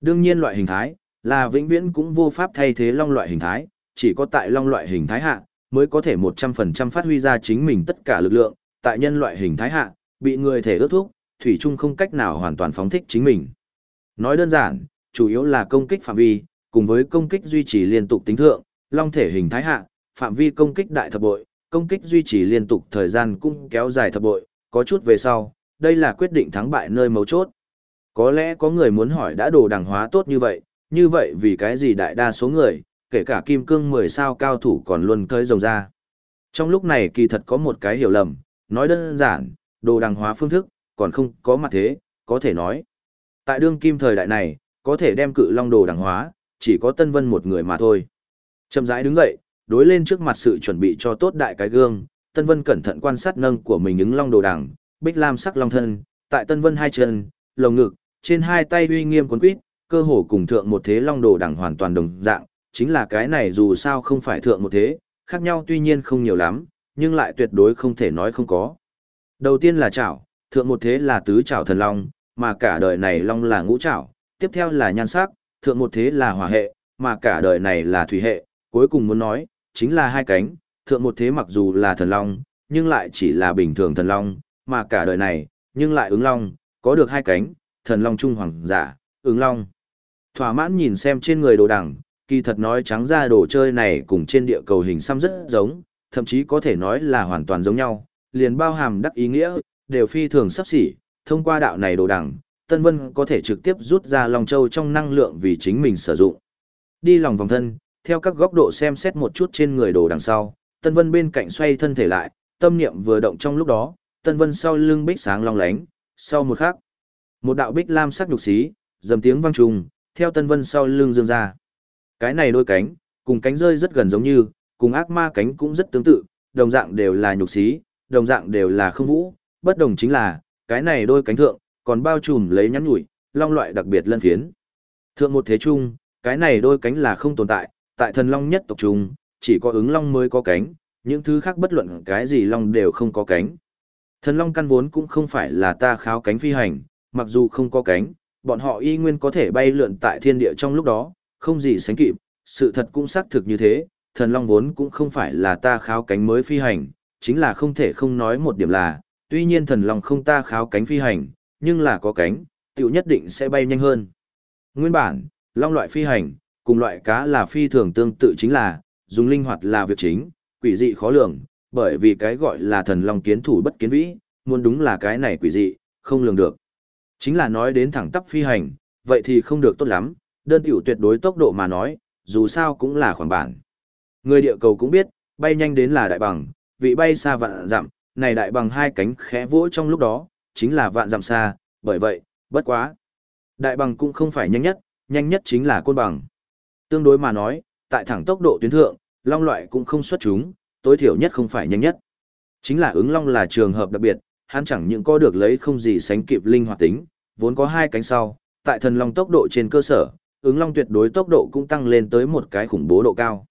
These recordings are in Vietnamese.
Đương nhiên loại hình thái, là vĩnh viễn cũng vô pháp thay thế long loại hình thái, chỉ có tại long loại hình thái hạ, mới có thể 100% phát huy ra chính mình tất cả lực lượng, tại nhân loại hình thái hạ, bị người thể ước thúc, thủy chung không cách nào hoàn toàn phóng thích chính mình. Nói đơn giản, chủ yếu là công kích phạm vi, cùng với công kích duy trì liên tục tính thượng, long thể hình thái hạ, phạm vi công kích đại thập bội, công kích duy trì liên tục thời gian cũng kéo dài thập bội, có chút về sau, đây là quyết định thắng bại nơi mấu chốt. Có lẽ có người muốn hỏi đã đồ đằng hóa tốt như vậy, như vậy vì cái gì đại đa số người, kể cả kim cương 10 sao cao thủ còn luôn cơi rồng ra. Trong lúc này kỳ thật có một cái hiểu lầm, nói đơn giản, đồ đằng hóa phương thức, còn không có mặt thế, có thể nói. Tại đương kim thời đại này, có thể đem cự long đồ đằng hóa, chỉ có Tân Vân một người mà thôi. Chậm rãi đứng dậy, đối lên trước mặt sự chuẩn bị cho tốt đại cái gương, Tân Vân cẩn thận quan sát nâng của mình ứng long đồ đằng, bích lam sắc long thân, tại Tân Vân hai chân, lồng ngực, trên hai tay uy nghiêm quấn quýt, cơ hồ cùng thượng một thế long đồ đẳng hoàn toàn đồng dạng, chính là cái này dù sao không phải thượng một thế, khác nhau tuy nhiên không nhiều lắm, nhưng lại tuyệt đối không thể nói không có. Đầu tiên là chảo, thượng một thế là tứ chảo thần long, mà cả đời này long là ngũ chảo, tiếp theo là nhan sắc, thượng một thế là hỏa hệ, mà cả đời này là thủy hệ, cuối cùng muốn nói, chính là hai cánh, thượng một thế mặc dù là thần long, nhưng lại chỉ là bình thường thần long, mà cả đời này, nhưng lại ứng long, có được hai cánh, thần long trung hoàng giả, ứng long. Thỏa mãn nhìn xem trên người đồ đằng, kỳ thật nói trắng ra đồ chơi này cùng trên địa cầu hình xăm rất giống, thậm chí có thể nói là hoàn toàn giống nhau, liền bao hàm đắc ý nghĩa, đều phi thường sắp xỉ, thông qua đạo này đồ đằng, Tân Vân có thể trực tiếp rút ra Long Châu trong năng lượng vì chính mình sử dụng. Đi lòng vòng thân, theo các góc độ xem xét một chút trên người đồ đằng sau, Tân Vân bên cạnh xoay thân thể lại, tâm niệm vừa động trong lúc đó, Tân Vân sau lưng bích sáng long lánh, sau một khắc, một đạo bích lam sắc nhục xí, dầm tiếng vang trùng, theo Tân Vân sau lưng dương ra. Cái này đôi cánh, cùng cánh rơi rất gần giống như, cùng ác ma cánh cũng rất tương tự, đồng dạng đều là nhục xí, đồng dạng đều là không vũ, bất đồng chính là, cái này đôi cánh thượng, còn bao trùm lấy nhắn nhủi, long loại đặc biệt lân phiến. Thượng một thế trung, cái này đôi cánh là không tồn tại, tại thần long nhất tộc trung, chỉ có ứng long mới có cánh, những thứ khác bất luận cái gì long đều không có cánh. Thần long căn vốn cũng không phải là ta kháo cánh phi hành, mặc dù không có cánh, bọn họ y nguyên có thể bay lượn tại thiên địa trong lúc đó, không gì sánh kịp, sự thật cũng xác thực như thế, thần long vốn cũng không phải là ta kháo cánh mới phi hành, chính là không thể không nói một điểm là, tuy nhiên thần long không ta kháo cánh phi hành, nhưng là có cánh, tiểu nhất định sẽ bay nhanh hơn. Nguyên bản, long loại phi hành, cùng loại cá là phi thường tương tự chính là, dùng linh hoạt là việc chính, quỷ dị khó lường, bởi vì cái gọi là thần long kiến thủ bất kiến vĩ, muốn đúng là cái này quỷ dị, không lường được. Chính là nói đến thẳng tắp phi hành, vậy thì không được tốt lắm, đơn tiểu tuyệt đối tốc độ mà nói, dù sao cũng là khoảng bản. Người địa cầu cũng biết, bay nhanh đến là đại bằng, vị bay xa vạn dặm, này đại bằng hai cánh khẽ vỗ trong lúc đó, chính là vạn dặm xa, bởi vậy, bất quá. Đại bằng cũng không phải nhanh nhất, nhanh nhất chính là côn bằng. Tương đối mà nói, tại thẳng tốc độ tuyến thượng, long loại cũng không xuất chúng, tối thiểu nhất không phải nhanh nhất. Chính là ứng long là trường hợp đặc biệt, hắn chẳng những có được lấy không gì sánh kịp linh hoạt tính, vốn có hai cánh sau, tại thần long tốc độ trên cơ sở, ứng long tuyệt đối tốc độ cũng tăng lên tới một cái khủng bố độ cao.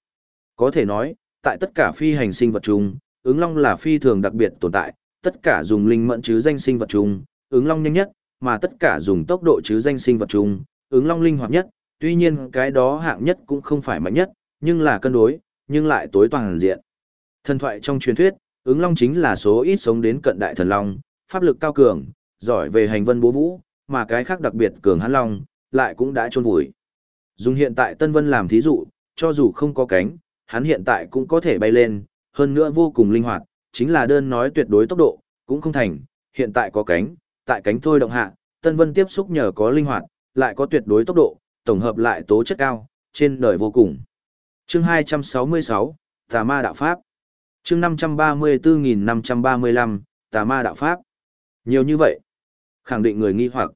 Có thể nói, tại tất cả phi hành sinh vật chung, ứng long là phi thường đặc biệt tồn tại, tất cả dùng linh mẫn chứ danh sinh vật chung, ứng long nhanh nhất, mà tất cả dùng tốc độ chứ danh sinh vật chung, ứng long linh hoạt nhất, tuy nhiên cái đó hạng nhất cũng không phải mạnh nhất, nhưng là cân đối, nhưng lại tối toàn diện. Thần thoại trong truyền thuyết, ứng long chính là số ít sống đến cận đại thần long, pháp lực cao cường, giỏi về hành vân bố vũ, mà cái khác đặc biệt cường hãn long, lại cũng đã trôn vùi. Dùng hiện tại Tân Vân làm thí dụ, cho dù không có cánh, hắn hiện tại cũng có thể bay lên, hơn nữa vô cùng linh hoạt, chính là đơn nói tuyệt đối tốc độ, cũng không thành, hiện tại có cánh, tại cánh thôi động hạ, Tân Vân tiếp xúc nhờ có linh hoạt, lại có tuyệt đối tốc độ, tổng hợp lại tố chất cao, trên đời vô cùng. Chương 266, Tà Ma Đạo Pháp Chương 534535, Tà Ma Đạo Pháp Nhiều như vậy, khẳng định người nghi hoặc,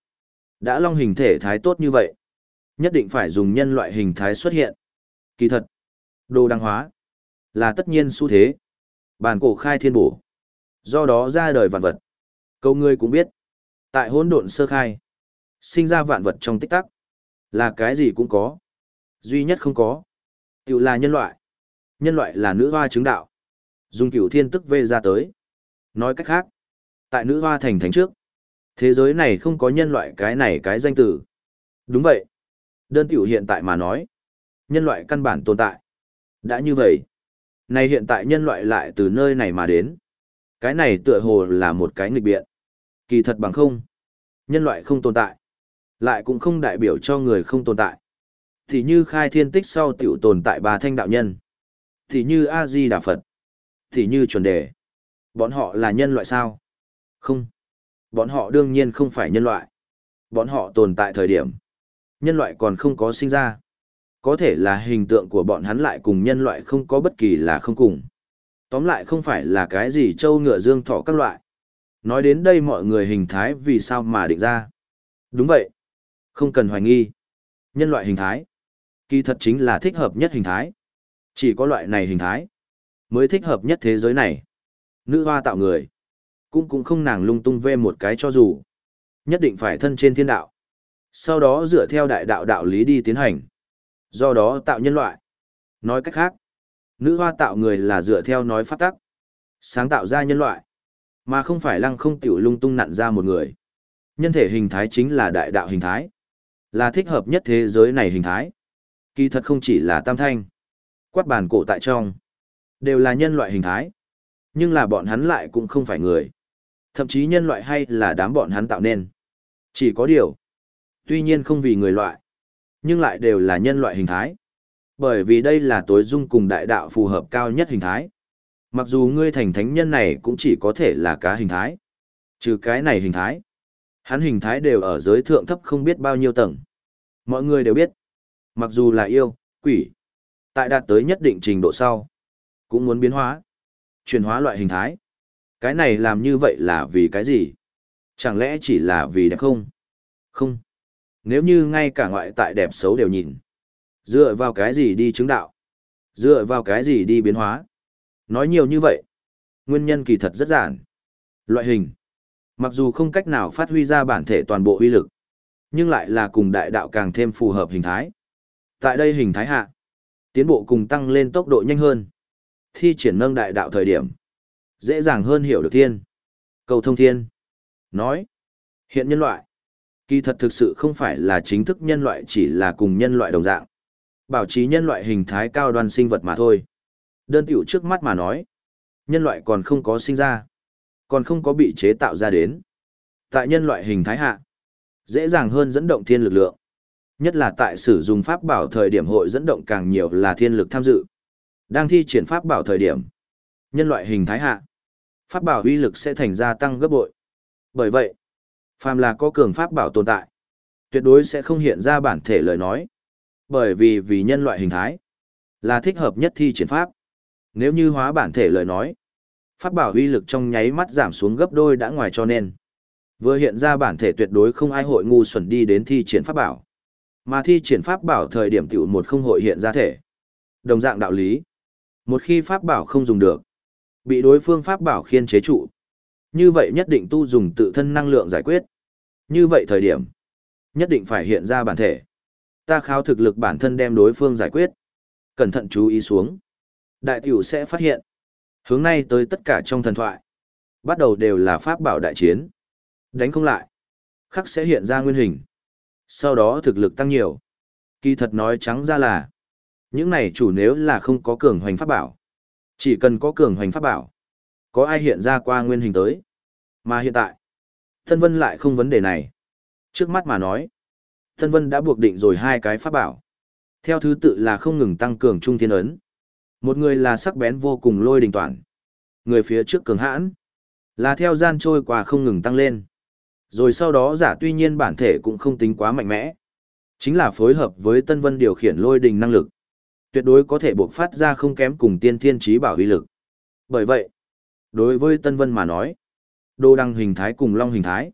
đã long hình thể thái tốt như vậy, nhất định phải dùng nhân loại hình thái xuất hiện. Kỳ thật, đồ đăng hóa, là tất nhiên xu thế. Bản cổ khai thiên bổ. Do đó ra đời vạn vật. Câu ngươi cũng biết. Tại hỗn độn sơ khai, sinh ra vạn vật trong tích tắc. Là cái gì cũng có. Duy nhất không có. tự là nhân loại. Nhân loại là nữ hoa chứng đạo. Dùng cửu thiên tức vê ra tới. Nói cách khác. Tại nữ hoa thành thánh trước. Thế giới này không có nhân loại cái này cái danh tử. Đúng vậy. Đơn tiểu hiện tại mà nói, nhân loại căn bản tồn tại. Đã như vậy, này hiện tại nhân loại lại từ nơi này mà đến. Cái này tựa hồ là một cái nghịch biện. Kỳ thật bằng không. Nhân loại không tồn tại. Lại cũng không đại biểu cho người không tồn tại. Thì như khai thiên tích sau tiểu tồn tại Bà thanh đạo nhân. Thì như A-di Đà Phật. Thì như chuẩn đề. Bọn họ là nhân loại sao? Không. Bọn họ đương nhiên không phải nhân loại. Bọn họ tồn tại thời điểm. Nhân loại còn không có sinh ra. Có thể là hình tượng của bọn hắn lại cùng nhân loại không có bất kỳ là không cùng. Tóm lại không phải là cái gì trâu ngựa dương thọ các loại. Nói đến đây mọi người hình thái vì sao mà định ra. Đúng vậy. Không cần hoài nghi. Nhân loại hình thái. Kỳ thật chính là thích hợp nhất hình thái. Chỉ có loại này hình thái. Mới thích hợp nhất thế giới này. Nữ hoa tạo người. Cũng cũng không nàng lung tung vê một cái cho dù. Nhất định phải thân trên thiên đạo. Sau đó dựa theo đại đạo đạo lý đi tiến hành. Do đó tạo nhân loại. Nói cách khác, nữ hoa tạo người là dựa theo nói pháp tắc. Sáng tạo ra nhân loại. Mà không phải lăng không tiểu lung tung nặn ra một người. Nhân thể hình thái chính là đại đạo hình thái. Là thích hợp nhất thế giới này hình thái. Kỳ thật không chỉ là tam thanh. Quát bàn cổ tại trong. Đều là nhân loại hình thái. Nhưng là bọn hắn lại cũng không phải người. Thậm chí nhân loại hay là đám bọn hắn tạo nên. Chỉ có điều. Tuy nhiên không vì người loại. Nhưng lại đều là nhân loại hình thái. Bởi vì đây là tối dung cùng đại đạo phù hợp cao nhất hình thái. Mặc dù ngươi thành thánh nhân này cũng chỉ có thể là cá hình thái. Trừ cái này hình thái. Hắn hình thái đều ở giới thượng thấp không biết bao nhiêu tầng. Mọi người đều biết. Mặc dù là yêu, quỷ. Tại đạt tới nhất định trình độ sau. Cũng muốn biến hóa. Chuyển hóa loại hình thái. Cái này làm như vậy là vì cái gì? Chẳng lẽ chỉ là vì đẹp không? Không. Nếu như ngay cả ngoại tại đẹp xấu đều nhìn. Dựa vào cái gì đi chứng đạo? Dựa vào cái gì đi biến hóa? Nói nhiều như vậy. Nguyên nhân kỳ thật rất giản. Loại hình. Mặc dù không cách nào phát huy ra bản thể toàn bộ uy lực, nhưng lại là cùng đại đạo càng thêm phù hợp hình thái. Tại đây hình thái hạ, tiến bộ cùng tăng lên tốc độ nhanh hơn. Thi triển nâng đại đạo thời điểm, dễ dàng hơn hiểu được thiên. Cầu thông thiên. Nói, hiện nhân loại, kỳ thật thực sự không phải là chính thức nhân loại chỉ là cùng nhân loại đồng dạng. Bảo trì nhân loại hình thái cao đoan sinh vật mà thôi. Đơn tiểu trước mắt mà nói, nhân loại còn không có sinh ra, còn không có bị chế tạo ra đến. Tại nhân loại hình thái hạ, dễ dàng hơn dẫn động thiên lực lượng. Nhất là tại sử dụng pháp bảo thời điểm hội dẫn động càng nhiều là thiên lực tham dự. Đang thi triển pháp bảo thời điểm, nhân loại hình thái hạ, pháp bảo uy lực sẽ thành gia tăng gấp bội. Bởi vậy, phàm là có cường pháp bảo tồn tại, tuyệt đối sẽ không hiện ra bản thể lời nói. Bởi vì vì nhân loại hình thái là thích hợp nhất thi triển pháp. Nếu như hóa bản thể lời nói, pháp bảo uy lực trong nháy mắt giảm xuống gấp đôi đã ngoài cho nên. Vừa hiện ra bản thể tuyệt đối không ai hội ngu xuẩn đi đến thi triển pháp bảo. Mà thi triển pháp bảo thời điểm tiểu một không hội hiện ra thể. Đồng dạng đạo lý. Một khi pháp bảo không dùng được, bị đối phương pháp bảo khiên chế trụ. Như vậy nhất định tu dùng tự thân năng lượng giải quyết. Như vậy thời điểm, nhất định phải hiện ra bản thể. Ta khao thực lực bản thân đem đối phương giải quyết. Cẩn thận chú ý xuống. Đại tiểu sẽ phát hiện. Hướng nay tới tất cả trong thần thoại. Bắt đầu đều là pháp bảo đại chiến. Đánh không lại. Khắc sẽ hiện ra nguyên hình. Sau đó thực lực tăng nhiều. Kỳ thật nói trắng ra là. Những này chủ nếu là không có cường hoành pháp bảo. Chỉ cần có cường hoành pháp bảo. Có ai hiện ra qua nguyên hình tới. Mà hiện tại. Thân Vân lại không vấn đề này. Trước mắt mà nói. Thân Vân đã buộc định rồi hai cái pháp bảo. Theo thứ tự là không ngừng tăng cường trung thiên ấn. Một người là sắc bén vô cùng lôi đình toàn. Người phía trước cường hãn. Là theo gian trôi qua không ngừng tăng lên. Rồi sau đó giả tuy nhiên bản thể cũng không tính quá mạnh mẽ. Chính là phối hợp với Tân Vân điều khiển lôi đình năng lực. Tuyệt đối có thể buộc phát ra không kém cùng tiên thiên trí bảo uy lực. Bởi vậy, đối với Tân Vân mà nói, đô đăng hình thái cùng long hình thái,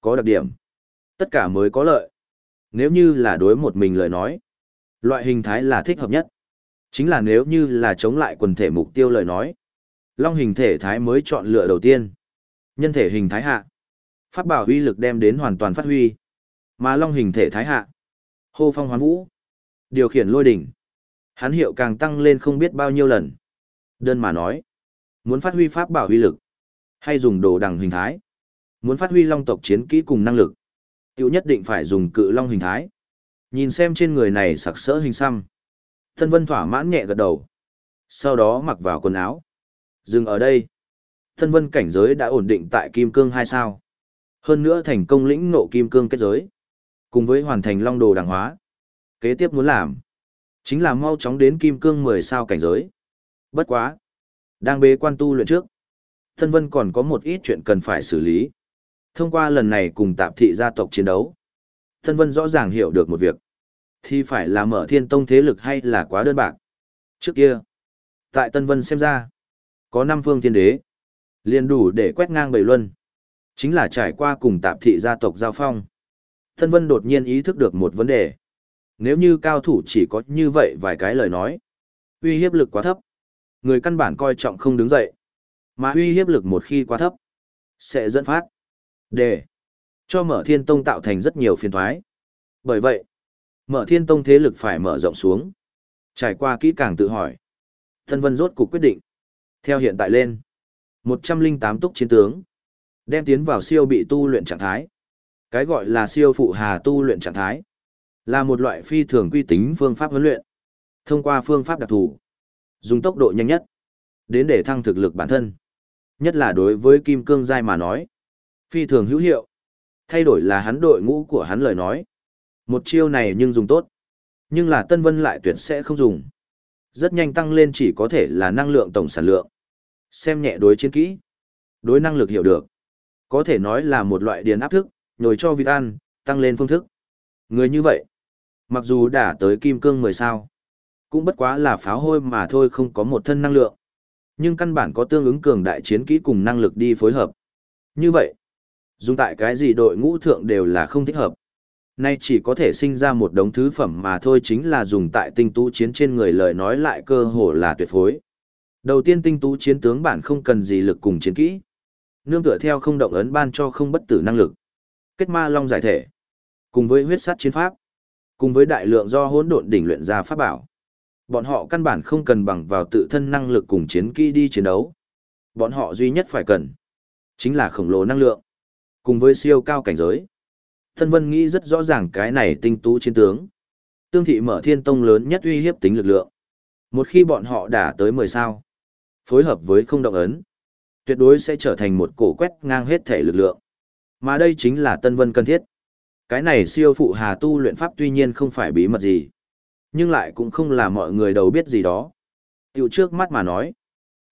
có đặc điểm. Tất cả mới có lợi. Nếu như là đối một mình lời nói, loại hình thái là thích hợp nhất. Chính là nếu như là chống lại quần thể mục tiêu lời nói. Long hình thể thái mới chọn lựa đầu tiên. Nhân thể hình thái hạ. Pháp bảo uy lực đem đến hoàn toàn phát huy. Mà long hình thể thái hạ. Hô phong hoán vũ. Điều khiển lôi đỉnh. Hán hiệu càng tăng lên không biết bao nhiêu lần. Đơn mà nói. Muốn phát huy pháp bảo uy lực. Hay dùng đồ đằng hình thái. Muốn phát huy long tộc chiến kỹ cùng năng lực. Tiểu nhất định phải dùng cự long hình thái. Nhìn xem trên người này sặc sỡ hình xăm. Tân Vân thỏa mãn nhẹ gật đầu. Sau đó mặc vào quần áo. Dừng ở đây. Tân Vân cảnh giới đã ổn định tại Kim Cương 2 sao. Hơn nữa thành công lĩnh ngộ Kim Cương kết giới. Cùng với hoàn thành long đồ đàng hóa. Kế tiếp muốn làm. Chính là mau chóng đến Kim Cương 10 sao cảnh giới. Bất quá. Đang bế quan tu luyện trước. thân Vân còn có một ít chuyện cần phải xử lý. Thông qua lần này cùng tạp thị gia tộc chiến đấu. thân Vân rõ ràng hiểu được một việc. Thì phải là mở thiên tông thế lực hay là quá đơn bạc. Trước kia, tại Tân Vân xem ra, có năm phương thiên đế. liền đủ để quét ngang bảy luân. Chính là trải qua cùng tạp thị gia tộc giao phong. thân Vân đột nhiên ý thức được một vấn đề. Nếu như cao thủ chỉ có như vậy vài cái lời nói, uy hiếp lực quá thấp. Người căn bản coi trọng không đứng dậy. Mà uy hiếp lực một khi quá thấp, sẽ dẫn phát. Để cho mở thiên tông tạo thành rất nhiều phiền thoái. Bởi vậy, mở thiên tông thế lực phải mở rộng xuống. Trải qua kỹ càng tự hỏi. Thân vân rốt cục quyết định. Theo hiện tại lên, 108 túc chiến tướng, đem tiến vào siêu bị tu luyện trạng thái. Cái gọi là siêu phụ hà tu luyện trạng thái, là một loại phi thường quy tính phương pháp huấn luyện. Thông qua phương pháp đặc thù, dùng tốc độ nhanh nhất, đến để thăng thực lực bản thân. Nhất là đối với kim cương giai mà nói, phi thường hữu hiệu. Thay đổi là hắn đội ngũ của hắn lời nói. Một chiêu này nhưng dùng tốt. Nhưng là Tân Vân lại tuyệt sẽ không dùng. Rất nhanh tăng lên chỉ có thể là năng lượng tổng sản lượng. Xem nhẹ đối chiến kỹ. Đối năng lực hiểu được. Có thể nói là một loại điền áp thức, nhồi cho vịt ăn, tăng lên phương thức. Người như vậy, mặc dù đã tới kim cương 10 sao, cũng bất quá là pháo hôi mà thôi không có một thân năng lượng. Nhưng căn bản có tương ứng cường đại chiến kỹ cùng năng lực đi phối hợp. Như vậy, dùng tại cái gì đội ngũ thượng đều là không thích hợp. Nay chỉ có thể sinh ra một đống thứ phẩm mà thôi chính là dùng tại tinh tú chiến trên người lời nói lại cơ hồ là tuyệt phối. Đầu tiên tinh tú chiến tướng bản không cần gì lực cùng chiến kỹ. Nương tựa theo không động ấn ban cho không bất tử năng lực. Kết ma long giải thể. Cùng với huyết sát chiến pháp. Cùng với đại lượng do hỗn độn đỉnh luyện ra pháp bảo. Bọn họ căn bản không cần bằng vào tự thân năng lực cùng chiến kỹ đi chiến đấu. Bọn họ duy nhất phải cần. Chính là khổng lồ năng lượng. Cùng với siêu cao cảnh giới. Thân Vân nghĩ rất rõ ràng cái này tinh tú chiến tướng. Tương thị mở thiên tông lớn nhất uy hiếp tính lực lượng. Một khi bọn họ đã tới 10 sao, phối hợp với không động ấn, tuyệt đối sẽ trở thành một cổ quét ngang hết thể lực lượng. Mà đây chính là Tân Vân cần thiết. Cái này siêu phụ hà tu luyện pháp tuy nhiên không phải bí mật gì, nhưng lại cũng không là mọi người đầu biết gì đó. Tiểu trước mắt mà nói,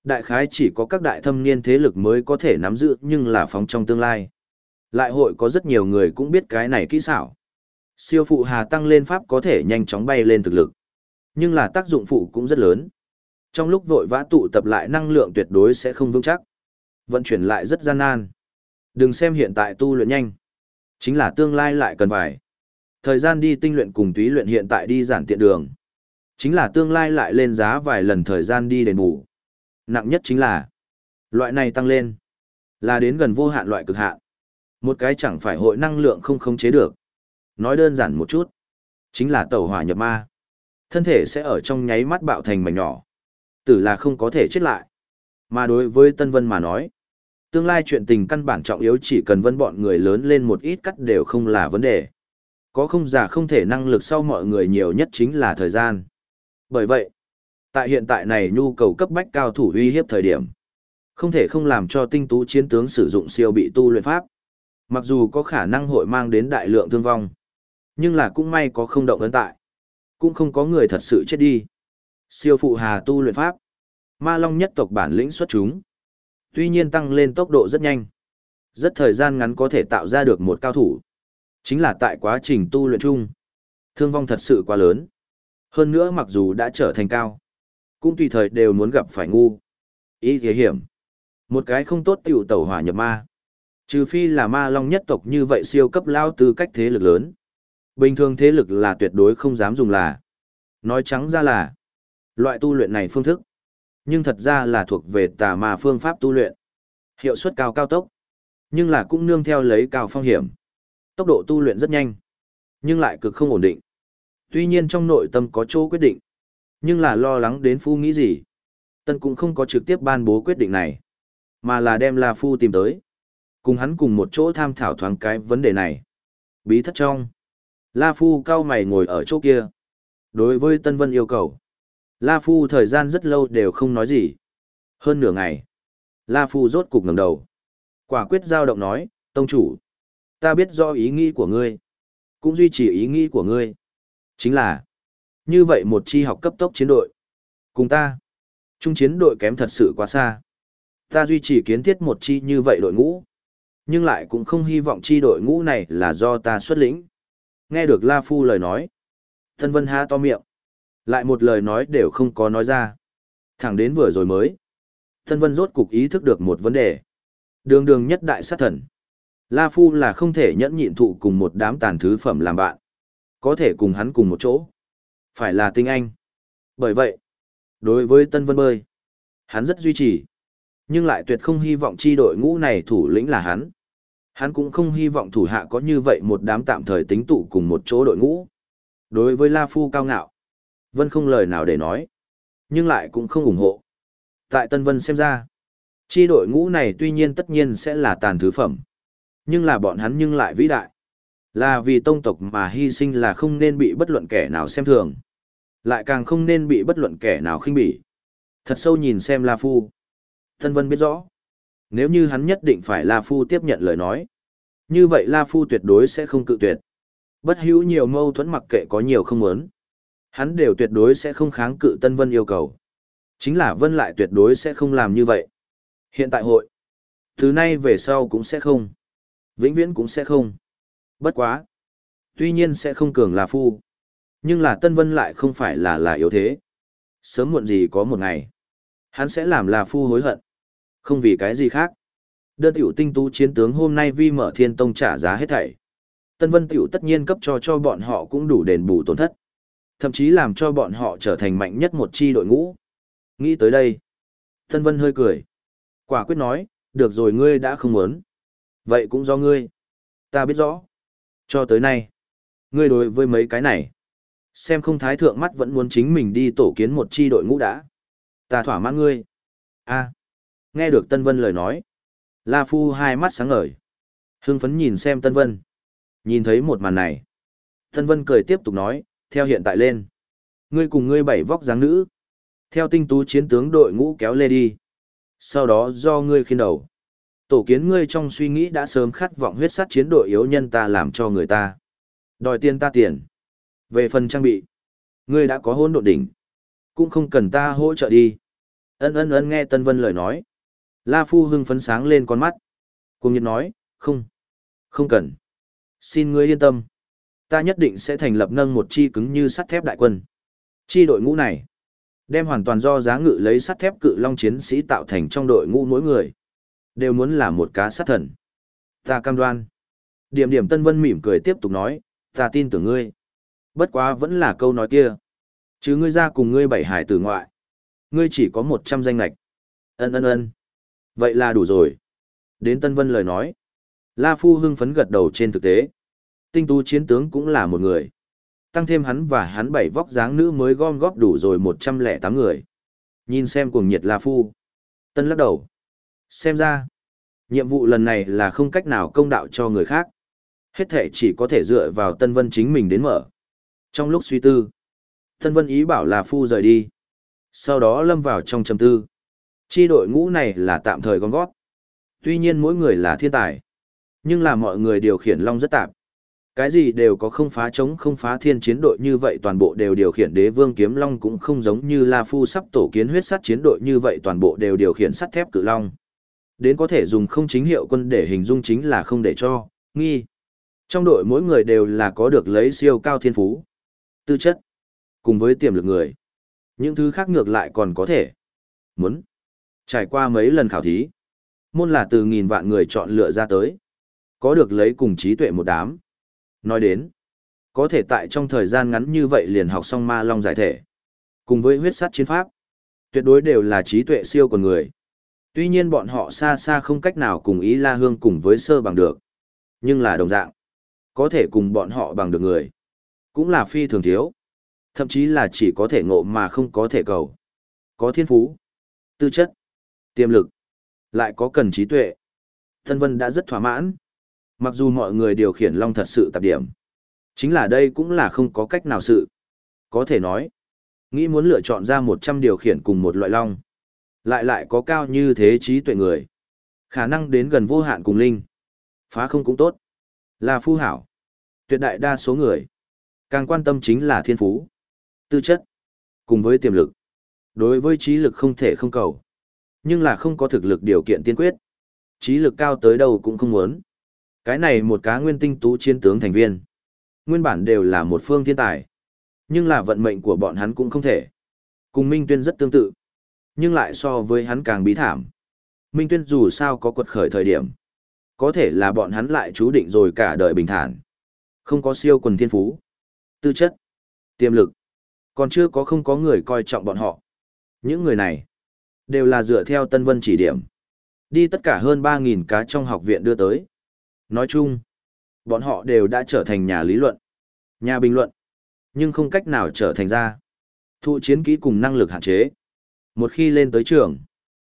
đại khái chỉ có các đại thâm niên thế lực mới có thể nắm giữ nhưng là phóng trong tương lai. Lại hội có rất nhiều người cũng biết cái này kỹ xảo. Siêu phụ hà tăng lên pháp có thể nhanh chóng bay lên thực lực. Nhưng là tác dụng phụ cũng rất lớn. Trong lúc vội vã tụ tập lại năng lượng tuyệt đối sẽ không vững chắc. Vận chuyển lại rất gian nan. Đừng xem hiện tại tu luyện nhanh. Chính là tương lai lại cần phải. Thời gian đi tinh luyện cùng túy luyện hiện tại đi giản tiện đường. Chính là tương lai lại lên giá vài lần thời gian đi đền bù. Nặng nhất chính là loại này tăng lên là đến gần vô hạn loại cực hạn. Một cái chẳng phải hội năng lượng không khống chế được. Nói đơn giản một chút, chính là tẩu hỏa nhập ma. Thân thể sẽ ở trong nháy mắt bạo thành mảnh nhỏ. Tử là không có thể chết lại. Mà đối với Tân Vân mà nói, tương lai chuyện tình căn bản trọng yếu chỉ cần vân bọn người lớn lên một ít cắt đều không là vấn đề. Có không giả không thể năng lực sau mọi người nhiều nhất chính là thời gian. Bởi vậy, tại hiện tại này nhu cầu cấp bách cao thủ uy hiếp thời điểm, không thể không làm cho tinh tú chiến tướng sử dụng siêu bị tu luyện pháp. Mặc dù có khả năng hội mang đến đại lượng thương vong, nhưng là cũng may có không động ấn tại. Cũng không có người thật sự chết đi. Siêu phụ hà tu luyện pháp. Ma Long nhất tộc bản lĩnh xuất chúng. Tuy nhiên tăng lên tốc độ rất nhanh. Rất thời gian ngắn có thể tạo ra được một cao thủ. Chính là tại quá trình tu luyện chung. Thương vong thật sự quá lớn. Hơn nữa mặc dù đã trở thành cao. Cũng tùy thời đều muốn gặp phải ngu. Ý thế hiểm. Một cái không tốt tiểu tẩu hỏa nhập ma. Trừ phi là ma long nhất tộc như vậy siêu cấp lao tư cách thế lực lớn. Bình thường thế lực là tuyệt đối không dám dùng là. Nói trắng ra là, loại tu luyện này phương thức, nhưng thật ra là thuộc về tà ma phương pháp tu luyện. Hiệu suất cao cao tốc, nhưng là cũng nương theo lấy cao phong hiểm. Tốc độ tu luyện rất nhanh, nhưng lại cực không ổn định. Tuy nhiên trong nội tâm có chỗ quyết định, nhưng là lo lắng đến phu nghĩ gì. Tân cũng không có trực tiếp ban bố quyết định này, mà là đem La Phu tìm tới. Cùng hắn cùng một chỗ tham thảo thoáng cái vấn đề này. Bí thất trong. La Phu cao mày ngồi ở chỗ kia. Đối với Tân Vân yêu cầu, La Phu thời gian rất lâu đều không nói gì. Hơn nửa ngày, La Phu rốt cục ngẩng đầu. Quả quyết giao động nói, Tông chủ, ta biết do ý nghĩ của ngươi, cũng duy trì ý nghĩ của ngươi. Chính là, như vậy một chi học cấp tốc chiến đội. Cùng ta, trung chiến đội kém thật sự quá xa. Ta duy trì kiến thiết một chi như vậy đội ngũ, nhưng lại cũng không hy vọng chi đội ngũ này là do ta xuất lĩnh. Nghe được La Phu lời nói, thân Vân ha to miệng, lại một lời nói đều không có nói ra. Thẳng đến vừa rồi mới, Tân Vân rốt cục ý thức được một vấn đề. Đường đường nhất đại sát thần. La Phu là không thể nhẫn nhịn thụ cùng một đám tàn thứ phẩm làm bạn. Có thể cùng hắn cùng một chỗ. Phải là tinh anh. Bởi vậy, đối với Tân Vân Bơi, hắn rất duy trì. Nhưng lại tuyệt không hy vọng chi đội ngũ này thủ lĩnh là hắn. Hắn cũng không hy vọng thủ hạ có như vậy một đám tạm thời tính tụ cùng một chỗ đội ngũ. Đối với La Phu cao ngạo, Vân không lời nào để nói, nhưng lại cũng không ủng hộ. Tại Tân Vân xem ra, chi đội ngũ này tuy nhiên tất nhiên sẽ là tàn thứ phẩm, nhưng là bọn hắn nhưng lại vĩ đại. Là vì tông tộc mà hy sinh là không nên bị bất luận kẻ nào xem thường, lại càng không nên bị bất luận kẻ nào khinh bỉ. Thật sâu nhìn xem La Phu. Tân Vân biết rõ, nếu như hắn nhất định phải La Phu tiếp nhận lời nói, như vậy La Phu tuyệt đối sẽ không cự tuyệt. Bất hữu nhiều mâu thuẫn mặc kệ có nhiều không muốn. Hắn đều tuyệt đối sẽ không kháng cự Tân Vân yêu cầu. Chính là Vân lại tuyệt đối sẽ không làm như vậy. Hiện tại hội, thứ nay về sau cũng sẽ không. Vĩnh viễn cũng sẽ không. Bất quá. Tuy nhiên sẽ không cường là phu. Nhưng là Tân Vân lại không phải là là yếu thế. Sớm muộn gì có một ngày. Hắn sẽ làm là phu hối hận. Không vì cái gì khác. Đơn tiểu tinh tú chiến tướng hôm nay vi mở thiên tông trả giá hết thảy. Tân Vân tiểu tất nhiên cấp cho cho bọn họ cũng đủ đền bù tổn thất. Thậm chí làm cho bọn họ trở thành mạnh nhất một chi đội ngũ. Nghĩ tới đây. Tân Vân hơi cười. Quả quyết nói, được rồi ngươi đã không muốn. Vậy cũng do ngươi. Ta biết rõ. Cho tới nay. Ngươi đối với mấy cái này. Xem không thái thượng mắt vẫn muốn chính mình đi tổ kiến một chi đội ngũ đã. Ta thỏa mãn ngươi. a Nghe được Tân Vân lời nói. La Phu hai mắt sáng ngời. Hưng phấn nhìn xem Tân Vân. Nhìn thấy một màn này. Tân Vân cười tiếp tục nói, theo hiện tại lên. Ngươi cùng ngươi bảy vóc dáng nữ. Theo tinh tú chiến tướng đội ngũ kéo lê đi. Sau đó do ngươi khiên đầu. Tổ kiến ngươi trong suy nghĩ đã sớm khát vọng huyết sát chiến đội yếu nhân ta làm cho người ta. Đòi tiền ta tiền. Về phần trang bị. Ngươi đã có hôn độ đỉnh. Cũng không cần ta hỗ trợ đi. Ân ân ân nghe Tân Vân lời nói. La Phu hưng phấn sáng lên con mắt. Cùng nhiệt nói, không, không cần. Xin ngươi yên tâm. Ta nhất định sẽ thành lập nâng một chi cứng như sắt thép đại quân. Chi đội ngũ này, đem hoàn toàn do giá ngự lấy sắt thép cự long chiến sĩ tạo thành trong đội ngũ mỗi người. Đều muốn là một cá sát thần. Ta cam đoan. Điểm điểm Tân Vân mỉm cười tiếp tục nói, ta tin tưởng ngươi. Bất quá vẫn là câu nói kia. Chứ ngươi ra cùng ngươi bảy hải tử ngoại. Ngươi chỉ có một trăm danh lạch. Ân ân ân. Vậy là đủ rồi. Đến Tân Vân lời nói. La Phu hưng phấn gật đầu trên thực tế. Tinh tú chiến tướng cũng là một người. Tăng thêm hắn và hắn bảy vóc dáng nữ mới gom góp đủ rồi một trăm lẻ tám người. Nhìn xem cuồng nhiệt La Phu. Tân lắc đầu. Xem ra, nhiệm vụ lần này là không cách nào công đạo cho người khác. Hết thể chỉ có thể dựa vào Tân Vân chính mình đến mở. Trong lúc suy tư, Tân Vân ý bảo La Phu rời đi. Sau đó lâm vào trong trầm tư. Chi đội ngũ này là tạm thời gom góp, Tuy nhiên mỗi người là thiên tài. Nhưng là mọi người điều khiển long rất tạp. Cái gì đều có không phá chống không phá thiên chiến đội như vậy toàn bộ đều điều khiển đế vương kiếm long cũng không giống như La Phu sắp tổ kiến huyết sắt chiến đội như vậy toàn bộ đều điều khiển sắt thép cự long. Đến có thể dùng không chính hiệu quân để hình dung chính là không để cho, nghi. Trong đội mỗi người đều là có được lấy siêu cao thiên phú, tư chất, cùng với tiềm lực người. Những thứ khác ngược lại còn có thể. Muốn. Trải qua mấy lần khảo thí, môn là từ nghìn vạn người chọn lựa ra tới. Có được lấy cùng trí tuệ một đám. Nói đến, có thể tại trong thời gian ngắn như vậy liền học xong ma long giải thể. Cùng với huyết sắt chiến pháp, tuyệt đối đều là trí tuệ siêu của người. Tuy nhiên bọn họ xa xa không cách nào cùng ý la hương cùng với sơ bằng được. Nhưng là đồng dạng, có thể cùng bọn họ bằng được người. Cũng là phi thường thiếu. Thậm chí là chỉ có thể ngộ mà không có thể cầu. Có thiên phú, tư chất, tiềm lực, lại có cần trí tuệ. Thân Vân đã rất thỏa mãn. Mặc dù mọi người điều khiển long thật sự tạp điểm, Chính là đây cũng là không có cách nào sự. Có thể nói, nghĩ muốn lựa chọn ra 100 điều khiển cùng một loại long. Lại lại có cao như thế trí tuệ người. Khả năng đến gần vô hạn cùng linh. Phá không cũng tốt. Là phu hảo. Tuyệt đại đa số người. Càng quan tâm chính là thiên phú. Tư chất. Cùng với tiềm lực. Đối với trí lực không thể không cầu. Nhưng là không có thực lực điều kiện tiên quyết. Trí lực cao tới đâu cũng không muốn. Cái này một cá nguyên tinh tú chiến tướng thành viên. Nguyên bản đều là một phương thiên tài. Nhưng là vận mệnh của bọn hắn cũng không thể. Cùng Minh Tuyên rất tương tự. Nhưng lại so với hắn càng bí thảm. Minh Tuyên dù sao có quật khởi thời điểm. Có thể là bọn hắn lại chú định rồi cả đời bình thản. Không có siêu quần thiên phú. Tư chất. Tiềm lực. Còn chưa có không có người coi trọng bọn họ. Những người này. Đều là dựa theo Tân Vân chỉ điểm. Đi tất cả hơn 3.000 cá trong học viện đưa tới. Nói chung. Bọn họ đều đã trở thành nhà lý luận. Nhà bình luận. Nhưng không cách nào trở thành ra. Thụ chiến kỹ cùng năng lực hạn chế. Một khi lên tới trường.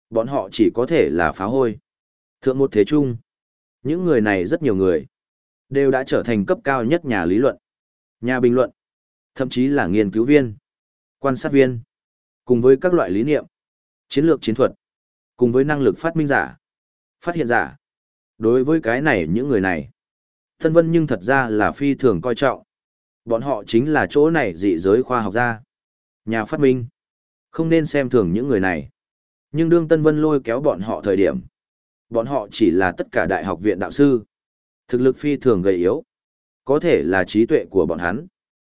Bọn họ chỉ có thể là phá hôi. Thượng một thế chung. Những người này rất nhiều người, đều đã trở thành cấp cao nhất nhà lý luận, nhà bình luận, thậm chí là nghiên cứu viên, quan sát viên, cùng với các loại lý niệm, chiến lược chiến thuật, cùng với năng lực phát minh giả, phát hiện giả. Đối với cái này những người này, thân vân nhưng thật ra là phi thường coi trọng. Bọn họ chính là chỗ này dị giới khoa học gia, nhà phát minh. Không nên xem thường những người này. Nhưng đương Tân Vân lôi kéo bọn họ thời điểm, Bọn họ chỉ là tất cả đại học viện đạo sư. Thực lực phi thường gầy yếu. Có thể là trí tuệ của bọn hắn.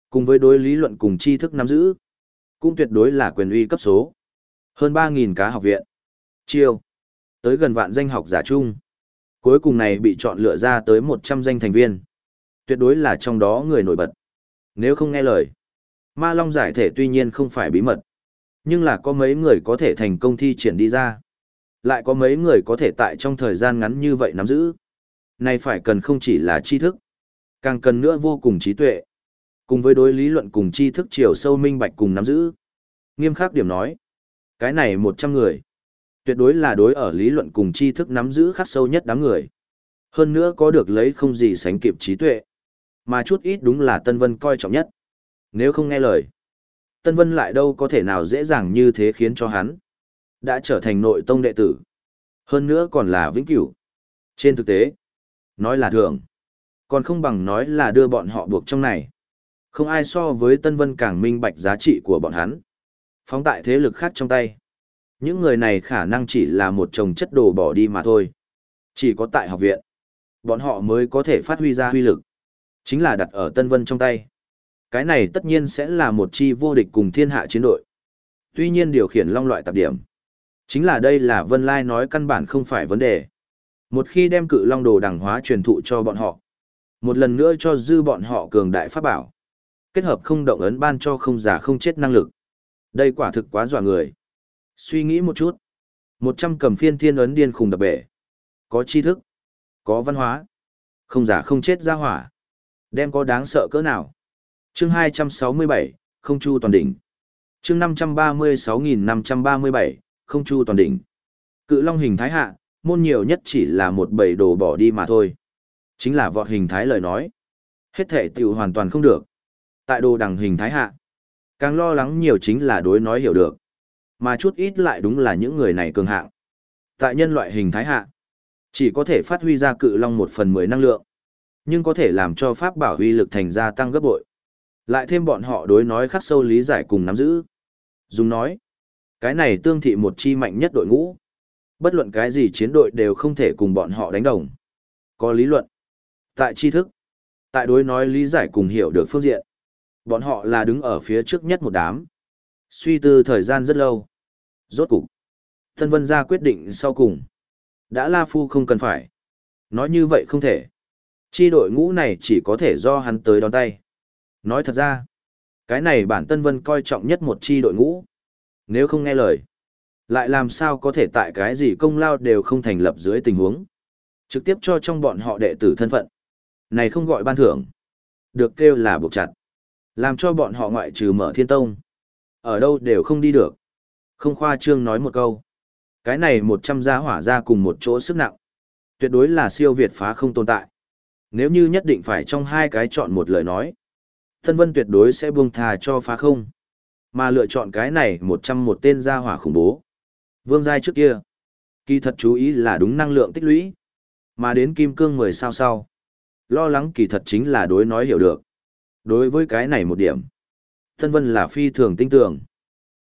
Cùng với đối lý luận cùng tri thức nắm giữ. Cũng tuyệt đối là quyền uy cấp số. Hơn 3.000 cá học viện. Chiêu. Tới gần vạn danh học giả chung. Cuối cùng này bị chọn lựa ra tới 100 danh thành viên. Tuyệt đối là trong đó người nổi bật. Nếu không nghe lời. Ma Long giải thể tuy nhiên không phải bí mật. Nhưng là có mấy người có thể thành công thi triển đi ra. Lại có mấy người có thể tại trong thời gian ngắn như vậy nắm giữ. Này phải cần không chỉ là tri thức, càng cần nữa vô cùng trí tuệ. Cùng với đối lý luận cùng tri thức chiều sâu minh bạch cùng nắm giữ. Nghiêm khắc điểm nói, cái này một trăm người, tuyệt đối là đối ở lý luận cùng tri thức nắm giữ khắc sâu nhất đám người. Hơn nữa có được lấy không gì sánh kịp trí tuệ. Mà chút ít đúng là Tân Vân coi trọng nhất. Nếu không nghe lời, Tân Vân lại đâu có thể nào dễ dàng như thế khiến cho hắn đã trở thành nội tông đệ tử. Hơn nữa còn là vĩnh cửu. Trên thực tế, nói là thường, còn không bằng nói là đưa bọn họ buộc trong này. Không ai so với Tân Vân càng minh bạch giá trị của bọn hắn. Phóng tại thế lực khác trong tay. Những người này khả năng chỉ là một chồng chất đồ bỏ đi mà thôi. Chỉ có tại học viện, bọn họ mới có thể phát huy ra huy lực. Chính là đặt ở Tân Vân trong tay. Cái này tất nhiên sẽ là một chi vô địch cùng thiên hạ chiến đội. Tuy nhiên điều khiển long loại tạp điểm Chính là đây là Vân Lai nói căn bản không phải vấn đề. Một khi đem cự long đồ đẳng hóa truyền thụ cho bọn họ, một lần nữa cho dư bọn họ cường đại pháp bảo. Kết hợp không động ấn ban cho không giả không chết năng lực. Đây quả thực quá dọa người. Suy nghĩ một chút. Một trăm cầm phiên thiên ấn điên khùng đập bể. Có tri thức. Có văn hóa. Không giả không chết ra hỏa. Đem có đáng sợ cỡ nào. chương hai trăm sáu mươi bảy không chu toàn đỉnh. chương năm trăm ba mươi sáu nghìn năm trăm ba mươi bảy không chu toàn đỉnh. Cự long hình thái hạ, môn nhiều nhất chỉ là một bầy đồ bỏ đi mà thôi. Chính là vọt hình thái lời nói. Hết thể tiểu hoàn toàn không được. Tại đồ đằng hình thái hạ, càng lo lắng nhiều chính là đối nói hiểu được. Mà chút ít lại đúng là những người này cường hạng. Tại nhân loại hình thái hạ, chỉ có thể phát huy ra cự long một phần mười năng lượng, nhưng có thể làm cho pháp bảo huy lực thành gia tăng gấp bội. Lại thêm bọn họ đối nói khắc sâu lý giải cùng nắm giữ. Dùng nói, cái này tương thị một chi mạnh nhất đội ngũ. Bất luận cái gì chiến đội đều không thể cùng bọn họ đánh đồng. Có lý luận, tại tri thức, tại đối nói lý giải cùng hiểu được phương diện. Bọn họ là đứng ở phía trước nhất một đám. Suy tư thời gian rất lâu. Rốt cục. Thân vân ra quyết định sau cùng. Đã La Phu không cần phải. Nói như vậy không thể. Chi đội ngũ này chỉ có thể do hắn tới đón tay. Nói thật ra, cái này bản Tân Vân coi trọng nhất một chi đội ngũ nếu không nghe lời, lại làm sao có thể tại cái gì công lao đều không thành lập dưới tình huống. Trực tiếp cho trong bọn họ đệ tử thân phận. Này không gọi ban thưởng. Được kêu là buộc chặt. Làm cho bọn họ ngoại trừ mở thiên tông. Ở đâu đều không đi được. Không khoa trương nói một câu. Cái này một trăm gia hỏa ra cùng một chỗ sức nặng. Tuyệt đối là siêu việt phá không tồn tại. Nếu như nhất định phải trong hai cái chọn một lời nói, thân Vân tuyệt đối sẽ buông thà cho phá không. Mà lựa chọn cái này một trăm một tên gia hỏa khủng bố. Vương giai trước kia, kỳ thật chú ý là đúng năng lượng tích lũy. Mà đến kim cương 10 sao sau, lo lắng kỳ thật chính là đối nói hiểu được. Đối với cái này một điểm, thân Vân là phi thường tinh tưởng.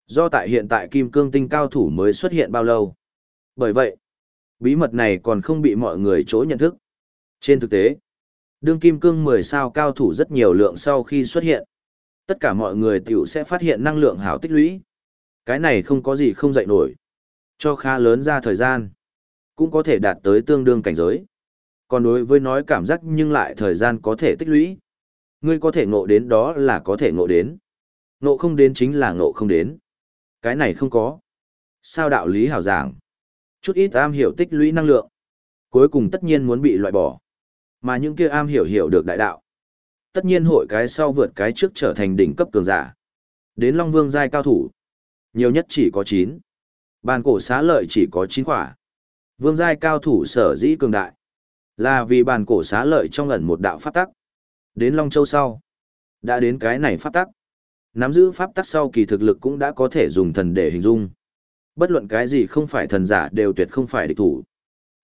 Do tại hiện tại kim cương tinh cao thủ mới xuất hiện bao lâu. Bởi vậy, bí mật này còn không bị mọi người chỗ nhận thức. Trên thực tế, đương kim cương 10 sao cao thủ rất nhiều lượng sau khi xuất hiện. Tất cả mọi người tiểu sẽ phát hiện năng lượng hảo tích lũy. Cái này không có gì không dậy nổi. Cho khá lớn ra thời gian, cũng có thể đạt tới tương đương cảnh giới. Còn đối với nói cảm giác nhưng lại thời gian có thể tích lũy. Ngươi có thể ngộ đến đó là có thể ngộ đến. Ngộ không đến chính là ngộ không đến. Cái này không có. Sao đạo lý hảo giảng? Chút ít am hiểu tích lũy năng lượng. Cuối cùng tất nhiên muốn bị loại bỏ. Mà những kia am hiểu hiểu được đại đạo. Tất nhiên hội cái sau vượt cái trước trở thành đỉnh cấp cường giả. Đến Long Vương giai cao thủ. Nhiều nhất chỉ có 9. Bàn cổ xá lợi chỉ có 9 quả. Vương giai cao thủ sở dĩ cường đại. Là vì bàn cổ xá lợi trong ẩn một đạo pháp tắc. Đến Long Châu sau. Đã đến cái này pháp tắc. Nắm giữ pháp tắc sau kỳ thực lực cũng đã có thể dùng thần để hình dung. Bất luận cái gì không phải thần giả đều tuyệt không phải địch thủ.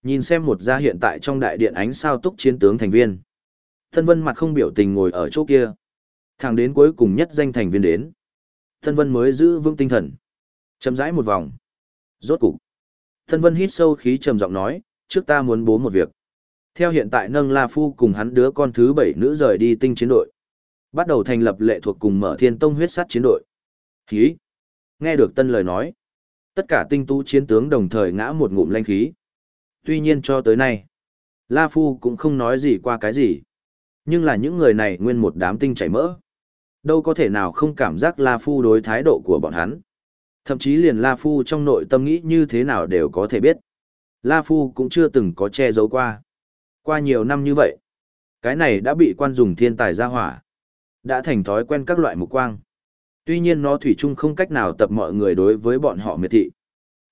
Nhìn xem một gia hiện tại trong đại điện ánh sao túc chiến tướng thành viên. Thân vân mặt không biểu tình ngồi ở chỗ kia. Thẳng đến cuối cùng nhất danh thành viên đến. Thân vân mới giữ vững tinh thần. Chậm rãi một vòng. Rốt cục. Thân vân hít sâu khí trầm giọng nói, trước ta muốn bố một việc. Theo hiện tại nâng La Phu cùng hắn đứa con thứ bảy nữ rời đi tinh chiến đội. Bắt đầu thành lập lệ thuộc cùng mở thiên tông huyết sát chiến đội. Khí. Nghe được tân lời nói. Tất cả tinh tú chiến tướng đồng thời ngã một ngụm lanh khí. Tuy nhiên cho tới nay, La Phu cũng không nói gì qua cái gì. Nhưng là những người này nguyên một đám tinh chảy mỡ. Đâu có thể nào không cảm giác La Phu đối thái độ của bọn hắn. Thậm chí liền La Phu trong nội tâm nghĩ như thế nào đều có thể biết. La Phu cũng chưa từng có che giấu qua. Qua nhiều năm như vậy, cái này đã bị quan dùng thiên tài ra hỏa. Đã thành thói quen các loại mục quang. Tuy nhiên nó thủy chung không cách nào tập mọi người đối với bọn họ miệt thị.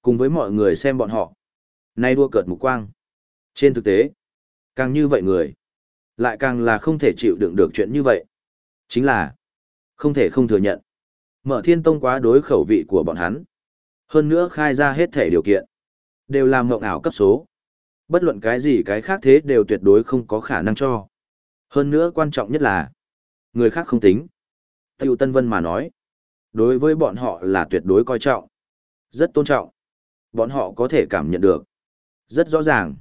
Cùng với mọi người xem bọn họ. Nay đua cợt mục quang. Trên thực tế, càng như vậy người, lại càng là không thể chịu đựng được chuyện như vậy. Chính là, không thể không thừa nhận. Mở thiên tông quá đối khẩu vị của bọn hắn. Hơn nữa khai ra hết thể điều kiện. Đều làm mộng ảo cấp số. Bất luận cái gì cái khác thế đều tuyệt đối không có khả năng cho. Hơn nữa quan trọng nhất là, người khác không tính. Tiêu Tân Vân mà nói, đối với bọn họ là tuyệt đối coi trọng. Rất tôn trọng. Bọn họ có thể cảm nhận được. Rất rõ ràng.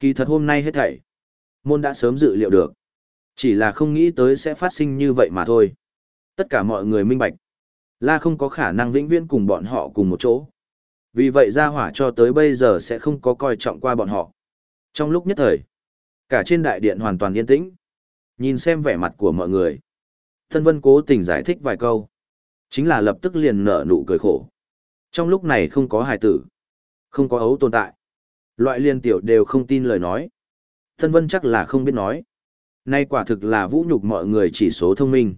Kỳ thật hôm nay hết thảy. Môn đã sớm dự liệu được. Chỉ là không nghĩ tới sẽ phát sinh như vậy mà thôi. Tất cả mọi người minh bạch. La không có khả năng vĩnh viễn cùng bọn họ cùng một chỗ. Vì vậy ra hỏa cho tới bây giờ sẽ không có coi trọng qua bọn họ. Trong lúc nhất thời, cả trên đại điện hoàn toàn yên tĩnh. Nhìn xem vẻ mặt của mọi người. Thân vân cố tình giải thích vài câu. Chính là lập tức liền nở nụ cười khổ. Trong lúc này không có hài tử. Không có ấu tồn tại. Loại liên tiểu đều không tin lời nói. Thân vân chắc là không biết nói. Nay quả thực là vũ nhục mọi người chỉ số thông minh.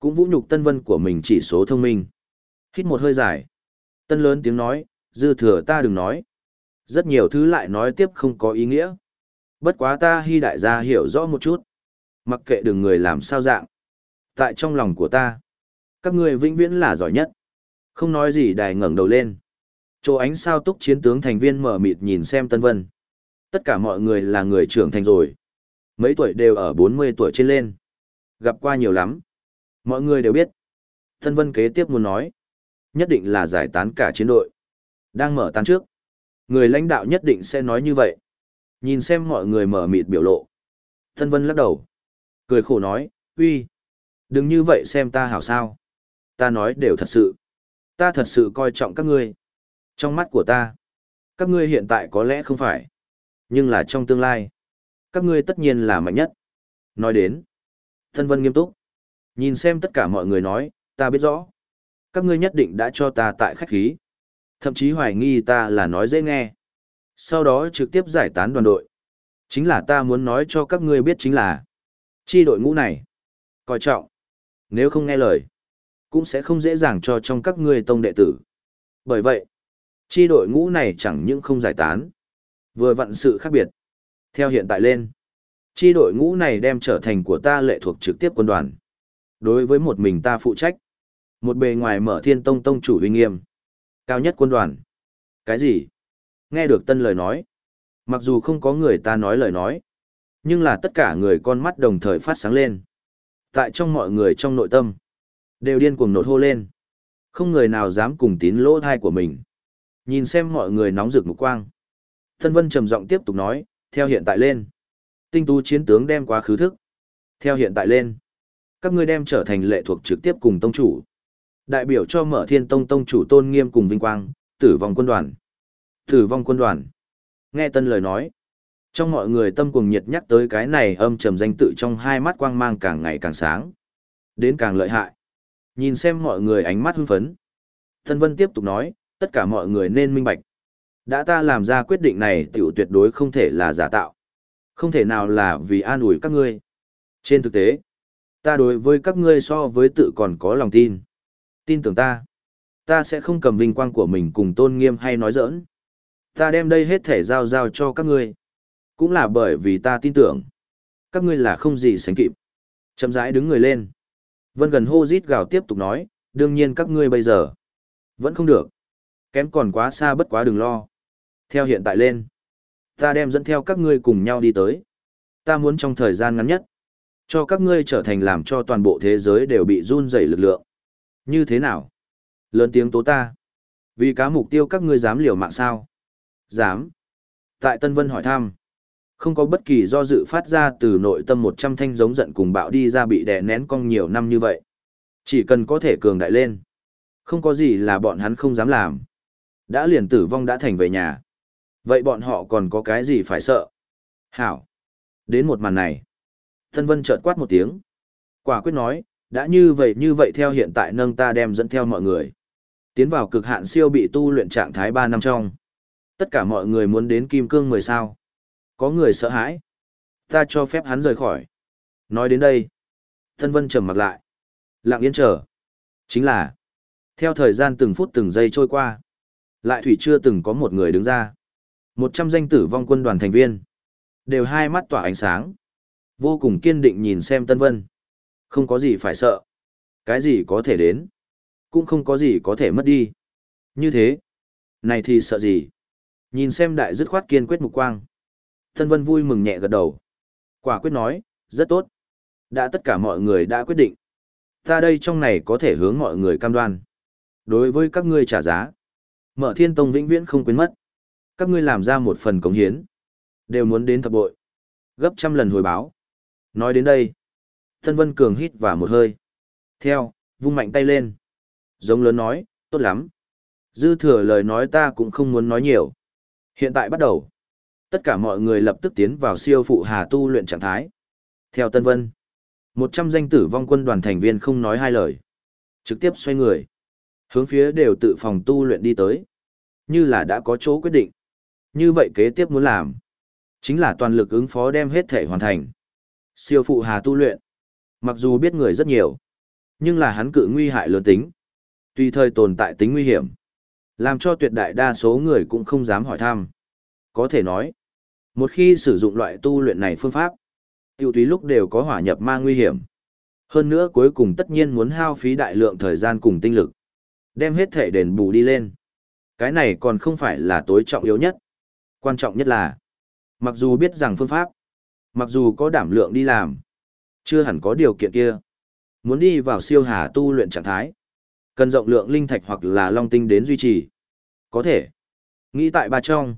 Cũng vũ nhục tân vân của mình chỉ số thông minh. Hít một hơi dài. Tân lớn tiếng nói, dư thừa ta đừng nói. Rất nhiều thứ lại nói tiếp không có ý nghĩa. Bất quá ta hy đại gia hiểu rõ một chút. Mặc kệ đừng người làm sao dạng. Tại trong lòng của ta, các ngươi vĩnh viễn là giỏi nhất. Không nói gì đài ngẩng đầu lên. Chỗ ánh sao túc chiến tướng thành viên mở mịt nhìn xem Tân Vân. Tất cả mọi người là người trưởng thành rồi. Mấy tuổi đều ở 40 tuổi trên lên. Gặp qua nhiều lắm. Mọi người đều biết. Tân Vân kế tiếp muốn nói. Nhất định là giải tán cả chiến đội. Đang mở tán trước. Người lãnh đạo nhất định sẽ nói như vậy. Nhìn xem mọi người mở mịt biểu lộ. Tân Vân lắc đầu. Cười khổ nói, uy, đừng như vậy xem ta hảo sao. Ta nói đều thật sự. Ta thật sự coi trọng các ngươi. Trong mắt của ta, các ngươi hiện tại có lẽ không phải. Nhưng là trong tương lai, các ngươi tất nhiên là mạnh nhất. Nói đến, thân Vân nghiêm túc. Nhìn xem tất cả mọi người nói, ta biết rõ. Các ngươi nhất định đã cho ta tại khách khí. Thậm chí hoài nghi ta là nói dễ nghe. Sau đó trực tiếp giải tán đoàn đội. Chính là ta muốn nói cho các ngươi biết chính là chi đội ngũ này. Coi trọng. Nếu không nghe lời, cũng sẽ không dễ dàng cho trong các ngươi tông đệ tử. Bởi vậy, chi đội ngũ này chẳng những không giải tán, vừa vặn sự khác biệt. Theo hiện tại lên, Chi đội ngũ này đem trở thành của ta lệ thuộc trực tiếp quân đoàn. Đối với một mình ta phụ trách. Một bề ngoài mở thiên tông tông chủ uy nghiêm. Cao nhất quân đoàn. Cái gì? Nghe được tân lời nói. Mặc dù không có người ta nói lời nói. Nhưng là tất cả người con mắt đồng thời phát sáng lên. Tại trong mọi người trong nội tâm. Đều điên cuồng nột hô lên. Không người nào dám cùng tín lỗ thai của mình. Nhìn xem mọi người nóng rực mục quang. Tân Vân trầm giọng tiếp tục nói, theo hiện tại lên. Tinh tú chiến tướng đem quá khứ thức. Theo hiện tại lên. Các ngươi đem trở thành lệ thuộc trực tiếp cùng tông chủ. Đại biểu cho mở thiên tông tông chủ tôn nghiêm cùng vinh quang, tử vong quân đoàn. Tử vong quân đoàn. Nghe tân lời nói. Trong mọi người tâm cuồng nhiệt nhắc tới cái này âm trầm danh tự trong hai mắt quang mang càng ngày càng sáng. Đến càng lợi hại. Nhìn xem mọi người ánh mắt hưng phấn. thân Vân tiếp tục nói, tất cả mọi người nên minh bạch. Đã ta làm ra quyết định này tiểu tuyệt đối không thể là giả tạo. Không thể nào là vì an ủi các ngươi. Trên thực tế, ta đối với các ngươi so với tự còn có lòng tin. Tin tưởng ta. Ta sẽ không cầm vinh quang của mình cùng tôn nghiêm hay nói giỡn. Ta đem đây hết thể giao giao cho các ngươi. Cũng là bởi vì ta tin tưởng. Các ngươi là không gì sánh kịp. Chậm rãi đứng người lên. Vân gần hô rít gào tiếp tục nói, đương nhiên các ngươi bây giờ. Vẫn không được. Kém còn quá xa bất quá đừng lo. Theo hiện tại lên. Ta đem dẫn theo các ngươi cùng nhau đi tới. Ta muốn trong thời gian ngắn nhất. Cho các ngươi trở thành làm cho toàn bộ thế giới đều bị run rẩy lực lượng. Như thế nào? Lớn tiếng tố ta. Vì cá mục tiêu các ngươi dám liều mạng sao? Dám. Tại Tân Vân hỏi thăm. Không có bất kỳ do dự phát ra từ nội tâm một trăm thanh giống giận cùng bạo đi ra bị đè nén cong nhiều năm như vậy. Chỉ cần có thể cường đại lên. Không có gì là bọn hắn không dám làm. Đã liền tử vong đã thành về nhà. Vậy bọn họ còn có cái gì phải sợ? Hảo. Đến một màn này. thân Vân chợt quát một tiếng. Quả quyết nói, đã như vậy như vậy theo hiện tại nâng ta đem dẫn theo mọi người. Tiến vào cực hạn siêu bị tu luyện trạng thái ba năm trong. Tất cả mọi người muốn đến kim cương 10 sao. Có người sợ hãi. Ta cho phép hắn rời khỏi. Nói đến đây. Tân Vân trầm mặt lại. Lặng yên chờ. Chính là. Theo thời gian từng phút từng giây trôi qua. Lại thủy chưa từng có một người đứng ra. Một trăm danh tử vong quân đoàn thành viên. Đều hai mắt tỏa ánh sáng. Vô cùng kiên định nhìn xem Tân Vân. Không có gì phải sợ. Cái gì có thể đến. Cũng không có gì có thể mất đi. Như thế. Này thì sợ gì? Nhìn xem đại dứt khoát kiên quyết mục quang. Tân Vân vui mừng nhẹ gật đầu. Quả quyết nói, rất tốt. Đã tất cả mọi người đã quyết định. Ta đây trong này có thể hướng mọi người cam đoan. Đối với các ngươi trả giá. Mở thiên tông vĩnh viễn không quên mất. Các ngươi làm ra một phần cống hiến. Đều muốn đến thập bội. Gấp trăm lần hồi báo. Nói đến đây. Tân Vân Cường hít vào một hơi. Theo, vung mạnh tay lên. Giống lớn nói, tốt lắm. Dư thừa lời nói ta cũng không muốn nói nhiều. Hiện tại bắt đầu. Tất cả mọi người lập tức tiến vào siêu phụ hà tu luyện trạng thái. Theo Tân Vân, một trăm danh tử vong quân đoàn thành viên không nói hai lời. Trực tiếp xoay người. Hướng phía đều tự phòng tu luyện đi tới. Như là đã có chỗ quyết định. Như vậy kế tiếp muốn làm. Chính là toàn lực ứng phó đem hết thể hoàn thành. Siêu phụ hà tu luyện. Mặc dù biết người rất nhiều. Nhưng là hắn cự nguy hại lớn tính. Tùy thời tồn tại tính nguy hiểm. Làm cho tuyệt đại đa số người cũng không dám hỏi thăm. Có thể nói, một khi sử dụng loại tu luyện này phương pháp, tiêu túy lúc đều có hỏa nhập ma nguy hiểm. Hơn nữa cuối cùng tất nhiên muốn hao phí đại lượng thời gian cùng tinh lực. Đem hết thể đền bù đi lên. Cái này còn không phải là tối trọng yếu nhất. Quan trọng nhất là, mặc dù biết rằng phương pháp, mặc dù có đảm lượng đi làm, chưa hẳn có điều kiện kia. Muốn đi vào siêu hà tu luyện trạng thái, cần rộng lượng linh thạch hoặc là long tinh đến duy trì. Có thể. Nghĩ tại ba trong,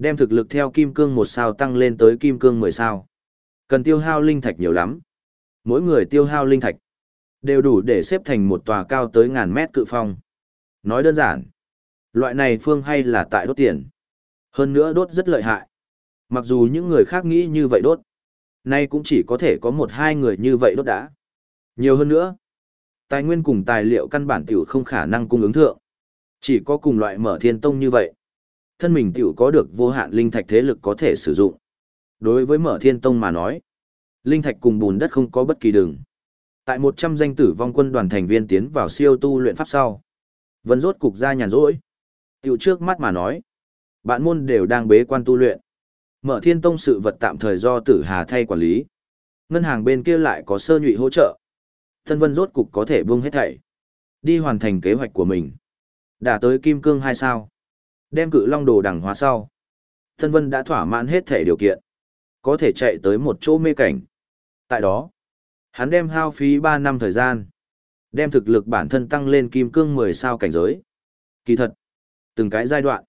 Đem thực lực theo kim cương một sao tăng lên tới kim cương mười sao. Cần tiêu hao linh thạch nhiều lắm. Mỗi người tiêu hao linh thạch đều đủ để xếp thành một tòa cao tới ngàn mét cự phong. Nói đơn giản, loại này phương hay là tại đốt tiền. Hơn nữa đốt rất lợi hại. Mặc dù những người khác nghĩ như vậy đốt, nay cũng chỉ có thể có một hai người như vậy đốt đã. Nhiều hơn nữa, tài nguyên cùng tài liệu căn bản tiểu không khả năng cung ứng thượng. Chỉ có cùng loại mở thiên tông như vậy thân mình tiểu có được vô hạn linh thạch thế lực có thể sử dụng. Đối với mở thiên tông mà nói, linh thạch cùng bùn đất không có bất kỳ đường. Tại 100 danh tử vong quân đoàn thành viên tiến vào siêu tu luyện pháp sau. vân rốt cục ra nhàn rỗi. Tiểu trước mắt mà nói, bạn môn đều đang bế quan tu luyện. Mở thiên tông sự vật tạm thời do tử hà thay quản lý. Ngân hàng bên kia lại có sơ nhụy hỗ trợ. thân Vân rốt cục có thể buông hết thảy. Đi hoàn thành kế hoạch của mình. Đã tới Kim Cương hai sao. Đem cự long đồ đằng hóa sau. Tân Vân đã thỏa mãn hết thể điều kiện. Có thể chạy tới một chỗ mê cảnh. Tại đó, hắn đem hao phí 3 năm thời gian. Đem thực lực bản thân tăng lên Kim Cương 10 sao cảnh giới. Kỳ thật, từng cái giai đoạn,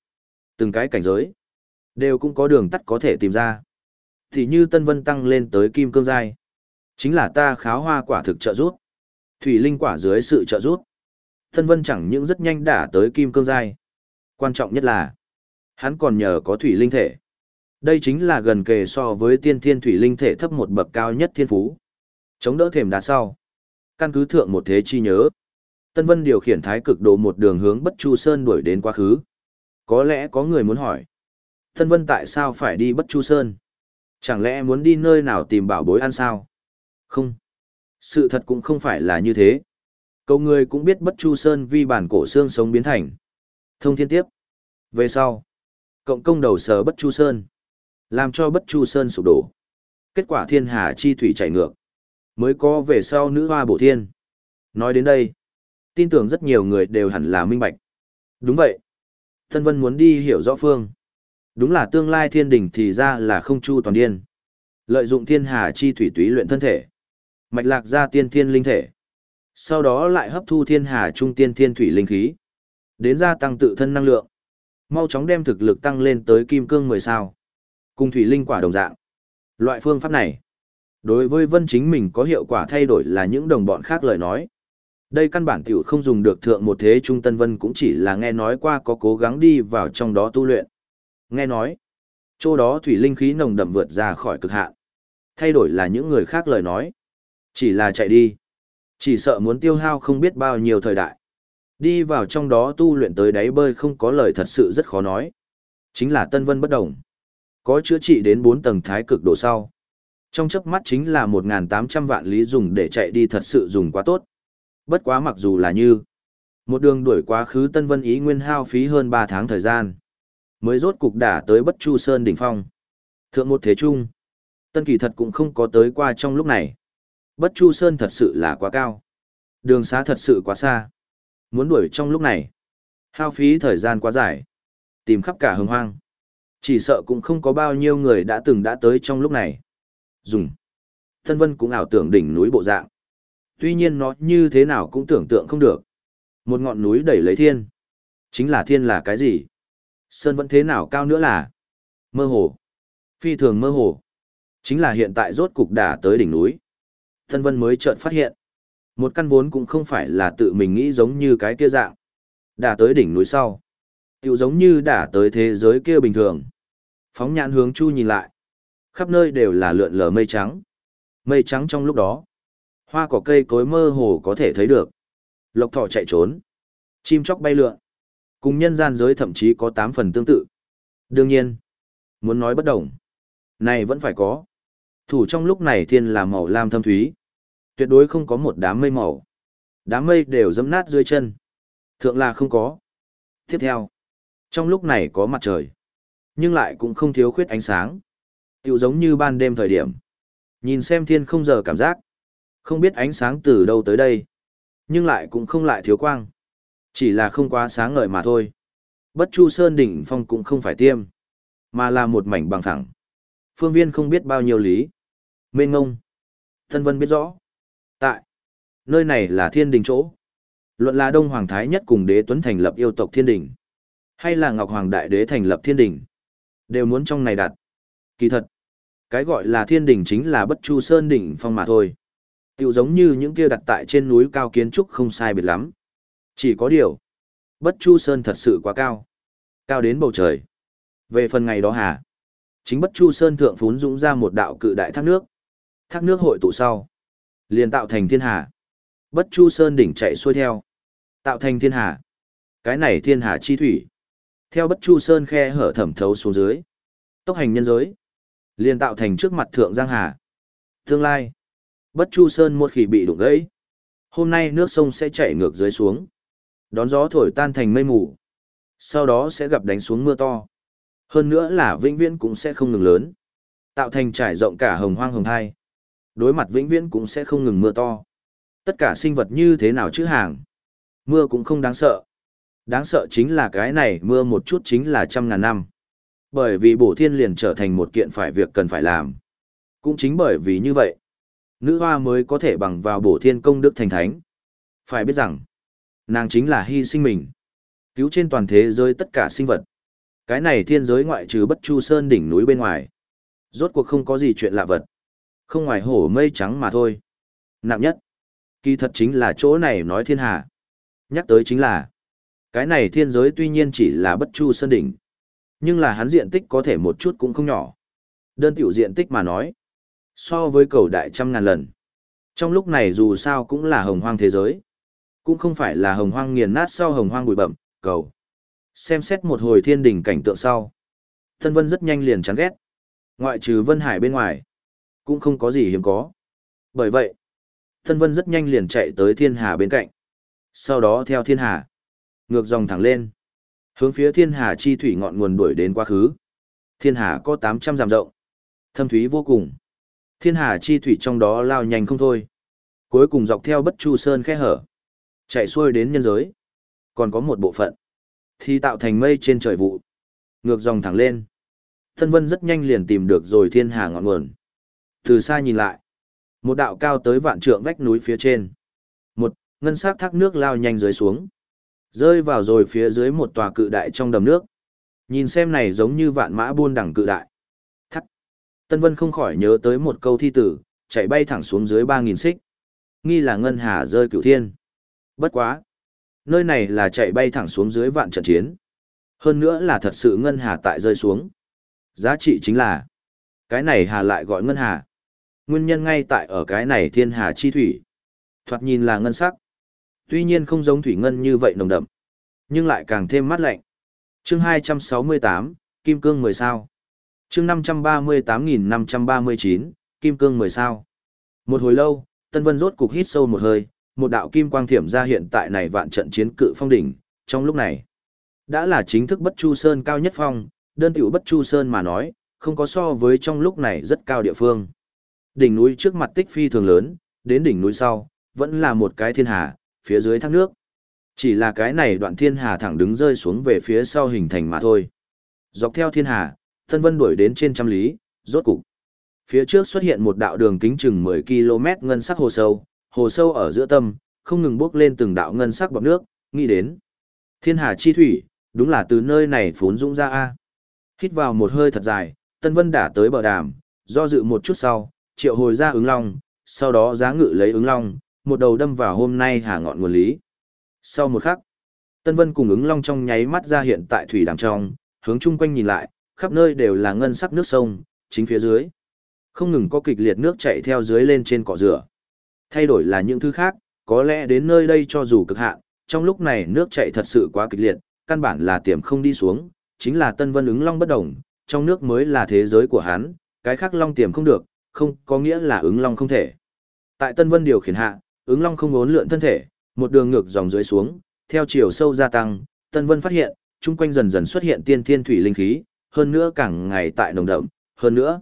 từng cái cảnh giới, đều cũng có đường tắt có thể tìm ra. Thì như Tân Vân tăng lên tới Kim Cương giai, chính là ta kháo hoa quả thực trợ rút. Thủy linh quả dưới sự trợ rút. Tân Vân chẳng những rất nhanh đả tới Kim Cương giai. Quan trọng nhất là, hắn còn nhờ có thủy linh thể. Đây chính là gần kề so với tiên thiên thủy linh thể thấp một bậc cao nhất thiên phú. Chống đỡ thềm đá sau. Căn cứ thượng một thế chi nhớ. Tân Vân điều khiển thái cực độ một đường hướng Bất Chu Sơn đuổi đến quá khứ. Có lẽ có người muốn hỏi. Tân Vân tại sao phải đi Bất Chu Sơn? Chẳng lẽ muốn đi nơi nào tìm bảo bối ăn sao? Không. Sự thật cũng không phải là như thế. Câu người cũng biết Bất Chu Sơn vi bản cổ xương sống biến thành. Thông thiên tiếp. Về sau, cộng công đầu sờ Bất Chu Sơn. Làm cho Bất Chu Sơn sụp đổ. Kết quả thiên hà chi thủy chảy ngược. Mới có về sau nữ hoa bổ thiên. Nói đến đây, tin tưởng rất nhiều người đều hẳn là minh bạch. Đúng vậy. Thân Vân muốn đi hiểu rõ phương. Đúng là tương lai thiên đình thì ra là không chu toàn điên. Lợi dụng thiên hà chi thủy túy luyện thân thể. Mạch lạc ra tiên thiên linh thể. Sau đó lại hấp thu thiên hà trung tiên thiên thủy linh khí. Đến gia tăng tự thân năng lượng. Mau chóng đem thực lực tăng lên tới kim cương 10 sao. Cùng thủy linh quả đồng dạng. Loại phương pháp này, đối với vân chính mình có hiệu quả thay đổi là những đồng bọn khác lời nói. Đây căn bản tiểu không dùng được thượng một thế trung tân vân cũng chỉ là nghe nói qua có cố gắng đi vào trong đó tu luyện. Nghe nói, chỗ đó thủy linh khí nồng đậm vượt ra khỏi cực hạn. Thay đổi là những người khác lời nói. Chỉ là chạy đi. Chỉ sợ muốn tiêu hao không biết bao nhiêu thời đại. Đi vào trong đó tu luyện tới đáy bơi không có lời thật sự rất khó nói. Chính là Tân Vân bất đồng. Có chữa trị đến 4 tầng thái cực độ sau. Trong chớp mắt chính là 1.800 vạn lý dùng để chạy đi thật sự dùng quá tốt. Bất quá mặc dù là như. Một đường đuổi quá khứ Tân Vân Ý nguyên hao phí hơn 3 tháng thời gian. Mới rốt cục đả tới Bất Chu Sơn đỉnh phong. Thượng một thế trung. Tân kỳ thật cũng không có tới qua trong lúc này. Bất Chu Sơn thật sự là quá cao. Đường xá thật sự quá xa. Muốn đuổi trong lúc này. Hao phí thời gian quá dài. Tìm khắp cả hồng hoang. Chỉ sợ cũng không có bao nhiêu người đã từng đã tới trong lúc này. Dùng. Thân vân cũng ảo tưởng đỉnh núi bộ dạng. Tuy nhiên nó như thế nào cũng tưởng tượng không được. Một ngọn núi đẩy lấy thiên. Chính là thiên là cái gì? Sơn vẫn thế nào cao nữa là? Mơ hồ. Phi thường mơ hồ. Chính là hiện tại rốt cục đã tới đỉnh núi. Thân vân mới chợt phát hiện. Một căn vốn cũng không phải là tự mình nghĩ giống như cái kia dạng. Đã tới đỉnh núi sau. Tiểu giống như đã tới thế giới kia bình thường. Phóng nhãn hướng chu nhìn lại. Khắp nơi đều là lượn lờ mây trắng. Mây trắng trong lúc đó. Hoa cỏ cây cối mơ hồ có thể thấy được. Lộc thỏ chạy trốn. Chim chóc bay lượn. Cùng nhân gian giới thậm chí có tám phần tương tự. Đương nhiên. Muốn nói bất đồng. Này vẫn phải có. Thủ trong lúc này thiên là màu lam thâm thúy. Tuyệt đối không có một đám mây màu. Đám mây đều dẫm nát dưới chân. Thượng là không có. Tiếp theo. Trong lúc này có mặt trời, nhưng lại cũng không thiếu khuyết ánh sáng. Tiểu giống như ban đêm thời điểm. Nhìn xem thiên không giờ cảm giác. Không biết ánh sáng từ đâu tới đây. Nhưng lại cũng không lại thiếu quang. Chỉ là không quá sáng ngời mà thôi. Bất chu sơn đỉnh phong cũng không phải tiêm. Mà là một mảnh bằng thẳng. Phương viên không biết bao nhiêu lý. Mê ngông. Thân vân biết rõ. Nơi này là thiên đình chỗ. Luận là Đông Hoàng Thái nhất cùng đế tuấn thành lập yêu tộc thiên đình hay là Ngọc Hoàng Đại Đế thành lập thiên đình, đều muốn trong này đặt. Kỳ thật, cái gọi là thiên đình chính là bất chu sơn đỉnh phong mà thôi. Tiểu giống như những kia đặt tại trên núi cao kiến trúc không sai biệt lắm. Chỉ có điều, bất chu sơn thật sự quá cao. Cao đến bầu trời. Về phần ngày đó hả? Chính bất chu sơn thượng phún dũng ra một đạo cự đại thác nước. Thác nước hội tụ sau. liền tạo thành thiên hà. Bất chu sơn đỉnh chạy xuôi theo. Tạo thành thiên hà. Cái này thiên hà chi thủy. Theo bất chu sơn khe hở thẩm thấu xuống dưới. Tốc hành nhân giới. liền tạo thành trước mặt thượng Giang Hà. Tương lai. Bất chu sơn một khi bị đụng gãy. Hôm nay nước sông sẽ chảy ngược dưới xuống. Đón gió thổi tan thành mây mù. Sau đó sẽ gặp đánh xuống mưa to. Hơn nữa là vĩnh viễn cũng sẽ không ngừng lớn. Tạo thành trải rộng cả hồng hoang hồng hai. Đối mặt vĩnh viễn cũng sẽ không ngừng mưa to. Tất cả sinh vật như thế nào chứ hàng. Mưa cũng không đáng sợ. Đáng sợ chính là cái này mưa một chút chính là trăm ngàn năm. Bởi vì bổ thiên liền trở thành một kiện phải việc cần phải làm. Cũng chính bởi vì như vậy, nữ hoa mới có thể bằng vào bổ thiên công đức thành thánh. Phải biết rằng, nàng chính là hy sinh mình. Cứu trên toàn thế giới tất cả sinh vật. Cái này thiên giới ngoại trừ bất chu sơn đỉnh núi bên ngoài. Rốt cuộc không có gì chuyện lạ vật. Không ngoài hổ mây trắng mà thôi. Nặng nhất. Kỳ thật chính là chỗ này nói thiên hạ. Nhắc tới chính là. Cái này thiên giới tuy nhiên chỉ là bất chu sơn đỉnh. Nhưng là hắn diện tích có thể một chút cũng không nhỏ. Đơn tiểu diện tích mà nói. So với cầu đại trăm ngàn lần. Trong lúc này dù sao cũng là hồng hoang thế giới. Cũng không phải là hồng hoang nghiền nát sau hồng hoang bụi bậm, cầu. Xem xét một hồi thiên đỉnh cảnh tượng sau. Thân Vân rất nhanh liền chán ghét. Ngoại trừ Vân Hải bên ngoài. Cũng không có gì hiếm có. Bởi vậy, Thân Vân rất nhanh liền chạy tới thiên hà bên cạnh. Sau đó theo thiên hà. Ngược dòng thẳng lên. Hướng phía thiên hà chi thủy ngọn nguồn đuổi đến quá khứ. Thiên hà có 800 dặm rộng. Thâm thúy vô cùng. Thiên hà chi thủy trong đó lao nhanh không thôi. Cuối cùng dọc theo bất chu sơn khe hở. Chạy xuôi đến nhân giới. Còn có một bộ phận. Thì tạo thành mây trên trời vụ. Ngược dòng thẳng lên. Thân vân rất nhanh liền tìm được rồi thiên hà ngọn nguồn. Từ xa nhìn lại. Một đạo cao tới vạn trượng vách núi phía trên. Một, ngân sắc thác nước lao nhanh dưới xuống. Rơi vào rồi phía dưới một tòa cự đại trong đầm nước. Nhìn xem này giống như vạn mã buôn đẳng cự đại. Thắt. Tân Vân không khỏi nhớ tới một câu thi tử, chạy bay thẳng xuống dưới ba nghìn xích. Nghi là ngân hà rơi cửu thiên. Bất quá. Nơi này là chạy bay thẳng xuống dưới vạn trận chiến. Hơn nữa là thật sự ngân hà tại rơi xuống. Giá trị chính là. Cái này hà lại gọi ngân hà. Nguyên nhân ngay tại ở cái này thiên hà chi thủy. Thoạt nhìn là ngân sắc. Tuy nhiên không giống thủy ngân như vậy nồng đậm, nhưng lại càng thêm mát lạnh. Chương 268, Kim Cương 10 sao. Chương 538539, Kim Cương 10 sao. Một hồi lâu, Tân Vân rốt cục hít sâu một hơi, một đạo kim quang thiểm ra hiện tại này vạn trận chiến cự phong đỉnh, trong lúc này, đã là chính thức Bất Chu Sơn cao nhất phong, đơn tiểu Bất Chu Sơn mà nói, không có so với trong lúc này rất cao địa phương. Đỉnh núi trước mặt tích phi thường lớn, đến đỉnh núi sau, vẫn là một cái thiên hà, phía dưới thác nước. Chỉ là cái này đoạn thiên hà thẳng đứng rơi xuống về phía sau hình thành mà thôi. Dọc theo thiên hà, Tân Vân đuổi đến trên trăm lý, rốt cục. Phía trước xuất hiện một đạo đường kính chừng 10 km ngân sắc hồ sâu, hồ sâu ở giữa tâm, không ngừng bốc lên từng đạo ngân sắc bọt nước, nghĩ đến. Thiên hà chi thủy, đúng là từ nơi này phún dũng ra a. Hít vào một hơi thật dài, Tân Vân đã tới bờ đàm, do dự một chút sau, triệu hồi ra ứng long, sau đó giá ngự lấy ứng long, một đầu đâm vào hôm nay hà ngọn nguồn lý. Sau một khắc, Tân Vân cùng ứng long trong nháy mắt ra hiện tại thủy đàm trong, hướng chung quanh nhìn lại, khắp nơi đều là ngân sắc nước sông, chính phía dưới. Không ngừng có kịch liệt nước chảy theo dưới lên trên cỏ rửa. Thay đổi là những thứ khác, có lẽ đến nơi đây cho dù cực hạn, trong lúc này nước chảy thật sự quá kịch liệt, căn bản là tiềm không đi xuống, chính là Tân Vân ứng long bất đồng, trong nước mới là thế giới của hắn, cái khác long tiềm không được, không có nghĩa là ứng long không thể. Tại Tân Vân điều khiển hạ, ứng long không ốn lượn thân thể, một đường ngược dòng dưới xuống, theo chiều sâu gia tăng, Tân Vân phát hiện, chung quanh dần dần xuất hiện tiên thiên thủy linh khí, hơn nữa càng ngày tại nồng đậm, hơn nữa.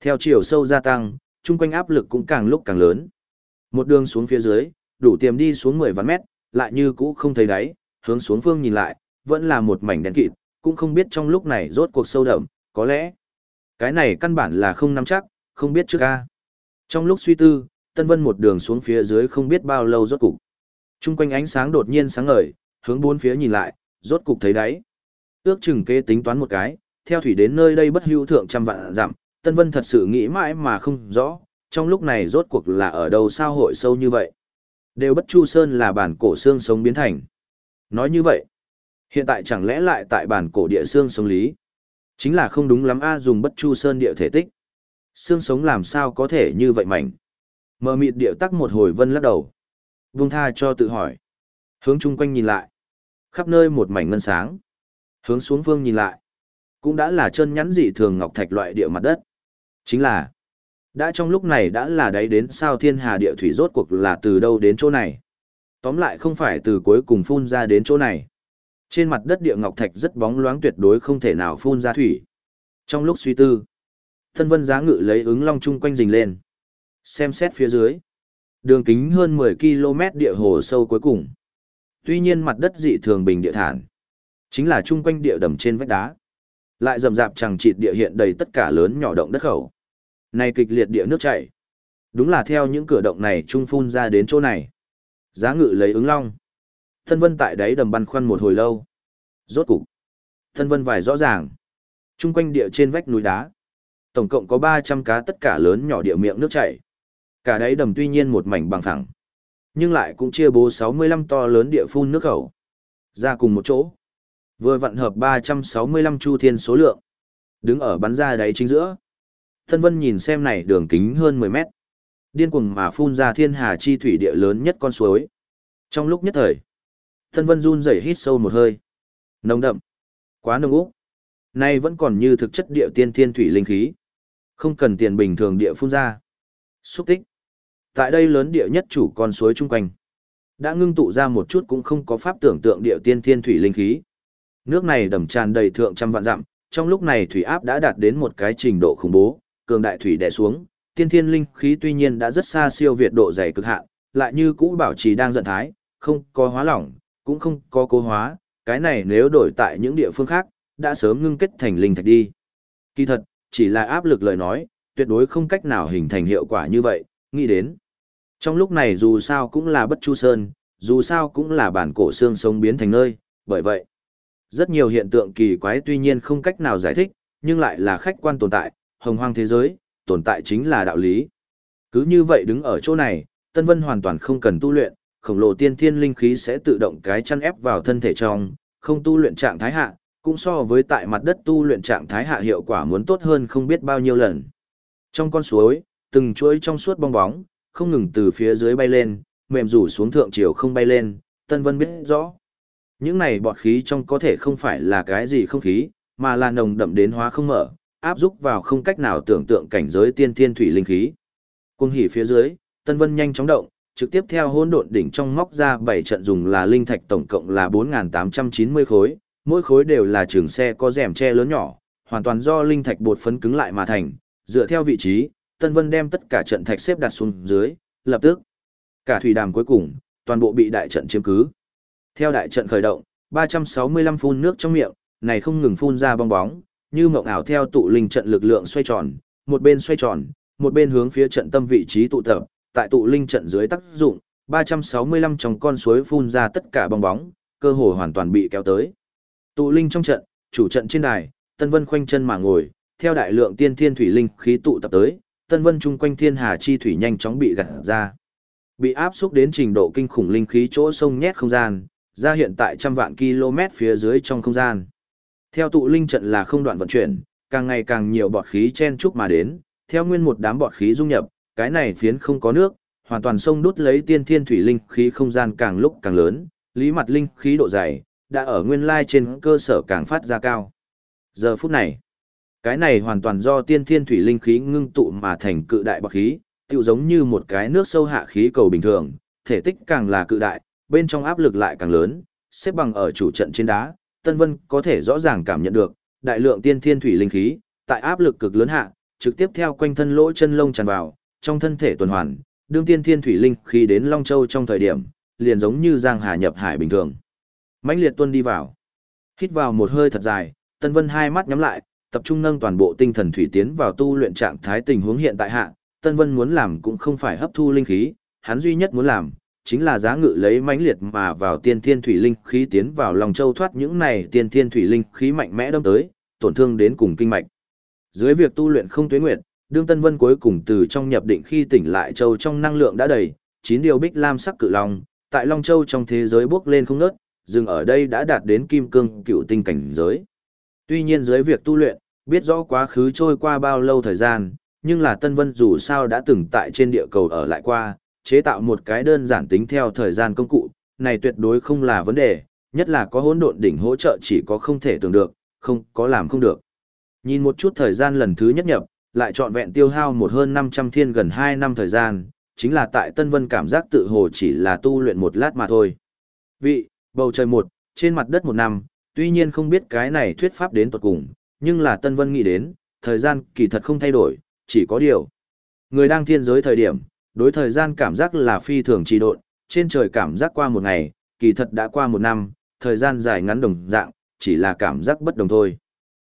Theo chiều sâu gia tăng, chung quanh áp lực cũng càng lúc càng lớn. Một đường xuống phía dưới, đủ tiềm đi xuống 10 vạn mét, lại như cũ không thấy đáy, hướng xuống phương nhìn lại, vẫn là một mảnh đen kịt, cũng không biết trong lúc này rốt cuộc sâu đậm, có lẽ cái này căn bản là không nắm chắc, không biết trước ca. Trong lúc suy tư, Tân Vân một đường xuống phía dưới không biết bao lâu rốt cục. Trung quanh ánh sáng đột nhiên sáng ngời, hướng bốn phía nhìn lại, rốt cục thấy đáy. Ước chừng kế tính toán một cái, theo thủy đến nơi đây bất hữu thượng trăm vạn dặm, Tân Vân thật sự nghĩ mãi mà không rõ, trong lúc này rốt cuộc là ở đâu sao hội sâu như vậy. Đều bất chu sơn là bản cổ xương sống biến thành. Nói như vậy, hiện tại chẳng lẽ lại tại bản cổ địa xương sống lý? Chính là không đúng lắm a dùng bất chu sơn địa thể tích. Xương sống làm sao có thể như vậy mảnh. Mờ mịt điệu tắc một hồi vân lắc đầu. Vung tha cho tự hỏi. Hướng chung quanh nhìn lại. Khắp nơi một mảnh ngân sáng. Hướng xuống phương nhìn lại. Cũng đã là chân nhắn dị thường ngọc thạch loại địa mặt đất. Chính là. Đã trong lúc này đã là đáy đến sao thiên hà địa thủy rốt cuộc là từ đâu đến chỗ này. Tóm lại không phải từ cuối cùng phun ra đến chỗ này. Trên mặt đất địa ngọc thạch rất bóng loáng tuyệt đối không thể nào phun ra thủy. Trong lúc suy tư, Thân Vân giá ngự lấy ứng long chung quanh rình lên. Xem xét phía dưới. Đường kính hơn 10 km địa hồ sâu cuối cùng. Tuy nhiên mặt đất dị thường bình địa thản. Chính là chung quanh địa đầm trên vách đá. Lại rầm rạp chẳng chịt địa hiện đầy tất cả lớn nhỏ động đất khẩu. Này kịch liệt địa nước chảy. Đúng là theo những cửa động này trung phun ra đến chỗ này. Giá ngự lấy ứng long. Thân vân tại đáy đầm băn khoăn một hồi lâu. Rốt cục. Thân vân vài rõ ràng. Trung quanh địa trên vách núi đá. Tổng cộng có 300 cá tất cả lớn nhỏ địa miệng nước chảy. Cả đáy đầm tuy nhiên một mảnh bằng phẳng. Nhưng lại cũng chia bố 65 to lớn địa phun nước khẩu. Ra cùng một chỗ. Vừa vận hợp 365 chu thiên số lượng. Đứng ở bắn ra đáy chính giữa. Thân vân nhìn xem này đường kính hơn 10 mét. Điên cuồng mà phun ra thiên hà chi thủy địa lớn nhất con suối. Trong lúc nhất thời, thân vân run rẩy hít sâu một hơi. Nồng đậm. Quá nồng úc. Nay vẫn còn như thực chất địa tiên thiên thủy linh khí. Không cần tiền bình thường địa phun ra. Xúc tích. Tại đây lớn địa nhất chủ con suối chung quanh. Đã ngưng tụ ra một chút cũng không có pháp tưởng tượng địa tiên thiên thủy linh khí. Nước này đầm tràn đầy thượng trăm vạn dặm, trong lúc này thủy áp đã đạt đến một cái trình độ khủng bố, cường đại thủy đè xuống, tiên thiên linh khí tuy nhiên đã rất xa siêu việt độ dày cực hạn, lại như cũ bảo trì đang giận thái, không có hóa lỏng, cũng không có cố hóa, cái này nếu đổi tại những địa phương khác, đã sớm ngưng kết thành linh thạch đi. Kỳ thật, chỉ là áp lực lời nói, tuyệt đối không cách nào hình thành hiệu quả như vậy, nghĩ đến. Trong lúc này dù sao cũng là bất chu sơn, dù sao cũng là bản cổ xương sống biến thành nơi, bởi vậy, rất nhiều hiện tượng kỳ quái tuy nhiên không cách nào giải thích, nhưng lại là khách quan tồn tại, hồng hoang thế giới, tồn tại chính là đạo lý. Cứ như vậy đứng ở chỗ này, Tân Vân hoàn toàn không cần tu luyện, khổng lồ tiên thiên linh khí sẽ tự động cái chăn ép vào thân thể trong, không tu luyện trạng thái hạ, cũng so với tại mặt đất tu luyện trạng thái hạ hiệu quả muốn tốt hơn không biết bao nhiêu lần. Trong con suối, từng chuỗi trong suốt bong bóng, không ngừng từ phía dưới bay lên, mềm rủ xuống thượng chiều không bay lên, Tân Vân biết rõ. Những này bọt khí trong có thể không phải là cái gì không khí, mà là nồng đậm đến hóa không mở, áp xúc vào không cách nào tưởng tượng cảnh giới tiên thiên thủy linh khí. Cuồng hỉ phía dưới, Tân Vân nhanh chóng động, trực tiếp theo hỗn độn đỉnh trong móc ra 7 trận dùng là linh thạch tổng cộng là 4890 khối, mỗi khối đều là trường xe có rèm che lớn nhỏ, hoàn toàn do linh thạch bột phấn cứng lại mà thành, dựa theo vị trí, Tân Vân đem tất cả trận thạch xếp đặt xuống dưới, lập tức cả thủy đàm cuối cùng, toàn bộ bị đại trận chiếm cứ. Theo đại trận khởi động, 365 phun nước trong miệng, này không ngừng phun ra bong bóng, như mộng ảo theo tụ linh trận lực lượng xoay tròn, một bên xoay tròn, một bên hướng phía trận tâm vị trí tụ tập, tại tụ linh trận dưới tác dụng, 365 trong con suối phun ra tất cả bong bóng, cơ hồ hoàn toàn bị kéo tới. Tụ linh trong trận, chủ trận trên đài, Tân Vân khoanh chân mà ngồi, theo đại lượng tiên thiên thủy linh khí tụ tập tới, Tân Vân chung quanh thiên hà chi thủy nhanh chóng bị gạt ra. Bị áp xúc đến trình độ kinh khủng linh khí chỗ sông nhét không gian, ra hiện tại trăm vạn km phía dưới trong không gian. Theo tụ linh trận là không đoạn vận chuyển, càng ngày càng nhiều bọt khí chen chúc mà đến, theo nguyên một đám bọt khí dung nhập, cái này phiến không có nước, hoàn toàn sông đút lấy tiên thiên thủy linh khí không gian càng lúc càng lớn, lý mặt linh khí độ dày, đã ở nguyên lai trên cơ sở càng phát ra cao. Giờ phút này, cái này hoàn toàn do tiên thiên thủy linh khí ngưng tụ mà thành cự đại bọc khí, tựu giống như một cái nước sâu hạ khí cầu bình thường, thể tích càng là cự đại, bên trong áp lực lại càng lớn, xếp bằng ở chủ trận trên đá, Tân Vân có thể rõ ràng cảm nhận được, đại lượng tiên thiên thủy linh khí, tại áp lực cực lớn hạ, trực tiếp theo quanh thân lỗ chân lông tràn vào, trong thân thể tuần hoàn, đương tiên thiên thủy linh khí đến Long Châu trong thời điểm, liền giống như giang hà nhập hải bình thường mãnh liệt tuân đi vào. Hít vào một hơi thật dài, Tân Vân hai mắt nhắm lại, tập trung nâng toàn bộ tinh thần thủy tiến vào tu luyện trạng thái tình huống hiện tại hạ, Tân Vân muốn làm cũng không phải hấp thu linh khí, hắn duy nhất muốn làm chính là giá ngự lấy mãnh liệt mà vào tiên thiên thủy linh khí tiến vào lòng châu thoát những này tiên thiên thủy linh khí mạnh mẽ đâm tới, tổn thương đến cùng kinh mạch. Dưới việc tu luyện không tuyến nguyệt, đương Tân Vân cuối cùng từ trong nhập định khi tỉnh lại châu trong năng lượng đã đầy, chín điều bích lam sắc cự long, tại Long Châu trong thế giới bước lên không ngớt, dừng ở đây đã đạt đến kim cương cựu tinh cảnh giới. Tuy nhiên dưới việc tu luyện, biết rõ quá khứ trôi qua bao lâu thời gian, nhưng là Tân Vân dù sao đã từng tại trên địa cầu ở lại qua, chế tạo một cái đơn giản tính theo thời gian công cụ, này tuyệt đối không là vấn đề, nhất là có hỗn độn đỉnh hỗ trợ chỉ có không thể tưởng được, không có làm không được. Nhìn một chút thời gian lần thứ nhất nhập, lại trọn vẹn tiêu hao một hơn 500 thiên gần 2 năm thời gian, chính là tại Tân Vân cảm giác tự hồ chỉ là tu luyện một lát mà thôi. Vị, bầu trời một, trên mặt đất một năm, tuy nhiên không biết cái này thuyết pháp đến tuột cùng, nhưng là Tân Vân nghĩ đến, thời gian kỳ thật không thay đổi, chỉ có điều. Người đang thiên giới thời điểm, đối thời gian cảm giác là phi thường trì độn, trên trời cảm giác qua một ngày, kỳ thật đã qua một năm, thời gian dài ngắn đồng dạng, chỉ là cảm giác bất đồng thôi.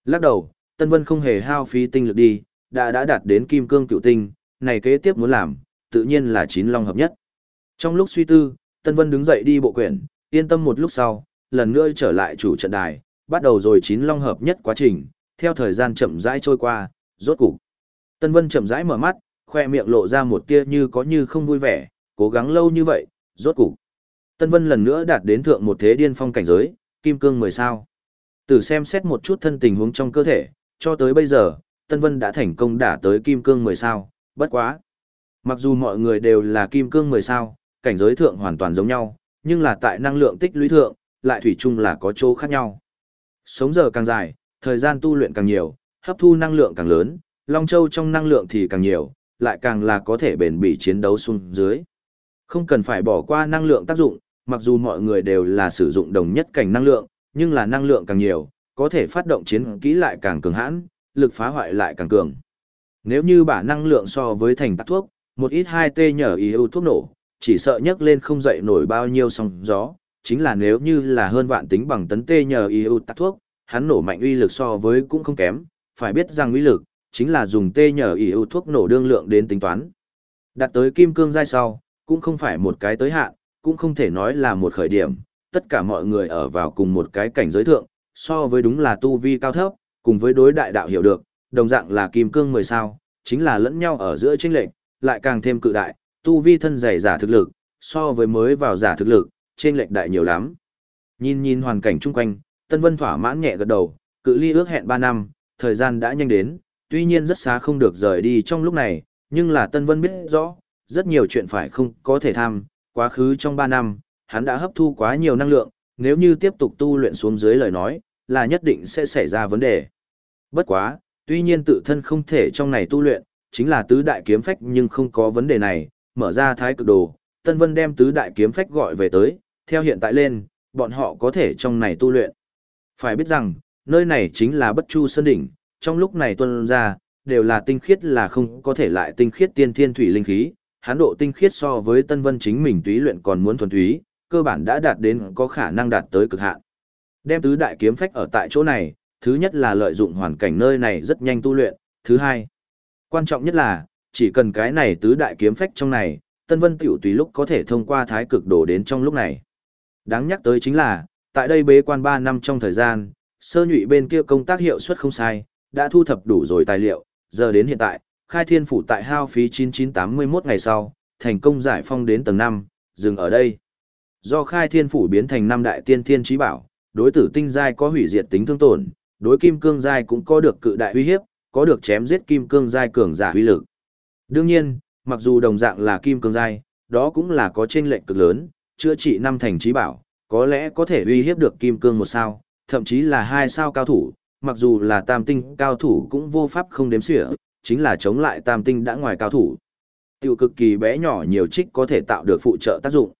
Lắc đầu, Tân Vân không hề hao phí tinh lực đi, đã đã đạt đến kim cương cựu tinh, này kế tiếp muốn làm, tự nhiên là chín long hợp nhất. Trong lúc suy tư, Tân Vân đứng dậy đi bộ quyển, yên tâm một lúc sau, lần nữa trở lại chủ trận đài, bắt đầu rồi chín long hợp nhất quá trình, theo thời gian chậm rãi trôi qua, rốt cục. Tân Vân chậm rãi mở mắt, khoe miệng lộ ra một tia như có như không vui vẻ, cố gắng lâu như vậy, rốt cục. Tân Vân lần nữa đạt đến thượng một thế điên phong cảnh giới, kim cương 10 sao. Từ xem xét một chút thân tình huống trong cơ thể, cho tới bây giờ, Tân Vân đã thành công đả tới kim cương 10 sao, bất quá. Mặc dù mọi người đều là kim cương 10 sao, cảnh giới thượng hoàn toàn giống nhau, nhưng là tại năng lượng tích lũy thượng, lại thủy chung là có chỗ khác nhau. Sống giờ càng dài, thời gian tu luyện càng nhiều, hấp thu năng lượng càng lớn, Long Châu trong năng lượng thì càng nhiều, lại càng là có thể bền bỉ chiến đấu xuống dưới. Không cần phải bỏ qua năng lượng tác dụng, mặc dù mọi người đều là sử dụng đồng nhất cảnh năng lượng, nhưng là năng lượng càng nhiều, có thể phát động chiến kỹ lại càng cường hãn, lực phá hoại lại càng cường. Nếu như bả năng lượng so với thành tác thuốc, một ít 2T nhờ ý ưu thuốc nổ, chỉ sợ nhấc lên không dậy nổi bao nhiêu sóng gió, chính là nếu như là hơn vạn tính bằng tấn tê nhờ yêu ưu tắc thuốc, hắn nổ mạnh uy lực so với cũng không kém, phải biết rằng uy lực, chính là dùng tê nhờ yêu ưu thuốc nổ đương lượng đến tính toán. Đặt tới kim cương giai sau, cũng không phải một cái tới hạn, cũng không thể nói là một khởi điểm, tất cả mọi người ở vào cùng một cái cảnh giới thượng, so với đúng là tu vi cao thấp, cùng với đối đại đạo hiểu được, đồng dạng là kim cương 10 sao, chính là lẫn nhau ở giữa chênh lệch, lại càng thêm cự đại, tu vi thân dày giả thực lực, so với mới vào giả thực lực, trên lệch đại nhiều lắm. Nhìn nhìn hoàn cảnh chung quanh, Tân Vân thỏa mãn nhẹ gật đầu, cự ly ước hẹn 3 năm, thời gian đã nhanh đến, tuy nhiên rất xa không được rời đi trong lúc này, nhưng là Tân Vân biết rõ, rất nhiều chuyện phải không có thể tham, quá khứ trong 3 năm, hắn đã hấp thu quá nhiều năng lượng, nếu như tiếp tục tu luyện xuống dưới lời nói, là nhất định sẽ xảy ra vấn đề. Bất quá, tuy nhiên tự thân không thể trong này tu luyện, chính là tứ đại kiếm phách nhưng không có vấn đề này, mở ra thái cực đồ, Tân Vân đem tứ đại kiếm phách gọi về tới, theo hiện tại lên, bọn họ có thể trong này tu luyện. Phải biết rằng, nơi này chính là bất chu sơn đỉnh, trong lúc này tuân ra, đều là tinh khiết là không có thể lại tinh khiết tiên thiên thủy linh khí, hán độ tinh khiết so với Tân Vân chính mình túy luyện còn muốn thuần túy, cơ bản đã đạt đến có khả năng đạt tới cực hạn. Đem tứ đại kiếm phách ở tại chỗ này, thứ nhất là lợi dụng hoàn cảnh nơi này rất nhanh tu luyện, thứ hai, quan trọng nhất là, chỉ cần cái này tứ đại kiếm phách trong này, Tân Vân tiểu tùy lúc có thể thông qua thái cực đổ đến trong lúc này. Đáng nhắc tới chính là, tại đây bế quan 3 năm trong thời gian, sơ nhụy bên kia công tác hiệu suất không sai, đã thu thập đủ rồi tài liệu, giờ đến hiện tại, khai thiên phủ tại hao phí 9981 ngày sau, thành công giải phong đến tầng 5, dừng ở đây. Do khai thiên phủ biến thành năm đại tiên thiên trí bảo, đối tử tinh giai có hủy diệt tính thương tổn, đối kim cương giai cũng có được cự đại uy hiếp, có được chém giết kim cương giai cường giả uy lực. Đương nhiên, mặc dù đồng dạng là kim cương giai, đó cũng là có chênh lệnh cực lớn, chữa trị năm thành trí bảo, có lẽ có thể uy hiếp được kim cương một sao, thậm chí là hai sao cao thủ, mặc dù là tam tinh cao thủ cũng vô pháp không đếm xỉa, chính là chống lại tam tinh đã ngoài cao thủ. Tiểu cực kỳ bé nhỏ nhiều trích có thể tạo được phụ trợ tác dụng.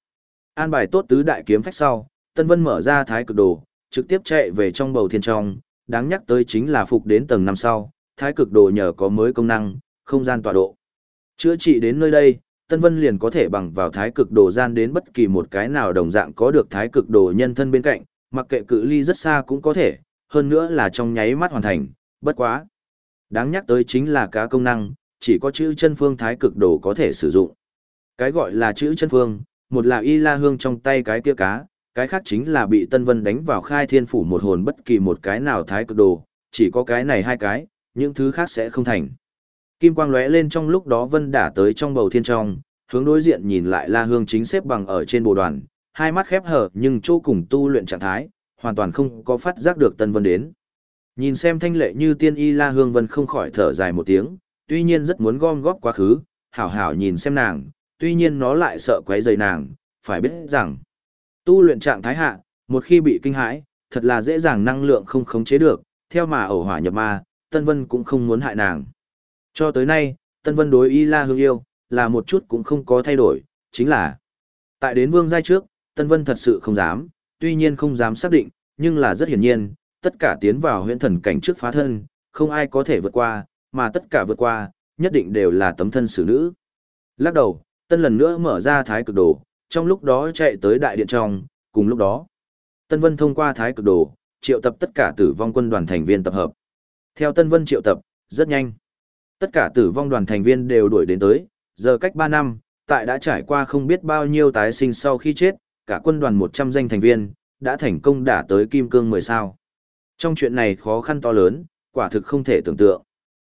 An bài tốt tứ đại kiếm phách sau, Tân Vân mở ra thái cực đồ, trực tiếp chạy về trong bầu thiên trong, đáng nhắc tới chính là phục đến tầng năm sau, thái cực đồ nhờ có mới công năng, không gian tọa độ. Chữa trị đến nơi đây, Tân Vân liền có thể bằng vào thái cực đồ gian đến bất kỳ một cái nào đồng dạng có được thái cực đồ nhân thân bên cạnh, mặc kệ cự ly rất xa cũng có thể, hơn nữa là trong nháy mắt hoàn thành, bất quá. Đáng nhắc tới chính là cá công năng, chỉ có chữ chân phương thái cực đồ có thể sử dụng. Cái gọi là chữ chân phương, một là y la hương trong tay cái kia cá, cái khác chính là bị Tân Vân đánh vào khai thiên phủ một hồn bất kỳ một cái nào thái cực đồ, chỉ có cái này hai cái, những thứ khác sẽ không thành. Kim quang lóe lên trong lúc đó Vân đả tới trong bầu thiên trong, hướng đối diện nhìn lại La Hương chính xếp bằng ở trên bồ đoàn, hai mắt khép hờ nhưng chỗ cùng tu luyện trạng thái, hoàn toàn không có phát giác được Tân Vân đến. Nhìn xem thanh lệ như tiên y La Hương Vân không khỏi thở dài một tiếng, tuy nhiên rất muốn gom góp quá khứ, hảo hảo nhìn xem nàng, tuy nhiên nó lại sợ quấy rầy nàng, phải biết rằng, tu luyện trạng thái hạ, một khi bị kinh hãi, thật là dễ dàng năng lượng không khống chế được, theo mà ẩu hỏa nhập ma, Tân Vân cũng không muốn hại nàng. Cho tới nay, Tân Vân đối Y La Hương yêu, là một chút cũng không có thay đổi, chính là tại đến vương giai trước, Tân Vân thật sự không dám, tuy nhiên không dám xác định, nhưng là rất hiển nhiên, tất cả tiến vào huyễn thần cảnh trước phá thân, không ai có thể vượt qua, mà tất cả vượt qua, nhất định đều là tấm thân xử nữ. Lắc đầu, tân lần nữa mở ra thái cực đồ, trong lúc đó chạy tới đại điện trong, cùng lúc đó. Tân Vân thông qua thái cực đồ, triệu tập tất cả tử vong quân đoàn thành viên tập hợp. Theo Tân Vân triệu tập, rất nhanh. Tất cả tử vong đoàn thành viên đều đuổi đến tới, giờ cách 3 năm, tại đã trải qua không biết bao nhiêu tái sinh sau khi chết, cả quân đoàn 100 danh thành viên, đã thành công đả tới kim cương 10 sao. Trong chuyện này khó khăn to lớn, quả thực không thể tưởng tượng.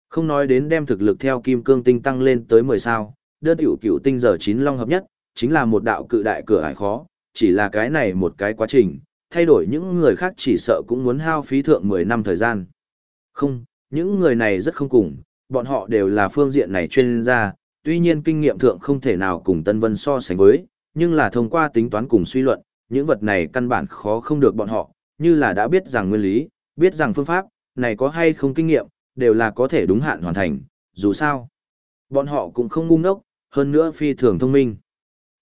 Không nói đến đem thực lực theo kim cương tinh tăng lên tới 10 sao, đơn tiểu cựu tinh giờ 9 long hợp nhất, chính là một đạo cự đại cửa ải khó, chỉ là cái này một cái quá trình, thay đổi những người khác chỉ sợ cũng muốn hao phí thượng 10 năm thời gian. Không, những người này rất không cùng, bọn họ đều là phương diện này chuyên gia, tuy nhiên kinh nghiệm thượng không thể nào cùng Tân Vân so sánh với, nhưng là thông qua tính toán cùng suy luận, những vật này căn bản khó không được bọn họ, như là đã biết rằng nguyên lý, biết rằng phương pháp, này có hay không kinh nghiệm, đều là có thể đúng hạn hoàn thành, dù sao. Bọn họ cũng không ngu ngốc, hơn nữa phi thường thông minh.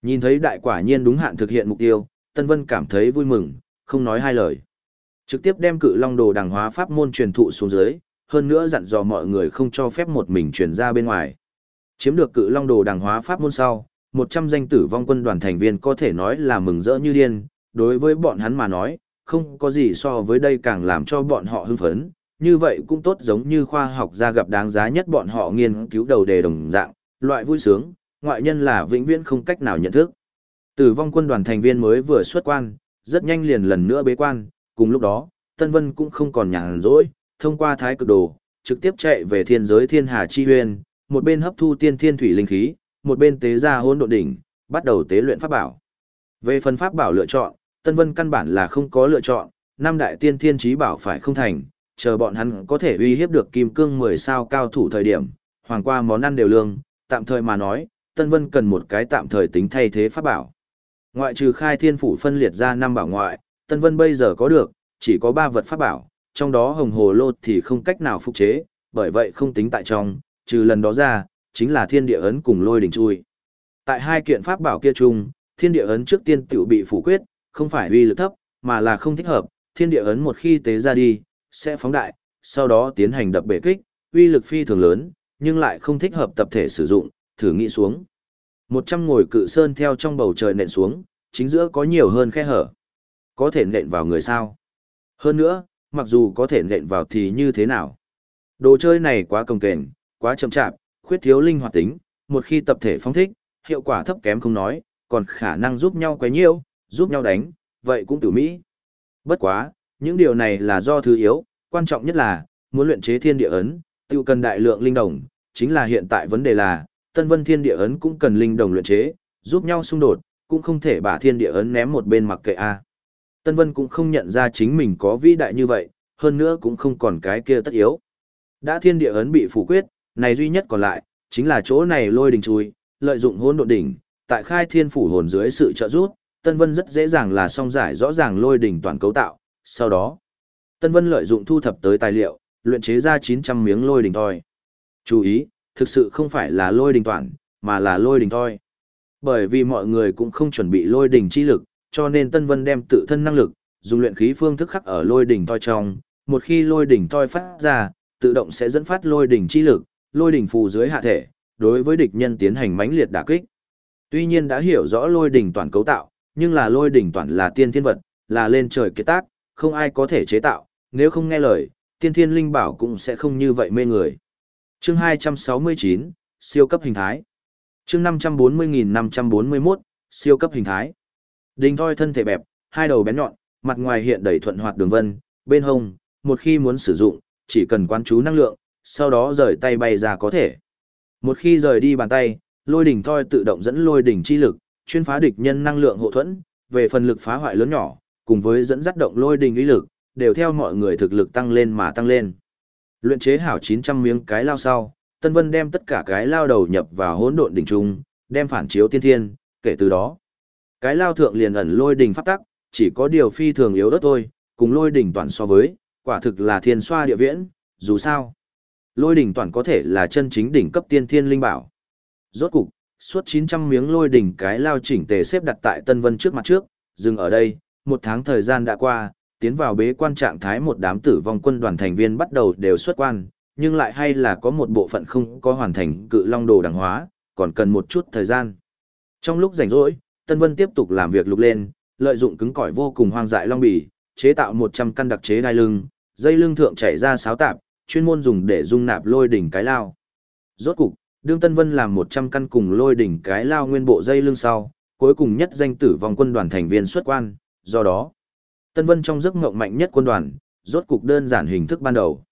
Nhìn thấy đại quả nhiên đúng hạn thực hiện mục tiêu, Tân Vân cảm thấy vui mừng, không nói hai lời. Trực tiếp đem cự long đồ đằng hóa pháp môn truyền thụ xuống dưới, hơn nữa dặn dò mọi người không cho phép một mình truyền ra bên ngoài. Chiếm được cự long đồ đằng hóa pháp môn sau, 100 danh tử vong quân đoàn thành viên có thể nói là mừng rỡ như điên, đối với bọn hắn mà nói, không có gì so với đây càng làm cho bọn họ hưng phấn, như vậy cũng tốt giống như khoa học gia gặp đáng giá nhất bọn họ nghiên cứu đầu đề đồng dạng, loại vui sướng, ngoại nhân là vĩnh viễn không cách nào nhận thức. Tử vong quân đoàn thành viên mới vừa xuất quan, rất nhanh liền lần nữa bế quan, cùng lúc đó, Tân Vân cũng không còn nhàn rỗi, thông qua thái cực đồ, trực tiếp chạy về thiên giới thiên hà chi huyền, một bên hấp thu tiên thiên thủy linh khí, một bên tế ra hôn độn đỉnh, bắt đầu tế luyện pháp bảo. Về phần pháp bảo lựa chọn, Tân Vân căn bản là không có lựa chọn, năm đại tiên thiên trí bảo phải không thành, chờ bọn hắn có thể uy hiếp được kim cương 10 sao cao thủ thời điểm, hoàng qua món ăn đều lương, tạm thời mà nói, Tân Vân cần một cái tạm thời tính thay thế pháp bảo. Ngoại trừ khai thiên phủ phân liệt ra năm bảo ngoại, Tân Vân bây giờ có được, chỉ có 3 vật pháp bảo, trong đó hồng hồ lô thì không cách nào phục chế, bởi vậy không tính tại trong, trừ lần đó ra, chính là thiên địa ấn cùng lôi đỉnh chui. Tại hai kiện pháp bảo kia chung, thiên địa ấn trước tiên tiểu bị phủ quyết, không phải uy lực thấp, mà là không thích hợp, thiên địa ấn một khi tế ra đi, sẽ phóng đại, sau đó tiến hành đập bể kích, uy lực phi thường lớn, nhưng lại không thích hợp tập thể sử dụng, thử nghĩ xuống. Một trăm ngồi cự sơn theo trong bầu trời nện xuống, chính giữa có nhiều hơn khe hở. Có thể nện vào người sao? Hơn nữa, mặc dù có thể nện vào thì như thế nào? Đồ chơi này quá công kềnh, quá chậm chạp, khuyết thiếu linh hoạt tính, một khi tập thể phóng thích, hiệu quả thấp kém không nói, còn khả năng giúp nhau quấy nhiễu, giúp nhau đánh, vậy cũng tử mỹ. Bất quá, những điều này là do thứ yếu, quan trọng nhất là, muốn luyện chế thiên địa ấn, tiêu cần đại lượng linh đồng, chính là hiện tại vấn đề là, Tân Vân Thiên Địa ấn cũng cần linh đồng luyện chế, giúp nhau xung đột, cũng không thể 把 Thiên Địa ấn ném một bên mặc kệ a. Tân Vân cũng không nhận ra chính mình có vĩ đại như vậy, hơn nữa cũng không còn cái kia tất yếu. Đã Thiên Địa ấn bị phủ quyết, này duy nhất còn lại, chính là chỗ này lôi đình chui, lợi dụng hỗn độn đỉnh, tại khai thiên phủ hồn dưới sự trợ giúp, Tân Vân rất dễ dàng là song giải rõ ràng lôi đỉnh toàn cấu tạo, sau đó, Tân Vân lợi dụng thu thập tới tài liệu, luyện chế ra 900 miếng lôi đỉnh thôi. Chú ý, thực sự không phải là lôi đỉnh toàn, mà là lôi đỉnh thôi. Bởi vì mọi người cũng không chuẩn bị lôi đỉnh chi lực, cho nên Tân Vân đem tự thân năng lực, dùng luyện khí phương thức khắc ở lôi đỉnh toi trong, một khi lôi đỉnh toi phát ra, tự động sẽ dẫn phát lôi đỉnh chi lực, lôi đỉnh phù dưới hạ thể, đối với địch nhân tiến hành mãnh liệt đả kích. Tuy nhiên đã hiểu rõ lôi đỉnh toàn cấu tạo, nhưng là lôi đỉnh toàn là tiên thiên vật, là lên trời kết tác, không ai có thể chế tạo, nếu không nghe lời, tiên thiên linh bảo cũng sẽ không như vậy mê người. Chương 269, siêu cấp hình thái. Chương 540.541, siêu cấp hình thái. Đình thoi thân thể bẹp, hai đầu bén nhọn, mặt ngoài hiện đầy thuận hoạt đường vân, bên hông, một khi muốn sử dụng, chỉ cần quán chú năng lượng, sau đó rời tay bay ra có thể. Một khi rời đi bàn tay, lôi đỉnh thoi tự động dẫn lôi đỉnh chi lực, chuyên phá địch nhân năng lượng hộ thuẫn, về phần lực phá hoại lớn nhỏ, cùng với dẫn dắt động lôi đỉnh uy lực, đều theo mọi người thực lực tăng lên mà tăng lên. Luyện chế hảo 900 miếng cái lao sau, Tân Vân đem tất cả cái lao đầu nhập vào hỗn độn đỉnh trung, đem phản chiếu tiên thiên, kể từ đó, cái lao thượng liền ẩn lôi đỉnh pháp tắc, chỉ có điều phi thường yếu đất thôi, cùng lôi đỉnh toàn so với, quả thực là thiên xoa địa viễn, dù sao. Lôi đỉnh toàn có thể là chân chính đỉnh cấp tiên thiên linh bảo. Rốt cục, suốt 900 miếng lôi đỉnh cái lao chỉnh tề xếp đặt tại Tân Vân trước mặt trước, dừng ở đây, một tháng thời gian đã qua, tiến vào bế quan trạng thái một đám tử vong quân đoàn thành viên bắt đầu đều xuất quan, nhưng lại hay là có một bộ phận không có hoàn thành cự long đồ đẳng hóa, còn cần một chút thời gian. Trong lúc rảnh rỗi, Tân Vân tiếp tục làm việc lục lên, lợi dụng cứng cỏi vô cùng hoang dại long bì, chế tạo 100 căn đặc chế đai lưng, dây lưng thượng chảy ra sáo tạp, chuyên môn dùng để dung nạp lôi đỉnh cái lao. Rốt cục, đương Tân Vân làm 100 căn cùng lôi đỉnh cái lao nguyên bộ dây lưng sau, cuối cùng nhất danh tử vong quân đoàn thành viên xuất quan, do đó, Tân Vân trong giấc ngộng mạnh nhất quân đoàn, rốt cục đơn giản hình thức ban đầu.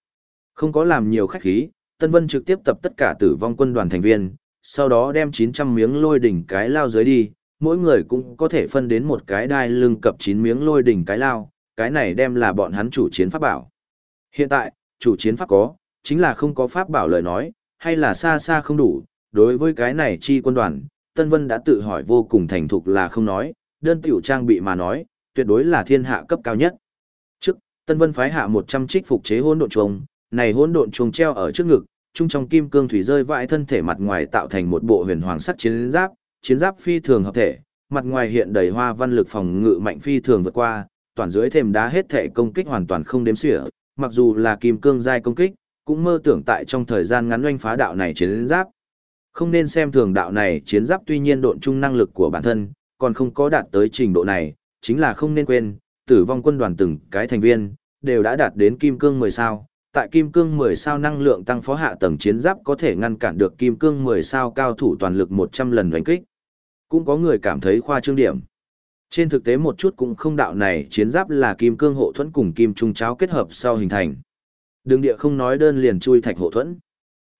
Không có làm nhiều khách khí, Tân Vân trực tiếp tập tất cả tử vong quân đoàn thành viên, sau đó đem 900 miếng lôi đỉnh cái lao dưới đi, mỗi người cũng có thể phân đến một cái đai lưng cập 9 miếng lôi đỉnh cái lao, cái này đem là bọn hắn chủ chiến pháp bảo. Hiện tại, chủ chiến pháp có, chính là không có pháp bảo lời nói, hay là xa xa không đủ, đối với cái này chi quân đoàn, Tân Vân đã tự hỏi vô cùng thành thục là không nói, đơn tiểu trang bị mà nói, tuyệt đối là thiên hạ cấp cao nhất. Trước, Tân Vân phái hạ 100 trích phục chế hỗn độn chuông, này hỗn độn chuông treo ở trước ngực, trung trong kim cương thủy rơi vãi thân thể mặt ngoài tạo thành một bộ huyền hoàng sắc chiến giáp, chiến giáp phi thường hợp thể, mặt ngoài hiện đầy hoa văn lực phòng ngự mạnh phi thường vượt qua, toàn dưới thềm đá hết thể công kích hoàn toàn không đếm xỉa, mặc dù là kim cương giai công kích, cũng mơ tưởng tại trong thời gian ngắn oanh phá đạo này chiến giáp. Không nên xem thường đạo này chiến giáp tuy nhiên độn trung năng lực của bản thân, còn không có đạt tới trình độ này, chính là không nên quên, tử vong quân đoàn từng cái thành viên, đều đã đạt đến kim cương 10 sao. Tại kim cương 10 sao năng lượng tăng phó hạ tầng chiến giáp có thể ngăn cản được kim cương 10 sao cao thủ toàn lực 100 lần đánh kích. Cũng có người cảm thấy khoa trương điểm. Trên thực tế một chút cũng không đạo này chiến giáp là kim cương hộ thuẫn cùng kim trung cháo kết hợp sau hình thành. Đường địa không nói đơn liền chui thạch hộ thuẫn.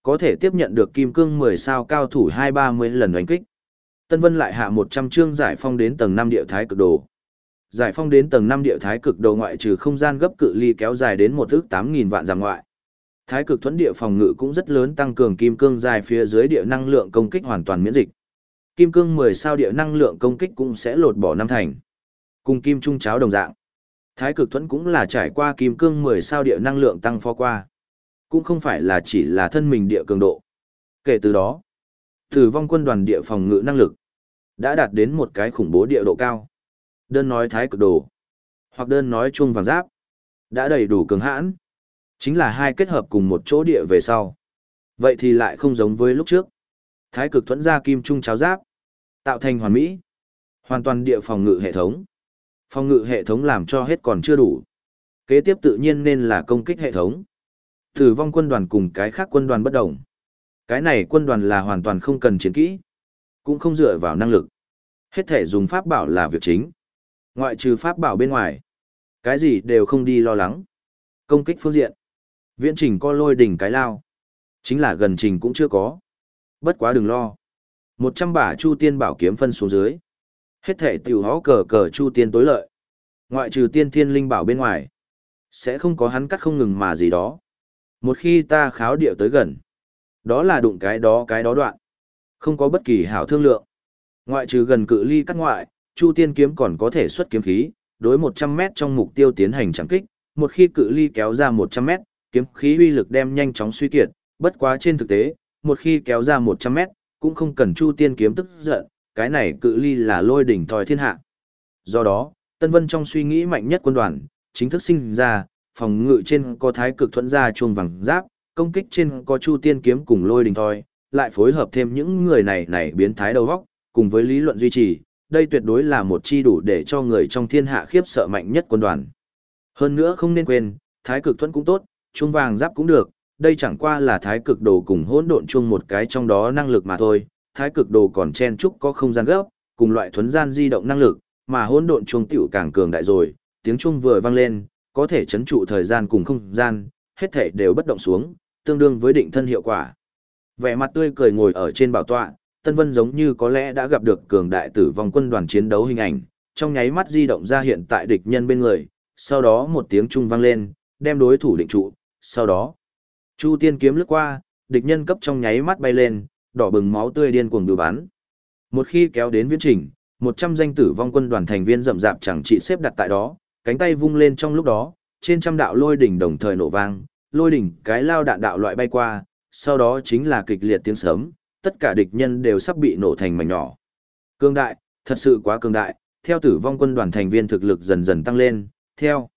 Có thể tiếp nhận được kim cương 10 sao cao thủ 2-30 lần đánh kích. Tân Vân lại hạ 100 chương giải phong đến tầng 5 địa thái cực đồ. Giải phong đến tầng 5 địa thái cực đồ ngoại trừ không gian gấp cự ly kéo dài đến một ước 8.000 vạn giảm ngoại. Thái cực thuẫn địa phòng ngự cũng rất lớn, tăng cường kim cương dài phía dưới địa năng lượng công kích hoàn toàn miễn dịch. Kim cương 10 sao địa năng lượng công kích cũng sẽ lột bỏ năm thành. Cùng kim trung cháo đồng dạng. Thái cực thuẫn cũng là trải qua kim cương 10 sao địa năng lượng tăng phó qua. Cũng không phải là chỉ là thân mình địa cường độ. Kể từ đó, tử vong quân đoàn địa phòng ngự năng lực đã đạt đến một cái khủng bố địa độ cao. Đơn nói thái cực đồ, hoặc đơn nói chuông vàng giáp, đã đầy đủ cường hãn. Chính là hai kết hợp cùng một chỗ địa về sau. Vậy thì lại không giống với lúc trước. Thái cực thuẫn ra kim trung cháo giáp, tạo thành hoàn mỹ, hoàn toàn địa phòng ngự hệ thống. Phòng ngự hệ thống làm cho hết còn chưa đủ. Kế tiếp tự nhiên nên là công kích hệ thống. Tử vong quân đoàn cùng cái khác quân đoàn bất đồng. Cái này quân đoàn là hoàn toàn không cần chiến kỹ, cũng không dựa vào năng lực. Hết thể dùng pháp bảo là việc chính. Ngoại trừ pháp bảo bên ngoài, cái gì đều không đi lo lắng. Công kích phương diện, viễn trình co lôi đỉnh cái lao, chính là gần trình cũng chưa có. Bất quá đừng lo. một trăm bả chu tiên bảo kiếm phân xuống dưới. Hết thể tiểu hó cờ cờ chu tiên tối lợi. Ngoại trừ tiên thiên linh bảo bên ngoài. Sẽ không có hắn cắt không ngừng mà gì đó. Một khi ta kháo điệu tới gần. Đó là đụng cái đó cái đó đoạn. Không có bất kỳ hảo thương lượng. Ngoại trừ gần cự ly cắt ngoại, chu tiên kiếm còn có thể xuất kiếm khí, đối một trăm mét trong mục tiêu tiến hành chẳng kích. Một khi cự ly kéo ra một trăm mét, kiếm khí uy lực đem nhanh chóng suy kiệt. Bất quá trên thực tế, một khi kéo ra một trăm mét, cũng không cần chu tiên kiếm tức giận, cái này cự ly là lôi đỉnh thòi thiên hạ. Do đó, Tân Vân trong suy nghĩ mạnh nhất quân đoàn, chính thức sinh ra, phòng ngự trên có thái cực thuẫn ra chuông vàng giáp, công kích trên có chu tiên kiếm cùng lôi đỉnh thòi, lại phối hợp thêm những người này này biến thái đầu góc, cùng với lý luận duy trì, đây tuyệt đối là một chi đủ để cho người trong thiên hạ khiếp sợ mạnh nhất quân đoàn. Hơn nữa không nên quên, thái cực thuẫn cũng tốt, chuông vàng giáp cũng được, đây chẳng qua là thái cực đồ cùng hỗn độn chuông một cái trong đó năng lực mà thôi, thái cực đồ còn chen chúc có không gian gấp, cùng loại thuấn gian di động năng lực, mà hỗn độn chuông tiểu càng cường đại rồi, tiếng chuông vừa vang lên, có thể chấn trụ thời gian cùng không gian, hết thể đều bất động xuống, tương đương với định thân hiệu quả. Vẻ mặt tươi cười ngồi ở trên bảo tọa, Tân Vân giống như có lẽ đã gặp được cường đại tử vong quân đoàn chiến đấu hình ảnh, trong nháy mắt di động ra hiện tại địch nhân bên người, sau đó một tiếng trung vang lên, đem đối thủ định trụ, sau đó, Chu Tiên kiếm lướt qua, địch nhân cấp trong nháy mắt bay lên, đỏ bừng máu tươi điên cuồng đùa bắn. Một khi kéo đến viễn trình, 100 danh tử vong quân đoàn thành viên rậm rạp chẳng trị xếp đặt tại đó, cánh tay vung lên trong lúc đó, trên trăm đạo lôi đỉnh đồng thời nổ vang, lôi đỉnh cái lao đạn đạo loại bay qua, sau đó chính là kịch liệt tiếng sấm, tất cả địch nhân đều sắp bị nổ thành mảnh nhỏ. Cương đại, thật sự quá cường đại, theo tử vong quân đoàn thành viên thực lực dần dần tăng lên, theo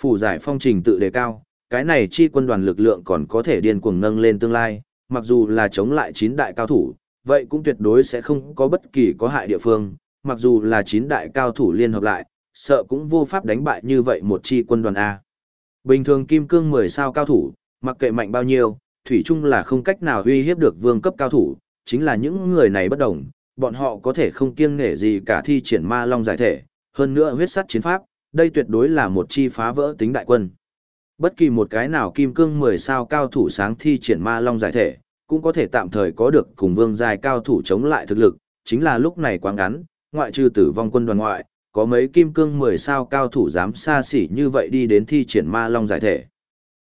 phủ giải phong trình tự đề cao, cái này chi quân đoàn lực lượng còn có thể điên cuồng nâng lên tương lai, mặc dù là chống lại chín đại cao thủ, vậy cũng tuyệt đối sẽ không có bất kỳ có hại địa phương, mặc dù là chín đại cao thủ liên hợp lại, sợ cũng vô pháp đánh bại như vậy một chi quân đoàn A. Bình thường kim cương 10 sao cao thủ, mặc kệ mạnh bao nhiêu, thủy chung là không cách nào uy hiếp được vương cấp cao thủ, chính là những người này bất đồng, bọn họ có thể không kiêng nể gì cả thi triển ma long giải thể, hơn nữa huyết sắt chiến pháp, đây tuyệt đối là một chi phá vỡ tính đại quân. Bất kỳ một cái nào kim cương 10 sao cao thủ sáng thi triển ma long giải thể, cũng có thể tạm thời có được cùng vương giai cao thủ chống lại thực lực, chính là lúc này quá ngắn, ngoại trừ tử vong quân đoàn ngoại, có mấy kim cương 10 sao cao thủ dám xa xỉ như vậy đi đến thi triển ma long giải thể.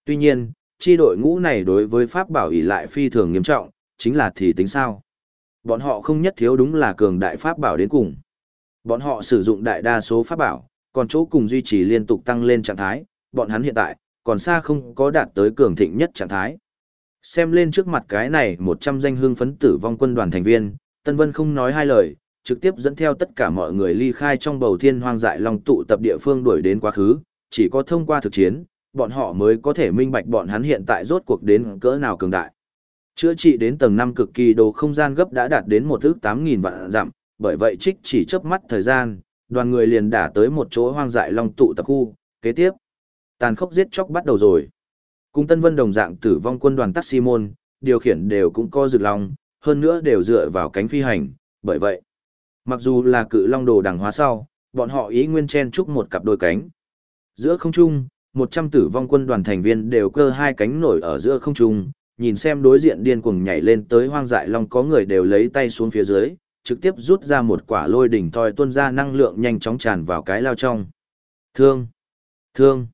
Tuy nhiên, chi đội ngũ này đối với pháp bảo ỷ lại phi thường nghiêm trọng, chính là thì tính sao. Bọn họ không nhất thiếu đúng là cường đại pháp bảo đến cùng. Bọn họ sử dụng đại đa số pháp bảo, còn chỗ cùng duy trì liên tục tăng lên trạng thái, bọn hắn hiện tại, còn xa không có đạt tới cường thịnh nhất trạng thái. Xem lên trước mặt cái này 100 danh hương phấn tử vong quân đoàn thành viên, Tân Vân không nói hai lời, trực tiếp dẫn theo tất cả mọi người ly khai trong bầu thiên hoang dại long tụ tập địa phương đuổi đến quá khứ, chỉ có thông qua thực chiến, bọn họ mới có thể minh bạch bọn hắn hiện tại rốt cuộc đến cỡ nào cường đại. Chữa trị đến tầng 5 cực kỳ đồ không gian gấp đã đạt đến một ước 8.000 vạn dặm, bởi vậy trích chỉ chớp mắt thời gian, đoàn người liền đả tới một chỗ hoang dại long tụ tập khu, kế tiếp. Tàn khốc giết chóc bắt đầu rồi. Cùng Tân Vân đồng dạng tử vong quân đoàn Taximon, điều khiển đều cũng co rực long, hơn nữa đều dựa vào cánh phi hành, bởi vậy. Mặc dù là cự long đồ đằng hóa sau, bọn họ ý nguyên chen chúc một cặp đôi cánh. Giữa không trung, 100 tử vong quân đoàn thành viên đều cơ hai cánh nổi ở giữa không trung, nhìn xem đối diện điên cuồng nhảy lên tới hoang dại long có người đều lấy tay xuống phía dưới, trực tiếp rút ra một quả lôi đỉnh thoi tuôn ra năng lượng nhanh chóng tràn vào cái lao trong. Thương! Thương!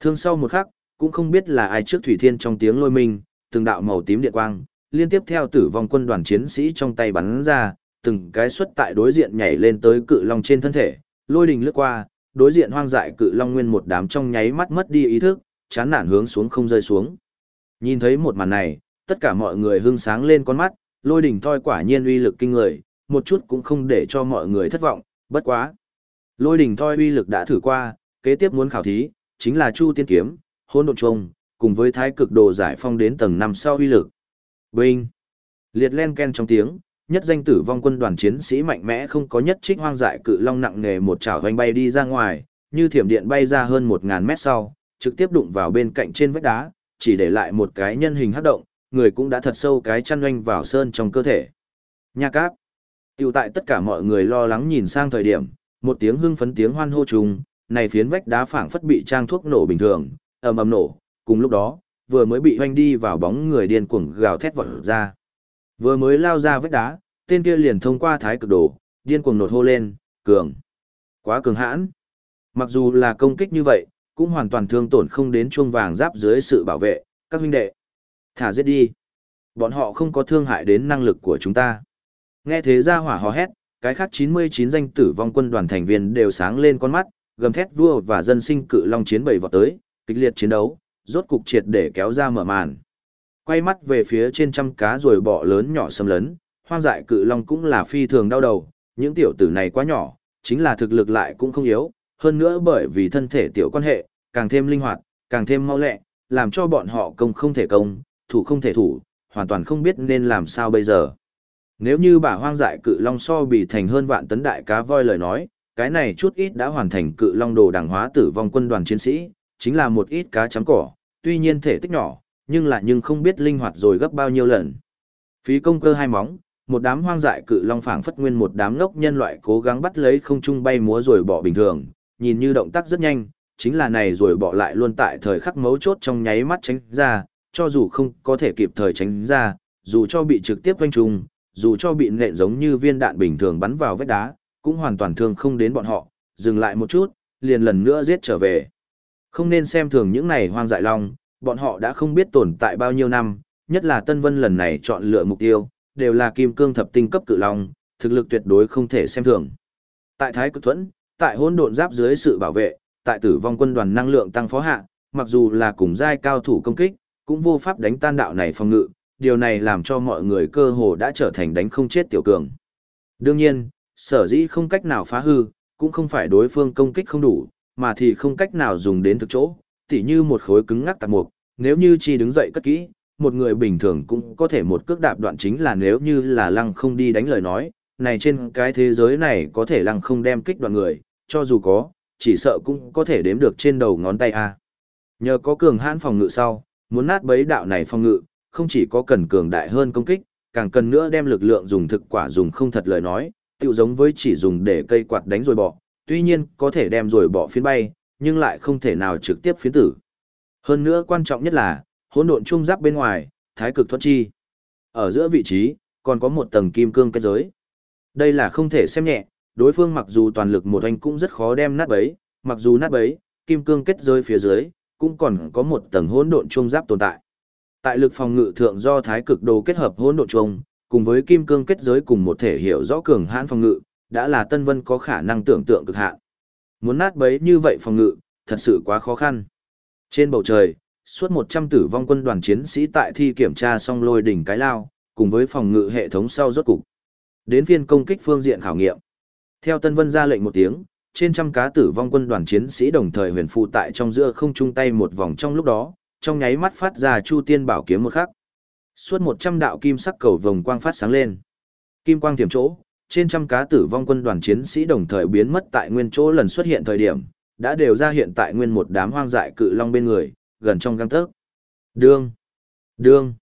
Thương sau một khắc, cũng không biết là ai trước thủy thiên trong tiếng lôi minh, từng đạo màu tím điện quang, liên tiếp theo tử vong quân đoàn chiến sĩ trong tay bắn ra, từng cái xuất tại đối diện nhảy lên tới cự long trên thân thể, lôi đình lướt qua, đối diện hoang dại cự long nguyên một đám trong nháy mắt mất đi ý thức, chán nản hướng xuống không rơi xuống. Nhìn thấy một màn này, tất cả mọi người hưng sáng lên con mắt, lôi đỉnh thoi quả nhiên uy lực kinh người, một chút cũng không để cho mọi người thất vọng, bất quá. Lôi đỉnh thoi uy lực đã thử qua, kế tiếp muốn khảo thí, chính là Chu Tiên Kiếm, Hôn Độn Trung, cùng với Thái Cực Đồ giải phong đến tầng 5 sau uy lực. Binh! Liệt len ken trong tiếng, nhất danh tử vong quân đoàn chiến sĩ mạnh mẽ không có nhất trích hoang dại cự long nặng nghề một chảo hoành bay đi ra ngoài, như thiểm điện bay ra hơn 1000 mét sau, trực tiếp đụng vào bên cạnh trên vách đá, chỉ để lại một cái nhân hình hắc động, người cũng đã thật sâu cái chăn oanh vào sơn trong cơ thể. Nha cáp. Tiểu tại tất cả mọi người lo lắng nhìn sang thời điểm, một tiếng hưng phấn tiếng hoan hô trùng, này phiến vách đá phảng phất bị trang thuốc nổ bình thường, ầm ầm nổ, cùng lúc đó, vừa mới bị hoanh đi vào bóng người điên cuồng gào thét vọt ra. Vừa mới lao ra vách đá, tên kia liền thông qua thái cực đồ, điên cuồng nột hô lên, cường. Quá cường hãn. Mặc dù là công kích như vậy, cũng hoàn toàn thương tổn không đến chuông vàng giáp dưới sự bảo vệ, các huynh đệ. Thả giết đi. Bọn họ không có thương hại đến năng lực của chúng ta. Nghe thế ra hỏa hò hét, cái khác 99 danh tử vong quân đoàn thành viên đều sáng lên con mắt, gầm thét vua và dân sinh cự long chiến bầy vọt tới, kịch liệt chiến đấu, rốt cục triệt để kéo ra mở màn. Quay mắt về phía trên trăm cá rồi bọ lớn nhỏ xâm lấn, hoang dại cự long cũng là phi thường đau đầu, những tiểu tử này quá nhỏ, chính là thực lực lại cũng không yếu, hơn nữa bởi vì thân thể tiểu quan hệ, càng thêm linh hoạt, càng thêm mau lẹ, làm cho bọn họ công không thể công, thủ không thể thủ, hoàn toàn không biết nên làm sao bây giờ. Nếu như bà hoang dại cự long so bị thành hơn vạn tấn đại cá voi lời nói, cái này chút ít đã hoàn thành cự long đồ đảng hóa tử vong quân đoàn chiến sĩ, chính là một ít cá chấm cỏ, tuy nhiên thể tích nhỏ, nhưng lại nhưng không biết linh hoạt rồi gấp bao nhiêu lần. Phí công cơ hai móng, một đám hoang dại cự long phảng phất nguyên một đám ngốc nhân loại cố gắng bắt lấy không trung bay múa rồi bỏ bình thường, nhìn như động tác rất nhanh, chính là này rồi bỏ lại luôn tại thời khắc mấu chốt trong nháy mắt tránh ra, cho dù không có thể kịp thời tránh ra, dù cho bị trực tiếp quanh trùng, dù cho bị nện giống như viên đạn bình thường bắn vào vết đá, cũng hoàn toàn thương không đến bọn họ, dừng lại một chút, liền lần nữa giết trở về. Không nên xem thường những này hoang dại long, bọn họ đã không biết tồn tại bao nhiêu năm, nhất là Tân Vân lần này chọn lựa mục tiêu, đều là kim cương thập tinh cấp cự long, thực lực tuyệt đối không thể xem thường. Tại Thái Cực Thuẫn, tại hỗn độn giáp dưới sự bảo vệ, tại tử vong quân đoàn năng lượng tăng phó hạ, mặc dù là cùng giai cao thủ công kích, cũng vô pháp đánh tan đạo này phòng ngự, điều này làm cho mọi người cơ hồ đã trở thành đánh không chết tiểu cường. Đương nhiên, sở dĩ không cách nào phá hư, cũng không phải đối phương công kích không đủ, mà thì không cách nào dùng đến thực chỗ, tỉ như một khối cứng ngắc tạp mục, nếu như chi đứng dậy cất kỹ, một người bình thường cũng có thể một cước đạp đoạn chính là nếu như là lăng không đi đánh lời nói, này trên cái thế giới này có thể lăng không đem kích đoạn người, cho dù có, chỉ sợ cũng có thể đếm được trên đầu ngón tay a. Nhờ có cường hãn phòng ngự sau, muốn nát bấy đạo này phòng ngự, không chỉ có cần cường đại hơn công kích, càng cần nữa đem lực lượng dùng thực quả dùng không thật lời nói, tựu giống với chỉ dùng để cây quạt đánh rồi bỏ, tuy nhiên có thể đem rồi bỏ phiến bay, nhưng lại không thể nào trực tiếp phiến tử. Hơn nữa quan trọng nhất là, hỗn độn trung giáp bên ngoài, thái cực thoát chi. Ở giữa vị trí, còn có một tầng kim cương kết giới. Đây là không thể xem nhẹ, đối phương mặc dù toàn lực một anh cũng rất khó đem nát bấy, mặc dù nát bấy, kim cương kết giới phía dưới, cũng còn có một tầng hỗn độn trung giáp tồn tại. Tại lực phòng ngự thượng do thái cực đồ kết hợp hỗn độn trung, cùng với kim cương kết giới cùng một thể hiểu rõ cường hãn phòng ngự, đã là Tân Vân có khả năng tưởng tượng cực hạn. Muốn nát bấy như vậy phòng ngự, thật sự quá khó khăn. Trên bầu trời, suốt 100 tử vong quân đoàn chiến sĩ tại thi kiểm tra xong lôi đỉnh cái lao, cùng với phòng ngự hệ thống sau rốt cục. Đến phiên công kích phương diện khảo nghiệm. Theo Tân Vân ra lệnh một tiếng, trên trăm cá tử vong quân đoàn chiến sĩ đồng thời huyền phụ tại trong giữa không chung tay một vòng trong lúc đó, trong nháy mắt phát ra chu tiên bảo kiếm một khắc. Suốt 100 đạo kim sắc cầu vòng quang phát sáng lên. Kim quang tiềm chỗ, trên trăm cá tử vong quân đoàn chiến sĩ đồng thời biến mất tại nguyên chỗ lần xuất hiện thời điểm, đã đều ra hiện tại nguyên một đám hoang dại cự long bên người, gần trong găng tấc. Đương, đương,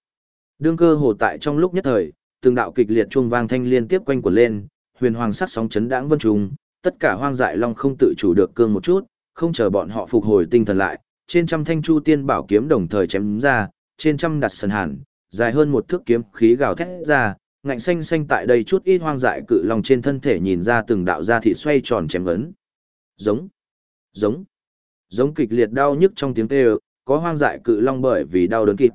đương cơ hồ tại trong lúc nhất thời, từng đạo kịch liệt chuông vang thanh liên tiếp quanh quẩn lên, huyền hoàng sắc sóng chấn đãng vân trùng, tất cả hoang dại long không tự chủ được cương một chút, không chờ bọn họ phục hồi tinh thần lại, trên trăm thanh chu tiên bảo kiếm đồng thời chém ra, trên trăm đặt sần hàn, dài hơn một thước kiếm khí gào thét ra, ngạnh xanh xanh tại đây chút ít hoang dại cự long trên thân thể nhìn ra từng đạo ra thịt xoay tròn chém ấn. Giống, giống, giống kịch liệt đau nhức trong tiếng kêu, có hoang dại cự long bởi vì đau đớn kịp.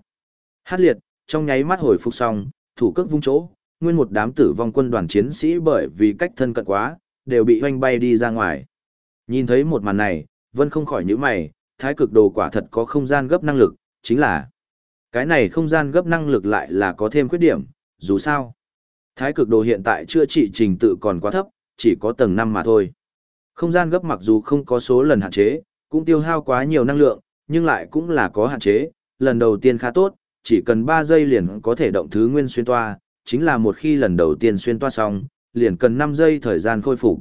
Hát liệt, trong nháy mắt hồi phục xong, thủ cước vung chỗ, nguyên một đám tử vong quân đoàn chiến sĩ bởi vì cách thân cận quá, đều bị hoanh bay đi ra ngoài. Nhìn thấy một màn này, Vân không khỏi nhíu mày, thái cực đồ quả thật có không gian gấp năng lực, chính là cái này không gian gấp năng lực lại là có thêm khuyết điểm, dù sao. Thái cực đồ hiện tại chữa trị trình tự còn quá thấp, chỉ có tầng 5 mà thôi. Không gian gấp mặc dù không có số lần hạn chế, cũng tiêu hao quá nhiều năng lượng, nhưng lại cũng là có hạn chế, lần đầu tiên khá tốt, chỉ cần 3 giây liền có thể động thứ nguyên xuyên toa, chính là một khi lần đầu tiên xuyên toa xong, liền cần 5 giây thời gian khôi phục.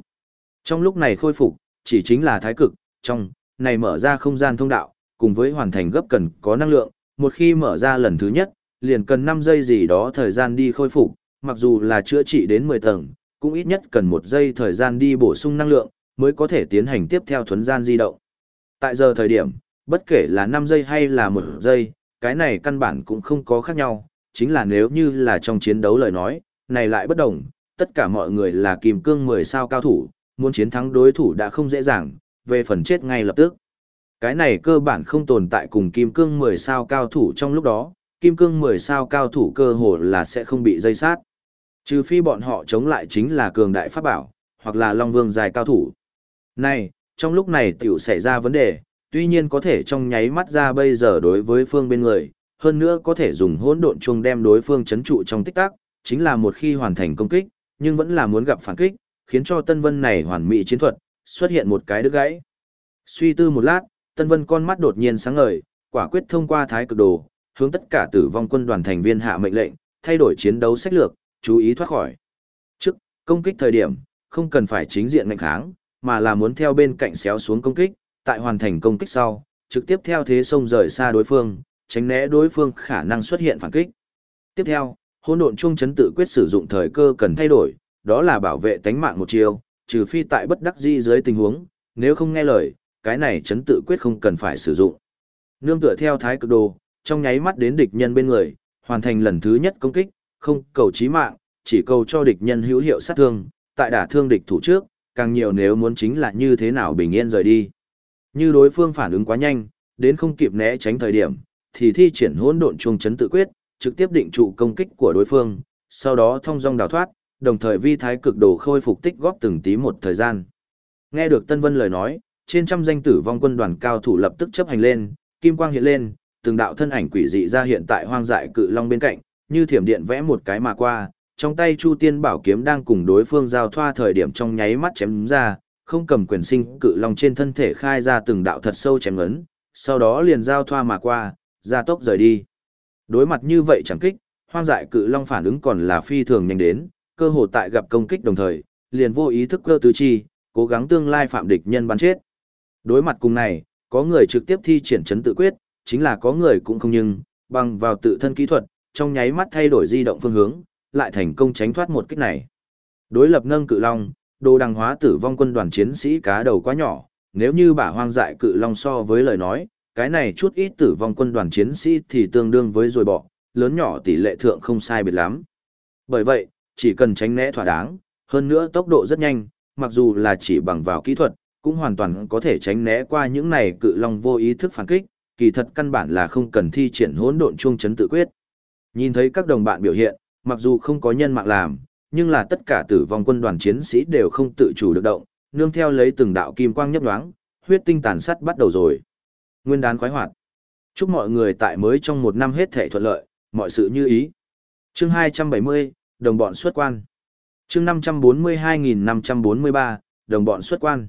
Trong lúc này khôi phục, chỉ chính là thái cực, trong, này mở ra không gian thông đạo, cùng với hoàn thành gấp cần có năng lượng, một khi mở ra lần thứ nhất, liền cần 5 giây gì đó thời gian đi khôi phục, mặc dù là chữa trị đến 10 tầng, cũng ít nhất cần 1 giây thời gian đi bổ sung năng lượng, mới có thể tiến hành tiếp theo thuấn gian di động. Tại giờ thời điểm, bất kể là 5 giây hay là 1 giây, cái này căn bản cũng không có khác nhau, chính là nếu như là trong chiến đấu lời nói, này lại bất đồng, tất cả mọi người là kim cương 10 sao cao thủ, muốn chiến thắng đối thủ đã không dễ dàng, về phần chết ngay lập tức. Cái này cơ bản không tồn tại cùng kim cương 10 sao cao thủ trong lúc đó, kim cương 10 sao cao thủ cơ hồ là sẽ không bị dây sát. Trừ phi bọn họ chống lại chính là cường đại pháp bảo, hoặc là long vương dài cao thủ. Này, trong lúc này tiểu xảy ra vấn đề, tuy nhiên có thể trong nháy mắt ra bây giờ đối với phương bên người, hơn nữa có thể dùng hỗn độn chung đem đối phương chấn trụ trong tích tắc, chính là một khi hoàn thành công kích, nhưng vẫn là muốn gặp phản kích, khiến cho Tân Vân này hoàn mỹ chiến thuật, xuất hiện một cái đứt gãy. Suy tư một lát, Tân Vân con mắt đột nhiên sáng ngời, quả quyết thông qua thái cực đồ, hướng tất cả tử vong quân đoàn thành viên hạ mệnh lệnh, thay đổi chiến đấu sách lược, chú ý thoát khỏi. Trước, công kích thời điểm, không cần phải chính diện ngạnh kháng, mà là muốn theo bên cạnh xéo xuống công kích, tại hoàn thành công kích sau, trực tiếp theo thế sông rời xa đối phương, tránh né đối phương khả năng xuất hiện phản kích. Tiếp theo, hỗn độn chuông chấn tự quyết sử dụng thời cơ cần thay đổi, đó là bảo vệ tánh mạng một chiều, trừ phi tại bất đắc dĩ dưới tình huống, nếu không nghe lời, cái này chấn tự quyết không cần phải sử dụng. Nương tựa theo thái cực đồ, trong nháy mắt đến địch nhân bên người, hoàn thành lần thứ nhất công kích, không cầu chí mạng, chỉ cầu cho địch nhân hữu hiệu sát thương, tại đả thương địch thủ trước, càng nhiều nếu muốn chính là như thế nào bình yên rời đi. Như đối phương phản ứng quá nhanh, đến không kịp né tránh thời điểm, thì thi triển hỗn độn chuông chấn tự quyết, trực tiếp định trụ công kích của đối phương, sau đó thông dong đào thoát, đồng thời vi thái cực đồ khôi phục tích góp từng tí một thời gian. Nghe được Tân Vân lời nói, trên trăm danh tử vong quân đoàn cao thủ lập tức chấp hành lên, kim quang hiện lên, từng đạo thân ảnh quỷ dị ra hiện tại hoang dại cự long bên cạnh, như thiểm điện vẽ một cái mà qua, trong tay Chu Tiên Bảo kiếm đang cùng đối phương giao thoa thời điểm trong nháy mắt chém ra, không cầm quyền sinh cự long trên thân thể khai ra từng đạo thật sâu chém ngấn, sau đó liền giao thoa mà qua, ra tốc rời đi. Đối mặt như vậy chẳng kích, hoang dại cự long phản ứng còn là phi thường nhanh đến, cơ hội tại gặp công kích đồng thời, liền vô ý thức cơ tứ chi, cố gắng tương lai phạm địch nhân bắn chết. Đối mặt cùng này, có người trực tiếp thi triển chấn tự quyết, chính là có người cũng không nhưng, bằng vào tự thân kỹ thuật, trong nháy mắt thay đổi di động phương hướng, lại thành công tránh thoát một kích này. Đối lập nâng cự long, đồ đằng hóa tử vong quân đoàn chiến sĩ cá đầu quá nhỏ, nếu như bả hoang dại cự long so với lời nói, cái này chút ít tử vong quân đoàn chiến sĩ thì tương đương với rồi bỏ, lớn nhỏ tỷ lệ thượng không sai biệt lắm. Bởi vậy, chỉ cần tránh né thỏa đáng, hơn nữa tốc độ rất nhanh, mặc dù là chỉ bằng vào kỹ thuật, cũng hoàn toàn có thể tránh né qua những này cự long vô ý thức phản kích, kỳ thật căn bản là không cần thi triển hỗn độn chuông chấn tự quyết. Nhìn thấy các đồng bạn biểu hiện, mặc dù không có nhân mạng làm, nhưng là tất cả tử vong quân đoàn chiến sĩ đều không tự chủ được động, nương theo lấy từng đạo kim quang nhấp nhoáng, huyết tinh tàn sát bắt đầu rồi. Nguyên đán khoái hoạt. Chúc mọi người tại mới trong một năm hết thể thuận lợi, mọi sự như ý. Chương 270, đồng bọn xuất quan. Chương 542.543, đồng bọn xuất quan.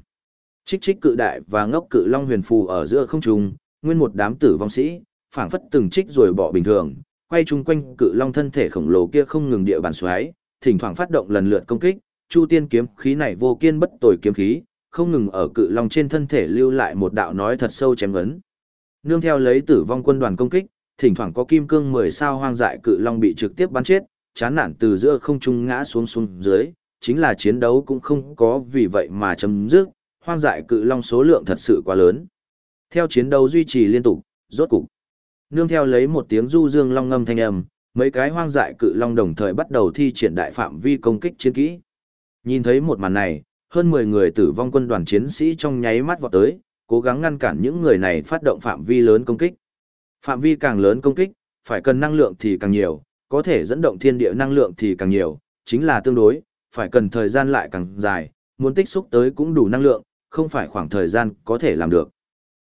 Trích trích cự đại và ngốc cự long huyền phù ở giữa không trung, nguyên một đám tử vong sĩ, phảng phất từng trích rồi bỏ bình thường, quay chung quanh cự long thân thể khổng lồ kia không ngừng địa bàn xoáy, thỉnh thoảng phát động lần lượt công kích, Chu Tiên kiếm khí này vô kiên bất tồi kiếm khí, không ngừng ở cự long trên thân thể lưu lại một đạo nói thật sâu chém ấn. Nương theo lấy tử vong quân đoàn công kích, thỉnh thoảng có kim cương 10 sao hoang dại cự long bị trực tiếp bắn chết, chán nản từ giữa không trung ngã xuống xuống dưới, chính là chiến đấu cũng không có vì vậy mà chấm dứt, hoang dại cự long số lượng thật sự quá lớn. Theo chiến đấu duy trì liên tục, rốt cục. Nương theo lấy một tiếng du dương long ngâm thanh âm, mấy cái hoang dại cự long đồng thời bắt đầu thi triển đại phạm vi công kích chiến kỹ. Nhìn thấy một màn này, hơn 10 người tử vong quân đoàn chiến sĩ trong nháy mắt vọt tới, cố gắng ngăn cản những người này phát động phạm vi lớn công kích. Phạm vi càng lớn công kích, phải cần năng lượng thì càng nhiều, có thể dẫn động thiên địa năng lượng thì càng nhiều, chính là tương đối, phải cần thời gian lại càng dài, muốn tích xúc tới cũng đủ năng lượng, không phải khoảng thời gian có thể làm được.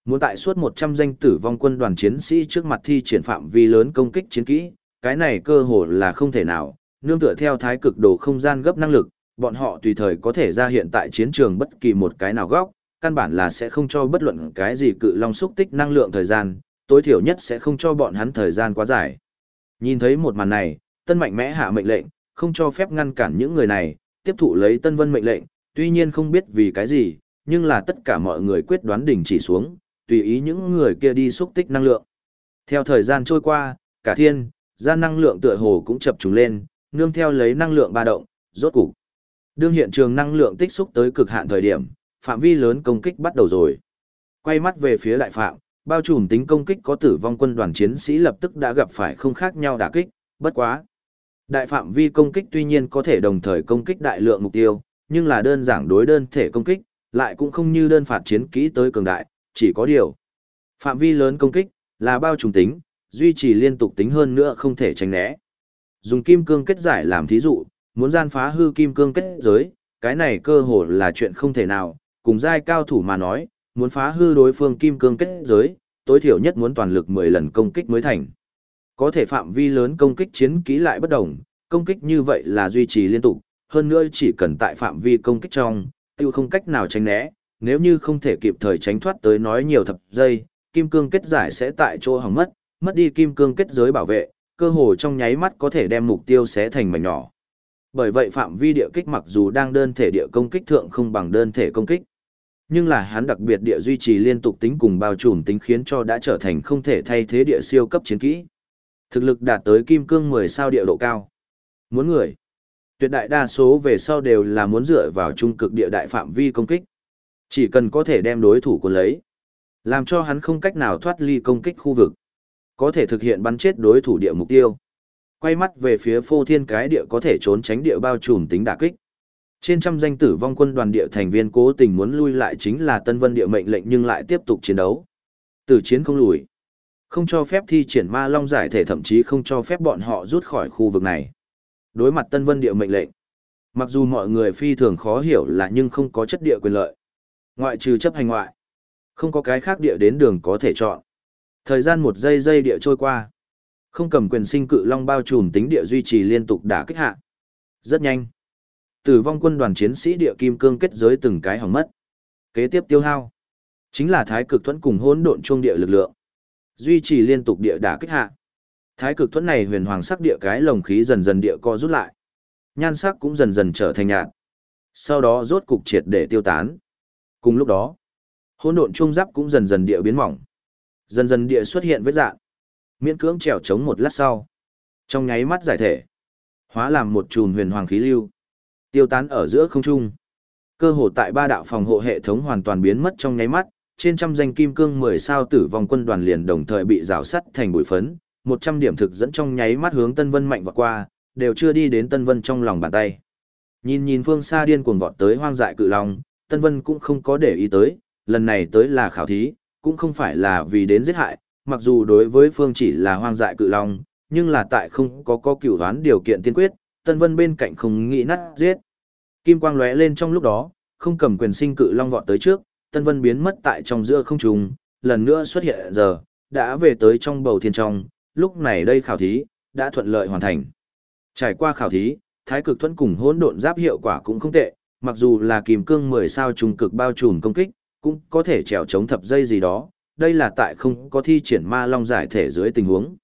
Muốn tại suốt 100 danh tử vong quân đoàn chiến sĩ trước mặt thi triển phạm vi lớn công kích chiến kỹ, cái này cơ hồ là không thể nào, nương tựa theo thái cực đồ không gian gấp năng lực, bọn họ tùy thời có thể ra hiện tại chiến trường bất kỳ một cái nào góc, căn bản là sẽ không cho bất luận cái gì cự long xúc tích năng lượng thời gian, tối thiểu nhất sẽ không cho bọn hắn thời gian quá dài. Nhìn thấy một màn này, tân mạnh mẽ hạ mệnh lệnh, không cho phép ngăn cản những người này, tiếp thụ lấy tân vân mệnh lệnh, tuy nhiên không biết vì cái gì, nhưng là tất cả mọi người quyết đoán đình chỉ xuống, tùy ý những người kia đi xúc tích năng lượng. Theo thời gian trôi qua, cả thiên, gian năng lượng tựa hồ cũng chập trùng lên, nương theo lấy năng lượng ba động, rốt cục. Đương hiện trường năng lượng tích xúc tới cực hạn thời điểm, phạm vi lớn công kích bắt đầu rồi. Quay mắt về phía đại phạm, bao trùm tính công kích có tử vong quân đoàn chiến sĩ lập tức đã gặp phải không khác nhau đả kích, bất quá. Đại phạm vi công kích tuy nhiên có thể đồng thời công kích đại lượng mục tiêu, nhưng là đơn giản đối đơn thể công kích, lại cũng không như đơn phạt chiến kỹ tới cường đại, chỉ có điều. Phạm vi lớn công kích, là bao trùm tính, duy trì liên tục tính hơn nữa không thể tránh né. Dùng kim cương kết giải làm thí dụ, muốn gian phá hư kim cương kết giới, cái này cơ hồ là chuyện không thể nào, cùng giai cao thủ mà nói, muốn phá hư đối phương kim cương kết giới, tối thiểu nhất muốn toàn lực 10 lần công kích mới thành. Có thể phạm vi lớn công kích chiến kỹ lại bất đồng, công kích như vậy là duy trì liên tục, hơn nữa chỉ cần tại phạm vi công kích trong, tiêu không cách nào tránh né, nếu như không thể kịp thời tránh thoát tới nói nhiều thập giây, kim cương kết giải sẽ tại chỗ hỏng mất, mất đi kim cương kết giới bảo vệ, cơ hồ trong nháy mắt có thể đem mục tiêu xé thành mảnh nhỏ. Bởi vậy phạm vi địa kích mặc dù đang đơn thể địa công kích thượng không bằng đơn thể công kích, nhưng là hắn đặc biệt địa duy trì liên tục tính cùng bao trùm tính khiến cho đã trở thành không thể thay thế địa siêu cấp chiến kỹ. Thực lực đạt tới kim cương 10 sao địa độ cao. Muốn người. Tuyệt đại đa số về sau đều là muốn dựa vào trung cực địa đại phạm vi công kích. Chỉ cần có thể đem đối thủ của lấy. Làm cho hắn không cách nào thoát ly công kích khu vực. Có thể thực hiện bắn chết đối thủ địa mục tiêu. Quay mắt về phía phô thiên cái địa có thể trốn tránh địa bao trùm tính đả kích. Trên trăm danh tử vong quân đoàn địa thành viên cố tình muốn lui lại chính là Tân Vân địa mệnh lệnh nhưng lại tiếp tục chiến đấu. Tử chiến không lùi. Không cho phép thi triển ma long giải thể thậm chí không cho phép bọn họ rút khỏi khu vực này. Đối mặt Tân Vân địa mệnh lệnh. Mặc dù mọi người phi thường khó hiểu là nhưng không có chất địa quyền lợi. Ngoại trừ chấp hành ngoại. Không có cái khác địa đến đường có thể chọn. Thời gian một giây giây địa trôi qua. Không cầm quyền sinh cự long bao trùm tính địa duy trì liên tục đả kích hạ. Rất nhanh. Tử vong quân đoàn chiến sĩ địa kim cương kết giới từng cái hỏng mất. Kế tiếp tiêu hao, chính là thái cực thuẫn cùng hỗn độn trung địa lực lượng. Duy trì liên tục địa đả kích hạ. Thái cực thuẫn này huyền hoàng sắc địa cái lồng khí dần dần địa co rút lại. Nhan sắc cũng dần dần trở thành nhạt. Sau đó rốt cục triệt để tiêu tán. Cùng lúc đó, hỗn độn trung giáp cũng dần dần địa biến mỏng. Dần dần địa xuất hiện vết dạng. Miễn cưỡng trèo chống một lát sau. Trong nháy mắt giải thể. Hóa làm một chùm huyền hoàng khí lưu. Tiêu tán ở giữa không trung. Cơ hồ tại ba đạo phòng hộ hệ thống hoàn toàn biến mất trong nháy mắt, trên trăm danh kim cương 10 sao tử vong quân đoàn liền đồng thời bị rào sắt thành bụi phấn, 100 điểm thực dẫn trong nháy mắt hướng Tân Vân mạnh vọt qua, đều chưa đi đến Tân Vân trong lòng bàn tay. Nhìn nhìn phương xa điên cuồng vọt tới hoang dại cự long, Tân Vân cũng không có để ý tới, lần này tới là khảo thí, cũng không phải là vì đến giết hại, mặc dù đối với phương chỉ là hoang dại cự long, nhưng là tại không có có cửu đoán điều kiện tiên quyết, Tân Vân bên cạnh không nghĩ nát giết. Kim quang lóe lên trong lúc đó, không cầm quyền sinh cự long vọt tới trước, Tân Vân biến mất tại trong giữa không trung, lần nữa xuất hiện giờ, đã về tới trong bầu thiên trong, lúc này đây khảo thí, đã thuận lợi hoàn thành. Trải qua khảo thí, thái cực thuẫn cùng hỗn độn giáp hiệu quả cũng không tệ, mặc dù là kìm cương 10 sao trùng cực bao trùm công kích, cũng có thể trèo chống thập dây gì đó, đây là tại không có thi triển ma long giải thể dưới tình huống.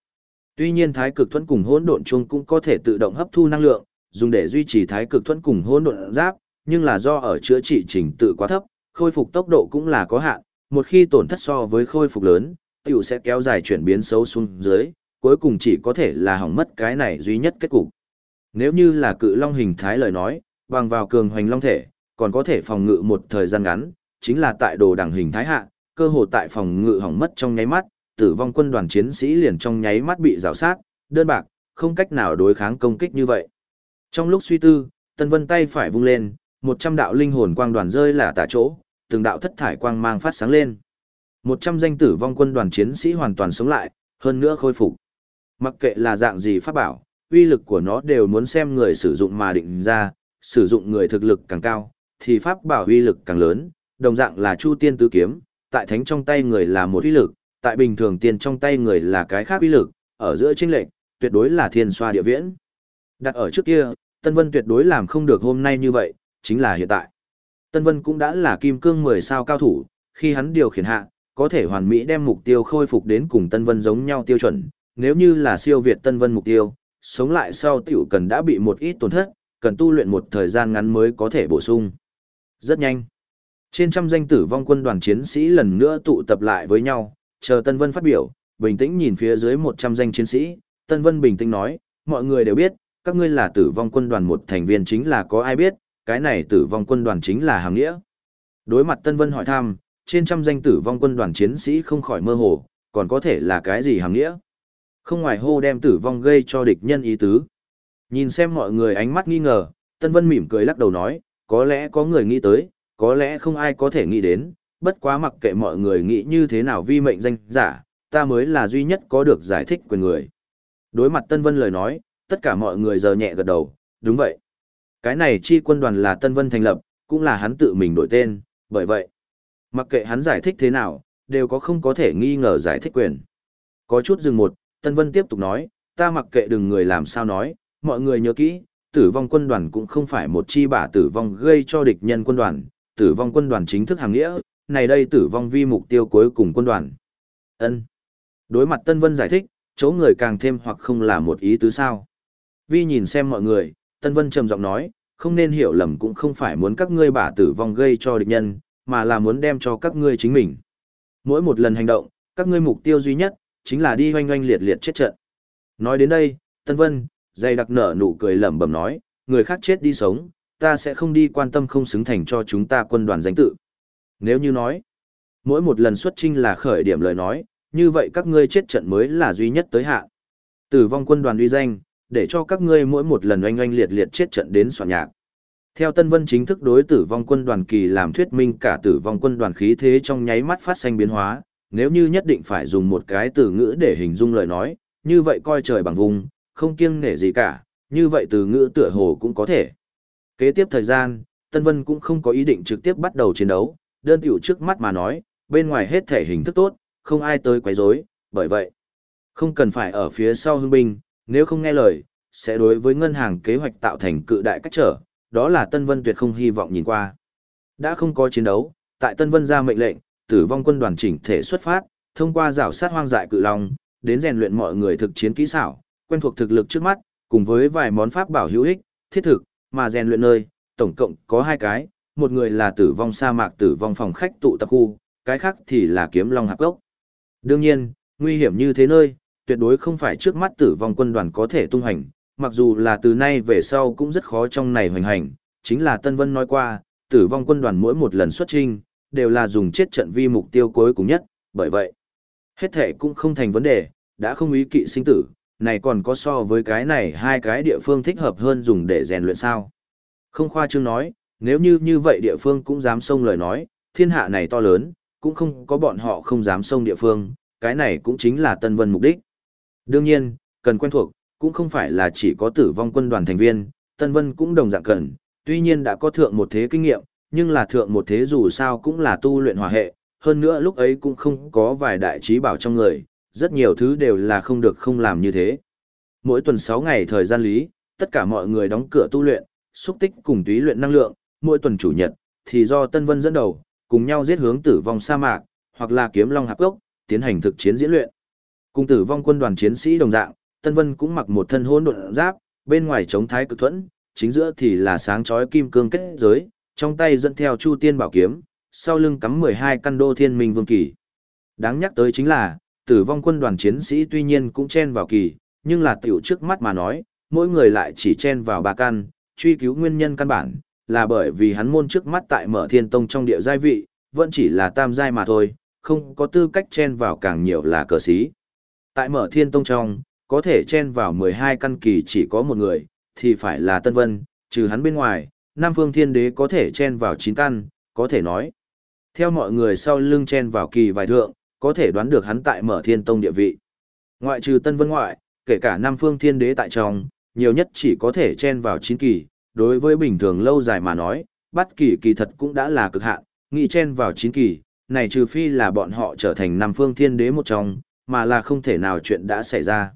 Tuy nhiên thái cực thuẫn cùng hỗn độn trung cũng có thể tự động hấp thu năng lượng, dùng để duy trì thái cực thuẫn cùng hỗn độn giáp, nhưng là do ở chữa trị trình tự quá thấp, khôi phục tốc độ cũng là có hạn, một khi tổn thất so với khôi phục lớn, tiểu sẽ kéo dài chuyển biến xấu xuống dưới, cuối cùng chỉ có thể là hỏng mất cái này duy nhất kết cục. Nếu như là cự long hình thái lời nói, bằng vào cường hoành long thể, còn có thể phòng ngự một thời gian ngắn, chính là tại đồ đẳng hình thái hạ, cơ hội tại phòng ngự hỏng mất trong nháy mắt, tử vong quân đoàn chiến sĩ liền trong nháy mắt bị rào sát, đơn bạc, không cách nào đối kháng công kích như vậy. Trong lúc suy tư, Tân Vân tay phải vung lên, một trăm đạo linh hồn quang đoàn rơi là tả chỗ, từng đạo thất thải quang mang phát sáng lên. Một trăm danh tử vong quân đoàn chiến sĩ hoàn toàn sống lại, hơn nữa khôi phục. Mặc kệ là dạng gì pháp bảo, uy lực của nó đều muốn xem người sử dụng mà định ra, sử dụng người thực lực càng cao, thì pháp bảo uy lực càng lớn, đồng dạng là Chu Tiên tứ kiếm, tại thánh trong tay người là một uy lực, tại bình thường tiên trong tay người là cái khác uy lực, ở giữa chênh lệch, tuyệt đối là thiên xoa địa viễn. Đặt ở trước kia, Tân Vân tuyệt đối làm không được hôm nay như vậy, chính là hiện tại. Tân Vân cũng đã là kim cương 10 sao cao thủ, khi hắn điều khiển hạ, có thể hoàn mỹ đem mục tiêu khôi phục đến cùng Tân Vân giống nhau tiêu chuẩn, nếu như là siêu việt Tân Vân mục tiêu, sống lại sau tiểu cần đã bị một ít tổn thất, cần tu luyện một thời gian ngắn mới có thể bổ sung. Rất nhanh. Trên trăm danh tử vong quân đoàn chiến sĩ lần nữa tụ tập lại với nhau, chờ Tân Vân phát biểu, bình tĩnh nhìn phía dưới 100 danh chiến sĩ, Tân Vân bình tĩnh nói, mọi người đều biết, các ngươi là tử vong quân đoàn một thành viên chính là có ai biết, cái này tử vong quân đoàn chính là hàng nghĩa. Đối mặt Tân Vân hỏi thăm, trên trăm danh tử vong quân đoàn chiến sĩ không khỏi mơ hồ, còn có thể là cái gì hàng nghĩa? Không ngoài hô đem tử vong gây cho địch nhân ý tứ. Nhìn xem mọi người ánh mắt nghi ngờ, Tân Vân mỉm cười lắc đầu nói, có lẽ có người nghĩ tới, có lẽ không ai có thể nghĩ đến, bất quá mặc kệ mọi người nghĩ như thế nào vi mệnh danh giả, ta mới là duy nhất có được giải thích quyền người. Đối mặt Tân Vân lời nói, tất cả mọi người giờ nhẹ gật đầu, đúng vậy. Cái này chi quân đoàn là Tân Vân thành lập, cũng là hắn tự mình đổi tên, bởi vậy, mặc kệ hắn giải thích thế nào, đều có không có thể nghi ngờ giải thích quyền. Có chút dừng một, Tân Vân tiếp tục nói, ta mặc kệ đừng người làm sao nói, mọi người nhớ kỹ, tử vong quân đoàn cũng không phải một chi bả tử vong gây cho địch nhân quân đoàn, tử vong quân đoàn chính thức hàng nghĩa, này đây tử vong vi mục tiêu cuối cùng quân đoàn. Ân. Đối mặt Tân Vân giải thích, chỗ người càng thêm hoặc không là một ý tứ sao. Vi nhìn xem mọi người, Tân Vân trầm giọng nói, không nên hiểu lầm cũng không phải muốn các ngươi bả tử vong gây cho địch nhân, mà là muốn đem cho các ngươi chính mình. Mỗi một lần hành động, các ngươi mục tiêu duy nhất, chính là đi oanh oanh liệt liệt chết trận. Nói đến đây, Tân Vân, dày đặc nở nụ cười lẩm bẩm nói, người khác chết đi sống, ta sẽ không đi quan tâm không xứng thành cho chúng ta quân đoàn danh tự. Nếu như nói, mỗi một lần xuất trinh là khởi điểm lời nói, như vậy các ngươi chết trận mới là duy nhất tới hạn. Tử vong quân đoàn uy danh, để cho các ngươi mỗi một lần oanh oanh liệt liệt chết trận đến soạn nhạc. Theo Tân Vân chính thức đối tử vong quân đoàn kỳ làm thuyết minh cả tử vong quân đoàn khí thế trong nháy mắt phát sinh biến hóa, nếu như nhất định phải dùng một cái từ ngữ để hình dung lời nói, như vậy coi trời bằng vùng, không kiêng nể gì cả, như vậy từ ngữ tựa hồ cũng có thể. Kế tiếp thời gian, Tân Vân cũng không có ý định trực tiếp bắt đầu chiến đấu, đơn tiểu trước mắt mà nói, bên ngoài hết thể hình thức tốt, không ai tới quấy rối, bởi vậy, không cần phải ở phía sau hưng binh, nếu không nghe lời, sẽ đối với ngân hàng kế hoạch tạo thành cự đại cách trở, đó là Tân Vân tuyệt không hy vọng nhìn qua. Đã không có chiến đấu, tại Tân Vân ra mệnh lệnh, tử vong quân đoàn chỉnh thể xuất phát, thông qua rào sát hoang dại cự long, đến rèn luyện mọi người thực chiến kỹ xảo, quen thuộc thực lực trước mắt, cùng với vài món pháp bảo hữu ích, thiết thực, mà rèn luyện nơi, tổng cộng có hai cái, một người là tử vong sa mạc tử vong phòng khách tụ tập khu, cái khác thì là kiếm long hạp gốc. Đương nhiên, nguy hiểm như thế nơi, tuyệt đối không phải trước mắt tử vong quân đoàn có thể tung hành, mặc dù là từ nay về sau cũng rất khó trong này hoành hành, chính là Tân Vân nói qua, tử vong quân đoàn mỗi một lần xuất trinh, đều là dùng chết trận vi mục tiêu cuối cùng nhất, bởi vậy, hết thể cũng không thành vấn đề, đã không ý kỵ sinh tử, này còn có so với cái này hai cái địa phương thích hợp hơn dùng để rèn luyện sao. Không khoa trương nói, nếu như như vậy địa phương cũng dám xông lời nói, thiên hạ này to lớn, cũng không có bọn họ không dám xông địa phương, cái này cũng chính là Tân Vân mục đích. Đương nhiên, cần quen thuộc, cũng không phải là chỉ có tử vong quân đoàn thành viên, Tân Vân cũng đồng dạng cần, tuy nhiên đã có thượng một thế kinh nghiệm, nhưng là thượng một thế dù sao cũng là tu luyện hòa hệ, hơn nữa lúc ấy cũng không có vài đại trí bảo trong người, rất nhiều thứ đều là không được không làm như thế. Mỗi tuần 6 ngày thời gian lý, tất cả mọi người đóng cửa tu luyện, xúc tích cùng túy luyện năng lượng, mỗi tuần chủ nhật, thì do Tân Vân dẫn đầu, cùng nhau giết hướng tử vong sa mạc, hoặc là kiếm long hạp gốc, tiến hành thực chiến diễn luyện. Cùng tử vong quân đoàn chiến sĩ đồng dạng, Tân Vân cũng mặc một thân hỗn độn giáp, bên ngoài chống thái cực thuẫn, chính giữa thì là sáng chói kim cương kết giới, trong tay dẫn theo Chu Tiên bảo kiếm, sau lưng cắm 12 căn đô thiên minh vương kỳ. Đáng nhắc tới chính là, tử vong quân đoàn chiến sĩ tuy nhiên cũng chen vào kỳ, nhưng là tiểu trước mắt mà nói, mỗi người lại chỉ chen vào ba căn, truy cứu nguyên nhân căn bản, là bởi vì hắn môn trước mắt tại mở thiên tông trong địa giai vị, vẫn chỉ là tam giai mà thôi, không có tư cách chen vào càng nhiều là cờ sĩ. Tại mở thiên tông trong, có thể chen vào 12 căn kỳ chỉ có một người, thì phải là Tân Vân, trừ hắn bên ngoài, Nam Phương Thiên Đế có thể chen vào 9 căn, có thể nói. Theo mọi người sau lưng chen vào kỳ vài thượng, có thể đoán được hắn tại mở thiên tông địa vị. Ngoại trừ Tân Vân ngoại, kể cả Nam Phương Thiên Đế tại trong, nhiều nhất chỉ có thể chen vào 9 kỳ, đối với bình thường lâu dài mà nói, bắt kỳ kỳ thật cũng đã là cực hạn, nghị chen vào 9 kỳ, này trừ phi là bọn họ trở thành Nam Phương Thiên Đế một trong, mà là không thể nào chuyện đã xảy ra.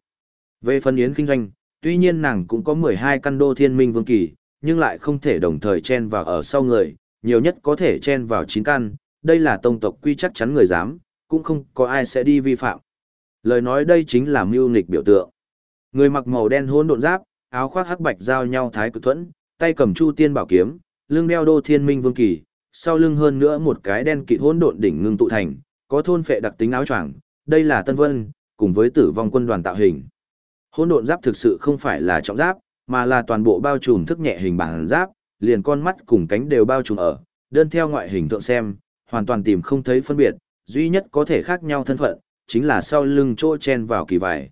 Về phân yến kinh doanh, tuy nhiên nàng cũng có 12 căn đô thiên minh vương kỳ, nhưng lại không thể đồng thời chen vào ở sau người, nhiều nhất có thể chen vào 9 căn, đây là tông tộc quy chắc chắn người dám, cũng không có ai sẽ đi vi phạm. Lời nói đây chính là mưu nghịch biểu tượng. Người mặc màu đen hỗn độn giáp, áo khoác hắc bạch giao nhau thái cực thuẫn, tay cầm chu tiên bảo kiếm, lưng đeo đô thiên minh vương kỳ, sau lưng hơn nữa một cái đen kịt hỗn độn đỉnh ngưng tụ thành, có thôn phệ đặc tính áo choàng, đây là Tân Vân, cùng với Tử vong quân đoàn tạo hình. Hỗn độn giáp thực sự không phải là trọng giáp, mà là toàn bộ bao trùm thức nhẹ hình bản giáp, liền con mắt cùng cánh đều bao trùm ở, đơn theo ngoại hình tượng xem, hoàn toàn tìm không thấy phân biệt, duy nhất có thể khác nhau thân phận, chính là sau lưng chỗ chen vào kỳ vải.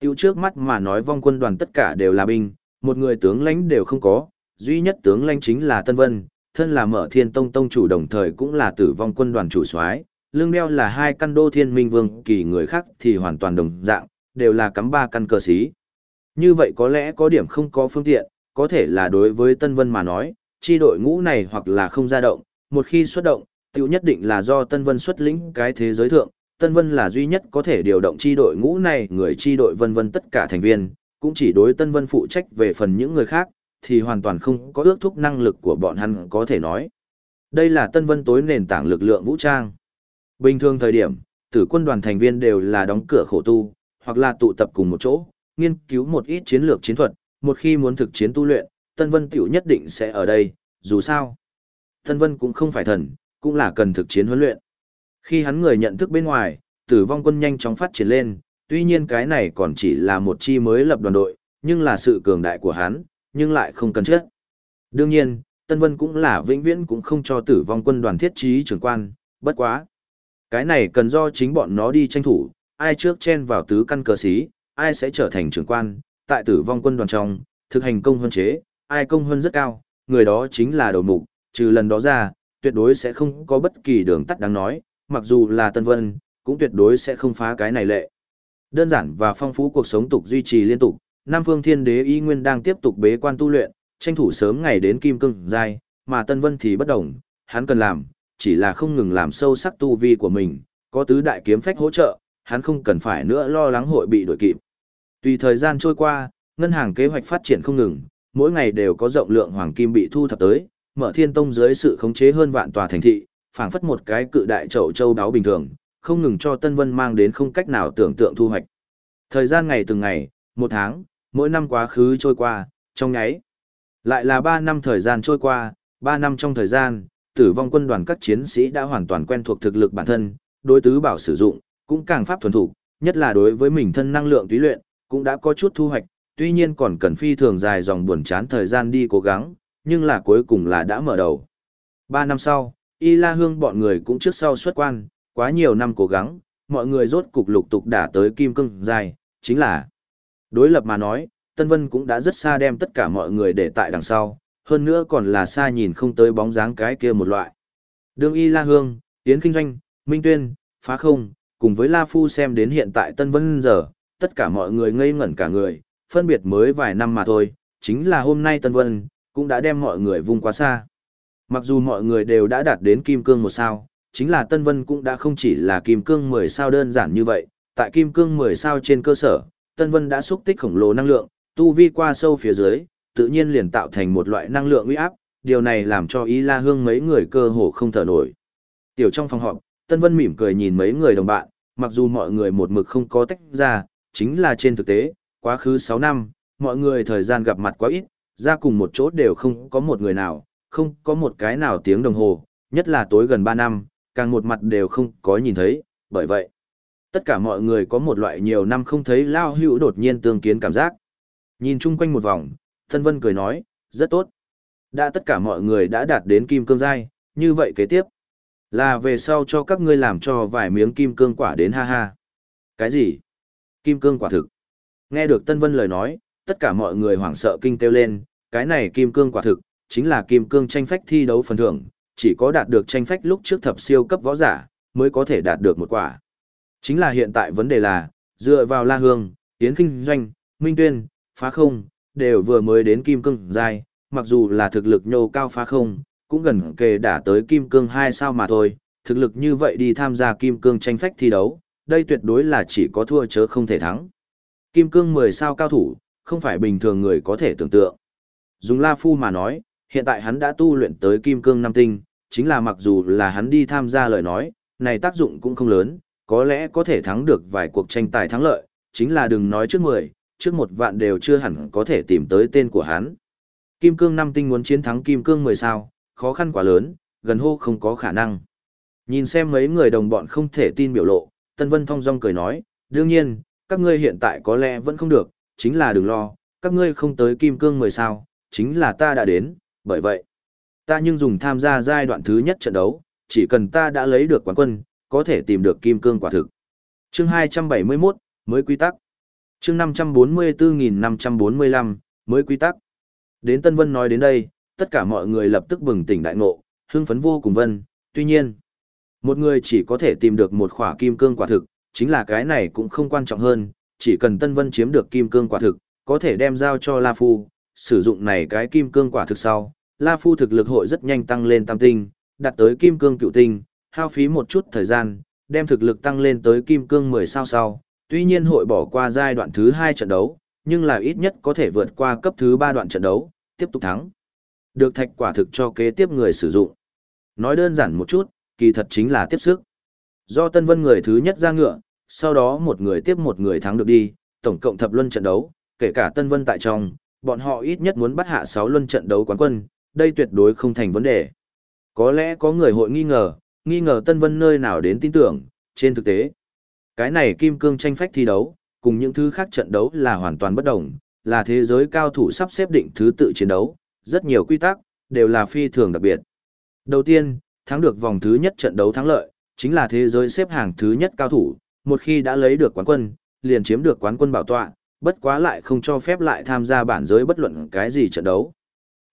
Tiêu trước mắt mà nói vong quân đoàn tất cả đều là binh, một người tướng lãnh đều không có, duy nhất tướng lãnh chính là Tân Vân, thân là mở thiên tông tông chủ đồng thời cũng là tử vong quân đoàn chủ soái lương đeo là hai căn đô thiên minh vương kỳ người khác thì hoàn toàn đồng dạng, đều là cắm ba căn cờ xí. Như vậy có lẽ có điểm không có phương tiện, có thể là đối với Tân Vân mà nói, chi đội ngũ này hoặc là không ra động, một khi xuất động, tiêu nhất định là do Tân Vân xuất lĩnh cái thế giới thượng, Tân Vân là duy nhất có thể điều động chi đội ngũ này, người chi đội vân vân tất cả thành viên, cũng chỉ đối Tân Vân phụ trách về phần những người khác, thì hoàn toàn không có ước thúc năng lực của bọn hắn có thể nói. Đây là Tân Vân tối nền tảng lực lượng vũ trang. Bình thường thời điểm, tử quân đoàn thành viên đều là đóng cửa khổ tu, hoặc là tụ tập cùng một chỗ, nghiên cứu một ít chiến lược chiến thuật, một khi muốn thực chiến tu luyện, Tân Vân tiểu nhất định sẽ ở đây, dù sao. Tân Vân cũng không phải thần, cũng là cần thực chiến huấn luyện. Khi hắn người nhận thức bên ngoài, tử vong quân nhanh chóng phát triển lên, tuy nhiên cái này còn chỉ là một chi mới lập đoàn đội, nhưng là sự cường đại của hắn, nhưng lại không cần chết. Đương nhiên, Tân Vân cũng là vĩnh viễn cũng không cho tử vong quân đoàn thiết trí trưởng quan, bất quá. Cái này cần do chính bọn nó đi tranh thủ, ai trước chen vào tứ căn cờ xí, ai sẽ trở thành trưởng quan, tại tử vong quân đoàn trong, thực hành công hơn chế, ai công hơn rất cao, người đó chính là đầu mục, trừ lần đó ra, tuyệt đối sẽ không có bất kỳ đường tắt đáng nói, mặc dù là Tân Vân, cũng tuyệt đối sẽ không phá cái này lệ. Đơn giản và phong phú cuộc sống tục duy trì liên tục, Nam Phương Thiên Đế Y Nguyên đang tiếp tục bế quan tu luyện, tranh thủ sớm ngày đến kim cương giai, mà Tân Vân thì bất động, hắn cần làm, chỉ là không ngừng làm sâu sắc tu vi của mình, có tứ đại kiếm phách hỗ trợ, hắn không cần phải nữa lo lắng hội bị đuổi kịp. Tùy thời gian trôi qua, ngân hàng kế hoạch phát triển không ngừng, mỗi ngày đều có rộng lượng hoàng kim bị thu thập tới, mở thiên tông dưới sự khống chế hơn vạn tòa thành thị, phảng phất một cái cự đại chậu châu đáo bình thường, không ngừng cho Tân Vân mang đến không cách nào tưởng tượng thu hoạch. Thời gian ngày từng ngày, một tháng, mỗi năm quá khứ trôi qua, trong nháy. Lại là ba năm thời gian trôi qua, ba năm trong thời gian, tử vong quân đoàn các chiến sĩ đã hoàn toàn quen thuộc thực lực bản thân, đối tứ bảo sử dụng, cũng càng pháp thuần thủ, nhất là đối với mình thân năng lượng tu luyện, cũng đã có chút thu hoạch, tuy nhiên còn cần phi thường dài dòng buồn chán thời gian đi cố gắng, nhưng là cuối cùng là đã mở đầu. Ba năm sau, Y La Hương bọn người cũng trước sau xuất quan, quá nhiều năm cố gắng, mọi người rốt cục lục tục đã tới kim cương dài, chính là đối lập mà nói, Tân Vân cũng đã rất xa đem tất cả mọi người để tại đằng sau, hơn nữa còn là xa nhìn không tới bóng dáng cái kia một loại. Đường Y La Hương, Yến Kinh Doanh, Minh Tuyên, Phá Không, cùng với La Phu xem đến hiện tại Tân Vân giờ, tất cả mọi người ngây ngẩn cả người, phân biệt mới vài năm mà thôi, chính là hôm nay Tân Vân, cũng đã đem mọi người vung quá xa. Mặc dù mọi người đều đã đạt đến kim cương một sao, chính là Tân Vân cũng đã không chỉ là kim cương 10 sao đơn giản như vậy, tại kim cương 10 sao trên cơ sở, Tân Vân đã xúc tích khổng lồ năng lượng, tu vi qua sâu phía dưới, tự nhiên liền tạo thành một loại năng lượng uy áp, điều này làm cho Y La Hương mấy người cơ hồ không thở nổi. Tiểu trong phòng họp, Tân Vân mỉm cười nhìn mấy người đồng bạn, mặc dù mọi người một mực không có tách ra, chính là trên thực tế, quá khứ 6 năm, mọi người thời gian gặp mặt quá ít, ra cùng một chỗ đều không có một người nào, không có một cái nào tiếng đồng hồ, nhất là tối gần 3 năm, càng một mặt đều không có nhìn thấy, bởi vậy, tất cả mọi người có một loại nhiều năm không thấy lao hữu đột nhiên tương kiến cảm giác. Nhìn chung quanh một vòng, thân Vân cười nói, rất tốt. Đã tất cả mọi người đã đạt đến kim cương giai, như vậy kế tiếp, là về sau cho các ngươi làm cho vài miếng kim cương quả đến ha ha. Cái gì? Kim cương quả thực. Nghe được Tân Vân lời nói, tất cả mọi người hoảng sợ kinh kêu lên, cái này kim cương quả thực, chính là kim cương tranh phách thi đấu phần thưởng, chỉ có đạt được tranh phách lúc trước thập siêu cấp võ giả, mới có thể đạt được một quả. Chính là hiện tại vấn đề là, dựa vào La Hương, Tiến Kinh Doanh, Minh Tuyên, Phá Không, đều vừa mới đến kim cương giai, mặc dù là thực lực nhô cao phá không, cũng gần kề đã tới kim cương 2 sao mà thôi, thực lực như vậy đi tham gia kim cương tranh phách thi đấu, đây tuyệt đối là chỉ có thua chớ không thể thắng. Kim cương 10 sao cao thủ, không phải bình thường người có thể tưởng tượng. Dùng La Phu mà nói, hiện tại hắn đã tu luyện tới kim cương năm tinh, chính là mặc dù là hắn đi tham gia lời nói, này tác dụng cũng không lớn, có lẽ có thể thắng được vài cuộc tranh tài thắng lợi, chính là đừng nói trước 10, trước một vạn đều chưa hẳn có thể tìm tới tên của hắn. Kim cương năm tinh muốn chiến thắng kim cương 10 sao, khó khăn quá lớn, gần hô không có khả năng. Nhìn xem mấy người đồng bọn không thể tin biểu lộ, Tân Vân thong dong cười nói, đương nhiên, các ngươi hiện tại có lẽ vẫn không được, chính là đừng lo, các ngươi không tới kim cương 10 sao, chính là ta đã đến, bởi vậy, ta nhưng dùng tham gia giai đoạn thứ nhất trận đấu, chỉ cần ta đã lấy được quán quân, có thể tìm được kim cương quả thực. Chương 271, mới quy tắc. Chương 544545, mới quy tắc. Đến Tân Vân nói đến đây, tất cả mọi người lập tức bừng tỉnh đại ngộ, hưng phấn vô cùng vân, tuy nhiên, một người chỉ có thể tìm được một khỏa kim cương quả thực, chính là cái này cũng không quan trọng hơn, chỉ cần Tân Vân chiếm được kim cương quả thực, có thể đem giao cho La Phu, sử dụng này cái kim cương quả thực sau, La Phu thực lực hội rất nhanh tăng lên tam tinh, đạt tới kim cương cựu tinh, hao phí một chút thời gian, đem thực lực tăng lên tới kim cương 10 sao sau, tuy nhiên hội bỏ qua giai đoạn thứ 2 trận đấu, nhưng là ít nhất có thể vượt qua cấp thứ 3 đoạn trận đấu, tiếp tục thắng. Được thạch quả thực cho kế tiếp người sử dụng. Nói đơn giản một chút, kỳ thật chính là tiếp sức. Do Tân Vân người thứ nhất ra ngựa, sau đó một người tiếp một người thắng được đi, tổng cộng thập luân trận đấu, kể cả Tân Vân tại trong, bọn họ ít nhất muốn bắt hạ 6 luân trận đấu quán quân, đây tuyệt đối không thành vấn đề. Có lẽ có người hội nghi ngờ, nghi ngờ Tân Vân nơi nào đến tin tưởng, trên thực tế. Cái này kim cương tranh phách thi đấu, cùng những thứ khác trận đấu là hoàn toàn bất đồng, là thế giới cao thủ sắp xếp định thứ tự chiến đấu, rất nhiều quy tắc, đều là phi thường đặc biệt. Đầu tiên, thắng được vòng thứ nhất trận đấu thắng lợi, chính là thế giới xếp hàng thứ nhất cao thủ, một khi đã lấy được quán quân, liền chiếm được quán quân bảo tọa, bất quá lại không cho phép lại tham gia bản giới bất luận cái gì trận đấu.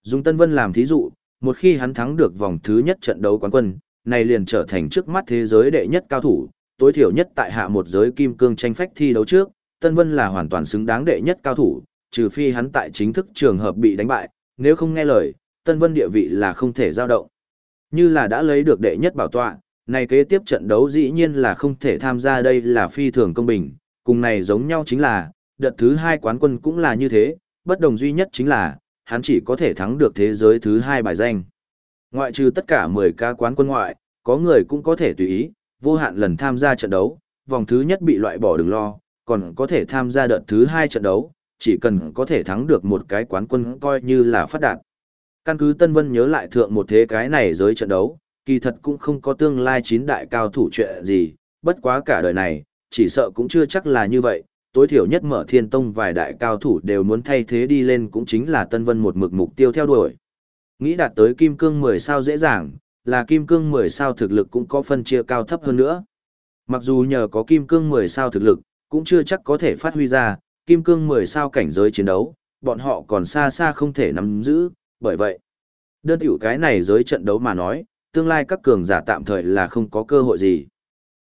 Dùng Tân Vân làm thí dụ, một khi hắn thắng được vòng thứ nhất trận đấu quán quân, này liền trở thành trước mắt thế giới đệ nhất cao thủ, tối thiểu nhất tại hạ một giới kim cương tranh phách thi đấu trước, Tân Vân là hoàn toàn xứng đáng đệ nhất cao thủ, trừ phi hắn tại chính thức trường hợp bị đánh bại, nếu không nghe lời, Tân Vân địa vị là không thể dao động. Như là đã lấy được đệ nhất bảo tọa, này kế tiếp trận đấu dĩ nhiên là không thể tham gia đây là phi thường công bình, cùng này giống nhau chính là, đợt thứ hai quán quân cũng là như thế, bất đồng duy nhất chính là, hắn chỉ có thể thắng được thế giới thứ hai bài danh. Ngoại trừ tất cả 10 ca quán quân ngoại, có người cũng có thể tùy ý, vô hạn lần tham gia trận đấu, vòng thứ nhất bị loại bỏ đừng lo, còn có thể tham gia đợt thứ hai trận đấu, chỉ cần có thể thắng được một cái quán quân coi như là phát đạt. Căn cứ Tân Vân nhớ lại thượng một thế cái này giới trận đấu, kỳ thật cũng không có tương lai chín đại cao thủ chuyện gì, bất quá cả đời này, chỉ sợ cũng chưa chắc là như vậy, tối thiểu nhất mở thiên tông vài đại cao thủ đều muốn thay thế đi lên cũng chính là Tân Vân một mực mục tiêu theo đuổi. Nghĩ đạt tới kim cương 10 sao dễ dàng, là kim cương 10 sao thực lực cũng có phân chia cao thấp hơn nữa. Mặc dù nhờ có kim cương 10 sao thực lực, cũng chưa chắc có thể phát huy ra, kim cương 10 sao cảnh giới chiến đấu, bọn họ còn xa xa không thể nắm giữ, bởi vậy, đơn tiểu cái này giới trận đấu mà nói, tương lai các cường giả tạm thời là không có cơ hội gì.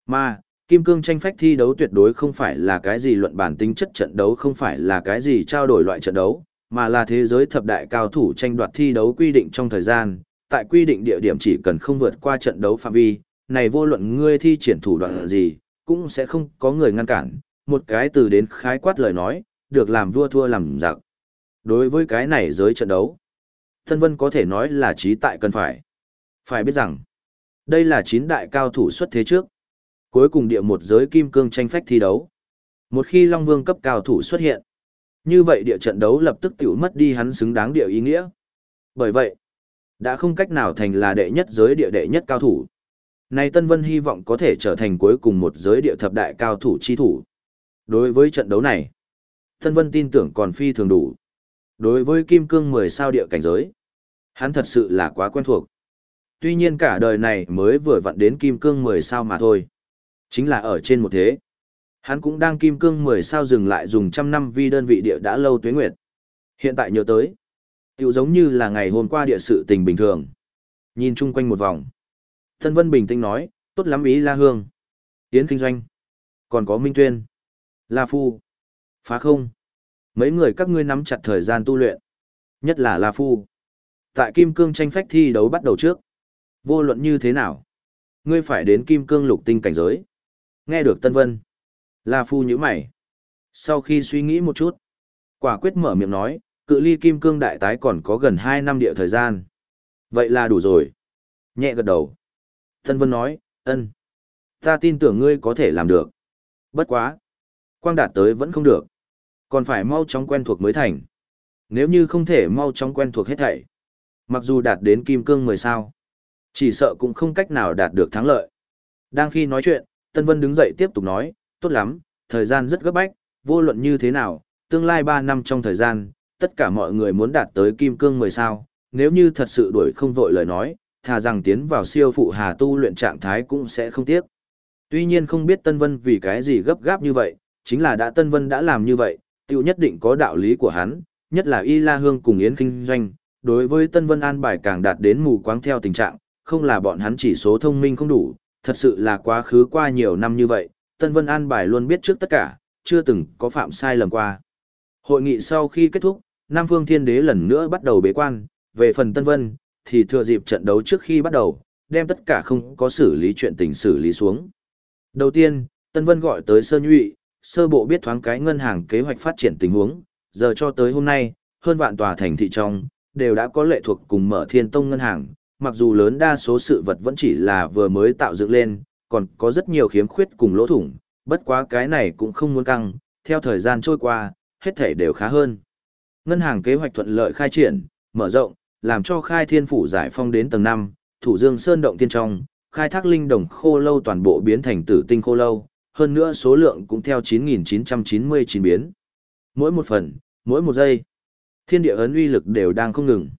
Mà, kim cương tranh phách thi đấu tuyệt đối không phải là cái gì luận bản tính chất trận đấu không phải là cái gì trao đổi loại trận đấu, mà là thế giới thập đại cao thủ tranh đoạt thi đấu quy định trong thời gian, tại quy định địa điểm chỉ cần không vượt qua trận đấu phạm vi, này vô luận ngươi thi triển thủ đoạn gì, cũng sẽ không có người ngăn cản, một cái từ đến khái quát lời nói, được làm vua thua làm giặc. Đối với cái này giới trận đấu, Tân Vân có thể nói là trí tại cần phải. Phải biết rằng, đây là chín đại cao thủ xuất thế trước. Cuối cùng địa một giới kim cương tranh phách thi đấu. Một khi Long Vương cấp cao thủ xuất hiện, như vậy địa trận đấu lập tức tiểu mất đi hắn xứng đáng địa ý nghĩa. Bởi vậy, đã không cách nào thành là đệ nhất giới địa đệ nhất cao thủ. nay Tân Vân hy vọng có thể trở thành cuối cùng một giới địa thập đại cao thủ chi thủ. Đối với trận đấu này, Tân Vân tin tưởng còn phi thường đủ. Đối với Kim Cương 10 sao địa cảnh giới, hắn thật sự là quá quen thuộc. Tuy nhiên cả đời này mới vừa vặn đến Kim Cương 10 sao mà thôi. Chính là ở trên một thế. Hắn cũng đang Kim Cương 10 sao dừng lại dùng trăm năm vi đơn vị địa đã lâu tuế nguyệt. Hiện tại nhớ tới, Tiểu giống như là ngày hôm qua địa sự tình bình thường. Nhìn chung quanh một vòng. Thân Vân bình tĩnh nói, tốt lắm ý La Hương. Tiến kinh doanh. Còn có Minh Tuyên. La Phu. Phá không. Mấy người các ngươi nắm chặt thời gian tu luyện. Nhất là La Phu. Tại Kim Cương tranh phách thi đấu bắt đầu trước. Vô luận như thế nào? Ngươi phải đến Kim Cương lục tinh cảnh giới. Nghe được Tân Vân. La Phu nhíu mày. Sau khi suy nghĩ một chút. Quả quyết mở miệng nói, cự ly kim cương đại tái còn có gần hai năm địa thời gian. Vậy là đủ rồi. Nhẹ gật đầu. Tân Vân nói, ân. Ta tin tưởng ngươi có thể làm được. Bất quá. Quang đạt tới vẫn không được. Còn phải mau chóng quen thuộc mới thành. Nếu như không thể mau chóng quen thuộc hết thảy. Mặc dù đạt đến kim cương 10 sao. Chỉ sợ cũng không cách nào đạt được thắng lợi. Đang khi nói chuyện, Tân Vân đứng dậy tiếp tục nói, tốt lắm, thời gian rất gấp bách, vô luận như thế nào, tương lai 3 năm trong thời gian, tất cả mọi người muốn đạt tới kim cương 10 sao, nếu như thật sự đuổi không vội lời nói, thà rằng tiến vào siêu phụ hà tu luyện trạng thái cũng sẽ không tiếc. Tuy nhiên không biết Tân Vân vì cái gì gấp gáp như vậy, chính là đã Tân Vân đã làm như vậy, tiêu nhất định có đạo lý của hắn, nhất là Y La Hương cùng Yến Kinh Doanh, đối với Tân Vân an bài càng đạt đến mù quáng theo tình trạng, không là bọn hắn chỉ số thông minh không đủ, thật sự là quá khứ qua nhiều năm như vậy, Tân Vân an bài luôn biết trước tất cả, chưa từng có phạm sai lầm qua. Hội nghị sau khi kết thúc, Nam Phương Thiên Đế lần nữa bắt đầu bế quan, về phần Tân Vân, thì thừa dịp trận đấu trước khi bắt đầu, đem tất cả không có xử lý chuyện tình xử lý xuống. Đầu tiên, Tân Vân gọi tới Sơ Nhụy, sơ bộ biết thoáng cái ngân hàng kế hoạch phát triển tình huống, giờ cho tới hôm nay, hơn vạn tòa thành thị trong, đều đã có lệ thuộc cùng mở thiên tông ngân hàng, mặc dù lớn đa số sự vật vẫn chỉ là vừa mới tạo dựng lên, còn có rất nhiều khiếm khuyết cùng lỗ thủng, bất quá cái này cũng không muốn căng, theo thời gian trôi qua, hết thể đều khá hơn. Ngân hàng kế hoạch thuận lợi khai triển, mở rộng, làm cho khai thiên phủ giải phong đến tầng 5, thủ dương sơn động tiên trong, khai thác linh đồng khô lâu toàn bộ biến thành tử tinh khô lâu, hơn nữa số lượng cũng theo 9.999 biến. Mỗi một phần, mỗi một giây, thiên địa ấn uy lực đều đang không ngừng.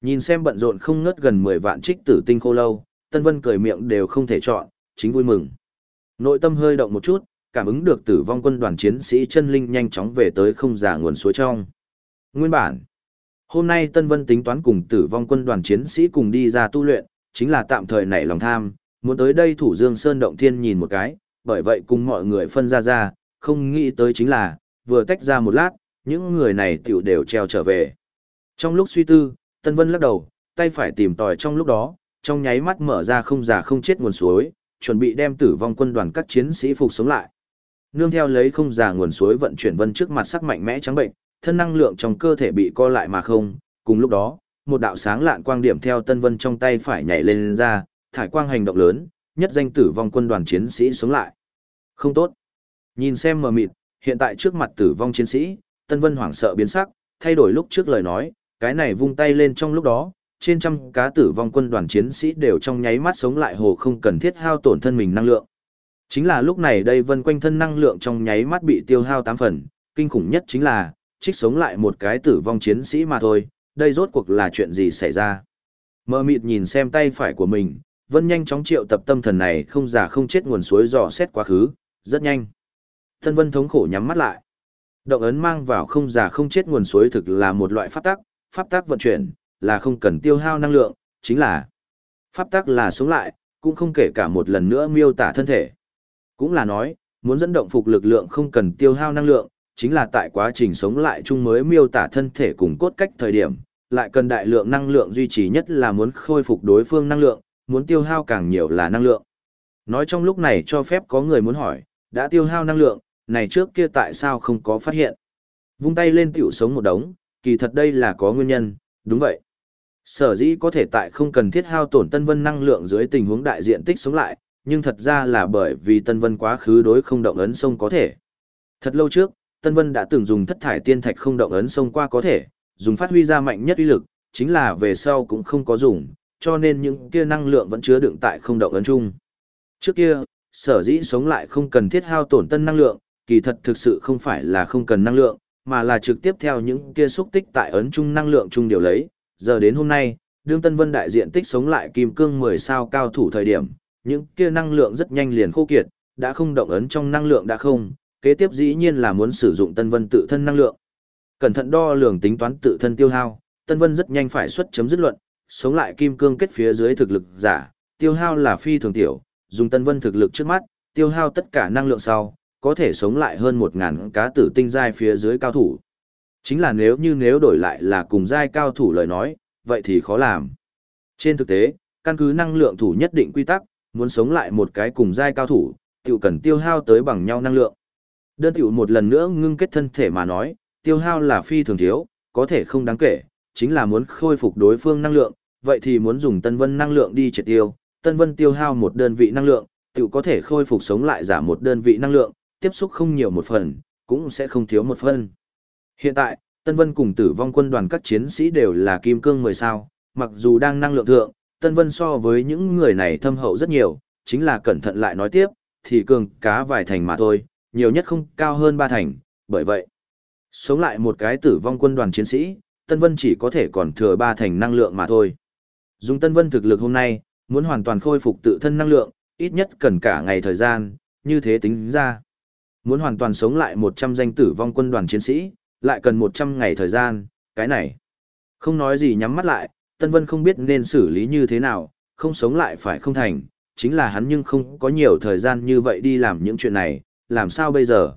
Nhìn xem bận rộn không ngớt gần 10 vạn trích tử tinh khô lâu, Tân Vân cười miệng đều không thể chọn, chính vui mừng. Nội tâm hơi động một chút, cảm ứng được tử vong quân đoàn chiến sĩ chân linh nhanh chóng về tới không giả nguồn suối trong. Nguyên bản, hôm nay Tân Vân tính toán cùng tử vong quân đoàn chiến sĩ cùng đi ra tu luyện, chính là tạm thời nảy lòng tham, muốn tới đây thủ dương sơn động thiên nhìn một cái, bởi vậy cùng mọi người phân ra ra, không nghĩ tới chính là, vừa tách ra một lát, những người này tiểu đều treo trở về. Trong lúc suy tư, Tân Vân lắc đầu, tay phải tìm tòi trong lúc đó, trong nháy mắt mở ra không già không chết nguồn suối, chuẩn bị đem tử vong quân đoàn các chiến sĩ phục sống lại. Nương theo lấy không già nguồn suối vận chuyển vân trước mặt sắc mạnh mẽ trắng bệnh, thân năng lượng trong cơ thể bị co lại mà không, cùng lúc đó, một đạo sáng lạn quang điểm theo Tân Vân trong tay phải nhảy lên, lên ra, thải quang hành động lớn, nhất danh tử vong quân đoàn chiến sĩ sống lại. Không tốt. Nhìn xem mờ mịt, hiện tại trước mặt tử vong chiến sĩ, Tân Vân hoảng sợ biến sắc, thay đổi lúc trước lời nói, cái này vung tay lên trong lúc đó, trên trăm cá tử vong quân đoàn chiến sĩ đều trong nháy mắt sống lại hồ không cần thiết hao tổn thân mình năng lượng. Chính là lúc này đây vân quanh thân năng lượng trong nháy mắt bị tiêu hao 8 phần, kinh khủng nhất chính là, trích sống lại một cái tử vong chiến sĩ mà thôi, đây rốt cuộc là chuyện gì xảy ra. Mơ mịt nhìn xem tay phải của mình, vân nhanh chóng triệu tập tâm thần này không già không chết nguồn suối dò xét quá khứ, rất nhanh. Thân vân thống khổ nhắm mắt lại. Động ấn mang vào không già không chết nguồn suối thực là một loại pháp tắc, pháp tắc vận chuyển, là không cần tiêu hao năng lượng, chính là pháp tắc là sống lại, cũng không kể cả một lần nữa miêu tả thân thể. Cũng là nói, muốn dẫn động phục lực lượng không cần tiêu hao năng lượng, chính là tại quá trình sống lại chung mới miêu tả thân thể cùng cốt cách thời điểm, lại cần đại lượng năng lượng duy trì nhất là muốn khôi phục đối phương năng lượng, muốn tiêu hao càng nhiều là năng lượng. Nói trong lúc này cho phép có người muốn hỏi, đã tiêu hao năng lượng, này trước kia tại sao không có phát hiện? Vung tay lên tiểu sống một đống, kỳ thật đây là có nguyên nhân, đúng vậy. Sở dĩ có thể tại không cần thiết hao tổn Tân Vân năng lượng dưới tình huống đại diện tích sống lại, nhưng thật ra là bởi vì Tân Vân quá khứ đối không động ấn sông có thể. Thật lâu trước, Tân Vân đã từng dùng thất thải tiên thạch không động ấn sông qua có thể, dùng phát huy ra mạnh nhất uy lực, chính là về sau cũng không có dùng, cho nên những kia năng lượng vẫn chứa đựng tại không động ấn chung. Trước kia, sở dĩ sống lại không cần thiết hao tổn tân năng lượng, kỳ thật thực sự không phải là không cần năng lượng, mà là trực tiếp theo những kia xúc tích tại ấn chung năng lượng chung điều lấy. Giờ đến hôm nay, đương Tân Vân đại diện tích sống lại kim cương 10 sao cao thủ thời điểm, những kia năng lượng rất nhanh liền khô kiệt, đã không động ấn trong năng lượng đã không, kế tiếp dĩ nhiên là muốn sử dụng Tân Vân tự thân năng lượng. Cẩn thận đo lường tính toán tự thân tiêu hao, Tân Vân rất nhanh phải xuất chấm dứt luận, sống lại kim cương kết phía dưới thực lực giả, tiêu hao là phi thường tiểu, dùng Tân Vân thực lực trước mắt, tiêu hao tất cả năng lượng sau, có thể sống lại hơn 1000 cá tử tinh giai phía dưới cao thủ. Chính là nếu như nếu đổi lại là cùng giai cao thủ lời nói, vậy thì khó làm. Trên thực tế, căn cứ năng lượng thủ nhất định quy tắc, muốn sống lại một cái cùng giai cao thủ, tiểu cần tiêu hao tới bằng nhau năng lượng. Đơn tiểu một lần nữa ngưng kết thân thể mà nói, tiêu hao là phi thường thiếu, có thể không đáng kể, chính là muốn khôi phục đối phương năng lượng, vậy thì muốn dùng tân vân năng lượng đi triệt tiêu, tân vân tiêu hao một đơn vị năng lượng, tiểu có thể khôi phục sống lại giảm một đơn vị năng lượng, tiếp xúc không nhiều một phần, cũng sẽ không thiếu một phần. Hiện tại, Tân Vân cùng tử vong quân đoàn các chiến sĩ đều là kim cương 10 sao, mặc dù đang năng lượng thượng, Tân Vân so với những người này thâm hậu rất nhiều, chính là cẩn thận lại nói tiếp, thì cường cá vài thành mà thôi, nhiều nhất không cao hơn ba thành, bởi vậy, sống lại một cái tử vong quân đoàn chiến sĩ, Tân Vân chỉ có thể còn thừa ba thành năng lượng mà thôi. Dùng Tân Vân thực lực hôm nay, muốn hoàn toàn khôi phục tự thân năng lượng, ít nhất cần cả ngày thời gian, như thế tính ra. Muốn hoàn toàn sống lại 100 danh tử vong quân đoàn chiến sĩ, lại cần 100 ngày thời gian, cái này. Không nói gì nhắm mắt lại, Tân Vân không biết nên xử lý như thế nào, không sống lại phải không thành, chính là hắn nhưng không có nhiều thời gian như vậy đi làm những chuyện này, làm sao bây giờ?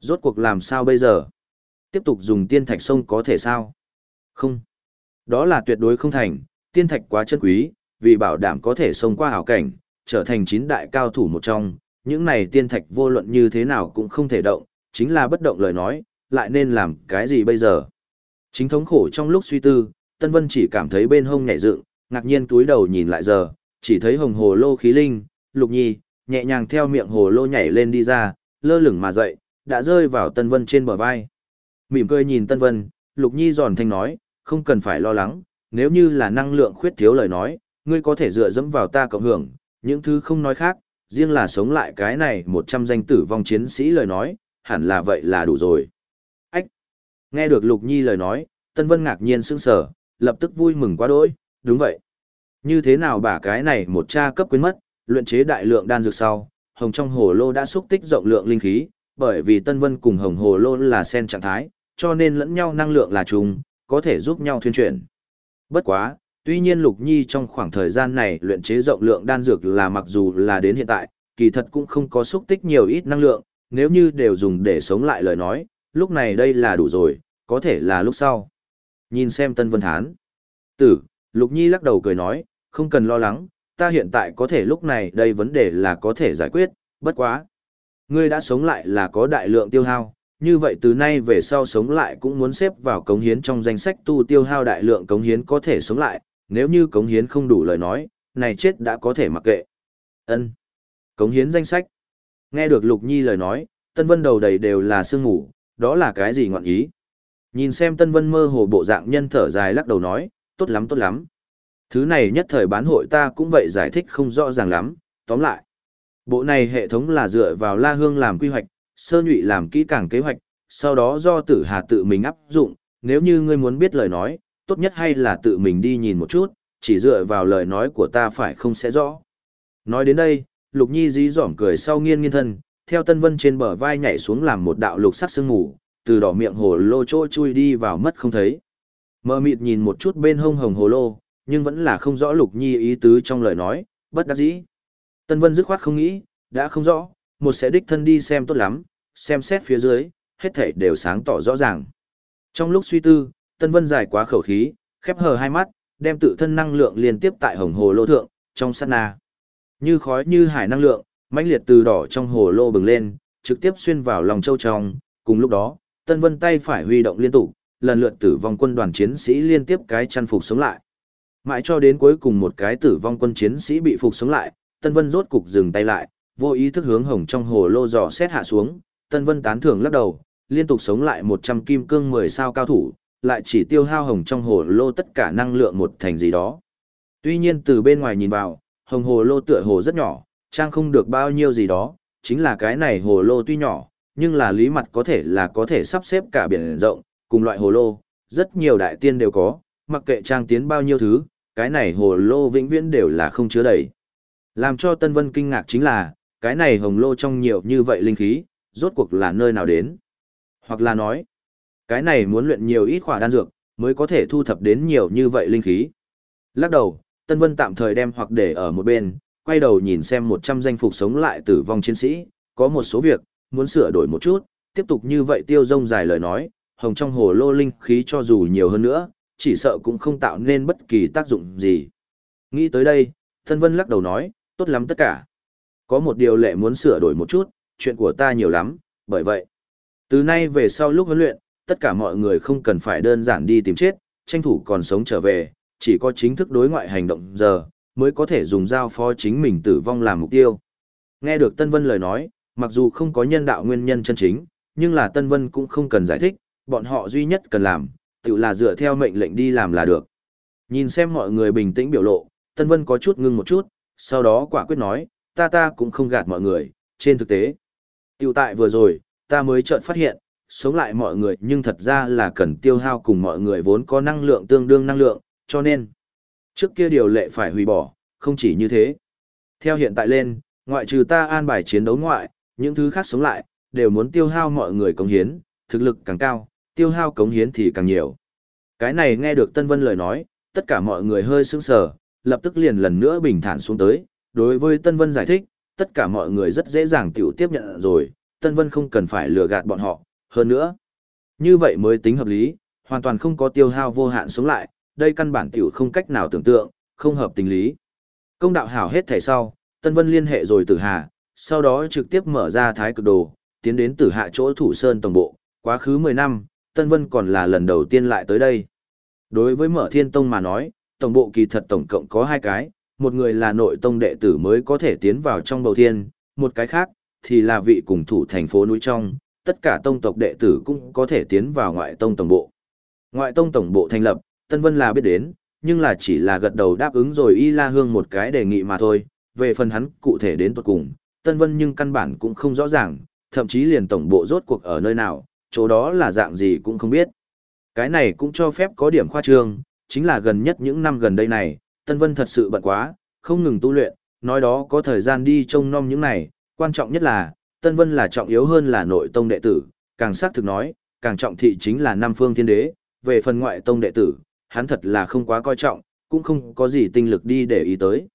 Rốt cuộc làm sao bây giờ? Tiếp tục dùng tiên thạch sông có thể sao? Không. Đó là tuyệt đối không thành, tiên thạch quá chân quý, vì bảo đảm có thể sông qua hảo cảnh, trở thành chín đại cao thủ một trong, những này tiên thạch vô luận như thế nào cũng không thể động, chính là bất động lời nói, lại nên làm cái gì bây giờ? Chính thống khổ trong lúc suy tư, Tân Vân chỉ cảm thấy bên hông nhảy dựng, ngạc nhiên túi đầu nhìn lại giờ, chỉ thấy hồng hồ lô khí linh, lục nhi, nhẹ nhàng theo miệng hồ lô nhảy lên đi ra, lơ lửng mà dậy, đã rơi vào Tân Vân trên bờ vai. Mỉm cười nhìn Tân Vân, lục nhi giòn thanh nói, không cần phải lo lắng, nếu như là năng lượng khuyết thiếu lời nói, ngươi có thể dựa dẫm vào ta cộng hưởng, những thứ không nói khác, riêng là sống lại cái này một trăm danh tử vong chiến sĩ lời nói, hẳn là vậy là đủ rồi. Ách! Nghe được Lục Nhi lời nói, Tân Vân ngạc nhiên sững sờ, lập tức vui mừng quá đỗi, đúng vậy. Như thế nào bả cái này một cha cấp quyến mất, luyện chế đại lượng đan dược sau, hồng trong hồ lô đã xúc tích rộng lượng linh khí, bởi vì Tân Vân cùng hồng hồ lô là sen trạng thái, cho nên lẫn nhau năng lượng là chung, có thể giúp nhau thuyên chuyển. Bất quá, tuy nhiên Lục Nhi trong khoảng thời gian này luyện chế rộng lượng đan dược là mặc dù là đến hiện tại, kỳ thật cũng không có xúc tích nhiều ít năng lượng, nếu như đều dùng để sống lại lời nói, lúc này đây là đủ rồi, có thể là lúc sau. Nhìn xem Tân Vân Thán. Tử, Lục Nhi lắc đầu cười nói, không cần lo lắng, ta hiện tại có thể lúc này đây vấn đề là có thể giải quyết, bất quá. Ngươi đã sống lại là có đại lượng tiêu hao, như vậy từ nay về sau sống lại cũng muốn xếp vào cống hiến trong danh sách tu tiêu hao đại lượng cống hiến có thể sống lại, nếu như cống hiến không đủ lời nói, này chết đã có thể mặc kệ. Ân. Cống hiến danh sách. Nghe được Lục Nhi lời nói, Tân Vân đầu đầy đều là sương ngủ, đó là cái gì ngọn ý? Nhìn xem Tân Vân mơ hồ bộ dạng nhân thở dài lắc đầu nói, tốt lắm tốt lắm. Thứ này nhất thời bán hội ta cũng vậy giải thích không rõ ràng lắm, tóm lại. Bộ này hệ thống là dựa vào La Hương làm quy hoạch, sơ nhụy làm kỹ càng kế hoạch, sau đó do tử hà tự mình áp dụng, nếu như ngươi muốn biết lời nói, tốt nhất hay là tự mình đi nhìn một chút, chỉ dựa vào lời nói của ta phải không sẽ rõ. Nói đến đây, Lục Nhi dí dỏm cười sau nghiêng nghiêng thân, theo Tân Vân trên bờ vai nhảy xuống làm một đạo lục sắc sương ngủ, từ đỏ miệng hồ lô trôi chui đi vào mất không thấy. Mơ mịt nhìn một chút bên hông hồng hồ lô, nhưng vẫn là không rõ Lục Nhi ý tứ trong lời nói, bất đắc dĩ. Tân Vân dứt khoát không nghĩ, đã không rõ, một sẽ đích thân đi xem tốt lắm, xem xét phía dưới, hết thảy đều sáng tỏ rõ ràng. Trong lúc suy tư, Tân Vân dài quá khẩu khí, khép hờ hai mắt, đem tự thân năng lượng liên tiếp tại hồng hồ lô thượng, trong sát na. Như khói như hải năng lượng, mãnh liệt từ đỏ trong hồ lô bừng lên, trực tiếp xuyên vào lòng châu trong, cùng lúc đó, Tân Vân tay phải huy động liên tục, lần lượt tử vong quân đoàn chiến sĩ liên tiếp cái chăn phục sống lại. Mãi cho đến cuối cùng một cái tử vong quân chiến sĩ bị phục sống lại, Tân Vân rốt cục dừng tay lại, vô ý thức hướng hồng trong hồ lô dò xét hạ xuống, Tân Vân tán thưởng lắc đầu, liên tục sống lại 100 kim cương 10 sao cao thủ, lại chỉ tiêu hao hồng trong hồ lô tất cả năng lượng một thành gì đó. Tuy nhiên từ bên ngoài nhìn vào, hồng hồ lô tựa hồ rất nhỏ, trang không được bao nhiêu gì đó, chính là cái này hồ lô tuy nhỏ, nhưng là lý mặt có thể là có thể sắp xếp cả biển rộng, cùng loại hồ lô, rất nhiều đại tiên đều có, mặc kệ trang tiến bao nhiêu thứ, cái này hồ lô vĩnh viễn đều là không chứa đầy. Làm cho Tân Vân kinh ngạc chính là, cái này hồng lô trong nhiều như vậy linh khí, rốt cuộc là nơi nào đến. Hoặc là nói, cái này muốn luyện nhiều ít khỏa đan dược, mới có thể thu thập đến nhiều như vậy linh khí. Lắc đầu, Tân Vân tạm thời đem hoặc để ở một bên, quay đầu nhìn xem 100 danh phục sống lại tử vong chiến sĩ, có một số việc, muốn sửa đổi một chút, tiếp tục như vậy tiêu rông dài lời nói, hồng trong hồ lô linh khí cho dù nhiều hơn nữa, chỉ sợ cũng không tạo nên bất kỳ tác dụng gì. Nghĩ tới đây, Tân Vân lắc đầu nói, tốt lắm tất cả. Có một điều lệ muốn sửa đổi một chút, chuyện của ta nhiều lắm, bởi vậy. Từ nay về sau lúc huấn luyện, tất cả mọi người không cần phải đơn giản đi tìm chết, tranh thủ còn sống trở về, chỉ có chính thức đối ngoại hành động giờ, mới có thể dùng giao phó chính mình tử vong làm mục tiêu. Nghe được Tân Vân lời nói, mặc dù không có nhân đạo nguyên nhân chân chính, nhưng là Tân Vân cũng không cần giải thích, bọn họ duy nhất cần làm, tự là dựa theo mệnh lệnh đi làm là được. Nhìn xem mọi người bình tĩnh biểu lộ, Tân Vân có chút ngưng một chút, sau đó quả quyết nói, ta ta cũng không gạt mọi người, trên thực tế. Tiểu tại vừa rồi, ta mới chợt phát hiện, sống lại mọi người nhưng thật ra là cần tiêu hao cùng mọi người vốn có năng lượng tương đương năng lượng, cho nên, trước kia điều lệ phải hủy bỏ, không chỉ như thế. Theo hiện tại lên, ngoại trừ ta an bài chiến đấu ngoại, những thứ khác sống lại, đều muốn tiêu hao mọi người cống hiến, thực lực càng cao, tiêu hao cống hiến thì càng nhiều. Cái này nghe được Tân Vân lời nói, tất cả mọi người hơi sững sờ, lập tức liền lần nữa bình thản xuống tới, đối với Tân Vân giải thích, tất cả mọi người rất dễ dàng tiểu tiếp nhận rồi, Tân Vân không cần phải lừa gạt bọn họ, hơn nữa. Như vậy mới tính hợp lý, hoàn toàn không có tiêu hao vô hạn sống lại, đây căn bản tiểu không cách nào tưởng tượng, không hợp tình lý. Công đạo hảo hết thẻ sau, Tân Vân liên hệ rồi tử hạ, sau đó trực tiếp mở ra thái cực đồ, tiến đến tử hạ chỗ thủ sơn tổng bộ, quá khứ 10 năm, Tân Vân còn là lần đầu tiên lại tới đây. Đối với mở thiên tông mà nói, tổng bộ kỳ thật tổng cộng có hai cái, một người là nội tông đệ tử mới có thể tiến vào trong bầu thiên, một cái khác, thì là vị cùng thủ thành phố núi trong, tất cả tông tộc đệ tử cũng có thể tiến vào ngoại tông tổng bộ. Ngoại tông tổng bộ thành lập, Tân Vân là biết đến, nhưng là chỉ là gật đầu đáp ứng rồi Y La Hương một cái đề nghị mà thôi, về phần hắn cụ thể đến tuật cùng, Tân Vân nhưng căn bản cũng không rõ ràng, thậm chí liền tổng bộ rốt cuộc ở nơi nào, chỗ đó là dạng gì cũng không biết. Cái này cũng cho phép có điểm khoa trương, chính là gần nhất những năm gần đây này, Tân Vân thật sự bận quá, không ngừng tu luyện, nói đó có thời gian đi trông nom những này, quan trọng nhất là, Tân Vân là trọng yếu hơn là nội tông đệ tử, càng xác thực nói, càng trọng thị chính là Nam Phương Thiên Đế, về phần ngoại tông đệ tử, hắn thật là không quá coi trọng, cũng không có gì tinh lực đi để ý tới.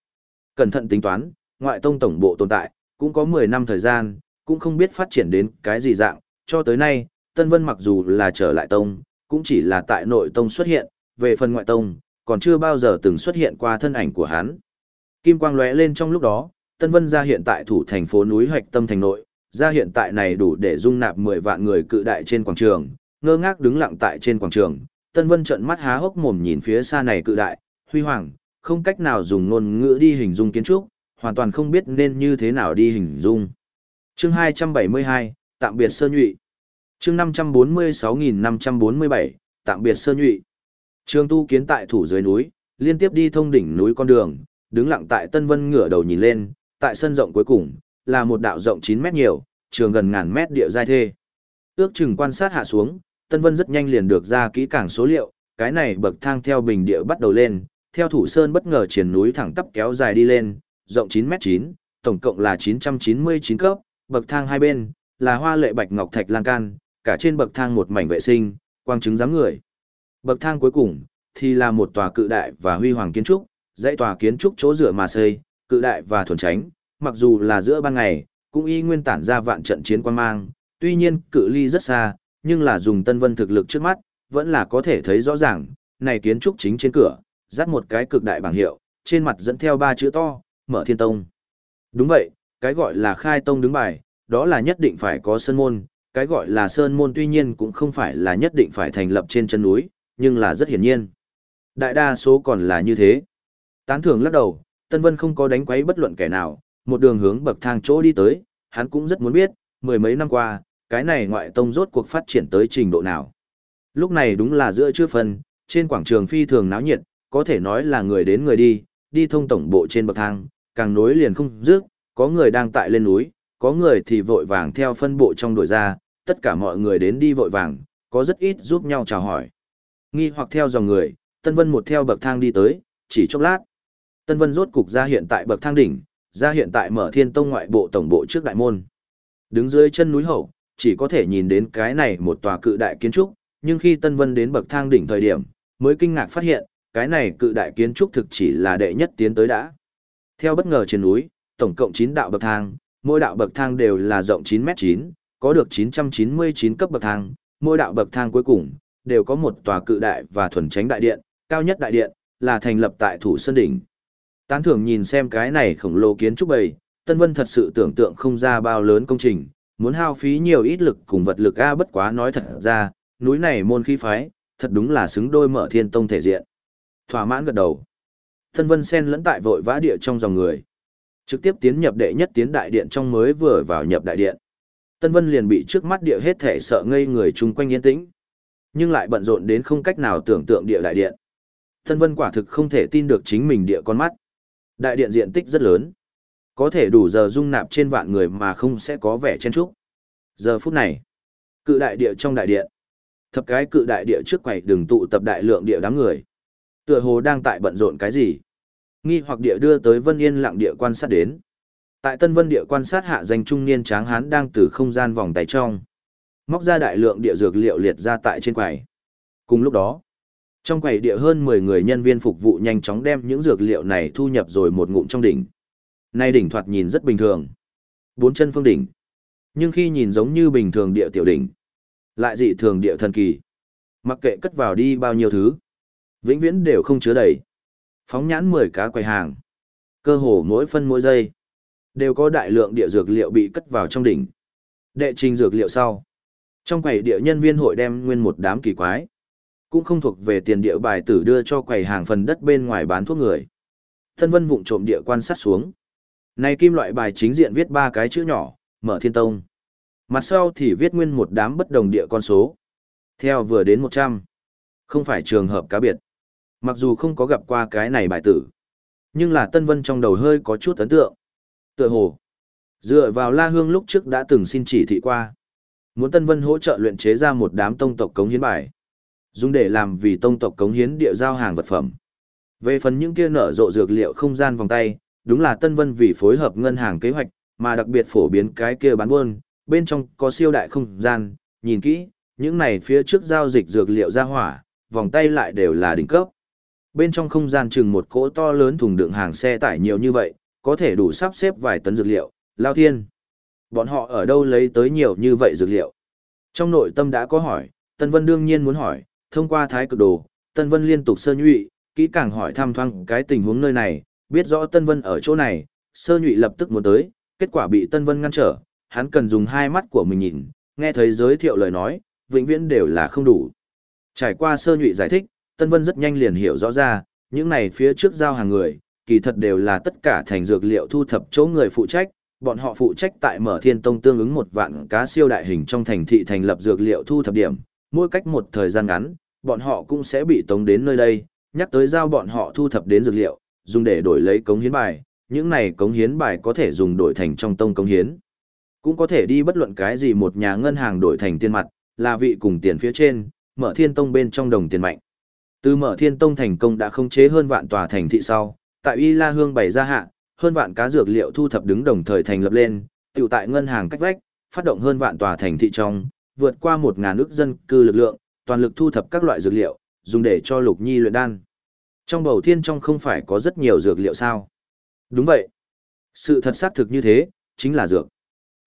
Cẩn thận tính toán, ngoại tông tổng bộ tồn tại, cũng có 10 năm thời gian, cũng không biết phát triển đến cái gì dạng, cho tới nay, Tân Vân mặc dù là trở lại tông, cũng chỉ là tại nội tông xuất hiện, về phần ngoại tông, còn chưa bao giờ từng xuất hiện qua thân ảnh của hắn. Kim quang lóe lên trong lúc đó, Tân Vân ra hiện tại thủ thành phố núi hoạch tâm thành nội, ra hiện tại này đủ để dung nạp 10 vạn người cự đại trên quảng trường, ngơ ngác đứng lặng tại trên quảng trường. Tân Vân trợn mắt há hốc mồm nhìn phía xa này cự đại, huy hoàng, không cách nào dùng ngôn ngữ đi hình dung kiến trúc, hoàn toàn không biết nên như thế nào đi hình dung. Chương 272, tạm biệt Sơn Nhụy. Chương 546547, tạm biệt Sơn Nhụy. Trường tu kiến tại thủ dưới núi, liên tiếp đi thông đỉnh núi con đường, đứng lặng tại Tân Vân ngửa đầu nhìn lên, tại sân rộng cuối cùng, là một đạo rộng 9 mét nhiều, trường gần ngàn mét địa giai thê. Ước chừng quan sát hạ xuống, Tân Vân rất nhanh liền được ra kỹ càng số liệu, cái này bậc thang theo bình địa bắt đầu lên, theo thủ sơn bất ngờ triển núi thẳng tắp kéo dài đi lên, rộng 9 mét 9, tổng cộng là 999 cấp, bậc thang hai bên, là hoa lệ bạch ngọc thạch lan can, cả trên bậc thang một mảnh vệ sinh, quang chứng giám người. Bậc thang cuối cùng, thì là một tòa cự đại và huy hoàng kiến trúc, dãy tòa kiến trúc chỗ dựa mà xây, cự đại và thuần tránh, mặc dù là giữa ban ngày, cũng y nguyên tản ra vạn trận chiến quan mang, tuy nhiên cự ly rất xa, nhưng là dùng tân vân thực lực trước mắt, vẫn là có thể thấy rõ ràng, này kiến trúc chính trên cửa, dắt một cái cực đại bảng hiệu, trên mặt dẫn theo ba chữ to, mở thiên tông. Đúng vậy, cái gọi là khai tông đứng bài, đó là nhất định phải có sơn môn, cái gọi là sơn môn tuy nhiên cũng không phải là nhất định phải thành lập trên chân núi, nhưng là rất hiển nhiên. Đại đa số còn là như thế. Tán thưởng lắc đầu, Tân Vân không có đánh quấy bất luận kẻ nào, một đường hướng bậc thang chỗ đi tới, hắn cũng rất muốn biết, mười mấy năm qua, cái này ngoại tông rốt cuộc phát triển tới trình độ nào. Lúc này đúng là giữa trưa phân, trên quảng trường phi thường náo nhiệt, có thể nói là người đến người đi, đi thông tổng bộ trên bậc thang, càng nối liền không dứt, có người đang tại lên núi, có người thì vội vàng theo phân bộ trong đội ra, tất cả mọi người đến đi vội vàng, có rất ít giúp nhau chào hỏi. Nghi hoặc theo dòng người, Tân Vân một theo bậc thang đi tới, chỉ chốc lát. Tân Vân rốt cục ra hiện tại bậc thang đỉnh, ra hiện tại mở thiên tông ngoại bộ tổng bộ trước đại môn. Đứng dưới chân núi hậu, chỉ có thể nhìn đến cái này một tòa cự đại kiến trúc, nhưng khi Tân Vân đến bậc thang đỉnh thời điểm, mới kinh ngạc phát hiện, cái này cự đại kiến trúc thực chỉ là đệ nhất tiến tới đã. Theo bất ngờ trên núi, tổng cộng 9 đạo bậc thang, mỗi đạo bậc thang đều là rộng 9m9, có được 999 cấp bậc thang, mỗi đạo bậc thang cuối cùng đều có một tòa cự đại và thuần tránh đại điện, cao nhất đại điện là thành lập tại thủ sơn đỉnh. Tán thưởng nhìn xem cái này khổng lồ kiến trúc bầy, Tân Vân thật sự tưởng tượng không ra bao lớn công trình, muốn hao phí nhiều ít lực cùng vật lực a bất quá nói thật ra, núi này môn khí phái, thật đúng là xứng đôi mở thiên tông thể diện. Thỏa mãn gật đầu. Tân Vân sen lẫn tại vội vã địa trong dòng người. Trực tiếp tiến nhập đệ nhất tiến đại điện trong mới vừa vào nhập đại điện. Tân Vân liền bị trước mắt địa hết thể sợ ngây người chung quanh yên tĩnh. Nhưng lại bận rộn đến không cách nào tưởng tượng địa đại điện. Tân Vân quả thực không thể tin được chính mình địa con mắt. Đại điện diện tích rất lớn. Có thể đủ giờ dung nạp trên vạn người mà không sẽ có vẻ chen trúc. Giờ phút này, cự đại địa trong đại điện. Thập cái cự đại địa trước quầy đừng tụ tập đại lượng địa đám người. Tựa hồ đang tại bận rộn cái gì? Nghi hoặc địa đưa tới Vân Yên lặng địa quan sát đến. Tại Tân Vân địa quan sát hạ danh trung niên tráng hán đang từ không gian vòng tay trong. Móc ra đại lượng địa dược liệu liệt ra tại trên quầy. Cùng lúc đó, trong quầy địa hơn 10 người nhân viên phục vụ nhanh chóng đem những dược liệu này thu nhập rồi một ngụm trong đỉnh. Nay đỉnh thoạt nhìn rất bình thường. Bốn chân phương đỉnh. Nhưng khi nhìn giống như bình thường địa tiểu đỉnh, lại dị thường địa thần kỳ. Mặc kệ cất vào đi bao nhiêu thứ, vĩnh viễn đều không chứa đầy. Phóng nhãn 10 cá quầy hàng. Cơ hồ mỗi phân mỗi giây, đều có đại lượng địa dược liệu bị cất vào trong đỉnh. Đệ trình dược liệu sau. Trong quầy địa nhân viên hội đem nguyên một đám kỳ quái. Cũng không thuộc về tiền địa bài tử đưa cho quầy hàng phần đất bên ngoài bán thuốc người. Thân vân vụng trộm địa quan sát xuống. Này kim loại bài chính diện viết ba cái chữ nhỏ, mở thiên tông. Mặt sau thì viết nguyên một đám bất đồng địa con số. Theo vừa đến 100. Không phải trường hợp cá biệt. Mặc dù không có gặp qua cái này bài tử. Nhưng là Tân Vân trong đầu hơi có chút ấn tượng. Tựa hồ. Dựa vào La Hương lúc trước đã từng xin chỉ thị qua. Muốn Tân Vân hỗ trợ luyện chế ra một đám tông tộc cống hiến bài. Dùng để làm vì tông tộc cống hiến địa giao hàng vật phẩm. Về phần những kia nở rộ dược liệu không gian vòng tay, đúng là Tân Vân vì phối hợp ngân hàng kế hoạch, mà đặc biệt phổ biến cái kia bán buôn, bên trong có siêu đại không gian, nhìn kỹ, những này phía trước giao dịch dược liệu ra hỏa, vòng tay lại đều là đỉnh cấp. Bên trong không gian chừng một cỗ to lớn thùng đựng hàng xe tải nhiều như vậy, có thể đủ sắp xếp vài tấn dược liệu, lao thiên. Bọn họ ở đâu lấy tới nhiều như vậy dược liệu? Trong nội tâm đã có hỏi, Tân Vân đương nhiên muốn hỏi, thông qua thái cực đồ, Tân Vân liên tục sơ nhụy, kỹ càng hỏi thăm thoáng cái tình huống nơi này, biết rõ Tân Vân ở chỗ này, sơ nhụy lập tức muốn tới, kết quả bị Tân Vân ngăn trở, hắn cần dùng hai mắt của mình nhìn, nghe thấy giới thiệu lời nói, vĩnh viễn đều là không đủ. Trải qua sơ nhụy giải thích, Tân Vân rất nhanh liền hiểu rõ ra, những này phía trước giao hàng người, kỳ thật đều là tất cả thành dược liệu thu thập chỗ người phụ trách, bọn họ phụ trách tại Mở Thiên Tông tương ứng một vạn cá siêu đại hình trong thành thị thành lập dược liệu thu thập điểm, mỗi cách một thời gian ngắn, bọn họ cũng sẽ bị tống đến nơi đây, nhắc tới giao bọn họ thu thập đến dược liệu, dùng để đổi lấy cống hiến bài, những này cống hiến bài có thể dùng đổi thành trong tông cống hiến. Cũng có thể đi bất luận cái gì một nhà ngân hàng đổi thành tiền mặt, là vị cùng tiền phía trên, mở thiên tông bên trong đồng tiền mạnh. Từ mở thiên tông thành công đã không chế hơn vạn tòa thành thị sau, tại Y La Hương bày ra hạ, hơn vạn cá dược liệu thu thập đứng đồng thời thành lập lên, tiểu tại ngân hàng cách vách, phát động hơn vạn tòa thành thị trong, vượt qua một ngàn ước dân cư lực lượng, toàn lực thu thập các loại dược liệu, dùng để cho Lục Nhi luyện đan. Trong bầu thiên trong không phải có rất nhiều dược liệu sao? Đúng vậy. Sự thật xác thực như thế, chính là dược.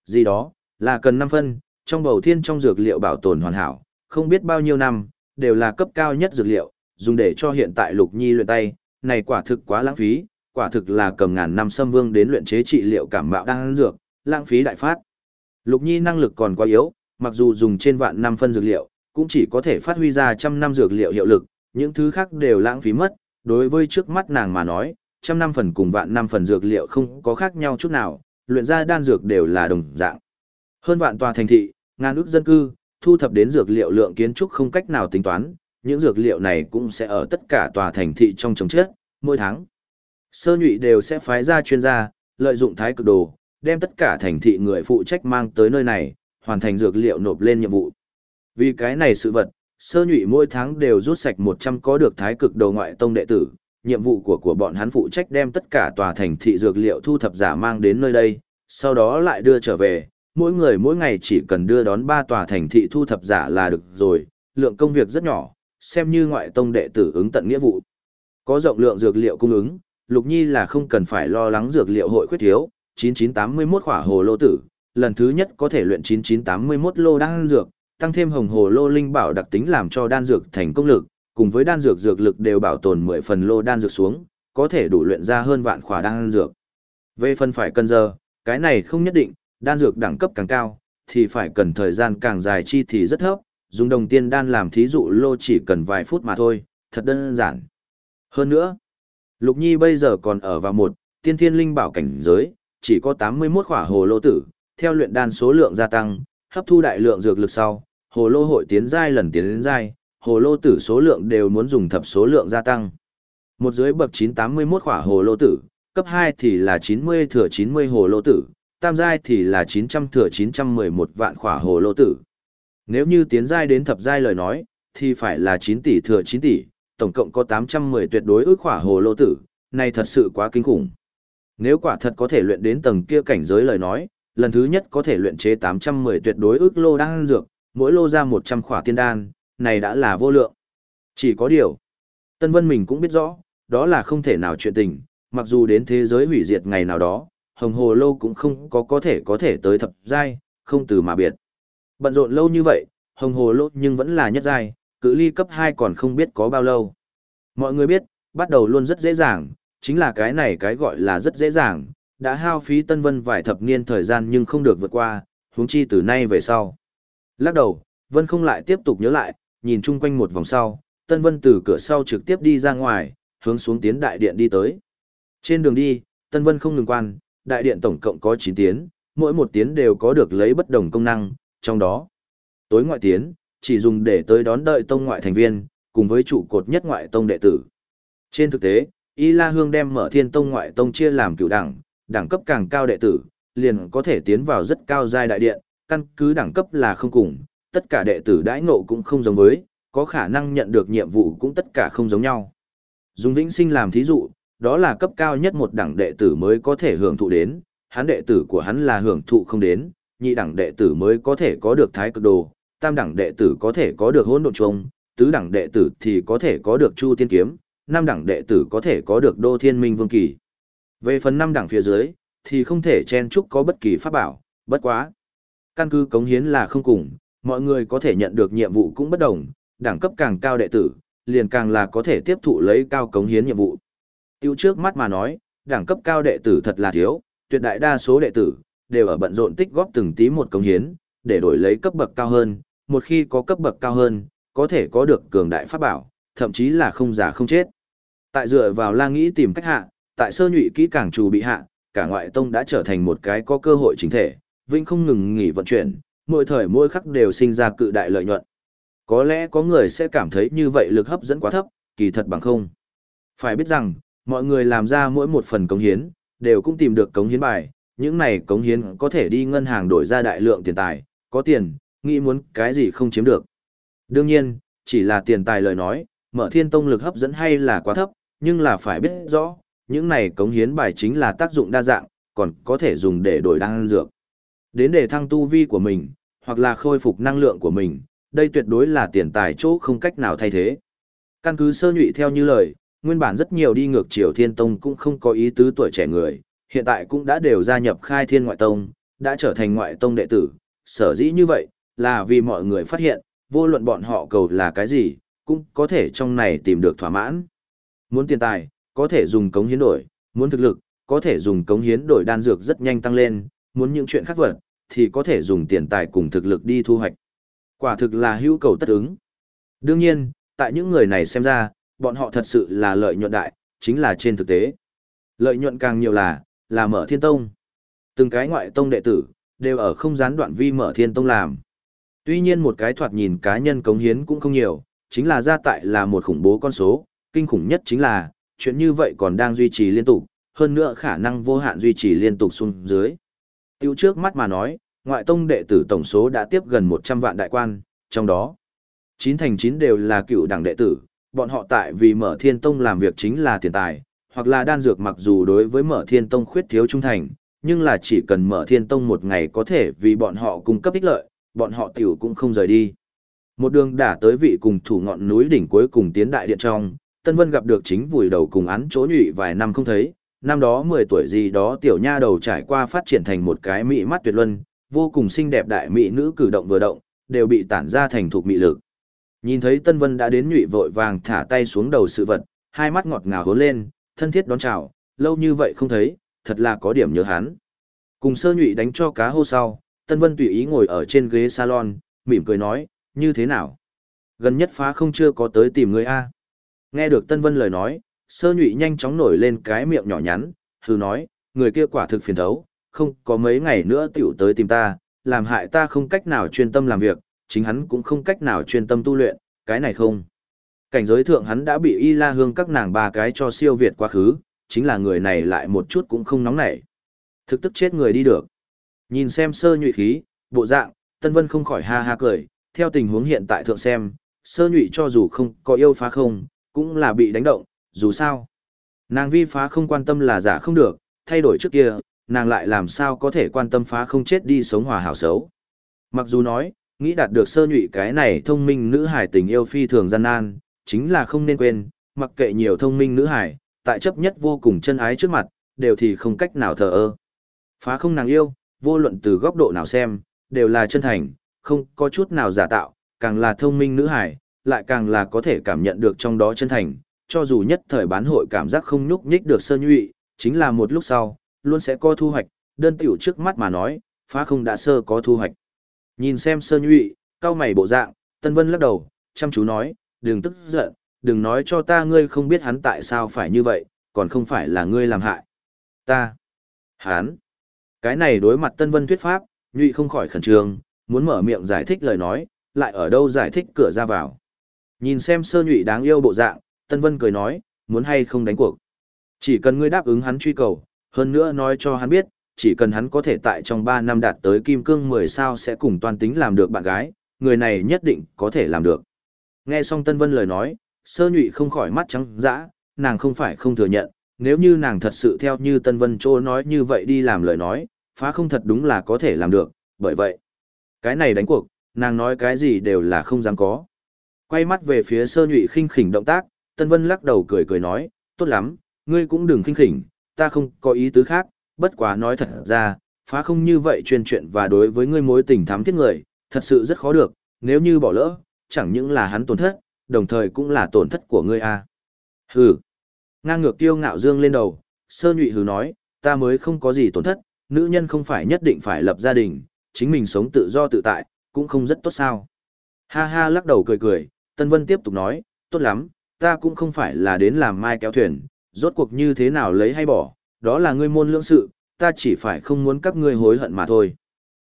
Gì đó, là cần 5 phân, trong bầu thiên trong dược liệu bảo tồn hoàn hảo, không biết bao nhiêu năm, đều là cấp cao nhất dược liệu, dùng để cho hiện tại Lục Nhi luyện tay, này quả thực quá lãng phí, quả thực là cầm ngàn năm xâm vương đến luyện chế trị liệu cảm mạo đang dược, lãng phí đại phát. Lục Nhi năng lực còn quá yếu, mặc dù dùng trên vạn năm phân dược liệu, cũng chỉ có thể phát huy ra trăm năm dược liệu hiệu lực, những thứ khác đều lãng phí mất, đối với trước mắt nàng mà nói, trăm năm phần cùng vạn năm phần dược liệu không có khác nhau chút nào, luyện ra đan dược đều là đồng dạng. Hơn vạn tòa thành thị, ngàn ước dân cư, thu thập đến dược liệu lượng kiến trúc không cách nào tính toán, những dược liệu này cũng sẽ ở tất cả tòa thành thị trong trồng chết, mỗi tháng. Sơ nhụy đều sẽ phái ra chuyên gia, lợi dụng thái cực đồ, đem tất cả thành thị người phụ trách mang tới nơi này, hoàn thành dược liệu nộp lên nhiệm vụ. Vì cái này sự vật, sơ nhụy mỗi tháng đều rút sạch 100 có được thái cực đầu ngoại tông đệ tử, nhiệm vụ của của bọn hắn phụ trách đem tất cả tòa thành thị dược liệu thu thập giả mang đến nơi đây, sau đó lại đưa trở về, mỗi người mỗi ngày chỉ cần đưa đón 3 tòa thành thị thu thập giả là được rồi, lượng công việc rất nhỏ, xem như ngoại tông đệ tử ứng tận nghĩa vụ. Có rộng lượng dược liệu cung ứng, Lục Nhi là không cần phải lo lắng dược liệu hội khuyết thiếu, 9981 khỏa hồ lô tử, lần thứ nhất có thể luyện 9981 lô đan dược, tăng thêm hồng hồ lô linh bảo đặc tính làm cho đan dược thành công lực, cùng với đan dược dược lực đều bảo tồn 10 phần lô đan dược xuống, có thể đủ luyện ra hơn vạn khỏa đan dược. Về phần phải cần giờ, cái này không nhất định, đan dược đẳng cấp càng cao, thì phải cần thời gian càng dài chi thì rất thấp, dùng đồng tiên đan làm thí dụ lô chỉ cần vài phút mà thôi, thật đơn giản. Hơn nữa, Lục Nhi bây giờ còn ở vào một, tiên thiên linh bảo cảnh giới, chỉ có 81 khỏa hồ lô tử, theo luyện đan số lượng gia tăng, hấp thu đại lượng dược lực sau, hồ lô hội tiến giai lần tiến đến giai, hồ lô tử số lượng đều muốn dùng thập số lượng gia tăng. Một dưới bậc 981 khỏa hồ lô tử, cấp 2 thì là 90 thừa 90 hồ lô tử, tam giai thì là 900 thừa 911 vạn khỏa hồ lô tử. Nếu như tiến giai đến thập giai lời nói, thì phải là 9 tỷ thừa 9 tỷ, tổng cộng có 810 tuyệt đối ước khỏa hồ lô tử, này thật sự quá kinh khủng. Nếu quả thật có thể luyện đến tầng kia cảnh giới lời nói, lần thứ nhất có thể luyện chế 810 tuyệt đối ước lô đan dược, mỗi lô ra 100 khỏa tiên đan, này đã là vô lượng. Chỉ có điều, Tân Vân mình cũng biết rõ, đó là không thể nào chuyện tình, mặc dù đến thế giới hủy diệt ngày nào đó, hồng hồ lô cũng không có có thể có thể tới thập giai, không từ mà biệt. Bận rộn lâu như vậy, hồng hồ lô nhưng vẫn là nhất giai, cự ly cấp 2 còn không biết có bao lâu. Mọi người biết, bắt đầu luôn rất dễ dàng, chính là cái này cái gọi là rất dễ dàng, đã hao phí Tân Vân vài thập niên thời gian nhưng không được vượt qua, huống chi từ nay về sau. Lắc đầu, Vân không lại tiếp tục nhớ lại, nhìn chung quanh một vòng sau, Tân Vân từ cửa sau trực tiếp đi ra ngoài, hướng xuống tiến đại điện đi tới. Trên đường đi, Tân Vân không ngừng quan, đại điện tổng cộng có 9 tiến, mỗi một tiến đều có được lấy bất đồng công năng, trong đó, tối ngoại tiến, chỉ dùng để tới đón đợi tông ngoại thành viên, cùng với trụ cột nhất ngoại tông đệ tử. Trên thực tế, Y La Hương đem mở thiên tông ngoại tông chia làm cựu đẳng, đẳng cấp càng cao đệ tử, liền có thể tiến vào rất cao giai đại điện, căn cứ đẳng cấp là không cùng, tất cả đệ tử đãi ngộ cũng không giống với, có khả năng nhận được nhiệm vụ cũng tất cả không giống nhau. Dùng vĩnh sinh làm thí dụ, đó là cấp cao nhất một đẳng đệ tử mới có thể hưởng thụ đến, hắn đệ tử của hắn là hưởng thụ không đến, nhị đẳng đệ tử mới có thể có được thái cực đồ, tam đẳng đệ tử có thể có được hỗn độn trùng, tứ đẳng đệ tử thì có thể có được chu tiên kiếm, năm đẳng đệ tử có thể có được đô thiên minh vương kỳ. Về phần năm đẳng phía dưới, thì không thể chen chúc có bất kỳ pháp bảo, bất quá. Căn cứ cống hiến là không cùng, mọi người có thể nhận được nhiệm vụ cũng bất đồng, đẳng cấp càng cao đệ tử, liền càng là có thể tiếp thụ lấy cao cống hiến nhiệm vụ. Tiêu trước mắt mà nói, đẳng cấp cao đệ tử thật là thiếu, tuyệt đại đa số đệ tử, đều ở bận rộn tích góp từng tí một cống hiến, để đổi lấy cấp bậc cao hơn, một khi có cấp bậc cao hơn, có thể có được cường đại pháp bảo, thậm chí là không giả không chết. Tại dựa vào la nghĩ tìm cách hạ, tại sơ nhụy kỹ càng chủ bị hạ, cả ngoại tông đã trở thành một cái có cơ hội chính thể, Vĩnh không ngừng nghỉ vận chuyển, mỗi thời mỗi khắc đều sinh ra cự đại lợi nhuận. Có lẽ có người sẽ cảm thấy như vậy lực hấp dẫn quá thấp, kỳ thật bằng không. Phải biết rằng, mọi người làm ra mỗi một phần cống hiến, đều cũng tìm được cống hiến bài, những này cống hiến có thể đi ngân hàng đổi ra đại lượng tiền tài, có tiền, nghĩ muốn cái gì không chiếm được. Đương nhiên, chỉ là tiền tài lời nói, mở thiên tông lực hấp dẫn hay là quá thấp, nhưng là phải biết rõ, những này cống hiến bài chính là tác dụng đa dạng, còn có thể dùng để đổi đan dược. Đến để thăng tu vi của mình, hoặc là khôi phục năng lượng của mình, đây tuyệt đối là tiền tài chỗ không cách nào thay thế. Căn cứ sơ nhụy theo như lời, nguyên bản rất nhiều đi ngược chiều thiên tông cũng không có ý tứ tuổi trẻ người, hiện tại cũng đã đều gia nhập khai thiên ngoại tông, đã trở thành ngoại tông đệ tử, sở dĩ như vậy, là vì mọi người phát hiện, vô luận bọn họ cầu là cái gì, cũng có thể trong này tìm được thỏa mãn. Muốn tiền tài, có thể dùng cống hiến đổi, muốn thực lực, có thể dùng cống hiến đổi đan dược rất nhanh tăng lên, muốn những chuyện khác vật, thì có thể dùng tiền tài cùng thực lực đi thu hoạch. Quả thực là hữu cầu tất ứng. Đương nhiên, tại những người này xem ra, bọn họ thật sự là lợi nhuận đại, chính là trên thực tế. Lợi nhuận càng nhiều là, là mở thiên tông. Từng cái ngoại tông đệ tử, đều ở không gián đoạn vi mở thiên tông làm. Tuy nhiên một cái thoạt nhìn cá nhân cống hiến cũng không nhiều, chính là gia tại là một khủng bố con số, kinh khủng nhất chính là, chuyện như vậy còn đang duy trì liên tục, hơn nữa khả năng vô hạn duy trì liên tục xuống dưới. Tiêu trước mắt mà nói, ngoại tông đệ tử tổng số đã tiếp gần 100 vạn đại quan, trong đó, 9 thành 9 đều là cựu đảng đệ tử, bọn họ tại vì mở thiên tông làm việc chính là tiền tài, hoặc là đan dược mặc dù đối với mở thiên tông khuyết thiếu trung thành, nhưng là chỉ cần mở thiên tông một ngày có thể vì bọn họ cung cấp ích lợi, bọn họ tiểu cũng không rời đi. Một đường đả tới vị cùng thủ ngọn núi đỉnh cuối cùng tiến đại điện trong, Tân Vân gặp được chính vùi đầu cùng án chỗ nhụy vài năm không thấy, năm đó 10 tuổi gì đó tiểu nha đầu trải qua phát triển thành một cái mỹ mắt tuyệt luân, vô cùng xinh đẹp đại mỹ nữ cử động vừa động, đều bị tản ra thành thuộc mỹ lực. Nhìn thấy Tân Vân đã đến nhụy vội vàng thả tay xuống đầu sự vật, hai mắt ngọt ngào hốn lên, thân thiết đón chào, lâu như vậy không thấy, thật là có điểm nhớ hắn. Cùng sơ nhụy đánh cho cá hô sau, Tân Vân tùy ý ngồi ở trên ghế salon, mỉm cười nói, như thế nào? Gần nhất phá không chưa có tới tìm người A. Nghe được Tân Vân lời nói, sơ nhụy nhanh chóng nổi lên cái miệng nhỏ nhắn, hừ nói, người kia quả thực phiền thấu, không có mấy ngày nữa tiểu tới tìm ta, làm hại ta không cách nào chuyên tâm làm việc, chính hắn cũng không cách nào chuyên tâm tu luyện, cái này không. Cảnh giới thượng hắn đã bị y la hương các nàng ba cái cho siêu việt quá khứ, chính là người này lại một chút cũng không nóng nảy. Thực tức chết người đi được. Nhìn xem sơ nhụy khí, bộ dạng, Tân Vân không khỏi ha ha cười, theo tình huống hiện tại thượng xem, sơ nhụy cho dù không có yêu phá không, cũng là bị đánh động, dù sao. Nàng vi phá không quan tâm là giả không được, thay đổi trước kia, nàng lại làm sao có thể quan tâm phá không chết đi sống hòa hảo xấu. Mặc dù nói, nghĩ đạt được sơ nhụy cái này thông minh nữ hải tình yêu phi thường gian nan, chính là không nên quên, mặc kệ nhiều thông minh nữ hải, tại chấp nhất vô cùng chân ái trước mặt, đều thì không cách nào thờ ơ. Phá không nàng yêu, vô luận từ góc độ nào xem, đều là chân thành, không có chút nào giả tạo, càng là thông minh nữ hải, lại càng là có thể cảm nhận được trong đó chân thành, cho dù nhất thời bán hội cảm giác không nhúc nhích được sơ nhụy, chính là một lúc sau, luôn sẽ có thu hoạch, đơn tiểu trước mắt mà nói, phá không đã sơ có thu hoạch. Nhìn xem sơ nhụy, cao mày bộ dạng, Tân Vân lắc đầu, chăm chú nói, đừng tức giận, đừng nói cho ta ngươi không biết hắn tại sao phải như vậy, còn không phải là ngươi làm hại. Ta. Hắn. Cái này đối mặt Tân Vân thuyết pháp, nhụy không khỏi khẩn trương, muốn mở miệng giải thích lời nói, lại ở đâu giải thích cửa ra vào. Nhìn xem sơ nhụy đáng yêu bộ dạng, Tân Vân cười nói, muốn hay không đánh cuộc. Chỉ cần ngươi đáp ứng hắn truy cầu, hơn nữa nói cho hắn biết, chỉ cần hắn có thể tại trong 3 năm đạt tới kim cương 10 sao sẽ cùng toàn tính làm được bạn gái, người này nhất định có thể làm được. Nghe xong Tân Vân lời nói, sơ nhụy không khỏi mắt trắng dã, nàng không phải không thừa nhận, nếu như nàng thật sự theo như Tân Vân Chô nói như vậy đi làm lời nói, phá không thật đúng là có thể làm được, bởi vậy. Cái này đánh cuộc, nàng nói cái gì đều là không dám có. Quay mắt về phía sơ nhụy khinh khỉnh động tác, Tân Vân lắc đầu cười cười nói, tốt lắm, ngươi cũng đừng khinh khỉnh, ta không có ý tứ khác, bất quá nói thật ra, phá không như vậy truyền chuyện và đối với ngươi mối tình thắm thiết người, thật sự rất khó được, nếu như bỏ lỡ, chẳng những là hắn tổn thất, đồng thời cũng là tổn thất của ngươi a. À. Hừ. Ngang ngược tiêu ngạo dương lên đầu, sơ nhụy hừ nói, ta mới không có gì tổn thất, nữ nhân không phải nhất định phải lập gia đình, chính mình sống tự do tự tại, cũng không rất tốt sao. Ha ha lắc đầu cười cười, Tân Vân tiếp tục nói, tốt lắm, ta cũng không phải là đến làm mai kéo thuyền, rốt cuộc như thế nào lấy hay bỏ, đó là ngươi môn lưỡng sự, ta chỉ phải không muốn các ngươi hối hận mà thôi.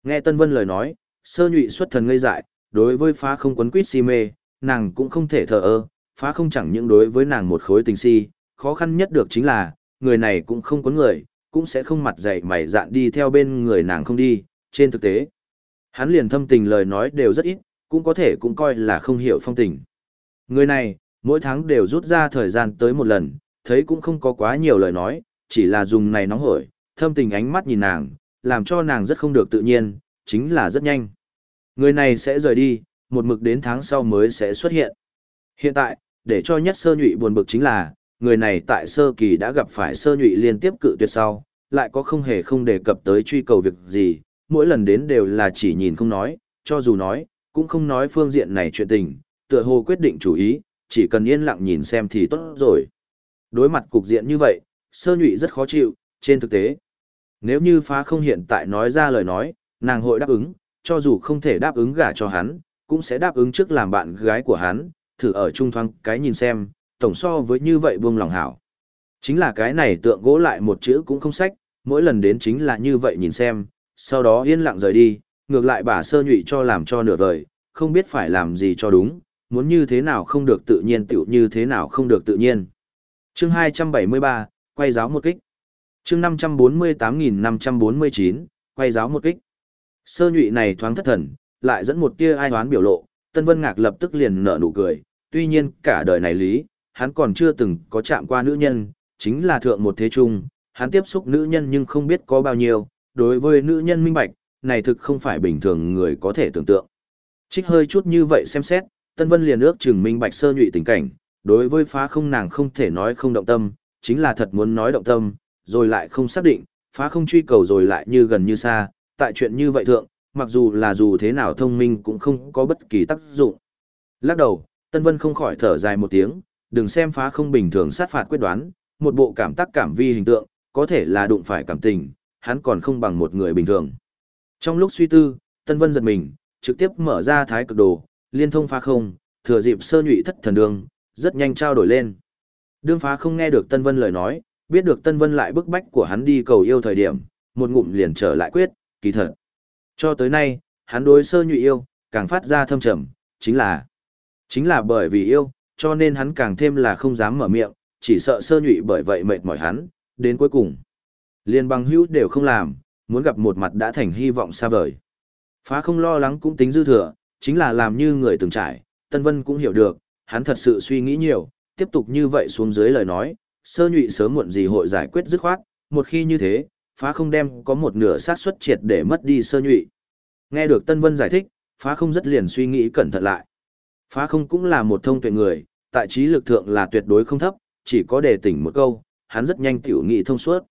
Nghe Tân Vân lời nói, sơ nhụy xuất thần ngây dại, đối với phá không quấn quýt si mê, nàng cũng không thể thờ ơ, phá không chẳng những đối với nàng một khối tình si, khó khăn nhất được chính là, người này cũng không quấn người, cũng sẽ không mặt dày mày dạn đi theo bên người nàng không đi, trên thực tế. Hắn liền thâm tình lời nói đều rất ít, cũng có thể cũng coi là không hiểu phong tình. Người này, mỗi tháng đều rút ra thời gian tới một lần, thấy cũng không có quá nhiều lời nói, chỉ là dùng này nóng hổi, thâm tình ánh mắt nhìn nàng, làm cho nàng rất không được tự nhiên, chính là rất nhanh. Người này sẽ rời đi, một mực đến tháng sau mới sẽ xuất hiện. Hiện tại, để cho nhất sơ nhụy buồn bực chính là, người này tại sơ kỳ đã gặp phải sơ nhụy liên tiếp cự tuyệt sau, lại có không hề không đề cập tới truy cầu việc gì, mỗi lần đến đều là chỉ nhìn không nói, cho dù nói, cũng không nói phương diện này chuyện tình, tựa hồ quyết định chủ ý, chỉ cần yên lặng nhìn xem thì tốt rồi. Đối mặt cục diện như vậy, sơ nhụy rất khó chịu, trên thực tế. Nếu như phá không hiện tại nói ra lời nói, nàng hội đáp ứng, cho dù không thể đáp ứng gả cho hắn, cũng sẽ đáp ứng trước làm bạn gái của hắn, thử ở trung thoáng cái nhìn xem, tổng so với như vậy buông lòng hảo. Chính là cái này tượng gỗ lại một chữ cũng không sách, mỗi lần đến chính là như vậy nhìn xem, sau đó yên lặng rời đi, ngược lại bà sơ nhụy cho làm cho nửa vời, không biết phải làm gì cho đúng, muốn như thế nào không được tự nhiên tiểu như thế nào không được tự nhiên. Chương 273, quay giáo một kích. Chương 548549, quay giáo một kích. Sơ nhụy này thoáng thất thần, lại dẫn một tia ai hoán biểu lộ, Tân Vân Ngạc lập tức liền nở nụ cười, tuy nhiên cả đời này lý, hắn còn chưa từng có chạm qua nữ nhân, chính là thượng một thế trung, hắn tiếp xúc nữ nhân nhưng không biết có bao nhiêu, đối với nữ nhân minh bạch, này thực không phải bình thường người có thể tưởng tượng. Trích hơi chút như vậy xem xét, Tân Vân liền ước chừng minh bạch sơ nhụy tình cảnh, đối với phá không nàng không thể nói không động tâm, chính là thật muốn nói động tâm, rồi lại không xác định, phá không truy cầu rồi lại như gần như xa, tại chuyện như vậy thượng, mặc dù là dù thế nào thông minh cũng không có bất kỳ tác dụng. Lắc đầu, Tân Vân không khỏi thở dài một tiếng, đừng xem phá không bình thường sát phạt quyết đoán, một bộ cảm tác cảm vi hình tượng, có thể là đụng phải cảm tình, hắn còn không bằng một người bình thường. Trong lúc suy tư, Tân Vân giật mình, trực tiếp mở ra thái cực đồ, liên thông phá không, thừa dịp sơ nhụy thất thần đường, rất nhanh trao đổi lên. Đương phá không nghe được Tân Vân lời nói, biết được Tân Vân lại bức bách của hắn đi cầu yêu thời điểm, một ngụm liền trở lại quyết, kỳ thật. Cho tới nay, hắn đối sơ nhụy yêu, càng phát ra thâm trầm, chính là chính là bởi vì yêu, cho nên hắn càng thêm là không dám mở miệng, chỉ sợ sơ nhụy bởi vậy mệt mỏi hắn, đến cuối cùng. Liên bằng hữu đều không làm, muốn gặp một mặt đã thành hy vọng xa vời. Phá không lo lắng cũng tính dư thừa, chính là làm như người từng trải, Tân Vân cũng hiểu được, hắn thật sự suy nghĩ nhiều, tiếp tục như vậy xuống dưới lời nói, sơ nhụy sớm muộn gì hội giải quyết dứt khoát, một khi như thế, phá không đem có một nửa xác suất triệt để mất đi sơ nhụy. Nghe được Tân Vân giải thích, phá không rất liền suy nghĩ cẩn thận lại. Phá không cũng là một thông tuệ người, tại trí lực thượng là tuyệt đối không thấp, chỉ có để tỉnh một câu, hắn rất nhanh tiểu nghị thông suốt.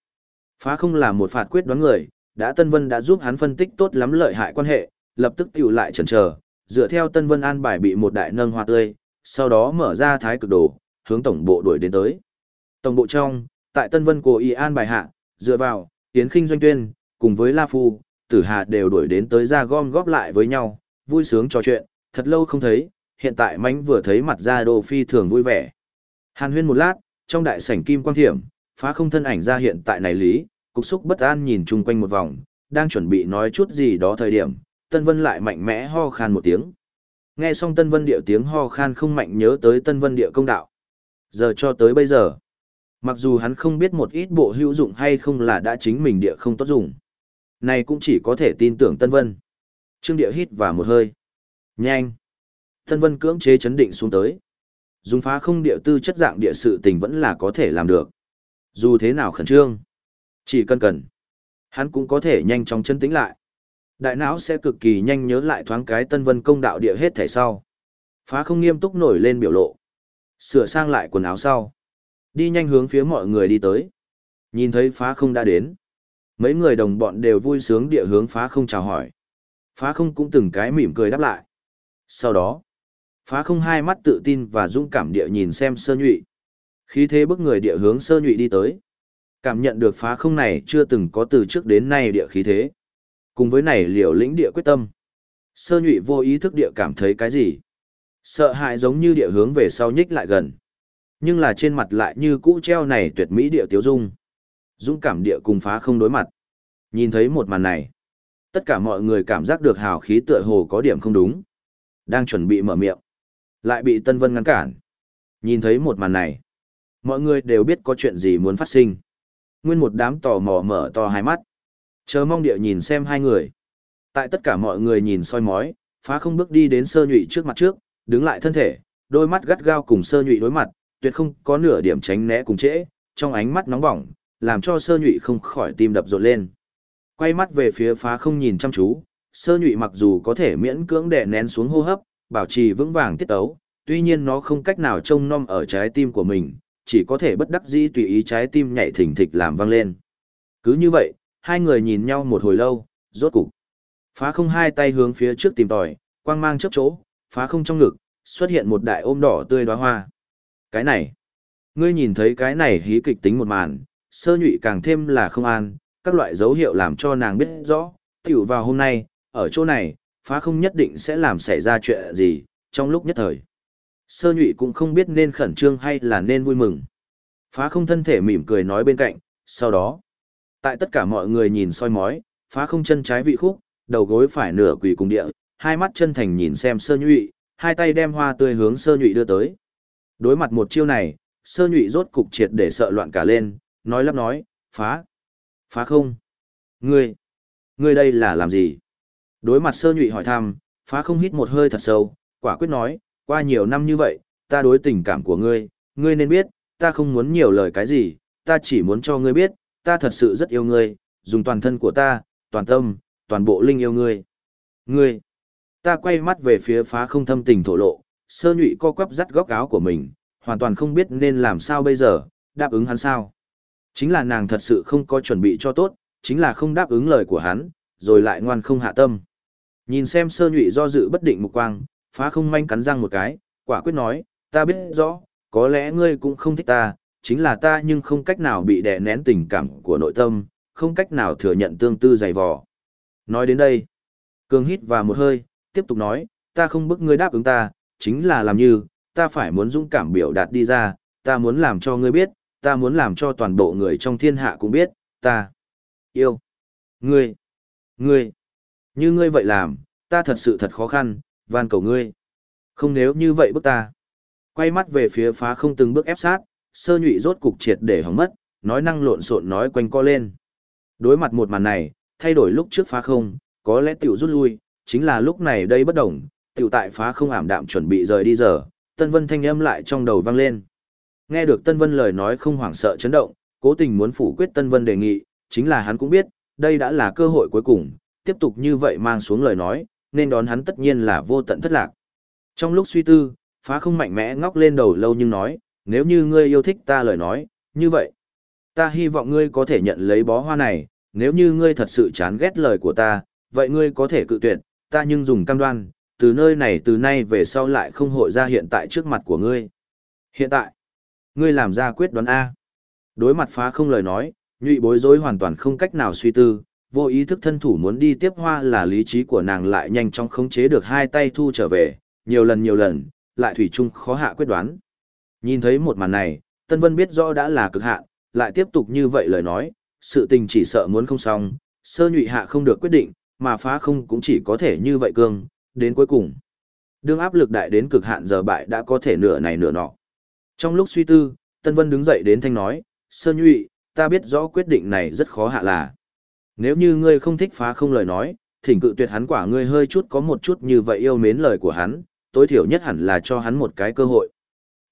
Phá không là một phạt quyết đoán người, đã Tân Vân đã giúp hắn phân tích tốt lắm lợi hại quan hệ, lập tức tiểu lại chần chờ, dựa theo Tân Vân an bài bị một đại nâng hoa tươi, sau đó mở ra thái cực đồ, hướng tổng bộ đuổi đến tới. Tổng bộ trong, tại Tân Vân cố ý an bài hạ, dựa vào, Tiễn Khinh Doanh Tuyên, cùng với La Phu, Tử Hà đều đuổi đến tới ra gom góp lại với nhau, vui sướng trò chuyện, thật lâu không thấy, hiện tại mánh vừa thấy mặt ra đồ phi thường vui vẻ. Hàn huyên một lát, trong đại sảnh kim quang thiểm, phá không thân ảnh ra hiện tại này lý, cục xúc bất an nhìn chung quanh một vòng, đang chuẩn bị nói chút gì đó thời điểm, Tân Vân lại mạnh mẽ ho khan một tiếng. Nghe xong Tân Vân điệu tiếng ho khan không mạnh nhớ tới Tân Vân điệu công đạo. Giờ cho tới bây giờ, mặc dù hắn không biết một ít bộ hữu dụng hay không là đã chính mình địa không tốt dùng. Này cũng chỉ có thể tin tưởng Tân Vân. Trương địa hít vào một hơi. Nhanh. Tân Vân cưỡng chế chấn định xuống tới. Dùng phá không địa tư chất dạng địa sự tình vẫn là có thể làm được. Dù thế nào khẩn trương. Chỉ cần cần. Hắn cũng có thể nhanh chóng chân tĩnh lại. Đại não sẽ cực kỳ nhanh nhớ lại thoáng cái Tân Vân công đạo địa hết thể sau. Phá không nghiêm túc nổi lên biểu lộ. Sửa sang lại quần áo sau. Đi nhanh hướng phía mọi người đi tới. Nhìn thấy phá không đã đến. Mấy người đồng bọn đều vui sướng địa hướng phá không chào hỏi. Phá không cũng từng cái mỉm cười đáp lại. Sau đó, phá không hai mắt tự tin và dũng cảm địa nhìn xem sơ nhụy. Khí thế bức người địa hướng sơ nhụy đi tới. Cảm nhận được phá không này chưa từng có từ trước đến nay địa khí thế. Cùng với này liều lĩnh địa quyết tâm. Sơ nhụy vô ý thức địa cảm thấy cái gì? Sợ hãi giống như địa hướng về sau nhích lại gần. Nhưng là trên mặt lại như cũ treo này tuyệt mỹ địa tiếu dung. Dũng cảm địa cùng phá không đối mặt. Nhìn thấy một màn này. Tất cả mọi người cảm giác được hào khí tựa hồ có điểm không đúng. Đang chuẩn bị mở miệng. Lại bị Tân Vân ngăn cản. Nhìn thấy một màn này. Mọi người đều biết có chuyện gì muốn phát sinh. Nguyên một đám tò mò mở to hai mắt. Chờ mong địa nhìn xem hai người. Tại tất cả mọi người nhìn soi mói, phá không bước đi đến sơ nhụy trước mặt trước, đứng lại thân thể, đôi mắt gắt gao cùng sơ nhụy đối mặt, tuyệt không có nửa điểm tránh né cùng trễ, trong ánh mắt nóng bỏng, làm cho sơ nhụy không khỏi tim đập rộn lên. Quay mắt về phía phá không nhìn chăm chú, sơ nhụy mặc dù có thể miễn cưỡng đè nén xuống hô hấp, bảo trì vững vàng tiết ấu, tuy nhiên nó không cách nào trông nom ở trái tim của mình, chỉ có thể bất đắc dĩ tùy ý trái tim nhảy thỉnh thịch làm vang lên. Cứ như vậy, hai người nhìn nhau một hồi lâu, rốt cục. Phá không hai tay hướng phía trước tìm tòi, quang mang chớp chỗ, phá không trong ngực, xuất hiện một đại ôm đỏ tươi đóa hoa. Cái này, ngươi nhìn thấy cái này hí kịch tính một màn, sơ nhụy càng thêm là không an, các loại dấu hiệu làm cho nàng biết rõ, tiểu vào hôm nay, ở chỗ này, phá không nhất định sẽ làm xảy ra chuyện gì, trong lúc nhất thời. Sơ nhụy cũng không biết nên khẩn trương hay là nên vui mừng. Phá không thân thể mỉm cười nói bên cạnh, sau đó, tại tất cả mọi người nhìn soi mói, phá không chân trái vị khúc, đầu gối phải nửa quỳ cùng địa, hai mắt chân thành nhìn xem sơ nhụy, hai tay đem hoa tươi hướng sơ nhụy đưa tới. Đối mặt một chiêu này, sơ nhụy rốt cục triệt để sợ loạn cả lên, nói lắp nói, phá, phá không, ngươi, ngươi đây là làm gì? Đối mặt sơ nhụy hỏi thăm, phá không hít một hơi thật sâu, quả quyết nói, qua nhiều năm như vậy, ta đối tình cảm của ngươi, ngươi nên biết, ta không muốn nhiều lời cái gì, ta chỉ muốn cho ngươi biết, ta thật sự rất yêu ngươi, dùng toàn thân của ta, toàn tâm, toàn bộ linh yêu ngươi. Ngươi, ta quay mắt về phía phá không thâm tình thổ lộ, sơ nhụy co quắp dắt góc áo của mình, hoàn toàn không biết nên làm sao bây giờ, đáp ứng hắn sao. Chính là nàng thật sự không có chuẩn bị cho tốt, chính là không đáp ứng lời của hắn, rồi lại ngoan không hạ tâm. Nhìn xem sơ nhụy do dự bất định mục quang, phá không manh cắn răng một cái, quả quyết nói, ta biết rõ, có lẽ ngươi cũng không thích ta, chính là ta nhưng không cách nào bị đè nén tình cảm của nội tâm, không cách nào thừa nhận tương tư dày vò. Nói đến đây, cường hít vào một hơi, tiếp tục nói, ta không bức ngươi đáp ứng ta, chính là làm như, ta phải muốn dũng cảm biểu đạt đi ra, ta muốn làm cho ngươi biết, ta muốn làm cho toàn bộ người trong thiên hạ cũng biết, ta yêu ngươi, ngươi, như ngươi vậy làm, ta thật sự thật khó khăn, van cầu ngươi. Không nếu như vậy bức ta. Quay mắt về phía phá không từng bước ép sát, sơ nhụy rốt cục triệt để hỏng mất, nói năng lộn xộn nói quanh co lên. Đối mặt một màn này, thay đổi lúc trước phá không, có lẽ tiểu rút lui, chính là lúc này đây bất động, tiểu tại phá không ảm đạm chuẩn bị rời đi giờ, Tân Vân thanh âm lại trong đầu vang lên. Nghe được Tân Vân lời nói không hoảng sợ chấn động, cố tình muốn phủ quyết Tân Vân đề nghị, chính là hắn cũng biết, đây đã là cơ hội cuối cùng, tiếp tục như vậy mang xuống lời nói, nên đón hắn tất nhiên là vô tận thất lạc. Trong lúc suy tư, phá không mạnh mẽ ngóc lên đầu lâu nhưng nói, nếu như ngươi yêu thích ta lời nói, như vậy, ta hy vọng ngươi có thể nhận lấy bó hoa này, nếu như ngươi thật sự chán ghét lời của ta, vậy ngươi có thể cự tuyệt, ta nhưng dùng cam đoan, từ nơi này từ nay về sau lại không hội ra hiện tại trước mặt của ngươi. Hiện tại, ngươi làm ra quyết đoán A. Đối mặt phá không lời nói, nhụy bối rối hoàn toàn không cách nào suy tư, vô ý thức thân thủ muốn đi tiếp hoa là lý trí của nàng lại nhanh chóng khống chế được hai tay thu trở về, nhiều lần nhiều lần, lại thủy chung khó hạ quyết đoán. Nhìn thấy một màn này, Tân Vân biết rõ đã là cực hạn, lại tiếp tục như vậy lời nói, sự tình chỉ sợ muốn không xong, sơ nhụy hạ không được quyết định, mà phá không cũng chỉ có thể như vậy cương, đến cuối cùng. Đương áp lực đại đến cực hạn giờ bại đã có thể nửa này nửa nọ. Trong lúc suy tư, Tân Vân đứng dậy đến thanh nói, sơ nhụy, ta biết rõ quyết định này rất khó hạ là. Nếu như ngươi không thích phá không lời nói, thỉnh cự tuyệt hắn quả ngươi hơi chút có một chút như vậy yêu mến lời của hắn, tối thiểu nhất hẳn là cho hắn một cái cơ hội.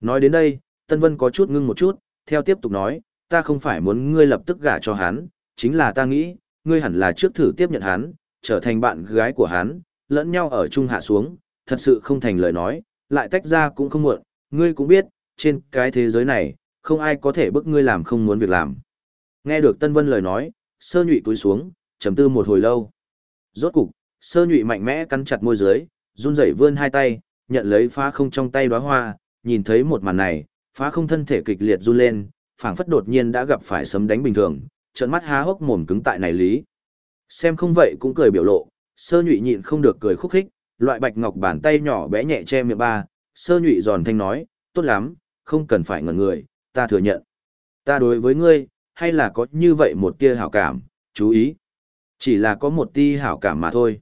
Nói đến đây, Tân Vân có chút ngưng một chút, theo tiếp tục nói, ta không phải muốn ngươi lập tức gả cho hắn, chính là ta nghĩ, ngươi hẳn là trước thử tiếp nhận hắn, trở thành bạn gái của hắn, lẫn nhau ở chung hạ xuống, thật sự không thành lời nói, lại tách ra cũng không muộn, ngươi cũng biết, trên cái thế giới này, không ai có thể bức ngươi làm không muốn việc làm. Nghe được Tân Vân lời nói, sơ nhụy cúi xuống, trầm tư một hồi lâu. Rốt cục, sơ nhụy mạnh mẽ cắn chặt môi dưới, run rẩy vươn hai tay, nhận lấy phá không trong tay đóa hoa, nhìn thấy một màn này, phá không thân thể kịch liệt run lên, phảng phất đột nhiên đã gặp phải sấm đánh bình thường, trợn mắt há hốc mồm cứng tại này lý. Xem không vậy cũng cười biểu lộ, sơ nhụy nhịn không được cười khúc khích, loại bạch ngọc bàn tay nhỏ bé nhẹ che miệng ba, sơ nhụy giòn thanh nói, tốt lắm, không cần phải ngẩn người, ta thừa nhận. Ta đối với ngươi, hay là có như vậy một tia hảo cảm, chú ý. Chỉ là có một tia hảo cảm mà thôi.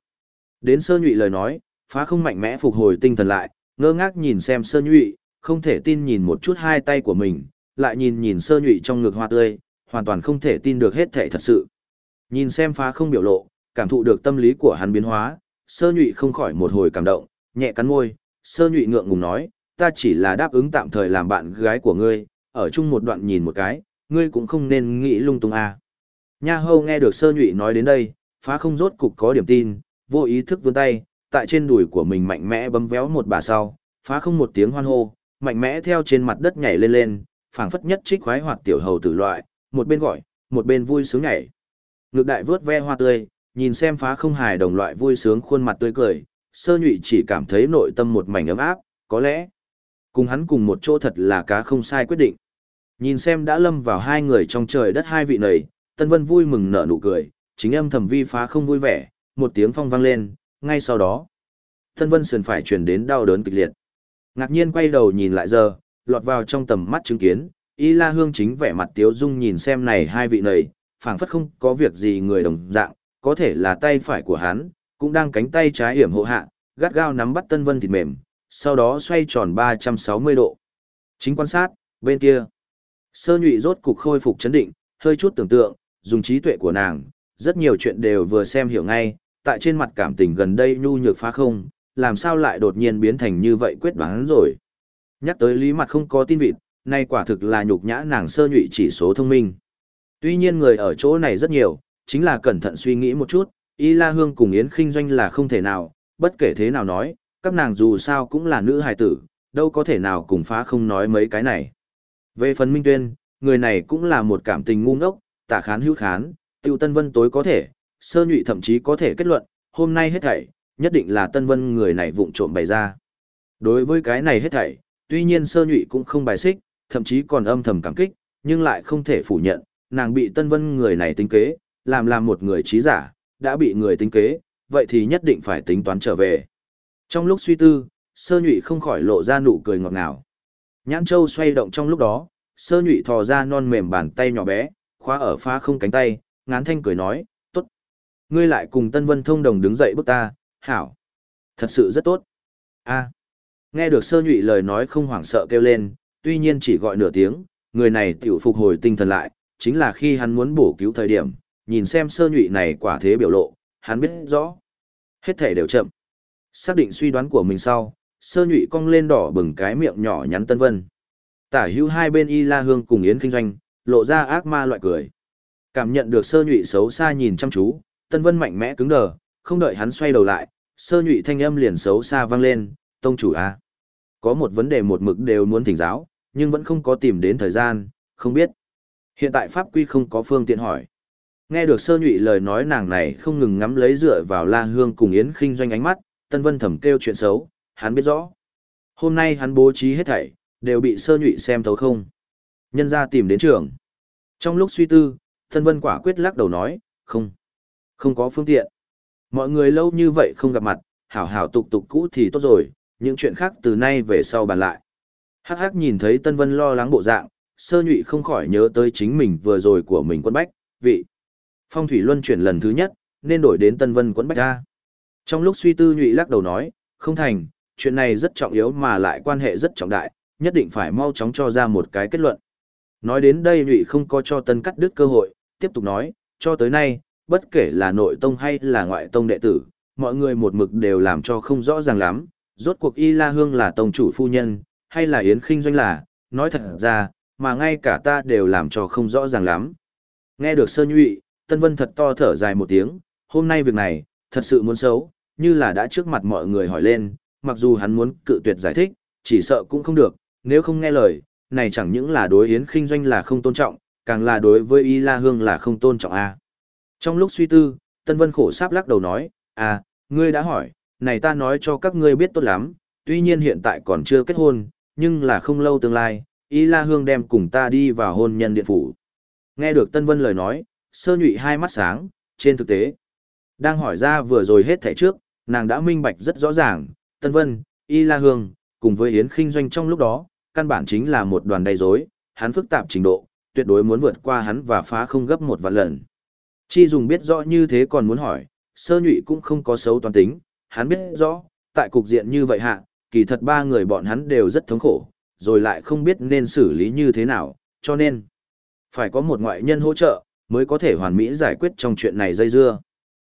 Đến sơ nhụy lời nói, phá không mạnh mẽ phục hồi tinh thần lại, ngơ ngác nhìn xem sơ nhụy, không thể tin nhìn một chút hai tay của mình, lại nhìn nhìn sơ nhụy trong ngực hoa tươi, hoàn toàn không thể tin được hết thể thật sự. Nhìn xem phá không biểu lộ, cảm thụ được tâm lý của hắn biến hóa, sơ nhụy không khỏi một hồi cảm động, nhẹ cắn môi, sơ nhụy ngượng ngùng nói, ta chỉ là đáp ứng tạm thời làm bạn gái của ngươi, ở chung một đoạn nhìn một cái, ngươi cũng không nên nghĩ lung tung à. Nha hâu nghe được sơ nhụy nói đến đây, phá không rốt cục có điểm tin, vô ý thức vươn tay, tại trên đùi của mình mạnh mẽ bấm véo một bà sau, phá không một tiếng hoan hô, mạnh mẽ theo trên mặt đất nhảy lên lên, phảng phất nhất trích khoái hoạt tiểu hầu tử loại, một bên gọi, một bên vui sướng nhảy. Ngực đại vớt ve hoa tươi, nhìn xem phá không hài đồng loại vui sướng khuôn mặt tươi cười, sơ nhụy chỉ cảm thấy nội tâm một mảnh ấm áp, có lẽ, cùng hắn cùng một chỗ thật là cá không sai quyết định. Nhìn xem đã lâm vào hai người trong trời đất hai vị này, Tân Vân vui mừng nở nụ cười, chính âm thầm vi phá không vui vẻ, một tiếng phong vang lên, ngay sau đó. Tân Vân sườn phải truyền đến đau đớn kịch liệt. Ngạc nhiên quay đầu nhìn lại giờ, lọt vào trong tầm mắt chứng kiến, Y La Hương chính vẻ mặt tiếu dung nhìn xem này hai vị này, phảng phất không có việc gì người đồng dạng, có thể là tay phải của hắn, cũng đang cánh tay trái hiểm hộ hạ, gắt gao nắm bắt Tân Vân thịt mềm, sau đó xoay tròn 360 độ. Chính quan sát, bên kia. Sơ nhụy rốt cục khôi phục chấn định, hơi chút tưởng tượng, dùng trí tuệ của nàng, rất nhiều chuyện đều vừa xem hiểu ngay, tại trên mặt cảm tình gần đây nhu nhược phá không, làm sao lại đột nhiên biến thành như vậy quyết đoán rồi. Nhắc tới lý mặt không có tin vịt, nay quả thực là nhục nhã nàng sơ nhụy chỉ số thông minh. Tuy nhiên người ở chỗ này rất nhiều, chính là cẩn thận suy nghĩ một chút, Y La Hương cùng Yến Kinh Doanh là không thể nào, bất kể thế nào nói, các nàng dù sao cũng là nữ hài tử, đâu có thể nào cùng phá không nói mấy cái này. Về phần Minh Tuyên, người này cũng là một cảm tình ngu ngốc, tả khán hữu khán, tiêu tân vân tối có thể, sơ nhụy thậm chí có thể kết luận, hôm nay hết thảy, nhất định là tân vân người này vụng trộm bày ra. Đối với cái này hết thảy, tuy nhiên sơ nhụy cũng không bài xích, thậm chí còn âm thầm cảm kích, nhưng lại không thể phủ nhận, nàng bị tân vân người này tính kế, làm làm một người trí giả, đã bị người tính kế, vậy thì nhất định phải tính toán trở về. Trong lúc suy tư, sơ nhụy không khỏi lộ ra nụ cười ngọt ngào. Nhãn châu xoay động trong lúc đó, sơ nhụy thò ra non mềm bàn tay nhỏ bé, khóa ở phá không cánh tay, ngán thanh cười nói, tốt. Ngươi lại cùng Tân Vân thông đồng đứng dậy bước ta, hảo. Thật sự rất tốt. a nghe được sơ nhụy lời nói không hoảng sợ kêu lên, tuy nhiên chỉ gọi nửa tiếng, người này tiểu phục hồi tinh thần lại, chính là khi hắn muốn bổ cứu thời điểm, nhìn xem sơ nhụy này quả thế biểu lộ, hắn biết rõ. Hết thể đều chậm. Xác định suy đoán của mình sau, sơ nhụy cong lên đỏ bừng cái miệng nhỏ nhắn Tân Vân. Tả hữu hai bên Y La Hương cùng Yến Kinh Doanh, lộ ra ác ma loại cười. Cảm nhận được sơ nhụy xấu xa nhìn chăm chú, Tân Vân mạnh mẽ cứng đờ, không đợi hắn xoay đầu lại, sơ nhụy thanh âm liền xấu xa vang lên, tông chủ a Có một vấn đề một mực đều muốn thỉnh giáo, nhưng vẫn không có tìm đến thời gian, không biết. Hiện tại Pháp Quy không có phương tiện hỏi. Nghe được sơ nhụy lời nói nàng này không ngừng ngắm lấy dựa vào La Hương cùng Yến khinh doanh ánh mắt, Tân Vân thầm kêu chuyện xấu, hắn biết rõ. Hôm nay hắn bố trí hết thảy, đều bị sơ nhụy xem thấu không. Nhân ra tìm đến trường. Trong lúc suy tư, Tân Vân quả quyết lắc đầu nói, không, không có phương tiện. Mọi người lâu như vậy không gặp mặt, hảo hảo tục tục cũ thì tốt rồi, những chuyện khác từ nay về sau bàn lại. Hắc hắc nhìn thấy Tân Vân lo lắng bộ dạng, sơ nhụy không khỏi nhớ tới chính mình vừa rồi của mình quân bách, vị. Phong thủy luân chuyển lần thứ nhất, nên đổi đến Tân Vân quấn bách ra. Trong lúc suy tư nhụy lắc đầu nói, không thành, chuyện này rất trọng yếu mà lại quan hệ rất trọng đại, nhất định phải mau chóng cho ra một cái kết luận. Nói đến đây nhụy không có cho tân cắt đứt cơ hội, tiếp tục nói, cho tới nay, bất kể là nội tông hay là ngoại tông đệ tử, mọi người một mực đều làm cho không rõ ràng lắm, rốt cuộc Y La Hương là tông chủ phu nhân, hay là Yến Kinh Doanh là, nói thật ra, mà ngay cả ta đều làm cho không rõ ràng lắm. Nghe được sơ nhụy, Tân Vân thật to thở dài một tiếng, hôm nay việc này, thật sự muốn xấu, như là đã trước mặt mọi người hỏi lên, mặc dù hắn muốn cự tuyệt giải thích, chỉ sợ cũng không được, nếu không nghe lời, này chẳng những là đối Yến Kinh Doanh là không tôn trọng, càng là đối với Y La Hương là không tôn trọng a. Trong lúc suy tư, Tân Vân khổ sáp lắc đầu nói, à, ngươi đã hỏi, này ta nói cho các ngươi biết tốt lắm, tuy nhiên hiện tại còn chưa kết hôn, nhưng là không lâu tương lai, Y La Hương đem cùng ta đi vào hôn nhân điện phủ. Nghe được Tân Vân lời nói, sơ nhụy hai mắt sáng, trên thực tế. Đang hỏi ra vừa rồi hết thẻ trước, nàng đã minh bạch rất rõ ràng, Tân Vân, Y La Hương, cùng với Yến Kinh Doanh trong lúc đó, căn bản chính là một đoàn đầy rối, hắn phức tạp trình độ, tuyệt đối muốn vượt qua hắn và phá không gấp một vạn lần. Chi dùng biết rõ như thế còn muốn hỏi, sơ nhụy cũng không có xấu toàn tính, hắn biết rõ, tại cục diện như vậy hạ, kỳ thật ba người bọn hắn đều rất thống khổ, rồi lại không biết nên xử lý như thế nào, cho nên phải có một ngoại nhân hỗ trợ, mới có thể hoàn mỹ giải quyết trong chuyện này dây dưa.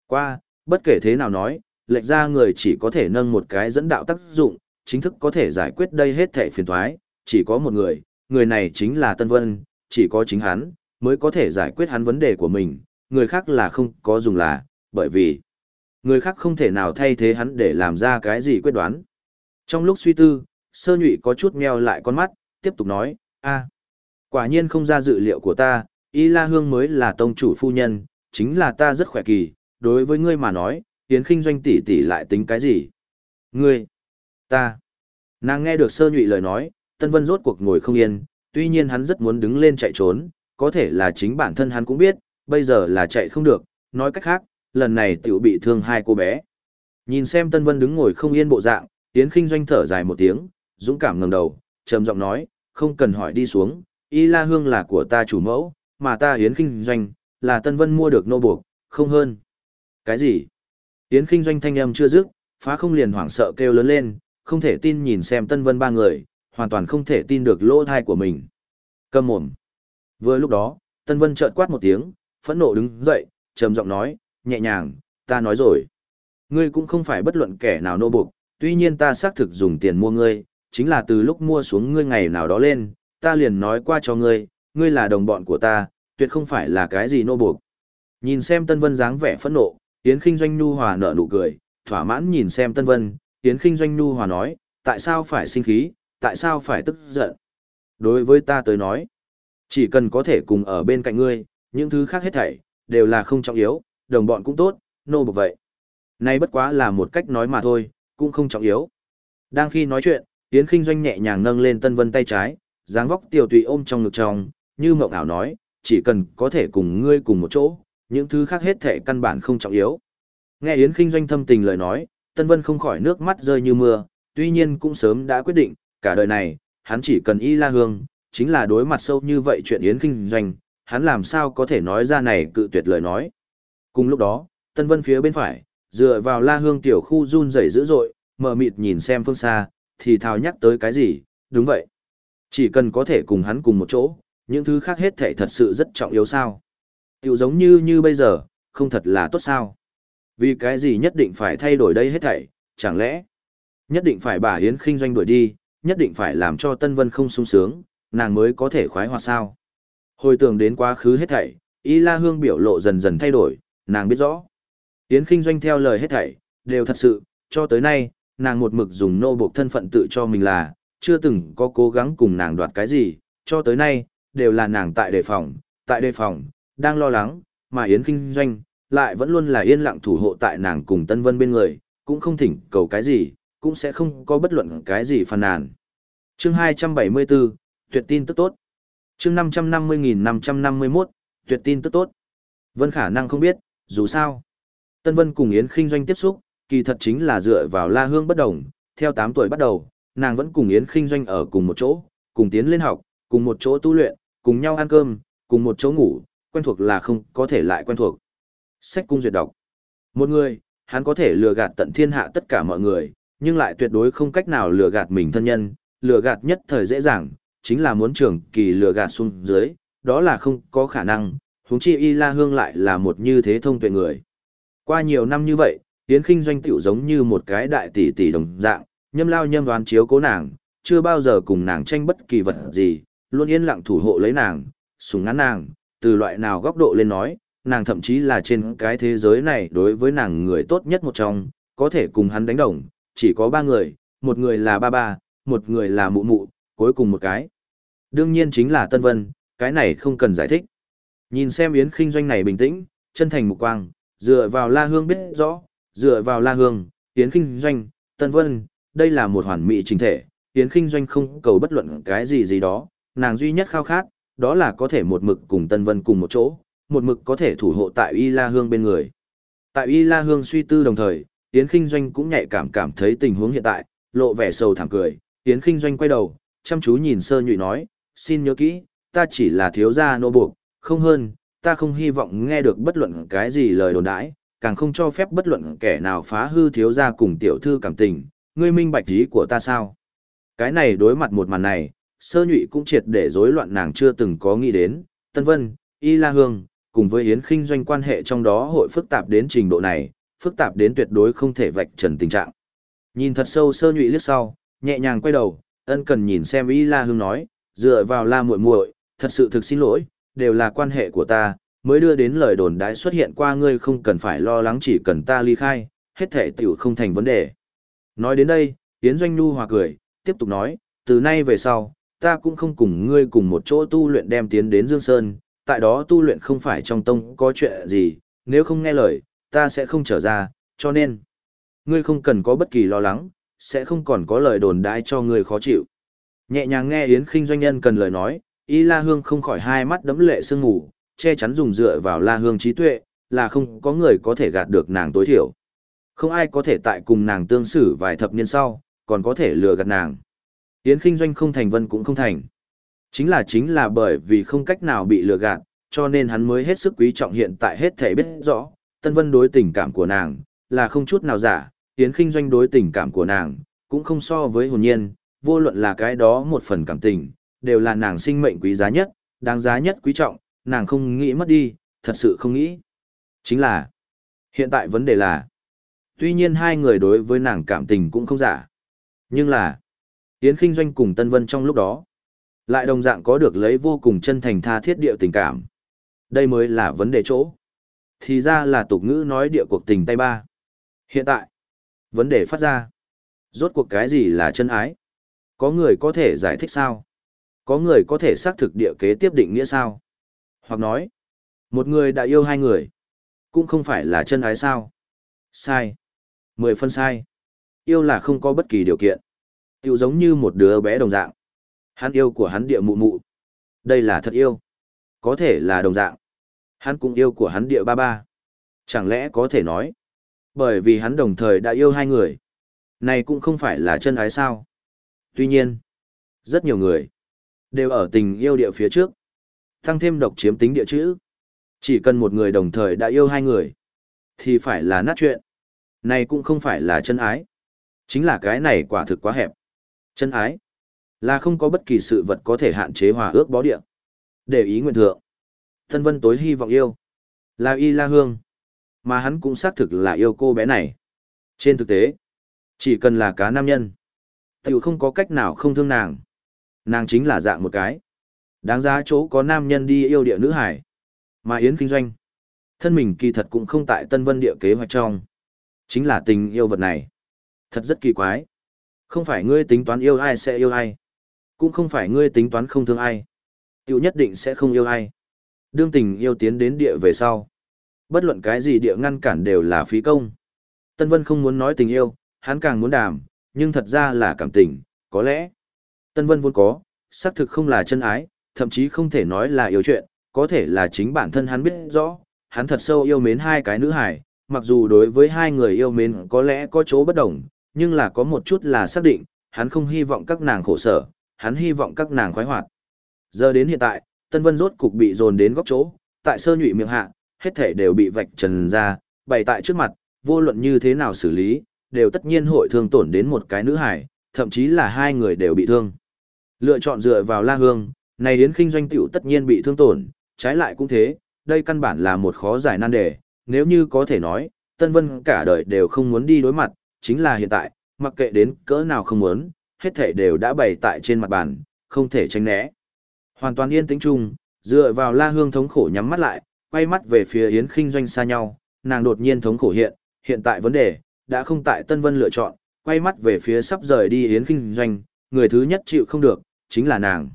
Qua, bất kể thế nào nói, lệch ra người chỉ có thể nâng một cái dẫn đạo tác dụng, chính thức có thể giải quyết đây hết thể phiền thoái, chỉ có một người, người này chính là Tân Vân, chỉ có chính hắn, mới có thể giải quyết hắn vấn đề của mình, người khác là không có dùng là, bởi vì người khác không thể nào thay thế hắn để làm ra cái gì quyết đoán. Trong lúc suy tư, sơ nhụy có chút meo lại con mắt, tiếp tục nói, a quả nhiên không ra dự liệu của ta, Y La Hương mới là tông chủ phu nhân, chính là ta rất khỏe kỳ, đối với ngươi mà nói, Yến Kinh doanh tỷ tỷ lại tính cái gì? Ngươi, ta. Nàng nghe được sơ nhụy lời nói, Tân Vân rốt cuộc ngồi không yên, tuy nhiên hắn rất muốn đứng lên chạy trốn, có thể là chính bản thân hắn cũng biết, bây giờ là chạy không được, nói cách khác, lần này tiểu bị thương hai cô bé. Nhìn xem Tân Vân đứng ngồi không yên bộ dạng, Yến Kinh doanh thở dài một tiếng, dũng cảm ngẩng đầu, trầm giọng nói, không cần hỏi đi xuống, Y La Hương là của ta chủ mẫu, mà ta Yến Kinh doanh, là Tân Vân mua được nô buộc, không hơn. Cái gì? Yến Kinh doanh thanh âm chưa dứt, phá không liền hoảng sợ kêu lớn lên, không thể tin nhìn xem Tân Vân ba người, hoàn toàn không thể tin được lỗ thai của mình. Cầm mồm. Vừa lúc đó, Tân Vân chợt quát một tiếng, phẫn nộ đứng dậy, trầm giọng nói, nhẹ nhàng, ta nói rồi. Ngươi cũng không phải bất luận kẻ nào nô buộc, tuy nhiên ta xác thực dùng tiền mua ngươi, chính là từ lúc mua xuống ngươi ngày nào đó lên, ta liền nói qua cho ngươi, ngươi là đồng bọn của ta, tuyệt không phải là cái gì nô buộc. Nhìn xem Tân Vân dáng vẻ phẫn nộ, Yến Kinh Doanh Nhu Hòa nở nụ cười, thỏa mãn nhìn xem Tân Vân, Yến Kinh Doanh Nhu Hòa nói, tại sao phải sinh khí, tại sao phải tức giận. Đối với ta tới nói, chỉ cần có thể cùng ở bên cạnh ngươi, những thứ khác hết thảy, đều là không trọng yếu, đồng bọn cũng tốt, nô bộc vậy. Nay bất quá là một cách nói mà thôi, cũng không trọng yếu. Đang khi nói chuyện, Yến Kinh Doanh nhẹ nhàng nâng lên Tân Vân tay trái, dáng vóc tiểu tùy ôm trong ngực trong, như mộng ảo nói, chỉ cần có thể cùng ngươi cùng một chỗ, những thứ khác hết thể căn bản không trọng yếu. Nghe Yến Kinh Doanh thâm tình lời nói, Tân Vân không khỏi nước mắt rơi như mưa, tuy nhiên cũng sớm đã quyết định, cả đời này, hắn chỉ cần y la hương, chính là đối mặt sâu như vậy chuyện Yến Kinh Doanh, hắn làm sao có thể nói ra này cự tuyệt lời nói. Cùng lúc đó, Tân Vân phía bên phải, dựa vào la hương tiểu khu run rẩy dữ dội, mờ mịt nhìn xem phương xa, thì thào nhắc tới cái gì, đúng vậy. Chỉ cần có thể cùng hắn cùng một chỗ, những thứ khác hết thể thật sự rất trọng yếu sao. Tiểu giống như như bây giờ, không thật là tốt sao. Vì cái gì nhất định phải thay đổi đây hết thảy, chẳng lẽ nhất định phải bà Yến khinh doanh đuổi đi, nhất định phải làm cho Tân Vân không sung sướng, nàng mới có thể khoái hoạt sao. Hồi tưởng đến quá khứ hết thảy, Y La Hương biểu lộ dần dần thay đổi, nàng biết rõ. Yến khinh doanh theo lời hết thảy, đều thật sự, cho tới nay, nàng một mực dùng nô buộc thân phận tự cho mình là, chưa từng có cố gắng cùng nàng đoạt cái gì, cho tới nay, đều là nàng tại đề phòng, tại đề phòng, đang lo lắng, mà Yến Kinh Doanh lại vẫn luôn là yên lặng thủ hộ tại nàng cùng Tân Vân bên người, cũng không thỉnh cầu cái gì, cũng sẽ không có bất luận cái gì phàn nàn. Chương 274, tuyệt tin tức tốt. Chương 550.551, tuyệt tin tức tốt. Vân khả năng không biết, dù sao. Tân Vân cùng Yến Kinh Doanh tiếp xúc, kỳ thật chính là dựa vào La Hương bất đồng, theo 8 tuổi bắt đầu, nàng vẫn cùng Yến Kinh Doanh ở cùng một chỗ, cùng tiến lên học, cùng một chỗ tu luyện, cùng nhau ăn cơm, cùng một chỗ ngủ, quen thuộc là không có thể lại quen thuộc. Sách cung duyệt đọc. Một người, hắn có thể lừa gạt tận thiên hạ tất cả mọi người, nhưng lại tuyệt đối không cách nào lừa gạt mình thân nhân, lừa gạt nhất thời dễ dàng, chính là muốn trường kỳ lừa gạt xuống dưới, đó là không có khả năng, huống chi Y La Hương lại là một như thế thông tuệ người. Qua nhiều năm như vậy, Yến Kinh doanh tiểu giống như một cái đại tỷ tỷ đồng dạng, nhâm lao nhâm đoán chiếu cố nàng, chưa bao giờ cùng nàng tranh bất kỳ vật gì, luôn yên lặng thủ hộ lấy nàng, sủng ngắn nàng, từ loại nào góc độ lên nói, nàng thậm chí là trên cái thế giới này đối với nàng người tốt nhất một trong, có thể cùng hắn đánh đồng, chỉ có ba người, một người là ba ba, một người là mụ mụ, cuối cùng một cái. Đương nhiên chính là Tân Vân, cái này không cần giải thích. Nhìn xem Yến Kinh doanh này bình tĩnh, chân thành mục quang, dựa vào La Hương biết rõ, dựa vào La Hương, Yến Kinh doanh, Tân Vân, đây là một hoàn mỹ trình thể, Yến Kinh doanh không cầu bất luận cái gì gì đó, nàng duy nhất khao khát, đó là có thể một mực cùng Tân Vân cùng một chỗ, một mực có thể thủ hộ tại Y La Hương bên người. Tại Y La Hương suy tư đồng thời, Yến Kinh Doanh cũng nhạy cảm cảm thấy tình huống hiện tại, lộ vẻ sầu thảm cười, Yến Kinh Doanh quay đầu, chăm chú nhìn sơ nhụy nói, xin nhớ kỹ, ta chỉ là thiếu gia nô buộc, không hơn, ta không hy vọng nghe được bất luận cái gì lời đồn đãi, càng không cho phép bất luận kẻ nào phá hư thiếu gia cùng tiểu thư cảm tình, ngươi minh bạch ý của ta sao? Cái này đối mặt một màn này, sơ nhụy cũng triệt để rối loạn nàng chưa từng có nghĩ đến, Tân Vân, Y La Hương, cùng với Yến Kinh doanh quan hệ trong đó hội phức tạp đến trình độ này, phức tạp đến tuyệt đối không thể vạch trần tình trạng. Nhìn thật sâu sơ nhụy liếc sau, nhẹ nhàng quay đầu, ân cần nhìn xem Y La Hương nói, dựa vào La muội muội, thật sự thực xin lỗi, đều là quan hệ của ta, mới đưa đến lời đồn đãi xuất hiện qua ngươi không cần phải lo lắng chỉ cần ta ly khai, hết thể tiểu không thành vấn đề. Nói đến đây, Yến Doanh Nhu hòa cười, tiếp tục nói, từ nay về sau, ta cũng không cùng ngươi cùng một chỗ tu luyện đem tiến đến Dương Sơn, tại đó tu luyện không phải trong tông có chuyện gì, nếu không nghe lời, ta sẽ không trở ra, cho nên, ngươi không cần có bất kỳ lo lắng, sẽ không còn có lời đồn đãi cho người khó chịu. Nhẹ nhàng nghe Yến Kinh doanh nhân cần lời nói, Y La Hương không khỏi hai mắt đấm lệ sương ngủ, che chắn dùng dựa vào La Hương trí tuệ, là không có người có thể gạt được nàng tối thiểu. Không ai có thể tại cùng nàng tương xử vài thập niên sau, còn có thể lừa gạt nàng. Yến Kinh doanh không thành vân cũng không thành. Chính là chính là bởi vì không cách nào bị lừa gạt, cho nên hắn mới hết sức quý trọng hiện tại hết thể biết rõ, Tân Vân đối tình cảm của nàng, là không chút nào giả, Yến Kinh doanh đối tình cảm của nàng, cũng không so với hồn nhiên, vô luận là cái đó một phần cảm tình, đều là nàng sinh mệnh quý giá nhất, đáng giá nhất quý trọng, nàng không nghĩ mất đi, thật sự không nghĩ. Chính là, hiện tại vấn đề là, tuy nhiên hai người đối với nàng cảm tình cũng không giả. Nhưng là, Yến Kinh Doanh cùng Tân Vân trong lúc đó, lại đồng dạng có được lấy vô cùng chân thành tha thiết địa tình cảm. Đây mới là vấn đề chỗ. Thì ra là tục ngữ nói địa cuộc tình tay ba. Hiện tại, vấn đề phát ra. Rốt cuộc cái gì là chân ái? Có người có thể giải thích sao? Có người có thể xác thực địa kế tiếp định nghĩa sao? Hoặc nói, một người đã yêu hai người, cũng không phải là chân ái sao? Sai. Mười phân sai. Yêu là không có bất kỳ điều kiện. Tiểu giống như một đứa bé đồng dạng. Hắn yêu của hắn địa mụ mụ. Đây là thật yêu. Có thể là đồng dạng. Hắn cũng yêu của hắn địa ba ba. Chẳng lẽ có thể nói. Bởi vì hắn đồng thời đã yêu hai người. Này cũng không phải là chân ái sao. Tuy nhiên, rất nhiều người đều ở tình yêu địa phía trước. Tăng thêm độc chiếm tính địa chữ. Chỉ cần một người đồng thời đã yêu hai người, thì phải là nát chuyện. Này cũng không phải là chân ái. Chính là cái này quả thực quá hẹp. Chân ái là không có bất kỳ sự vật có thể hạn chế hòa ước bó địa. Để ý nguyện thượng. Thân vân tối hy vọng yêu. Là y la hương. Mà hắn cũng xác thực là yêu cô bé này. Trên thực tế, chỉ cần là cá nam nhân, tiểu không có cách nào không thương nàng. Nàng chính là dạng một cái. Đáng giá chỗ có nam nhân đi yêu địa nữ hải. Mà Yến kinh doanh. Thân mình kỳ thật cũng không tại Tân Vân địa kế hoạch trong. Chính là tình yêu vật này. Thật rất kỳ quái. Không phải ngươi tính toán yêu ai sẽ yêu ai. Cũng không phải ngươi tính toán không thương ai. Tiểu nhất định sẽ không yêu ai. Đương tình yêu tiến đến địa về sau. Bất luận cái gì địa ngăn cản đều là phí công. Tân Vân không muốn nói tình yêu, hắn càng muốn đàm, nhưng thật ra là cảm tình, có lẽ. Tân Vân vốn có, xác thực không là chân ái, thậm chí không thể nói là yêu chuyện, có thể là chính bản thân hắn biết rõ, hắn thật sâu yêu mến hai cái nữ hài, mặc dù đối với hai người yêu mến có lẽ có chỗ bất đồng, nhưng là có một chút là xác định, hắn không hy vọng các nàng khổ sở, hắn hy vọng các nàng khoái hoạt. Giờ đến hiện tại, Tân Vân rốt cục bị dồn đến góc chỗ, tại sơ nhụy miệng hạ, hết thể đều bị vạch trần ra, bày tại trước mặt, vô luận như thế nào xử lý, đều tất nhiên hội thương tổn đến một cái nữ hải thậm chí là hai người đều bị thương. Lựa chọn dựa vào La Hương, này đến kinh doanh tiểu tất nhiên bị thương tổn, trái lại cũng thế, đây căn bản là một khó giải nan đề, nếu như có thể nói, Tân Vân cả đời đều không muốn đi đối mặt, chính là hiện tại, mặc kệ đến cỡ nào không muốn, hết thể đều đã bày tại trên mặt bàn, không thể tránh né. Hoàn toàn yên tĩnh chung, dựa vào La Hương thống khổ nhắm mắt lại, quay mắt về phía Yến Kinh doanh xa nhau, nàng đột nhiên thống khổ hiện, hiện tại vấn đề, đã không tại Tân Vân lựa chọn, quay mắt về phía sắp rời đi Yến Kinh doanh, người thứ nhất chịu không được, chính là nàng.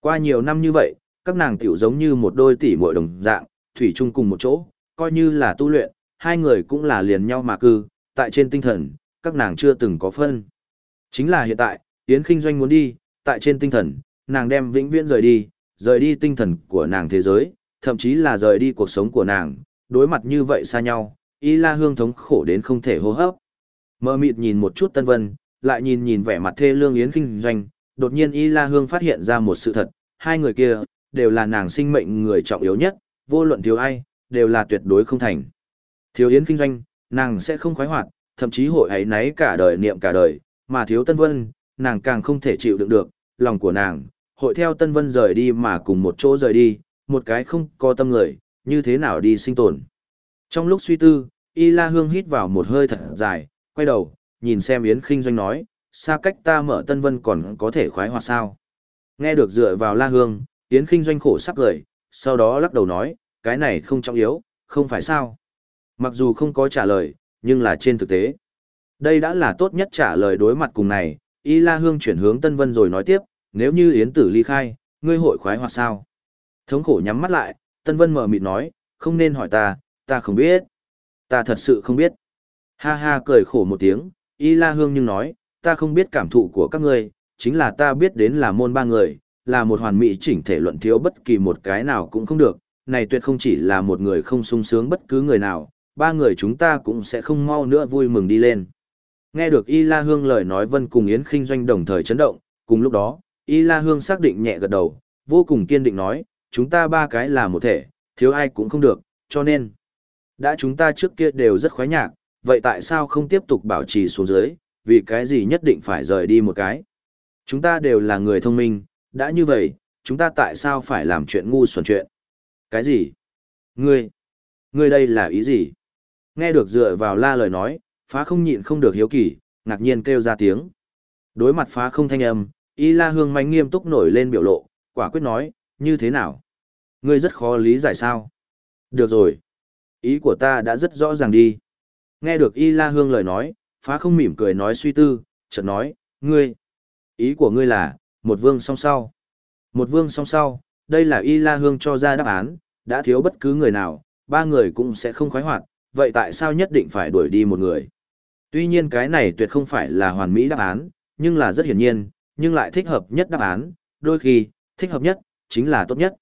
Qua nhiều năm như vậy, các nàng tiểu giống như một đôi tỷ muội đồng dạng, thủy chung cùng một chỗ, coi như là tu luyện, hai người cũng là liền nhau mà cư, tại trên tinh thần, các nàng chưa từng có phân. Chính là hiện tại, Yến Kinh Doanh muốn đi, tại trên tinh thần, nàng đem vĩnh viễn rời đi, rời đi tinh thần của nàng thế giới, thậm chí là rời đi cuộc sống của nàng, đối mặt như vậy xa nhau, y la hương thống khổ đến không thể hô hấp. Mơ mịt nhìn một chút Tân Vân, lại nhìn nhìn vẻ mặt thê lương Yến Kinh Doanh, đột nhiên Y La Hương phát hiện ra một sự thật, hai người kia, đều là nàng sinh mệnh người trọng yếu nhất, vô luận thiếu ai, đều là tuyệt đối không thành. Thiếu Yến kinh doanh, nàng sẽ không khoái hoạt, thậm chí hội ấy náy cả đời niệm cả đời, mà thiếu Tân Vân, nàng càng không thể chịu đựng được, lòng của nàng, hội theo Tân Vân rời đi mà cùng một chỗ rời đi, một cái không có tâm người, như thế nào đi sinh tồn. Trong lúc suy tư, Y La Hương hít vào một hơi thật dài, quay đầu, nhìn xem Yến Kinh Doanh nói, xa cách ta mở Tân Vân còn có thể khoái hoạt sao. Nghe được dựa vào La Hương, Yến Kinh Doanh khổ sắp cười, sau đó lắc đầu nói, cái này không trọng yếu, không phải sao. Mặc dù không có trả lời, nhưng là trên thực tế. Đây đã là tốt nhất trả lời đối mặt cùng này, Y La Hương chuyển hướng Tân Vân rồi nói tiếp, nếu như Yến Tử ly khai, ngươi hội khoái hoạt sao? Thống khổ nhắm mắt lại, Tân Vân mở mịt nói, không nên hỏi ta, ta không biết. Ta thật sự không biết. Ha ha cười khổ một tiếng, Y La Hương nhưng nói, ta không biết cảm thụ của các ngươi, chính là ta biết đến là môn ba người, là một hoàn mỹ chỉnh thể luận thiếu bất kỳ một cái nào cũng không được, này tuyệt không chỉ là một người không sung sướng bất cứ người nào, ba người chúng ta cũng sẽ không mau nữa vui mừng đi lên. Nghe được Y La Hương lời nói Vân cùng Yến Kinh Doanh đồng thời chấn động, cùng lúc đó, Y La Hương xác định nhẹ gật đầu, vô cùng kiên định nói, chúng ta ba cái là một thể, thiếu ai cũng không được, cho nên, đã chúng ta trước kia đều rất khoái nhạc, vậy tại sao không tiếp tục bảo trì xuống dưới, vì cái gì nhất định phải rời đi một cái. Chúng ta đều là người thông minh, đã như vậy, chúng ta tại sao phải làm chuyện ngu xuẩn chuyện? Cái gì? Ngươi? Ngươi đây là ý gì? Nghe được dựa vào la lời nói, phá không nhịn không được hiếu kỳ, ngạc nhiên kêu ra tiếng. Đối mặt phá không thanh âm, y la hương manh nghiêm túc nổi lên biểu lộ, quả quyết nói, như thế nào? Ngươi rất khó lý giải sao? Được rồi. Ý của ta đã rất rõ ràng đi. Nghe được y la hương lời nói, phá không mỉm cười nói suy tư, chợt nói, ngươi. Ý của ngươi là, một vương song sau. Một vương song sau, đây là y la hương cho ra đáp án, đã thiếu bất cứ người nào, ba người cũng sẽ không khoái hoạt, vậy tại sao nhất định phải đuổi đi một người? Tuy nhiên cái này tuyệt không phải là hoàn mỹ đáp án, nhưng là rất hiển nhiên, nhưng lại thích hợp nhất đáp án, đôi khi, thích hợp nhất, chính là tốt nhất.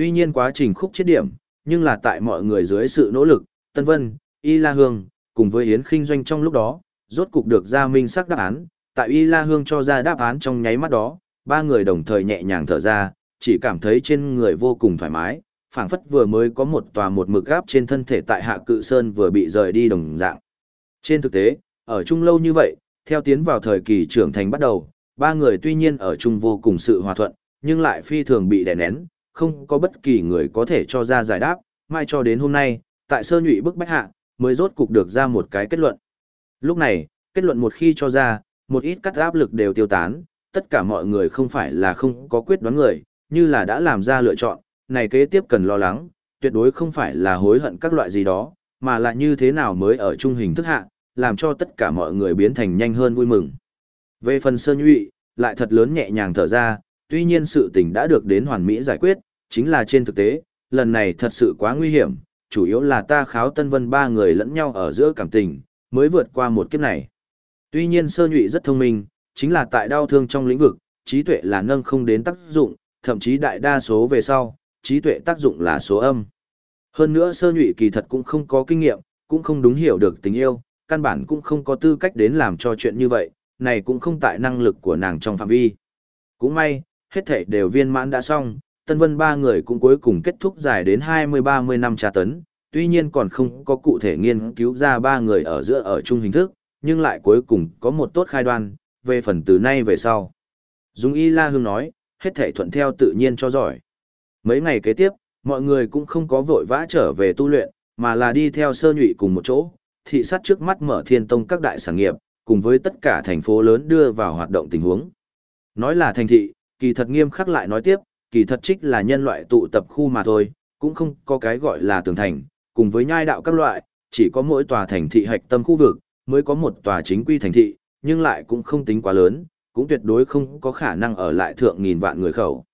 Tuy nhiên quá trình khúc chết điểm, nhưng là tại mọi người dưới sự nỗ lực, Tân Vân, Y La Hương, cùng với Yến Kinh Doanh trong lúc đó, rốt cục được ra minh sắc đáp án, tại Y La Hương cho ra đáp án trong nháy mắt đó, ba người đồng thời nhẹ nhàng thở ra, chỉ cảm thấy trên người vô cùng thoải mái, phảng phất vừa mới có một tòa một mực gáp trên thân thể tại hạ cự sơn vừa bị rời đi đồng dạng. Trên thực tế, ở chung lâu như vậy, theo tiến vào thời kỳ trưởng thành bắt đầu, ba người tuy nhiên ở chung vô cùng sự hòa thuận, nhưng lại phi thường bị đè nén, không có bất kỳ người có thể cho ra giải đáp, mai cho đến hôm nay, tại Sơn Nhụy bức bách hạ, mới rốt cục được ra một cái kết luận. Lúc này, kết luận một khi cho ra, một ít cắt áp lực đều tiêu tán, tất cả mọi người không phải là không có quyết đoán người, như là đã làm ra lựa chọn, này kế tiếp cần lo lắng, tuyệt đối không phải là hối hận các loại gì đó, mà là như thế nào mới ở trung hình thức hạ, làm cho tất cả mọi người biến thành nhanh hơn vui mừng. Về phần Sơn Nhụy, lại thật lớn nhẹ nhàng thở ra, tuy nhiên sự tình đã được đến hoàn mỹ giải quyết, chính là trên thực tế, lần này thật sự quá nguy hiểm, chủ yếu là ta kháo Tân Vân ba người lẫn nhau ở giữa cảm tình, mới vượt qua một kiếp này. Tuy nhiên sơ nhụy rất thông minh, chính là tại đau thương trong lĩnh vực, trí tuệ là nâng không đến tác dụng, thậm chí đại đa số về sau, trí tuệ tác dụng là số âm. Hơn nữa sơ nhụy kỳ thật cũng không có kinh nghiệm, cũng không đúng hiểu được tình yêu, căn bản cũng không có tư cách đến làm cho chuyện như vậy, này cũng không tại năng lực của nàng trong phạm vi. Cũng may, hết thể đều viên mãn đã xong, Tân Vân ba người cũng cuối cùng kết thúc dài đến 20-30 năm tra tấn, tuy nhiên còn không có cụ thể nghiên cứu ra ba người ở giữa ở chung hình thức, nhưng lại cuối cùng có một tốt khai đoan, về phần từ nay về sau. Dung Y La Hương nói, hết thể thuận theo tự nhiên cho giỏi. Mấy ngày kế tiếp, mọi người cũng không có vội vã trở về tu luyện, mà là đi theo sơ nhụy cùng một chỗ, thị sát trước mắt mở thiên tông các đại sản nghiệp, cùng với tất cả thành phố lớn đưa vào hoạt động tình huống. Nói là thành thị, kỳ thật nghiêm khắc lại nói tiếp, kỳ thật trích là nhân loại tụ tập khu mà thôi, cũng không có cái gọi là tường thành, cùng với nhai đạo các loại, chỉ có mỗi tòa thành thị hạch tâm khu vực, mới có một tòa chính quy thành thị, nhưng lại cũng không tính quá lớn, cũng tuyệt đối không có khả năng ở lại thượng nghìn vạn người khẩu.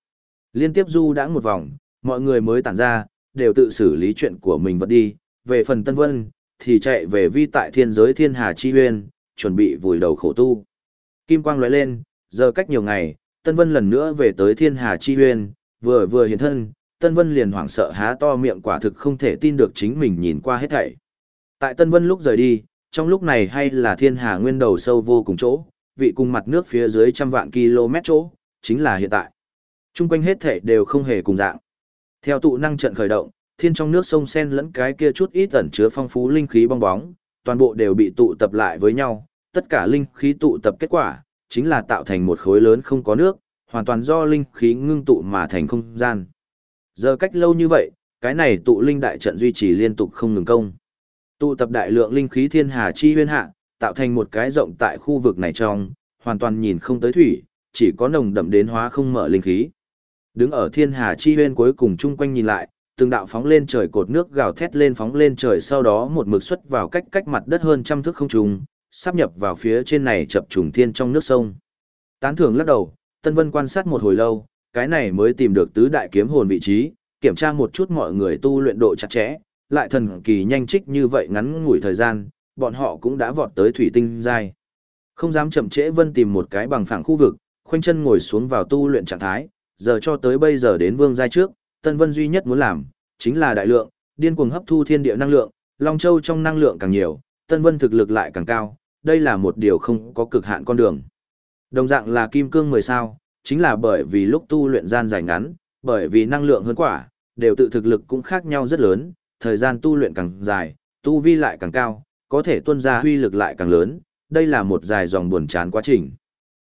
Liên tiếp du đã một vòng, mọi người mới tản ra, đều tự xử lý chuyện của mình vật đi, về phần Tân Vân, thì chạy về vi tại thiên giới thiên hà chi huyên, chuẩn bị vùi đầu khổ tu. Kim quang lóe lên, giờ cách nhiều ngày, Tân Vân lần nữa về tới thiên hà chi huyên, vừa vừa hiện thân, Tân Vân liền hoảng sợ há to miệng quả thực không thể tin được chính mình nhìn qua hết thảy. Tại Tân Vân lúc rời đi, trong lúc này hay là thiên hà nguyên đầu sâu vô cùng chỗ, vị cùng mặt nước phía dưới trăm vạn km chỗ, chính là hiện tại. Trung quanh hết thảy đều không hề cùng dạng. Theo tụ năng trận khởi động, thiên trong nước sông sen lẫn cái kia chút ít ẩn chứa phong phú linh khí bong bóng, toàn bộ đều bị tụ tập lại với nhau, tất cả linh khí tụ tập kết quả, chính là tạo thành một khối lớn không có nước, hoàn toàn do linh khí ngưng tụ mà thành không gian. Giờ cách lâu như vậy, cái này tụ linh đại trận duy trì liên tục không ngừng công. Tụ tập đại lượng linh khí thiên hà chi huyên hạ, tạo thành một cái rộng tại khu vực này trong, hoàn toàn nhìn không tới thủy, chỉ có nồng đậm đến hóa không mở linh khí. Đứng ở thiên hà chi huyên cuối cùng chung quanh nhìn lại, từng đạo phóng lên trời cột nước gào thét lên phóng lên trời sau đó một mực xuất vào cách cách mặt đất hơn trăm thước không trùng, sắp nhập vào phía trên này chập trùng thiên trong nước sông. Tán thưởng lắc đầu, Tân Vân quan sát một hồi lâu, cái này mới tìm được tứ đại kiếm hồn vị trí, kiểm tra một chút mọi người tu luyện độ chặt chẽ, lại thần kỳ nhanh trích như vậy ngắn ngủi thời gian, bọn họ cũng đã vọt tới thủy tinh giai. Không dám chậm trễ Vân tìm một cái bằng phẳng khu vực, khoanh chân ngồi xuống vào tu luyện trạng thái, giờ cho tới bây giờ đến vương giai trước, Tân Vân duy nhất muốn làm, chính là đại lượng, điên cuồng hấp thu thiên địa năng lượng, Long Châu trong năng lượng càng nhiều, Tân Vân thực lực lại càng cao, đây là một điều không có cực hạn con đường. Đồng dạng là kim cương 10 sao, chính là bởi vì lúc tu luyện gian dài ngắn, bởi vì năng lượng hơn quả, đều tự thực lực cũng khác nhau rất lớn, thời gian tu luyện càng dài, tu vi lại càng cao, có thể tuân ra huy lực lại càng lớn, đây là một dài dòng buồn chán quá trình.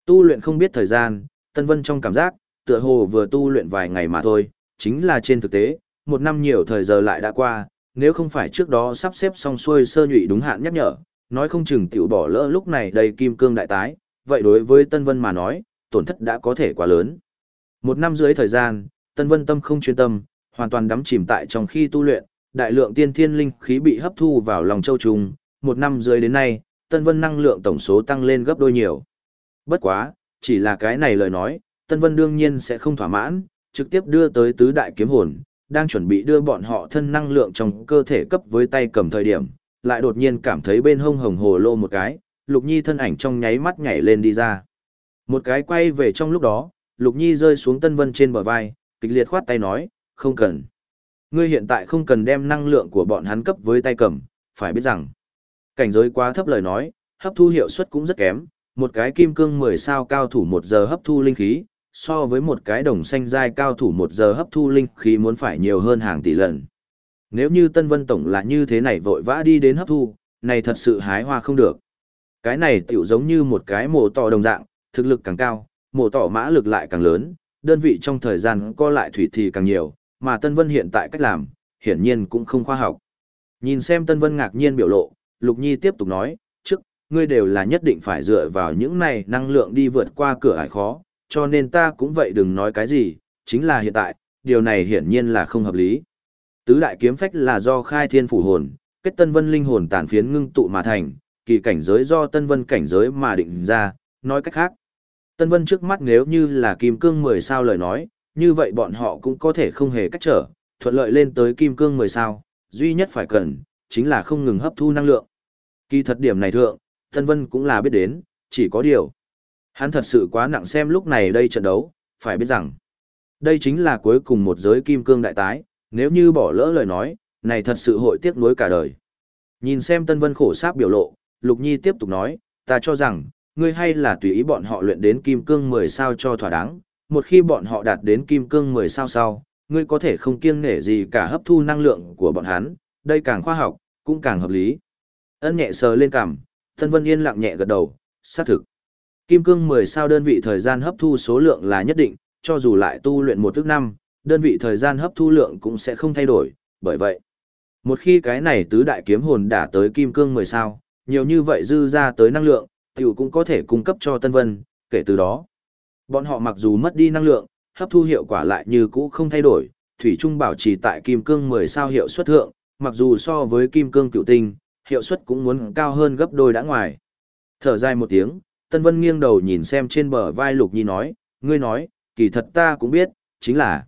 Tu luyện không biết thời gian, Tân Vân trong cảm giác, tựa hồ vừa tu luyện vài ngày mà thôi, chính là trên thực tế, một năm nhiều thời giờ lại đã qua, nếu không phải trước đó sắp xếp xong xuôi sơ nhụy đúng hạn nhắc nhở, nói không chừng tiểu bỏ lỡ lúc này đầy kim cương đại tái, vậy đối với Tân Vân mà nói, tổn thất đã có thể quá lớn. Một năm dưới thời gian, Tân Vân tâm không chuyên tâm, hoàn toàn đắm chìm tại trong khi tu luyện, đại lượng tiên thiên linh khí bị hấp thu vào lòng châu trùng, một năm dưới đến nay, Tân Vân năng lượng tổng số tăng lên gấp đôi nhiều. Bất quá, chỉ là cái này lời nói, Tân Vân đương nhiên sẽ không thỏa mãn, trực tiếp đưa tới tứ đại kiếm hồn, đang chuẩn bị đưa bọn họ thân năng lượng trong cơ thể cấp với tay cầm thời điểm, lại đột nhiên cảm thấy bên hông hồng hồ lô một cái, Lục Nhi thân ảnh trong nháy mắt nhảy lên đi ra. Một cái quay về trong lúc đó, Lục Nhi rơi xuống Tân Vân trên bờ vai, kịch liệt khoát tay nói, không cần. Ngươi hiện tại không cần đem năng lượng của bọn hắn cấp với tay cầm, phải biết rằng, cảnh giới quá thấp lời nói, hấp thu hiệu suất cũng rất kém, một cái kim cương 10 sao cao thủ một giờ hấp thu linh khí, so với một cái đồng xanh giai cao thủ một giờ hấp thu linh khí muốn phải nhiều hơn hàng tỷ lần. Nếu như Tân Vân Tổng là như thế này vội vã đi đến hấp thu, này thật sự hái hoa không được. Cái này tiểu giống như một cái mổ tỏ đồng dạng, thực lực càng cao, mổ tỏ mã lực lại càng lớn, đơn vị trong thời gian co lại thủy thì càng nhiều, mà Tân Vân hiện tại cách làm, hiển nhiên cũng không khoa học. Nhìn xem Tân Vân ngạc nhiên biểu lộ, Lục Nhi tiếp tục nói, trước, ngươi đều là nhất định phải dựa vào những này năng lượng đi vượt qua cửa ải khó, cho nên ta cũng vậy đừng nói cái gì, chính là hiện tại, điều này hiển nhiên là không hợp lý. Tứ đại kiếm phách là do khai thiên phủ hồn, kết tân vân linh hồn tàn phiến ngưng tụ mà thành, kỳ cảnh giới do tân vân cảnh giới mà định ra, nói cách khác. Tân vân trước mắt nếu như là kim cương 10 sao lời nói, như vậy bọn họ cũng có thể không hề cách trở, thuận lợi lên tới kim cương 10 sao, duy nhất phải cần, chính là không ngừng hấp thu năng lượng. Kỳ thật điểm này thượng, Tân Vân cũng là biết đến, chỉ có điều. Hắn thật sự quá nặng xem lúc này đây trận đấu, phải biết rằng, đây chính là cuối cùng một giới kim cương đại tái, nếu như bỏ lỡ lời nói, này thật sự hội tiếc nuối cả đời. Nhìn xem Tân Vân khổ sáp biểu lộ, Lục Nhi tiếp tục nói, ta cho rằng, ngươi hay là tùy ý bọn họ luyện đến kim cương 10 sao cho thỏa đáng, một khi bọn họ đạt đến kim cương 10 sao sau, ngươi có thể không kiêng nể gì cả hấp thu năng lượng của bọn hắn, đây càng khoa học, cũng càng hợp lý. Ân nhẹ sờ lên cằm, Tân Vân yên lặng nhẹ gật đầu, xác thực. Kim cương 10 sao đơn vị thời gian hấp thu số lượng là nhất định, cho dù lại tu luyện một tức năm, đơn vị thời gian hấp thu lượng cũng sẽ không thay đổi, bởi vậy. Một khi cái này tứ đại kiếm hồn đã tới kim cương 10 sao, nhiều như vậy dư ra tới năng lượng, tiểu cũng có thể cung cấp cho Tân Vân, kể từ đó. Bọn họ mặc dù mất đi năng lượng, hấp thu hiệu quả lại như cũ không thay đổi, thủy trung bảo trì tại kim cương 10 sao hiệu suất thượng, mặc dù so với kim cương cựu tinh, hiệu suất cũng muốn cao hơn gấp đôi đã ngoài. Thở dài một tiếng, Tân Vân nghiêng đầu nhìn xem trên bờ vai Lục Nhi nói, ngươi nói, kỳ thật ta cũng biết, chính là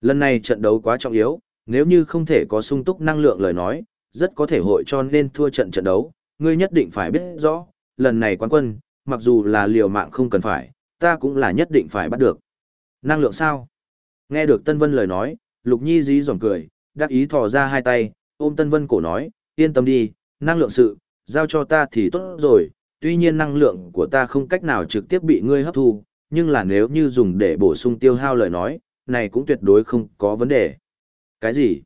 lần này trận đấu quá trọng yếu, nếu như không thể có sung túc năng lượng lời nói, rất có thể hội cho nên thua trận trận đấu, ngươi nhất định phải biết rõ, lần này quán quân, mặc dù là liều mạng không cần phải, ta cũng là nhất định phải bắt được. Năng lượng sao? Nghe được Tân Vân lời nói, Lục Nhi dí dỏm cười, đắc ý thò ra hai tay, ôm Tân Vân cổ nói, yên tâm đi, năng lượng sự, giao cho ta thì tốt rồi, tuy nhiên năng lượng của ta không cách nào trực tiếp bị ngươi hấp thu, nhưng là nếu như dùng để bổ sung tiêu hao lời nói, này cũng tuyệt đối không có vấn đề. Cái gì?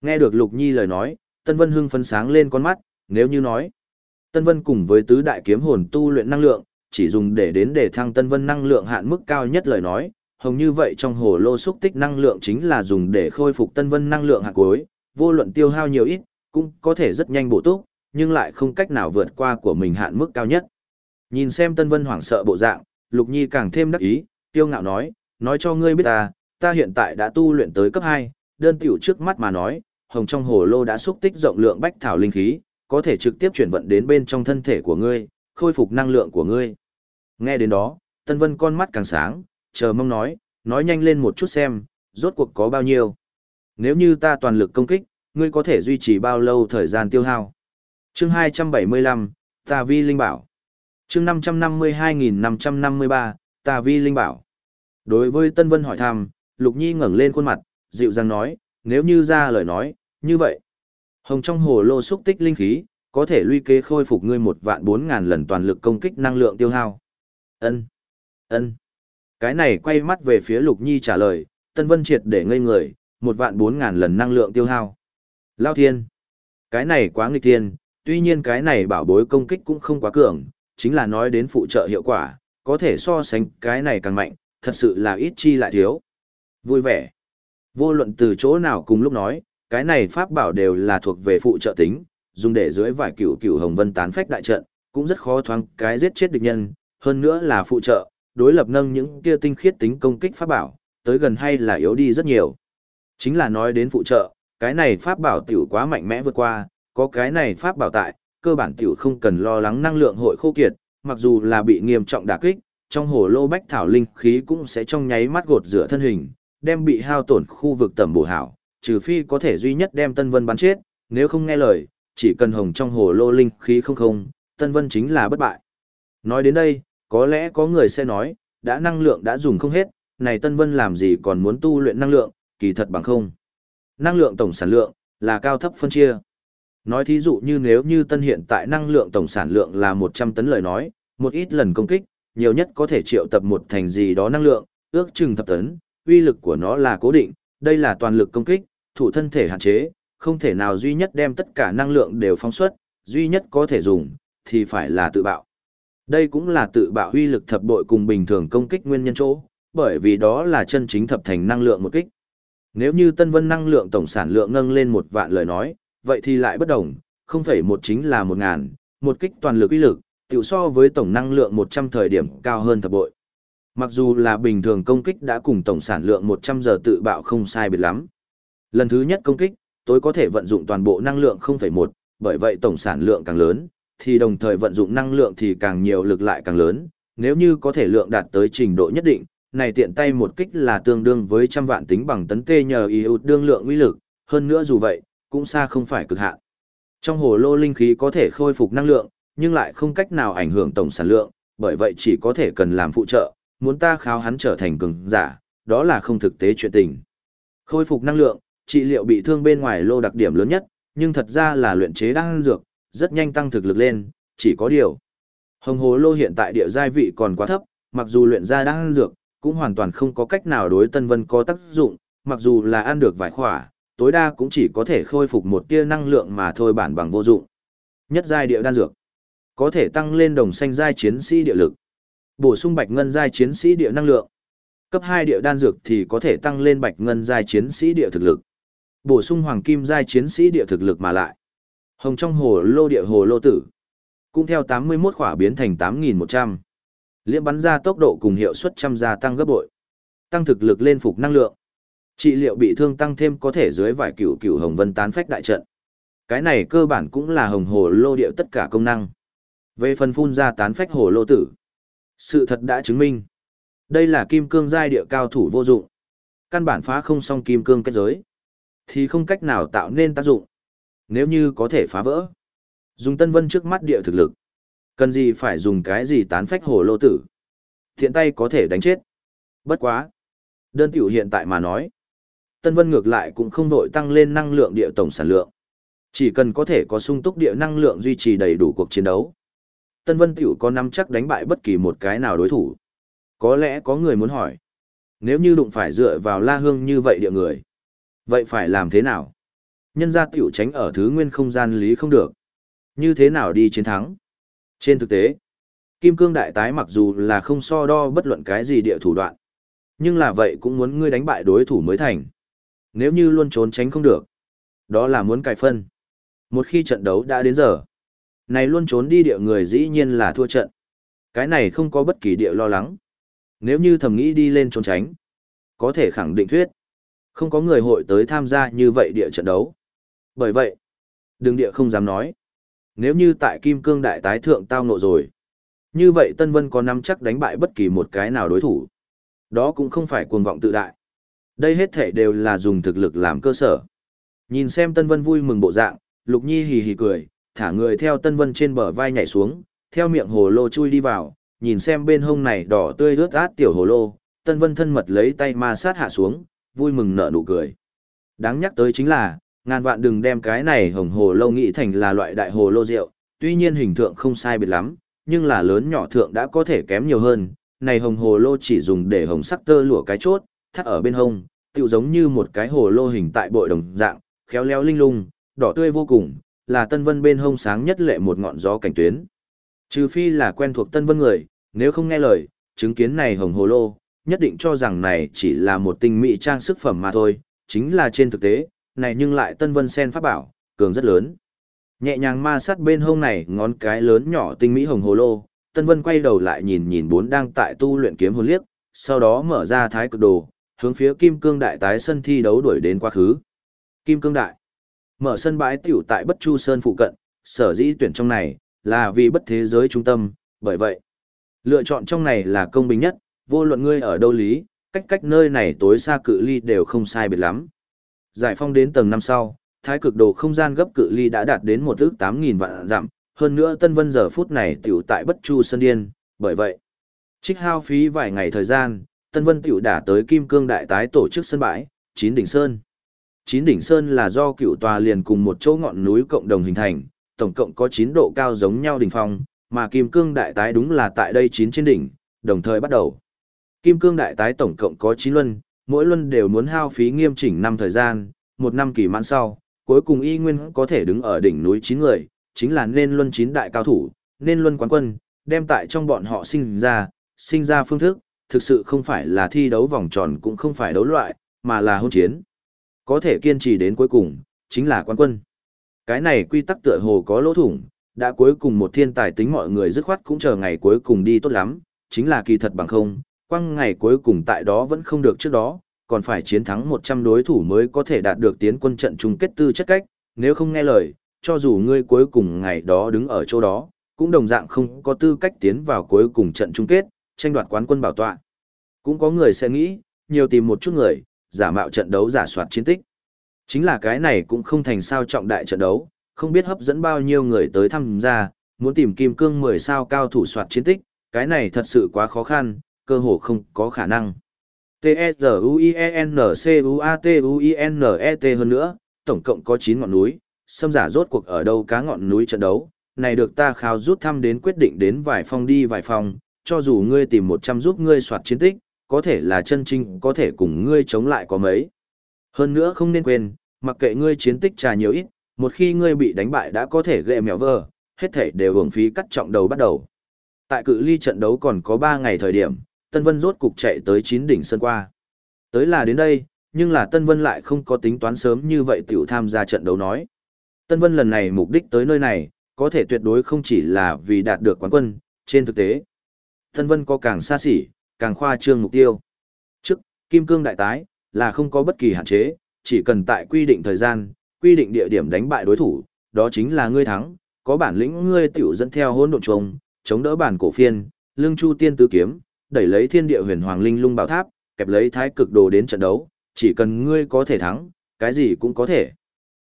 Nghe được Lục Nhi lời nói, Tân Vân hưng phấn sáng lên con mắt, nếu như nói, Tân Vân cùng với tứ đại kiếm hồn tu luyện năng lượng, chỉ dùng để đến để thăng Tân Vân năng lượng hạn mức cao nhất lời nói, hồng như vậy trong hồ lô xúc tích năng lượng chính là dùng để khôi phục Tân Vân năng lượng hạn cuối, vô luận tiêu hao nhiều ít, cũng có thể rất nhanh bổ túc, nhưng lại không cách nào vượt qua của mình hạn mức cao nhất. Nhìn xem Tân Vân hoảng sợ bộ dạng, Lục Nhi càng thêm đắc ý, tiêu ngạo nói, nói cho ngươi biết ta, ta hiện tại đã tu luyện tới cấp 2, đơn tiểu trước mắt mà nói, hồng trong hồ lô đã xúc tích rộng lượng bách thảo linh khí, có thể trực tiếp chuyển vận đến bên trong thân thể của ngươi, khôi phục năng lượng của ngươi. Nghe đến đó, Tân Vân con mắt càng sáng, chờ mong nói, nói nhanh lên một chút xem, rốt cuộc có bao nhiêu. Nếu như ta toàn lực công kích, ngươi có thể duy trì bao lâu thời gian tiêu hao. Chương 275, Tà Vi Linh Bảo. Chương 552553, Tà Vi Linh Bảo. Đối với Tân Vân hỏi thăm, Lục Nhi ngẩng lên khuôn mặt, dịu dàng nói, nếu như ra lời nói, như vậy. Hồng trong hồ lô xúc tích linh khí, có thể luy kế khôi phục ngươi một vạn bốn ngàn lần toàn lực công kích năng lượng tiêu hao. Ân, ân. Cái này quay mắt về phía Lục Nhi trả lời, Tân Vân triệt để ngây người, một vạn bốn ngàn lần năng lượng tiêu hao. Lao thiên. Cái này quá nghịch thiên, tuy nhiên cái này bảo bối công kích cũng không quá cường, chính là nói đến phụ trợ hiệu quả, có thể so sánh cái này càng mạnh, thật sự là ít chi lại thiếu. Vui vẻ. Vô luận từ chỗ nào cùng lúc nói, cái này pháp bảo đều là thuộc về phụ trợ tính, dùng để dưới vài cửu cửu hồng vân tán phách đại trận, cũng rất khó thoáng cái giết chết địch nhân, hơn nữa là phụ trợ, đối lập nâng những kia tinh khiết tính công kích pháp bảo, tới gần hay là yếu đi rất nhiều. Chính là nói đến phụ trợ, cái này pháp bảo tiểu quá mạnh mẽ vượt qua, có cái này pháp bảo tại, cơ bản tiểu không cần lo lắng năng lượng hội khô kiệt, mặc dù là bị nghiêm trọng đả kích, trong hồ lô bách thảo linh khí cũng sẽ trong nháy mắt gột rửa thân hình, đem bị hao tổn khu vực tầm bổ hảo, trừ phi có thể duy nhất đem Tân Vân bắn chết, nếu không nghe lời, chỉ cần hồng trong hồ lô linh khí không không, Tân Vân chính là bất bại. Nói đến đây, có lẽ có người sẽ nói, đã năng lượng đã dùng không hết, này Tân Vân làm gì còn muốn tu luyện năng lượng, kỳ thật bằng không. Năng lượng tổng sản lượng, là cao thấp phân chia. Nói thí dụ như nếu như Tân hiện tại năng lượng tổng sản lượng là 100 tấn lời nói, một ít lần công kích, nhiều nhất có thể triệu tập một thành gì đó năng lượng, ước chừng thập tấn, uy lực của nó là cố định, đây là toàn lực công kích, thủ thân thể hạn chế, không thể nào duy nhất đem tất cả năng lượng đều phóng xuất, duy nhất có thể dùng, thì phải là tự bạo. Đây cũng là tự bạo uy lực thập bội cùng bình thường công kích nguyên nhân chỗ, bởi vì đó là chân chính thập thành năng lượng một kích. Nếu như Tân Vân năng lượng tổng sản lượng nâng lên một vạn lời nói, vậy thì lại bất đồng, không phải một chính là một ngàn, một kích toàn lực uy lực, tiểu so với tổng năng lượng 100 thời điểm cao hơn thập bội. Mặc dù là bình thường công kích đã cùng tổng sản lượng 100 giờ tự bạo không sai biệt lắm. Lần thứ nhất công kích, tối có thể vận dụng toàn bộ năng lượng 0,1, bởi vậy tổng sản lượng càng lớn, thì đồng thời vận dụng năng lượng thì càng nhiều lực lại càng lớn, nếu như có thể lượng đạt tới trình độ nhất định, này tiện tay một kích là tương đương với trăm vạn tính bằng tấn tê nhờ ý đương lượng uy lực, hơn nữa dù vậy, cũng xa không phải cực hạn. Trong hồ lô linh khí có thể khôi phục năng lượng, nhưng lại không cách nào ảnh hưởng tổng sản lượng, bởi vậy chỉ có thể cần làm phụ trợ, muốn ta kháo hắn trở thành cường giả, đó là không thực tế chuyện tình. Khôi phục năng lượng, trị liệu bị thương bên ngoài lô đặc điểm lớn nhất, nhưng thật ra là luyện chế đan dược, rất nhanh tăng thực lực lên, chỉ có điều. Hồng hồ lô hiện tại địa giai vị còn quá thấp, mặc dù luyện ra đan dược, cũng hoàn toàn không có cách nào đối Tân Vân có tác dụng, mặc dù là ăn được vài khỏa, tối đa cũng chỉ có thể khôi phục một tia năng lượng mà thôi bản bằng vô dụng. Nhất giai địa đan dược, có thể tăng lên đồng xanh giai chiến sĩ địa lực, bổ sung bạch ngân giai chiến sĩ địa năng lượng. Cấp 2 địa đan dược thì có thể tăng lên bạch ngân giai chiến sĩ địa thực lực. Bổ sung hoàng kim giai chiến sĩ địa thực lực mà lại. Hồng trong hồ lô địa hồ lô tử. Cũng theo 81 khỏa biến thành 8100. Liễm bắn ra tốc độ cùng hiệu suất trăm gia tăng gấp bội. Tăng thực lực lên phục năng lượng. Trị liệu bị thương tăng thêm có thể dưới vài cửu cửu hồng vân tán phách đại trận. Cái này cơ bản cũng là hồng hồ lô địa tất cả công năng. Về phần phun ra tán phách hồ lô tử. Sự thật đã chứng minh. Đây là kim cương giai địa cao thủ vô dụng. Căn bản phá không xong kim cương kết giới. Thì không cách nào tạo nên tác dụng. Nếu như có thể phá vỡ. Dùng tân vân trước mắt địa thực lực. Cần gì phải dùng cái gì tán phách hồ lô tử. Thiện tay có thể đánh chết. Bất quá. Đơn tiểu hiện tại mà nói. Tân Vân ngược lại cũng không vội tăng lên năng lượng địa tổng sản lượng. Chỉ cần có thể có sung túc địa năng lượng duy trì đầy đủ cuộc chiến đấu. Tân Vân Tiểu có nắm chắc đánh bại bất kỳ một cái nào đối thủ. Có lẽ có người muốn hỏi, nếu như đụng phải dựa vào La Hương như vậy địa người, vậy phải làm thế nào? Nhân gia Tiểu tránh ở thứ nguyên không gian lý không được. Như thế nào đi chiến thắng? Trên thực tế, Kim Cương Đại Tái mặc dù là không so đo bất luận cái gì địa thủ đoạn, nhưng là vậy cũng muốn ngươi đánh bại đối thủ mới thành. Nếu như luôn trốn tránh không được, đó là muốn cài phân. Một khi trận đấu đã đến giờ, này luôn trốn đi địa người dĩ nhiên là thua trận. Cái này không có bất kỳ địa lo lắng. Nếu như thầm nghĩ đi lên trốn tránh, có thể khẳng định thuyết. Không có người hội tới tham gia như vậy địa trận đấu. Bởi vậy, đường địa không dám nói. Nếu như tại Kim Cương Đại Tái Thượng tao nộ rồi, như vậy Tân Vân có nắm chắc đánh bại bất kỳ một cái nào đối thủ. Đó cũng không phải cuồng vọng tự đại. Đây hết thể đều là dùng thực lực làm cơ sở. Nhìn xem Tân Vân vui mừng bộ dạng, Lục Nhi hì hì cười, thả người theo Tân Vân trên bờ vai nhảy xuống, theo miệng hồ lô chui đi vào, nhìn xem bên hông này đỏ tươi rớt át tiểu hồ lô, Tân Vân thân mật lấy tay ma sát hạ xuống, vui mừng nở nụ cười. Đáng nhắc tới chính là, ngàn vạn đừng đem cái này hồng hồ lô nghĩ thành là loại đại hồ lô rượu, tuy nhiên hình tượng không sai biệt lắm, nhưng là lớn nhỏ thượng đã có thể kém nhiều hơn. Này hồng hồ lô chỉ dùng để hồng sắc tơ lụa cái chốt, thắt ở bên hông, tựu giống như một cái hồ lô hình tại bội đồng dạng, khéo léo linh lung, đỏ tươi vô cùng, là Tân Vân bên hông sáng nhất lệ một ngọn gió cảnh tuyến. Trừ phi là quen thuộc Tân Vân người, nếu không nghe lời, chứng kiến này hồng hồ lô, nhất định cho rằng này chỉ là một tinh mỹ trang sức phẩm mà thôi, chính là trên thực tế, này nhưng lại Tân Vân sen pháp bảo, cường rất lớn. Nhẹ nhàng ma sát bên hông này ngón cái lớn nhỏ tinh mỹ hồng hồ lô, Tân Vân quay đầu lại nhìn nhìn bốn đang tại tu luyện kiếm hồn liếc, sau đó mở ra thái cực đồ, hướng phía Kim Cương Đại tái sân thi đấu đuổi đến quá khứ. Kim Cương Đại Mở sân bãi tiểu tại Bất Chu Sơn phụ cận, sở dĩ tuyển trong này, là vì bất thế giới trung tâm, bởi vậy, lựa chọn trong này là công bình nhất, vô luận ngươi ở đâu lý, cách cách nơi này tối xa cự ly đều không sai biệt lắm. Giải phong đến tầng năm sau, thái cực đồ không gian gấp cự ly đã đạt đến một ước tám nghìn vạn dặm, hơn nữa Tân Vân giờ phút này tiểu tại Bất Chu Sơn Điên, bởi vậy, trích hao phí vài ngày thời gian, Tân Vân tiểu đã tới Kim Cương Đại tái tổ chức sân bãi, Chín Đỉnh Sơn. Chín đỉnh sơn là do cựu tòa liền cùng một chỗ ngọn núi cộng đồng hình thành, tổng cộng có 9 độ cao giống nhau đỉnh phong, mà kim cương đại tái đúng là tại đây 9 trên đỉnh, đồng thời bắt đầu. Kim cương đại tái tổng cộng có 9 luân, mỗi luân đều muốn hao phí nghiêm chỉnh năm thời gian, một năm kỳ mãn sau, cuối cùng y nguyên có thể đứng ở đỉnh núi 9 người, chính là nên luân 9 đại cao thủ, nên luân quán quân, đem tại trong bọn họ sinh ra, sinh ra phương thức, thực sự không phải là thi đấu vòng tròn cũng không phải đấu loại, mà là hôn chiến. Có thể kiên trì đến cuối cùng, chính là quan quân. Cái này quy tắc tựa hồ có lỗ thủng, đã cuối cùng một thiên tài tính mọi người dứt khoát cũng chờ ngày cuối cùng đi tốt lắm, chính là kỳ thật bằng không, quăng ngày cuối cùng tại đó vẫn không được trước đó, còn phải chiến thắng 100 đối thủ mới có thể đạt được tiến quân trận chung kết tư chất cách, nếu không nghe lời, cho dù ngươi cuối cùng ngày đó đứng ở chỗ đó, cũng đồng dạng không có tư cách tiến vào cuối cùng trận chung kết, tranh đoạt quán quân bảo tọa. Cũng có người sẽ nghĩ, nhiều tìm một chút người, giả mạo trận đấu giả soạt chiến tích. Chính là cái này cũng không thành sao trọng đại trận đấu, không biết hấp dẫn bao nhiêu người tới tham gia, muốn tìm kim cương 10 sao cao thủ soạt chiến tích, cái này thật sự quá khó khăn, cơ hồ không có khả năng. T-E-Z-U-I-E-N-C-U-A-T-U-I-N-E-T hơn nữa, tổng cộng có 9 ngọn núi, xâm giả rốt cuộc ở đâu cá ngọn núi trận đấu, này được ta khao rút thăm đến quyết định đến vài phòng đi vài phòng, cho dù ngươi tìm 100 giúp ngươi soạt chiến tích, có thể là chân chính có thể cùng ngươi chống lại có mấy. Hơn nữa không nên quên, mặc kệ ngươi chiến tích trà nhiều ít, một khi ngươi bị đánh bại đã có thể ghệ mèo vờ, hết thể đều hưởng phí cắt trọng đầu bắt đầu. Tại cự ly trận đấu còn có 3 ngày thời điểm, Tân Vân rốt cục chạy tới 9 đỉnh sân qua. Tới là đến đây, nhưng là Tân Vân lại không có tính toán sớm như vậy tiểu tham gia trận đấu nói. Tân Vân lần này mục đích tới nơi này, có thể tuyệt đối không chỉ là vì đạt được quán quân, trên thực tế. Tân Vân có càng xa xỉ, càng khoa trương mục tiêu. Trước, kim cương đại tái, là không có bất kỳ hạn chế, chỉ cần tại quy định thời gian, quy định địa điểm đánh bại đối thủ, đó chính là ngươi thắng, có bản lĩnh ngươi tiểu dẫn theo hỗn độn trùng, chống đỡ bản cổ phiên, lương chu tiên tứ kiếm, đẩy lấy thiên địa huyền hoàng linh lung bảo tháp, kẹp lấy thái cực đồ đến trận đấu, chỉ cần ngươi có thể thắng, cái gì cũng có thể.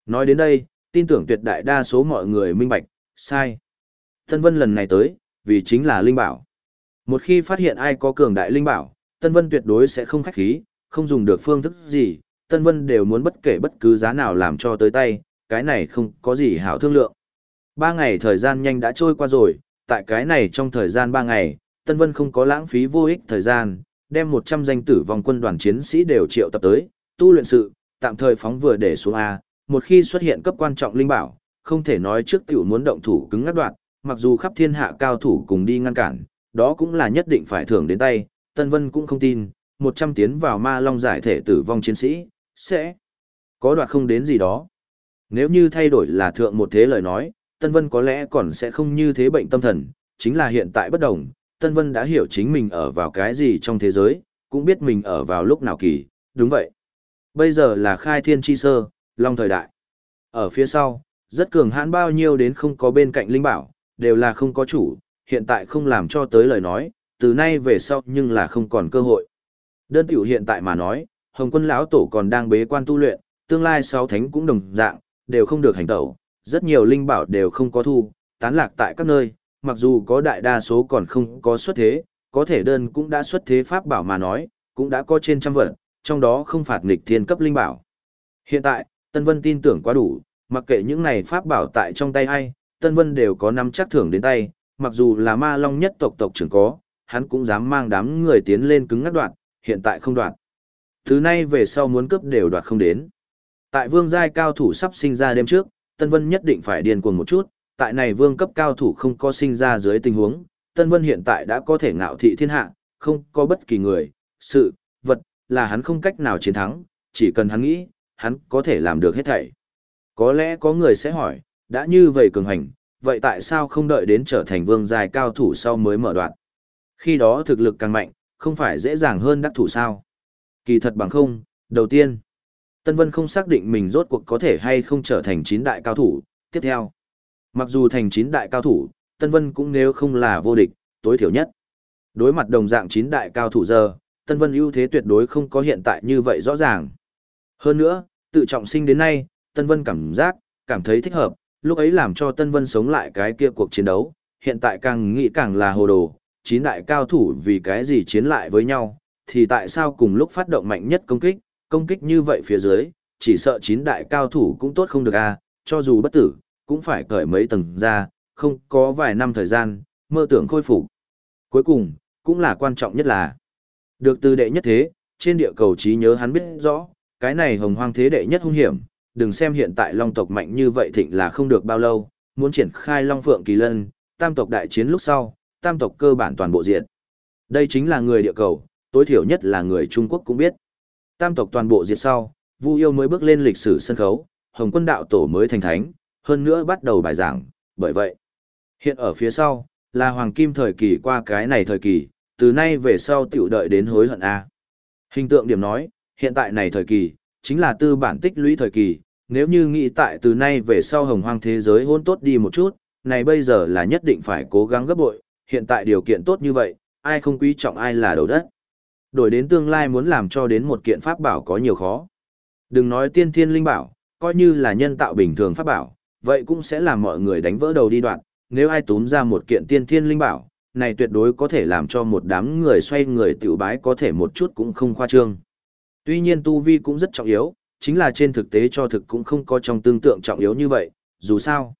Nói đến đây, tin tưởng tuyệt đại đa số mọi người minh bạch, sai. Tân Vân lần này tới, vì chính là linh bảo. Một khi phát hiện ai có cường đại linh bảo, Tân Vân tuyệt đối sẽ không khách khí, không dùng được phương thức gì, Tân Vân đều muốn bất kể bất cứ giá nào làm cho tới tay, cái này không có gì hảo thương lượng. Ba ngày thời gian nhanh đã trôi qua rồi, tại cái này trong thời gian ba ngày, Tân Vân không có lãng phí vô ích thời gian, đem 100 danh tử vong quân đoàn chiến sĩ đều triệu tập tới, tu luyện sự, tạm thời phóng vừa để xuống A, một khi xuất hiện cấp quan trọng linh bảo, không thể nói trước tiểu muốn động thủ cứng ngắt đoạn, mặc dù khắp thiên hạ cao thủ cùng đi ngăn cản, đó cũng là nhất định phải thưởng đến tay, Tân Vân cũng không tin, 100 tiến vào ma long giải thể tử vong chiến sĩ, sẽ có đoạt không đến gì đó. Nếu như thay đổi là thượng một thế lời nói, Tân Vân có lẽ còn sẽ không như thế bệnh tâm thần, chính là hiện tại bất đồng, Tân Vân đã hiểu chính mình ở vào cái gì trong thế giới, cũng biết mình ở vào lúc nào kỳ, đúng vậy. Bây giờ là khai thiên chi sơ, long thời đại. Ở phía sau, rất cường hãn bao nhiêu đến không có bên cạnh linh bảo, đều là không có chủ, hiện tại không làm cho tới lời nói, từ nay về sau nhưng là không còn cơ hội. Đơn tiểu hiện tại mà nói, Hồng quân lão tổ còn đang bế quan tu luyện, tương lai sáu thánh cũng đồng dạng, đều không được hành tẩu, rất nhiều linh bảo đều không có thu, tán lạc tại các nơi, mặc dù có đại đa số còn không có xuất thế, có thể đơn cũng đã xuất thế pháp bảo mà nói, cũng đã có trên trăm vật, trong đó không phạt nghịch thiên cấp linh bảo. Hiện tại, Tân Vân tin tưởng quá đủ, mặc kệ những này pháp bảo tại trong tay ai, Tân Vân đều có nắm chắc thưởng đến tay, mặc dù là ma long nhất tộc tộc trưởng có, hắn cũng dám mang đám người tiến lên cứng ngắt đoạn, hiện tại không đoạn. Thứ nay về sau muốn cướp đều đoạt không đến. Tại vương giai cao thủ sắp sinh ra đêm trước, Tân Vân nhất định phải điên cuồng một chút, tại này vương cấp cao thủ không có sinh ra dưới tình huống, Tân Vân hiện tại đã có thể ngạo thị thiên hạ, không có bất kỳ người, sự, vật, là hắn không cách nào chiến thắng, chỉ cần hắn nghĩ, hắn có thể làm được hết thảy. Có lẽ có người sẽ hỏi, đã như vậy cường hành, vậy tại sao không đợi đến trở thành vương giai cao thủ sau mới mở đoạn? Khi đó thực lực càng mạnh, không phải dễ dàng hơn đắc thủ sao? Kỳ thật bằng không, đầu tiên, Tân Vân không xác định mình rốt cuộc có thể hay không trở thành chín đại cao thủ, tiếp theo. Mặc dù thành chín đại cao thủ, Tân Vân cũng nếu không là vô địch, tối thiểu nhất. Đối mặt đồng dạng chín đại cao thủ giờ, Tân Vân ưu thế tuyệt đối không có hiện tại như vậy rõ ràng. Hơn nữa, tự trọng sinh đến nay, Tân Vân cảm giác, cảm thấy thích hợp, lúc ấy làm cho Tân Vân sống lại cái kia cuộc chiến đấu, hiện tại càng nghĩ càng là hồ đồ, chín đại cao thủ vì cái gì chiến lại với nhau, thì tại sao cùng lúc phát động mạnh nhất công kích, công kích như vậy phía dưới, chỉ sợ chín đại cao thủ cũng tốt không được a, cho dù bất tử, cũng phải cởi mấy tầng ra, không có vài năm thời gian, mơ tưởng khôi phục. Cuối cùng, cũng là quan trọng nhất là, được từ đệ nhất thế, trên địa cầu trí nhớ hắn biết rõ, cái này hồng hoang thế đệ nhất hung hiểm, đừng xem hiện tại long tộc mạnh như vậy thịnh là không được bao lâu, muốn triển khai long phượng kỳ lân, tam tộc đại chiến lúc sau, tam tộc cơ bản toàn bộ diện. Đây chính là người địa cầu, tối thiểu nhất là người Trung Quốc cũng biết. Tam tộc toàn bộ diệt sau, Vu Yêu mới bước lên lịch sử sân khấu, Hồng Quân đạo tổ mới thành thánh, hơn nữa bắt đầu bài giảng, bởi vậy, hiện ở phía sau, là hoàng kim thời kỳ qua cái này thời kỳ, từ nay về sau tiểu đợi đến hối hận a. Hình tượng điểm nói, hiện tại này thời kỳ, chính là tư bản tích lũy thời kỳ, nếu như nghĩ tại từ nay về sau hồng hoang thế giới hôn tốt đi một chút, này bây giờ là nhất định phải cố gắng gấp bội, hiện tại điều kiện tốt như vậy, ai không quý trọng ai là đầu đất. Đổi đến tương lai muốn làm cho đến một kiện pháp bảo có nhiều khó. Đừng nói tiên thiên linh bảo, coi như là nhân tạo bình thường pháp bảo, vậy cũng sẽ làm mọi người đánh vỡ đầu đi đoạn, nếu ai túm ra một kiện tiên thiên linh bảo, này tuyệt đối có thể làm cho một đám người xoay người tiểu bái có thể một chút cũng không khoa trương. Tuy nhiên tu vi cũng rất trọng yếu, chính là trên thực tế cho thực cũng không có trong tương tượng trọng yếu như vậy, dù sao.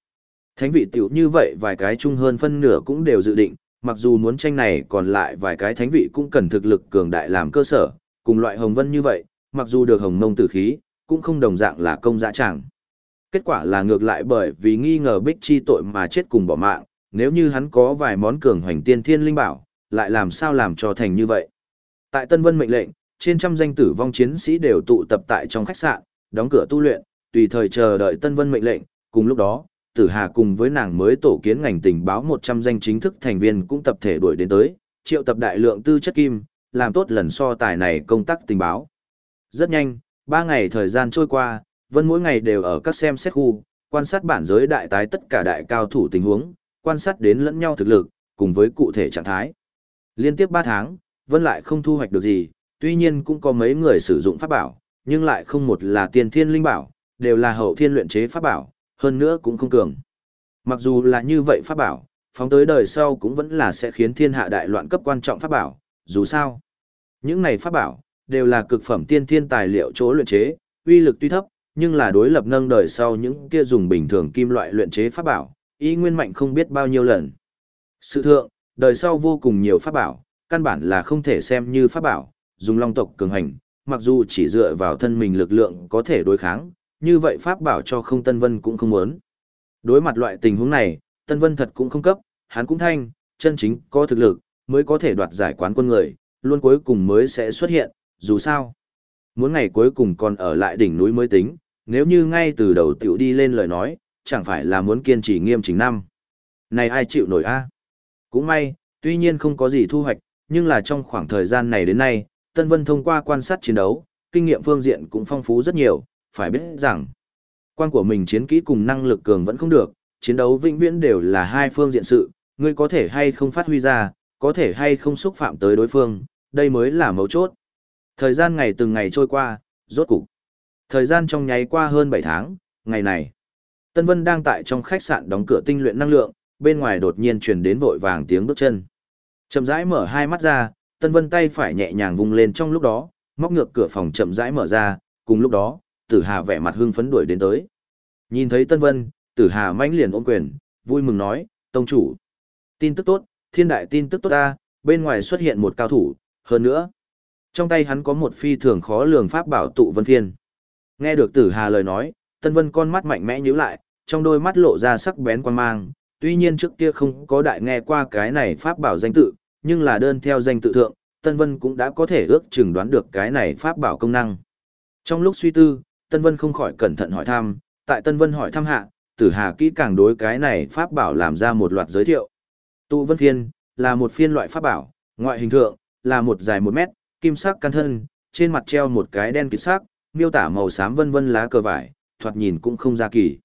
Thánh vị tiểu như vậy vài cái chung hơn phân nửa cũng đều dự định, mặc dù muốn tranh này còn lại vài cái thánh vị cũng cần thực lực cường đại làm cơ sở, cùng loại hồng vân như vậy, mặc dù được hồng mông tử khí, cũng không đồng dạng là công dã tràng. Kết quả là ngược lại bởi vì nghi ngờ bích chi tội mà chết cùng bỏ mạng, nếu như hắn có vài món cường hoành tiên thiên linh bảo, lại làm sao làm cho thành như vậy. Tại Tân Vân mệnh lệnh, trên trăm danh tử vong chiến sĩ đều tụ tập tại trong khách sạn, đóng cửa tu luyện, tùy thời chờ đợi Tân Vân mệnh lệnh, cùng lúc đó, Tử Hà cùng với nàng mới tổ kiến ngành tình báo 100 danh chính thức thành viên cũng tập thể đuổi đến tới, triệu tập đại lượng tư chất kim, làm tốt lần so tài này công tác tình báo. Rất nhanh, 3 ngày thời gian trôi qua, Vân mỗi ngày đều ở các xem xét khu, quan sát bản giới đại tái tất cả đại cao thủ tình huống, quan sát đến lẫn nhau thực lực, cùng với cụ thể trạng thái. Liên tiếp 3 tháng, Vân lại không thu hoạch được gì, tuy nhiên cũng có mấy người sử dụng pháp bảo, nhưng lại không một là tiền thiên linh bảo, đều là hậu thiên luyện chế pháp bảo, hơn nữa cũng không cường. Mặc dù là như vậy pháp bảo, phóng tới đời sau cũng vẫn là sẽ khiến thiên hạ đại loạn cấp quan trọng pháp bảo, dù sao. Những này pháp bảo, đều là cực phẩm tiên thiên tài liệu chỗ luyện chế, uy lực tuy thấp, nhưng là đối lập nâng đời sau những kia dùng bình thường kim loại luyện chế pháp bảo, y nguyên mạnh không biết bao nhiêu lần. Sự thượng, đời sau vô cùng nhiều pháp bảo, căn bản là không thể xem như pháp bảo, dùng long tộc cường hành, mặc dù chỉ dựa vào thân mình lực lượng có thể đối kháng, như vậy pháp bảo cho không Tân Vân cũng không muốn. Đối mặt loại tình huống này, Tân Vân thật cũng không cấp, hắn cũng thanh, chân chính có thực lực, mới có thể đoạt giải quán quân người, luôn cuối cùng mới sẽ xuất hiện, dù sao. Muốn ngày cuối cùng còn ở lại đỉnh núi mới tính, nếu như ngay từ đầu tiểu đi lên lời nói, chẳng phải là muốn kiên trì nghiêm chỉnh năm. Này ai chịu nổi a? Cũng may, tuy nhiên không có gì thu hoạch, nhưng là trong khoảng thời gian này đến nay, Tân Vân thông qua quan sát chiến đấu, kinh nghiệm phương diện cũng phong phú rất nhiều, phải biết rằng, quan của mình chiến kỹ cùng năng lực cường vẫn không được, chiến đấu vĩnh viễn đều là hai phương diện sự, ngươi có thể hay không phát huy ra, có thể hay không xúc phạm tới đối phương, đây mới là mấu chốt. Thời gian ngày từng ngày trôi qua, rốt cục. Thời gian trong nháy qua hơn 7 tháng, ngày này. Tân Vân đang tại trong khách sạn đóng cửa tinh luyện năng lượng, bên ngoài đột nhiên truyền đến vội vàng tiếng bước chân. Chậm rãi mở hai mắt ra, Tân Vân tay phải nhẹ nhàng vung lên trong lúc đó, móc ngược cửa phòng chậm rãi mở ra, cùng lúc đó, Tử Hà vẻ mặt hưng phấn đuổi đến tới. Nhìn thấy Tân Vân, Tử Hà mãnh liền ôm quyền, vui mừng nói, "Tông chủ, tin tức tốt, thiên đại tin tức tốt ta, bên ngoài xuất hiện một cao thủ, hơn nữa, trong tay hắn có một phi thường khó lường pháp bảo tụ vân phiên." Nghe được Tử Hà lời nói, Tân Vân con mắt mạnh mẽ nhíu lại, trong đôi mắt lộ ra sắc bén quan mang, tuy nhiên trước kia không có đại nghe qua cái này pháp bảo danh tự, nhưng là đơn theo danh tự thượng, Tân Vân cũng đã có thể ước chừng đoán được cái này pháp bảo công năng. Trong lúc suy tư, Tân Vân không khỏi cẩn thận hỏi thăm, tại Tân Vân hỏi thăm hạ, Tử Hà kỹ càng đối cái này pháp bảo làm ra một loạt giới thiệu. Tụ Vân Phiên là một phiên loại pháp bảo, ngoại hình thượng là một dài một mét, kim sắc căn thân, trên mặt treo một cái đen kịt sắc, miêu tả màu xám vân vân lá cờ vải, thoạt nhìn cũng không ra kỳ.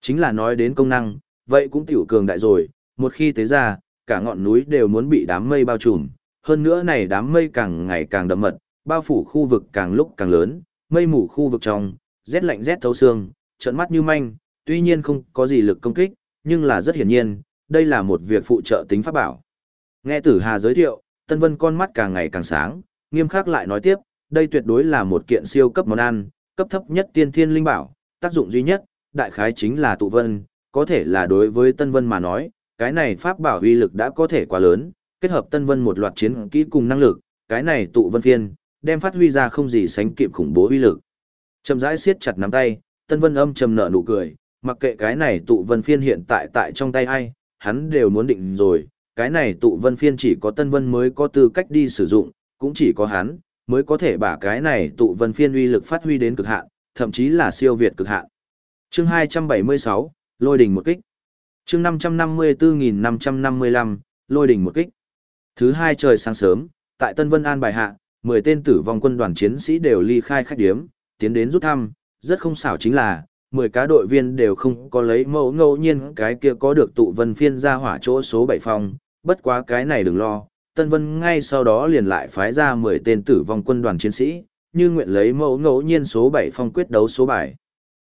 Chính là nói đến công năng, vậy cũng tiểu cường đại rồi, một khi tế ra, cả ngọn núi đều muốn bị đám mây bao trùm, hơn nữa này đám mây càng ngày càng đậm mật, bao phủ khu vực càng lúc càng lớn, mây mù khu vực trong, rét lạnh rét thấu xương, trận mắt như manh, tuy nhiên không có gì lực công kích, nhưng là rất hiển nhiên, đây là một việc phụ trợ tính pháp bảo. Nghe Tử Hà giới thiệu, Tân Vân con mắt càng ngày càng sáng, nghiêm khắc lại nói tiếp, đây tuyệt đối là một kiện siêu cấp món ăn, cấp thấp nhất tiên thiên linh bảo, tác dụng duy nhất, đại khái chính là tụ vân, có thể là đối với Tân Vân mà nói, cái này pháp bảo uy lực đã có thể quá lớn, kết hợp Tân Vân một loạt chiến kỹ cùng năng lực, cái này tụ vân phiên, đem phát huy ra không gì sánh kịp khủng bố uy lực. Chậm rãi siết chặt nắm tay, Tân Vân âm trầm nở nụ cười, mặc kệ cái này tụ vân phiên hiện tại tại trong tay ai, hắn đều muốn định rồi, cái này tụ vân phiên chỉ có Tân Vân mới có tư cách đi sử dụng, cũng chỉ có hắn mới có thể 把 cái này tụ vân phiên uy lực phát huy đến cực hạn, thậm chí là siêu việt cực hạn. Chương 276, Lôi đỉnh một kích. Chương 554555, Lôi đỉnh một kích. Thứ hai trời sáng sớm, tại Tân Vân An bài hạ, 10 tên tử vong quân đoàn chiến sĩ đều ly khai khách điếm, tiến đến rút thăm, rất không xảo chính là, 10 cá đội viên đều không có lấy mẫu ngẫu nhiên cái kia có được tụ vân phiên ra hỏa chỗ số 7 phòng, bất quá cái này đừng lo, Tân Vân ngay sau đó liền lại phái ra 10 tên tử vong quân đoàn chiến sĩ, như nguyện lấy mẫu ngẫu nhiên số 7 phong quyết đấu số bài.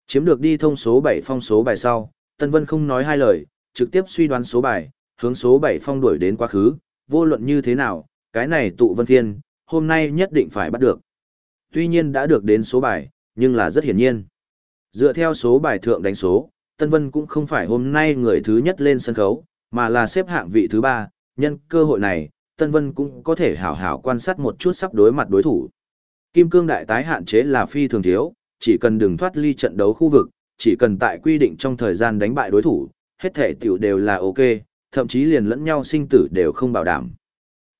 Chiếm được đi thông số 7 phong số bài sau, Tân Vân không nói hai lời, trực tiếp suy đoán số bài, hướng số 7 phong đuổi đến quá khứ, vô luận như thế nào, cái này tụ vân phiên, hôm nay nhất định phải bắt được. Tuy nhiên đã được đến số bài, nhưng là rất hiển nhiên. Dựa theo số bài thượng đánh số, Tân Vân cũng không phải hôm nay người thứ nhất lên sân khấu, mà là xếp hạng vị thứ ba, nhân cơ hội này, Tân Vân cũng có thể hảo hảo quan sát một chút sắp đối mặt đối thủ. Kim cương đại tái hạn chế là phi thường thiếu, chỉ cần đừng thoát ly trận đấu khu vực, chỉ cần tại quy định trong thời gian đánh bại đối thủ, hết thể tiểu đều là ok, thậm chí liền lẫn nhau sinh tử đều không bảo đảm.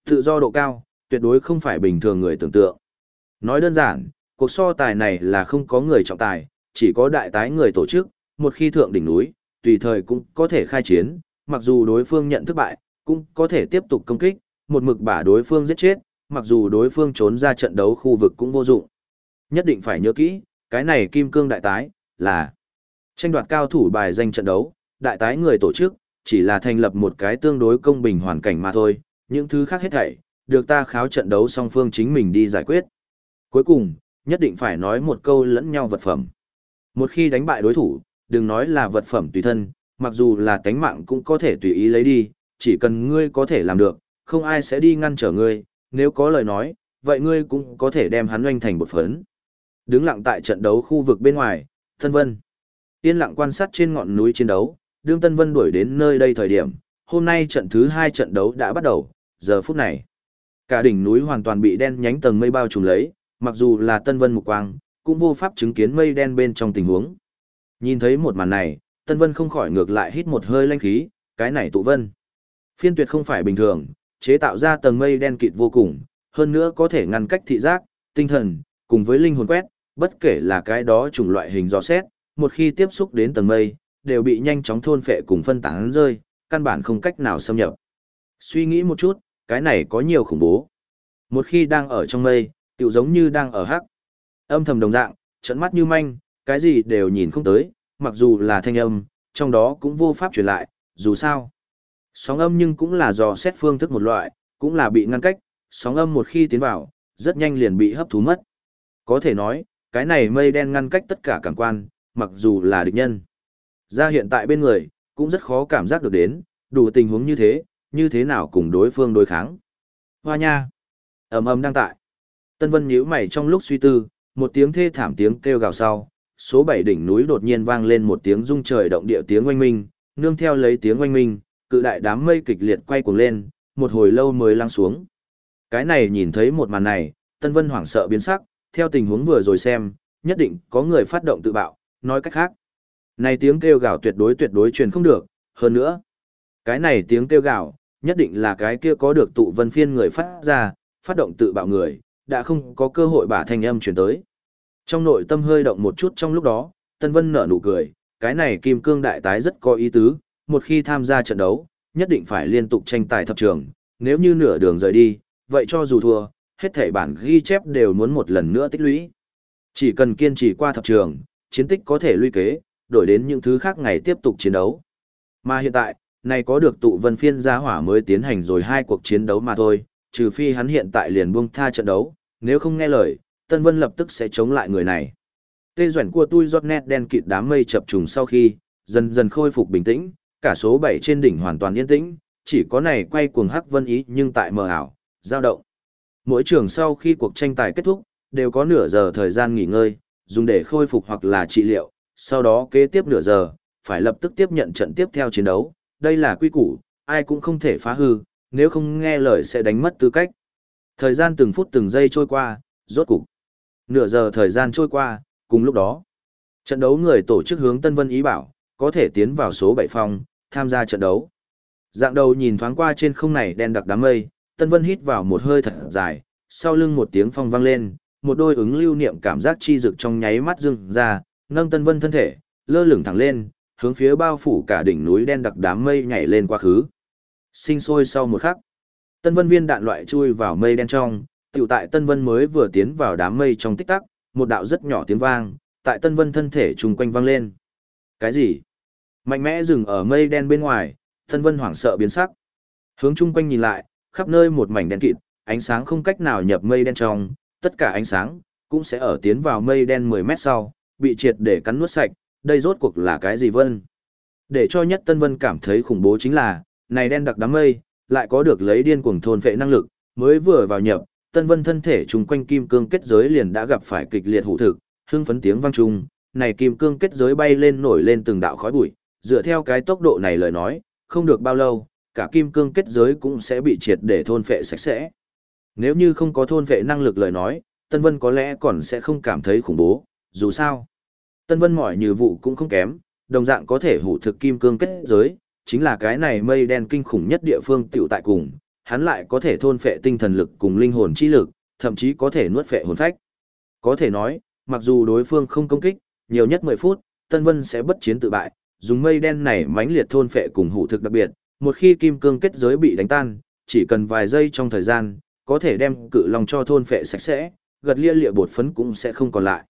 Tự do độ cao, tuyệt đối không phải bình thường người tưởng tượng. Nói đơn giản, cuộc so tài này là không có người trọng tài, chỉ có đại tái người tổ chức, một khi thượng đỉnh núi, tùy thời cũng có thể khai chiến, mặc dù đối phương nhận thất bại, cũng có thể tiếp tục công kích, một mực bả đối phương giết chết, mặc dù đối phương trốn ra trận đấu khu vực cũng vô dụng. Nhất định phải nhớ kỹ, cái này kim cương đại tái, là tranh đoạt cao thủ bài danh trận đấu, đại tái người tổ chức, chỉ là thành lập một cái tương đối công bình hoàn cảnh mà thôi, những thứ khác hết thảy, được ta kháo trận đấu song phương chính mình đi giải quyết. Cuối cùng, nhất định phải nói một câu lẫn nhau vật phẩm. Một khi đánh bại đối thủ, đừng nói là vật phẩm tùy thân, mặc dù là tánh mạng cũng có thể tùy ý lấy đi, chỉ cần ngươi có thể làm được, không ai sẽ đi ngăn trở ngươi, nếu có lời nói, vậy ngươi cũng có thể đem hắn oanh thành một phấn. Đứng lặng tại trận đấu khu vực bên ngoài, thân Vân. Yên lặng quan sát trên ngọn núi chiến đấu, đương Tân Vân đuổi đến nơi đây thời điểm, hôm nay trận thứ hai trận đấu đã bắt đầu, giờ phút này. Cả đỉnh núi hoàn toàn bị đen nhánh tầng mây bao trùm lấy, mặc dù là Tân Vân mục quang, cũng vô pháp chứng kiến mây đen bên trong tình huống. Nhìn thấy một màn này, Tân Vân không khỏi ngược lại hít một hơi lanh khí, cái này tụ vân. Phiên tuyệt không phải bình thường, chế tạo ra tầng mây đen kịt vô cùng, hơn nữa có thể ngăn cách thị giác, tinh thần, cùng với linh hồn quét, bất kể là cái đó chủng loại hình dò xét, một khi tiếp xúc đến tầng mây, đều bị nhanh chóng thôn phệ cùng phân tán rơi, căn bản không cách nào xâm nhập. Suy nghĩ một chút, cái này có nhiều khủng bố. Một khi đang ở trong mây, tựu giống như đang ở hắc. Âm thầm đồng dạng, trận mắt như manh, cái gì đều nhìn không tới, mặc dù là thanh âm, trong đó cũng vô pháp truyền lại, dù sao. Sóng âm nhưng cũng là dò xét phương thức một loại, cũng là bị ngăn cách, sóng âm một khi tiến vào, rất nhanh liền bị hấp thú mất. Có thể nói, cái này mây đen ngăn cách tất cả cảm quan, mặc dù là địch nhân. Ra hiện tại bên người, cũng rất khó cảm giác được đến, đủ tình huống như thế, như thế nào cùng đối phương đối kháng. Hoa nha! ầm ầm đang tại. Tân Vân nhíu mày trong lúc suy tư, một tiếng thê thảm tiếng kêu gào sau, số bảy đỉnh núi đột nhiên vang lên một tiếng rung trời động địa tiếng oanh minh, nương theo lấy tiếng oanh minh, cự đại đám mây kịch liệt quay cuồng lên, một hồi lâu mới lắng xuống. Cái này nhìn thấy một màn này, Tân Vân hoảng sợ biến sắc, theo tình huống vừa rồi xem, nhất định có người phát động tự bạo, nói cách khác. Này tiếng kêu gào tuyệt đối tuyệt đối truyền không được, hơn nữa. Cái này tiếng kêu gào, nhất định là cái kia có được tụ vân phiên người phát ra, phát động tự bạo người, đã không có cơ hội bả thanh âm truyền tới. Trong nội tâm hơi động một chút trong lúc đó, Tân Vân nở nụ cười, cái này kim cương đại tái rất có ý tứ, một khi tham gia trận đấu, nhất định phải liên tục tranh tài thập trường, nếu như nửa đường rời đi, vậy cho dù thua, hết thảy bản ghi chép đều muốn một lần nữa tích lũy. Chỉ cần kiên trì qua thập trường, chiến tích có thể luy kế, đổi đến những thứ khác ngày tiếp tục chiến đấu. Mà hiện tại, này có được tụ vân phiên gia hỏa mới tiến hành rồi hai cuộc chiến đấu mà thôi, trừ phi hắn hiện tại liền buông tha trận đấu, nếu không nghe lời, Tân Vân lập tức sẽ chống lại người này. Tê duẩn của tôi giọt nét đen kịt đám mây chập trùng sau khi, dần dần khôi phục bình tĩnh, cả số 7 trên đỉnh hoàn toàn yên tĩnh, chỉ có này quay cuồng hắc vân ý nhưng tại mờ ảo, dao động. Mỗi trường sau khi cuộc tranh tài kết thúc, đều có nửa giờ thời gian nghỉ ngơi, dùng để khôi phục hoặc là trị liệu, sau đó kế tiếp nửa giờ, phải lập tức tiếp nhận trận tiếp theo chiến đấu, đây là quy củ, ai cũng không thể phá hư, nếu không nghe lời sẽ đánh mất tư cách. Thời gian từng phút từng giây trôi qua, rốt cục. Nửa giờ thời gian trôi qua, cùng lúc đó. Trận đấu người tổ chức hướng Tân Vân ý bảo, có thể tiến vào số 7 phòng, tham gia trận đấu. Dạng đầu nhìn thoáng qua trên không này đen đặc đám mây, Tân Vân hít vào một hơi thật dài, sau lưng một tiếng phong vang lên, một đôi ứng lưu niệm cảm giác chi dực trong nháy mắt dưng ra, nâng Tân Vân thân thể, lơ lửng thẳng lên, hướng phía bao phủ cả đỉnh núi đen đặc đám mây nhảy lên quá khứ. Sinh sôi sau một khắc, Tân Vân viên đạn loại chui vào mây đen trong, tiểu tại Tân Vân mới vừa tiến vào đám mây trong tích tắc, một đạo rất nhỏ tiếng vang, tại Tân Vân thân thể trùng quanh vang lên. Cái gì? Mạnh mẽ dừng ở mây đen bên ngoài, Tân Vân hoảng sợ biến sắc. Hướng chung quanh nhìn lại, khắp nơi một mảnh đen kịt, ánh sáng không cách nào nhập mây đen trong, tất cả ánh sáng cũng sẽ ở tiến vào mây đen 10 mét sau, bị triệt để cắn nuốt sạch, đây rốt cuộc là cái gì vân? Để cho nhất Tân Vân cảm thấy khủng bố chính là, này đen đặc đám mây, lại có được lấy điên cuồng thôn phệ năng lực, mới vừa vào nhập, Tân Vân thân thể trùng quanh kim cương kết giới liền đã gặp phải kịch liệt hủ thực, hưng phấn tiếng vang trung, này kim cương kết giới bay lên nổi lên từng đạo khói bụi, dựa theo cái tốc độ này lời nói, không được bao lâu, cả kim cương kết giới cũng sẽ bị triệt để thôn phệ sạch sẽ. Nếu như không có thôn phệ năng lực lời nói, Tân Vân có lẽ còn sẽ không cảm thấy khủng bố, dù sao. Tân Vân mỏi như vụ cũng không kém, đồng dạng có thể hủ thực kim cương kết giới, chính là cái này mây đen kinh khủng nhất địa phương tiểu tại cùng, hắn lại có thể thôn phệ tinh thần lực cùng linh hồn chi lực, thậm chí có thể nuốt phệ hồn phách. Có thể nói, mặc dù đối phương không công kích, nhiều nhất 10 phút, Tân Vân sẽ bất chiến tự bại, dùng mây đen này mãnh liệt thôn phệ cùng hủ thực đặc biệt, một khi kim cương kết giới bị đánh tan, chỉ cần vài giây trong thời gian, có thể đem cự long cho thôn phệ sạch sẽ, gật lia lịa bột phấn cũng sẽ không còn lại.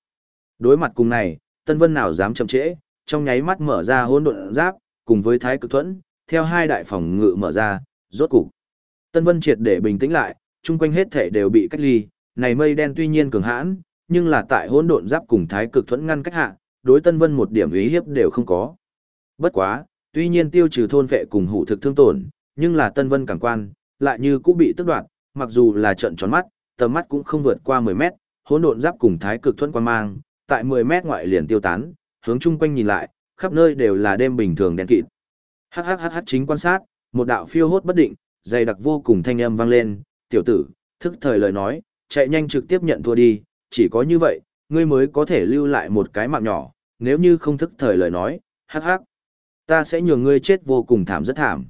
Đối mặt cùng này, Tân Vân nào dám chậm trễ, trong nháy mắt mở ra hỗn độn giáp, cùng với thái cực thuẫn, theo hai đại phòng ngự mở ra, rốt cục. Tân Vân triệt để bình tĩnh lại, chung quanh hết thể đều bị cách ly, này mây đen tuy nhiên cường hãn, nhưng là tại hỗn độn giáp cùng thái cực thuẫn ngăn cách hạ, đối Tân Vân một điểm ý hiếp đều không có. Bất quá, tuy nhiên tiêu trừ thôn vệ cùng hủ thực thương tổn, nhưng là Tân Vân càng quan, lại như cũng bị tức đoạt, mặc dù là trận tròn mắt, tầm mắt cũng không vượt qua 10 mét, hỗn độn giáp cùng thái cực thuẫn quan mang, tại 10 mét ngoại liền tiêu tán, hướng chung quanh nhìn lại, khắp nơi đều là đêm bình thường đen kịt. Hắc hắc hắc chính quan sát, một đạo phiêu hốt bất định, dày đặc vô cùng thanh âm vang lên, tiểu tử, thức thời lời nói, chạy nhanh trực tiếp nhận thua đi, chỉ có như vậy, ngươi mới có thể lưu lại một cái mạng nhỏ, nếu như không thức thời lời nói, hắc hắc, ta sẽ nhường ngươi chết vô cùng thảm rất thảm.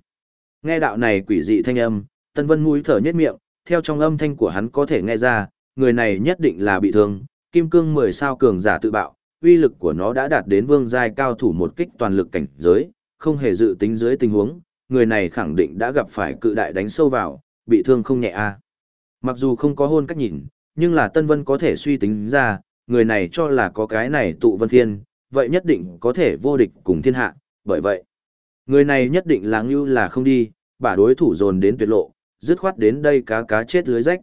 Nghe đạo này quỷ dị thanh âm, Tân Vân mũi thở nhất miệng, theo trong âm thanh của hắn có thể nghe ra, người này nhất định là bị thương, kim cương 10 sao cường giả tự bạo, uy lực của nó đã đạt đến vương giai cao thủ một kích toàn lực cảnh giới, không hề dự tính dưới tình huống, người này khẳng định đã gặp phải cự đại đánh sâu vào, bị thương không nhẹ a. Mặc dù không có hôn cách nhìn, nhưng là Tân Vân có thể suy tính ra, người này cho là có cái này tụ vân thiên, vậy nhất định có thể vô địch cùng thiên hạ, bởi vậy, người này nhất định là ngưu là không đi, bả đối thủ dồn đến tuyệt lộ, dứt khoát đến đây cá cá chết lưới rách.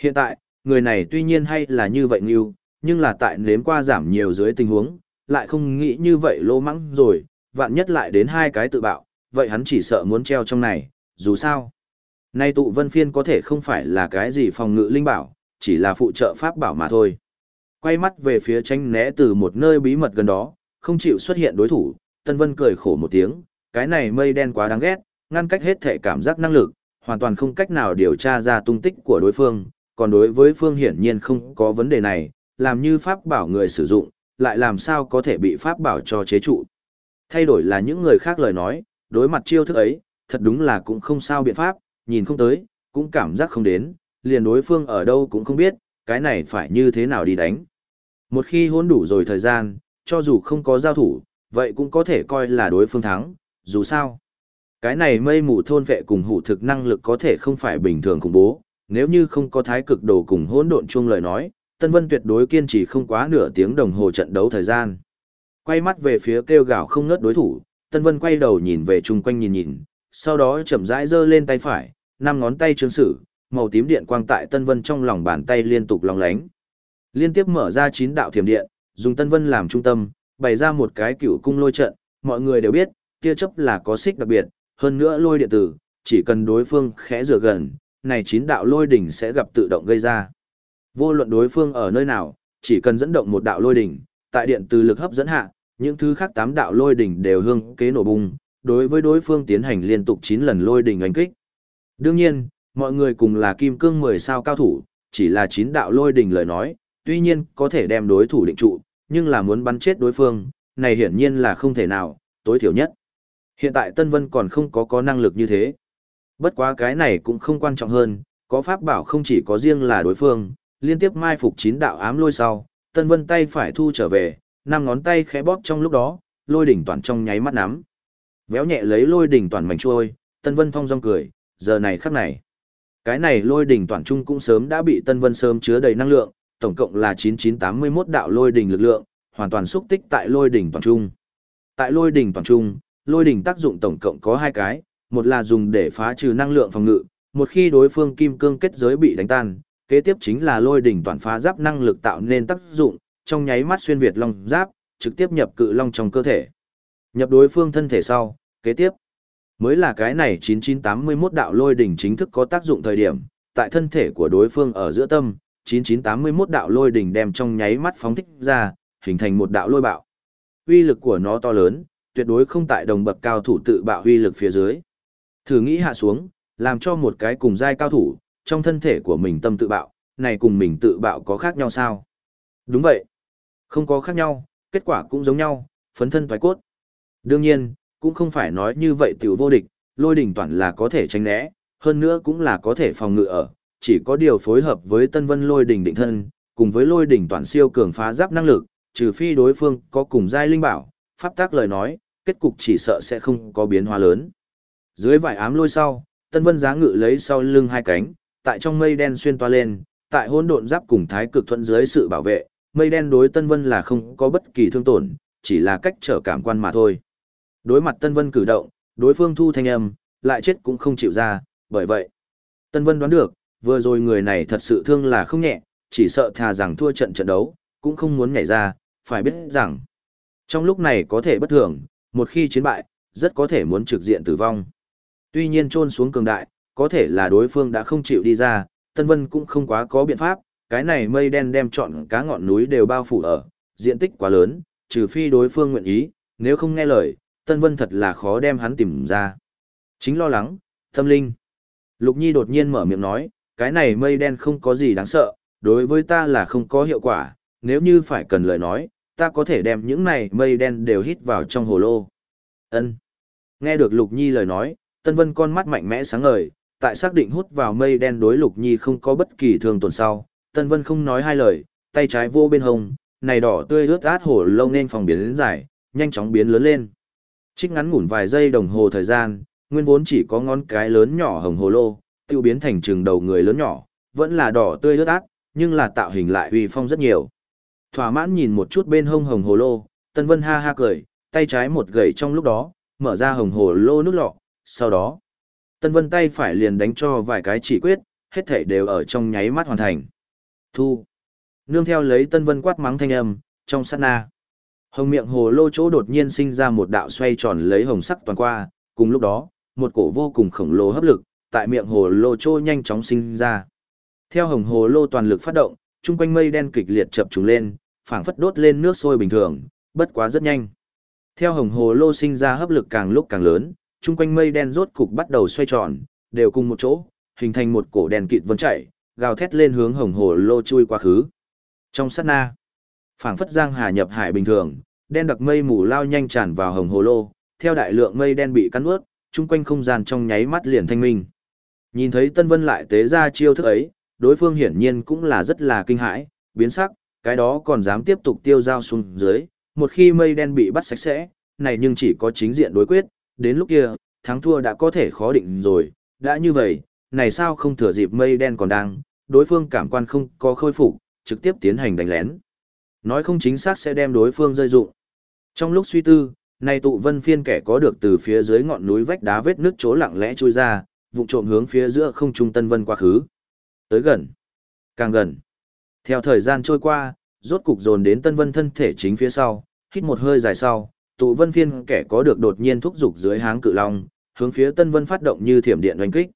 Hiện tại, người này tuy nhiên hay là như vậy nghiêu, nhưng là tại nếm qua giảm nhiều dưới tình huống, lại không nghĩ như vậy lô mắng rồi, vạn nhất lại đến hai cái tự bạo, vậy hắn chỉ sợ muốn treo trong này, dù sao. Nay tụ vân phiên có thể không phải là cái gì phòng ngự linh bảo, chỉ là phụ trợ pháp bảo mà thôi. Quay mắt về phía tranh né từ một nơi bí mật gần đó, không chịu xuất hiện đối thủ, Tân Vân cười khổ một tiếng, cái này mây đen quá đáng ghét, ngăn cách hết thể cảm giác năng lực, hoàn toàn không cách nào điều tra ra tung tích của đối phương, còn đối với phương hiển nhiên không có vấn đề này, làm như pháp bảo người sử dụng, lại làm sao có thể bị pháp bảo cho chế trụ. Thay đổi là những người khác lời nói, đối mặt chiêu thức ấy, thật đúng là cũng không sao biện pháp, nhìn không tới, cũng cảm giác không đến, liền đối phương ở đâu cũng không biết, cái này phải như thế nào đi đánh. Một khi hôn đủ rồi thời gian, cho dù không có giao thủ, vậy cũng có thể coi là đối phương thắng, dù sao. Cái này mây mù thôn vệ cùng hủ thực năng lực có thể không phải bình thường khủng bố, nếu như không có thái cực đồ cùng hỗn độn chuông lời nói, Tân Vân tuyệt đối kiên trì không quá nửa tiếng đồng hồ trận đấu thời gian. Quay mắt về phía kêu gào không ngớt đối thủ, Tân Vân quay đầu nhìn về chung quanh nhìn nhìn, sau đó chậm rãi giơ lên tay phải, năm ngón tay trương sử, màu tím điện quang tại Tân Vân trong lòng bàn tay liên tục long lánh. Liên tiếp mở ra chín đạo thiểm điện, dùng Tân Vân làm trung tâm, bày ra một cái cựu cung lôi trận, mọi người đều biết, tia chấp là có xích đặc biệt, hơn nữa lôi điện tử, chỉ cần đối phương khẽ rửa gần, này chín đạo lôi đỉnh sẽ gặp tự động gây ra. Vô luận đối phương ở nơi nào, chỉ cần dẫn động một đạo lôi đỉnh, tại điện từ lực hấp dẫn hạ, những thứ khác tám đạo lôi đỉnh đều hương kế nổ bung, đối với đối phương tiến hành liên tục 9 lần lôi đỉnh đánh kích. Đương nhiên, mọi người cùng là kim cương 10 sao cao thủ, chỉ là 9 đạo lôi đỉnh lời nói, tuy nhiên có thể đem đối thủ định trụ, nhưng là muốn bắn chết đối phương, này hiển nhiên là không thể nào, tối thiểu nhất. Hiện tại Tân Vân còn không có có năng lực như thế. Bất quá cái này cũng không quan trọng hơn, có pháp bảo không chỉ có riêng là đối phương, liên tiếp mai phục chín đạo ám lôi sau, Tân Vân tay phải thu trở về, năm ngón tay khẽ bóp trong lúc đó, lôi đỉnh toàn trong nháy mắt nắm. Véo nhẹ lấy lôi đỉnh toàn mảnh trôi, Tân Vân thong dong cười, giờ này khắc này. Cái này lôi đỉnh toàn trung cũng sớm đã bị Tân Vân sớm chứa đầy năng lượng, tổng cộng là 9981 đạo lôi đỉnh lực lượng, hoàn toàn xúc tích tại lôi đỉnh toàn trung. Tại lôi đỉnh toàn trung, lôi đỉnh tác dụng tổng cộng có hai cái, một là dùng để phá trừ năng lượng phòng ngự, một khi đối phương kim cương kết giới bị đánh tan, kế tiếp chính là lôi đỉnh toàn phá giáp năng lực tạo nên tác dụng, trong nháy mắt xuyên việt long giáp, trực tiếp nhập cự long trong cơ thể. Nhập đối phương thân thể sau, kế tiếp mới là cái này 9981 đạo lôi đỉnh chính thức có tác dụng thời điểm, tại thân thể của đối phương ở giữa tâm, 9981 đạo lôi đỉnh đem trong nháy mắt phóng thích ra, hình thành một đạo lôi bạo. Uy lực của nó to lớn, tuyệt đối không tại đồng bậc cao thủ tự bạo huy lực phía dưới. Thử nghĩ hạ xuống, làm cho một cái cùng giai cao thủ, trong thân thể của mình tâm tự bạo, này cùng mình tự bạo có khác nhau sao? Đúng vậy. Không có khác nhau, kết quả cũng giống nhau, phấn thân thoái cốt. Đương nhiên, cũng không phải nói như vậy tiểu vô địch, lôi đỉnh toàn là có thể tránh né, hơn nữa cũng là có thể phòng ngự ở, chỉ có điều phối hợp với tân vân lôi đỉnh định thân, cùng với lôi đỉnh toàn siêu cường phá giáp năng lực, trừ phi đối phương có cùng giai linh bảo, pháp tác lời nói, kết cục chỉ sợ sẽ không có biến hóa lớn. Dưới vải ám lôi sau, tân vân giá ngự lấy sau lưng hai cánh, tại trong mây đen xuyên toa lên, tại hỗn độn giáp cùng thái cực thuận dưới sự bảo vệ, mây đen đối Tân Vân là không có bất kỳ thương tổn, chỉ là cách trở cảm quan mà thôi. Đối mặt Tân Vân cử động, đối phương thu thanh âm, lại chết cũng không chịu ra, bởi vậy. Tân Vân đoán được, vừa rồi người này thật sự thương là không nhẹ, chỉ sợ thà rằng thua trận trận đấu, cũng không muốn nhảy ra, phải biết rằng. Trong lúc này có thể bất thường, một khi chiến bại, rất có thể muốn trực diện tử vong. Tuy nhiên trôn xuống cường đại, có thể là đối phương đã không chịu đi ra, Tân Vân cũng không quá có biện pháp, cái này mây đen đem trọn cá ngọn núi đều bao phủ ở, diện tích quá lớn, trừ phi đối phương nguyện ý, nếu không nghe lời, Tân Vân thật là khó đem hắn tìm ra. Chính lo lắng, tâm linh. Lục Nhi đột nhiên mở miệng nói, cái này mây đen không có gì đáng sợ, đối với ta là không có hiệu quả, nếu như phải cần lời nói, ta có thể đem những này mây đen đều hít vào trong hồ lô. Ân. Nghe được Lục Nhi lời nói, Tân Vân con mắt mạnh mẽ sáng ngời, tại xác định hút vào mây đen đối Lục Nhi không có bất kỳ thương tổn sau, Tân Vân không nói hai lời, tay trái vô bên hông, này đỏ tươi ướt át hồ lô nên phòng biến lớn dài, nhanh chóng biến lớn lên. Trích ngắn ngủn vài giây đồng hồ thời gian, nguyên vốn chỉ có ngón cái lớn nhỏ hồng hồ lô, tiêu biến thành trường đầu người lớn nhỏ, vẫn là đỏ tươi ướt át, nhưng là tạo hình lại uy phong rất nhiều. Thỏa mãn nhìn một chút bên hông hồng hồ lô, Tân Vân ha ha cười, tay trái một gậy trong lúc đó, mở ra hồng hồ lô nút lọ, sau đó, Tân Vân tay phải liền đánh cho vài cái chỉ quyết, hết thảy đều ở trong nháy mắt hoàn thành. Thu. Nương theo lấy Tân Vân quát mắng thanh âm, trong sát na. Hồng miệng hồ lô chỗ đột nhiên sinh ra một đạo xoay tròn lấy hồng sắc toàn qua, cùng lúc đó, một cổ vô cùng khổng lồ hấp lực, tại miệng hồ lô chỗ nhanh chóng sinh ra. Theo hồng hồ lô toàn lực phát động, chung quanh mây đen kịch liệt chập trùng lên, phảng phất đốt lên nước sôi bình thường, bất quá rất nhanh. Theo hồng hồ lô sinh ra hấp lực càng lúc càng lớn, chung quanh mây đen rốt cục bắt đầu xoay tròn, đều cùng một chỗ, hình thành một cổ đèn kịt vân chạy, gào thét lên hướng hồng hồ lô chui qua khứ. Trong sát na, phảng phất giang hà nhập hải bình thường, đen đặc mây mù lao nhanh tràn vào hồng hồ lô, theo đại lượng mây đen bị cắn ướt, chung quanh không gian trong nháy mắt liền thanh minh. Nhìn thấy Tân Vân lại tế ra chiêu thức ấy, đối phương hiển nhiên cũng là rất là kinh hãi, biến sắc, cái đó còn dám tiếp tục tiêu giao xuống dưới, một khi mây đen bị bắt sạch sẽ, này nhưng chỉ có chính diện đối quyết, đến lúc kia, thắng thua đã có thể khó định rồi, đã như vậy, này sao không thừa dịp mây đen còn đang, đối phương cảm quan không có khôi phục, trực tiếp tiến hành đánh lén. Nói không chính xác sẽ đem đối phương rơi dụng. Trong lúc suy tư, này tụ vân phiên kẻ có được từ phía dưới ngọn núi vách đá vết nước chỗ lặng lẽ trôi ra, vụ trộm hướng phía giữa không trung tân vân quá khứ. Tới gần. Càng gần. Theo thời gian trôi qua, rốt cục dồn đến tân vân thân thể chính phía sau, hít một hơi dài sau, tụ vân phiên kẻ có được đột nhiên thúc giục dưới háng cự long, hướng phía tân vân phát động như thiểm điện oanh kích.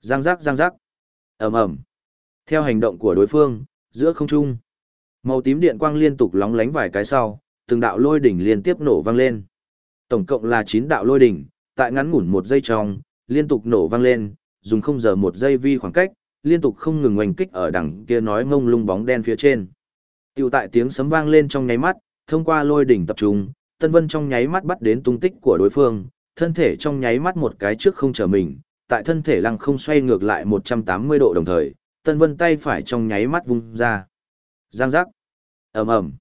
Giang giác giang giác. ầm ầm. Theo hành động của đối phương, giữa không trung, màu tím điện quang liên tục lóng lánh vài cái sau, từng đạo lôi đỉnh liên tiếp nổ vang lên. Tổng cộng là 9 đạo lôi đỉnh, tại ngắn ngủn một giây trong, liên tục nổ vang lên, dùng không giờ một giây vi khoảng cách, liên tục không ngừng oanh kích ở đằng kia nói ngông lung bóng đen phía trên. Tiểu tại tiếng sấm vang lên trong nháy mắt, thông qua lôi đỉnh tập trung, Tân Vân trong nháy mắt bắt đến tung tích của đối phương, thân thể trong nháy mắt một cái trước không trở mình, tại thân thể lăng không xoay ngược lại 180 độ đồng thời, Tân Vân tay phải trong nháy mắt vung ra. Giang giác. ầm ầm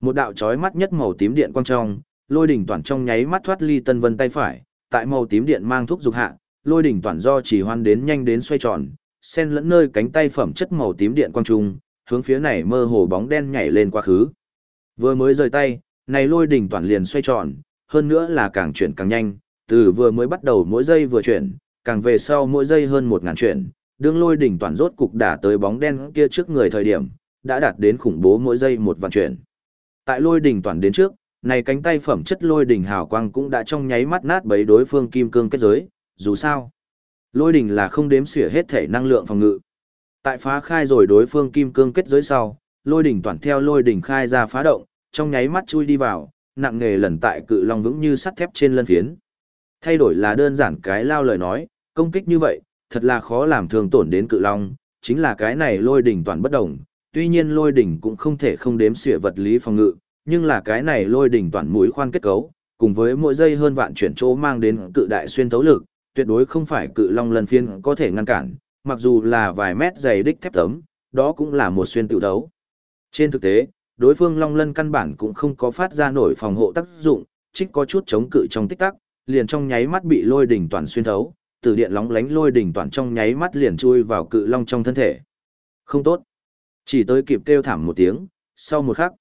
Một đạo chói mắt nhất màu tím điện quang trong, lôi đỉnh toàn trong nháy mắt thoát ly Tân Vân tay phải, tại màu tím điện mang thuốc dục hạ, lôi đỉnh toàn do chỉ hoan đến nhanh đến xoay tròn, sen lẫn nơi cánh tay phẩm chất màu tím điện quang trung, hướng phía này mơ hồ bóng đen nhảy lên quá khứ. Vừa mới rời tay, này lôi đỉnh toàn liền xoay tròn, hơn nữa là càng chuyển càng nhanh, từ vừa mới bắt đầu mỗi giây vừa chuyển, càng về sau mỗi giây hơn một ngàn chuyển, đương lôi đỉnh toàn rốt cục đả tới bóng đen kia trước người thời điểm, đã đạt đến khủng bố mỗi giây một vạn chuyển. Tại lôi đỉnh toàn đến trước, này cánh tay phẩm chất lôi đỉnh hào quang cũng đã trong nháy mắt nát bấy đối phương kim cương kết giới, dù sao. Lôi đỉnh là không đếm xỉa hết thể năng lượng phòng ngự. Tại phá khai rồi đối phương kim cương kết giới sau, lôi đỉnh toàn theo lôi đỉnh khai ra phá động, trong nháy mắt chui đi vào, nặng nghề lần tại cự long vững như sắt thép trên lân phiến. Thay đổi là đơn giản cái lao lời nói, công kích như vậy, thật là khó làm thương tổn đến cự long, chính là cái này lôi đỉnh toàn bất đồng, tuy nhiên lôi đỉnh cũng không thể không đếm xỉa vật lý phòng ngự, nhưng là cái này lôi đỉnh toàn mũi khoan kết cấu, cùng với mỗi giây hơn vạn chuyển chỗ mang đến cự đại xuyên thấu lực, tuyệt đối không phải cự long lần phiên có thể ngăn cản, mặc dù là vài mét dày đích thép tấm, đó cũng là một xuyên tự đấu. Trên thực tế, đối phương long lân căn bản cũng không có phát ra nổi phòng hộ tác dụng, trích có chút chống cự trong tích tắc, liền trong nháy mắt bị lôi đỉnh toàn xuyên thấu, từ điện lóng lánh lôi đỉnh toàn trong nháy mắt liền chui vào cự long trong thân thể. Không tốt. Chỉ tới kịp kêu thảm một tiếng, sau một khắc,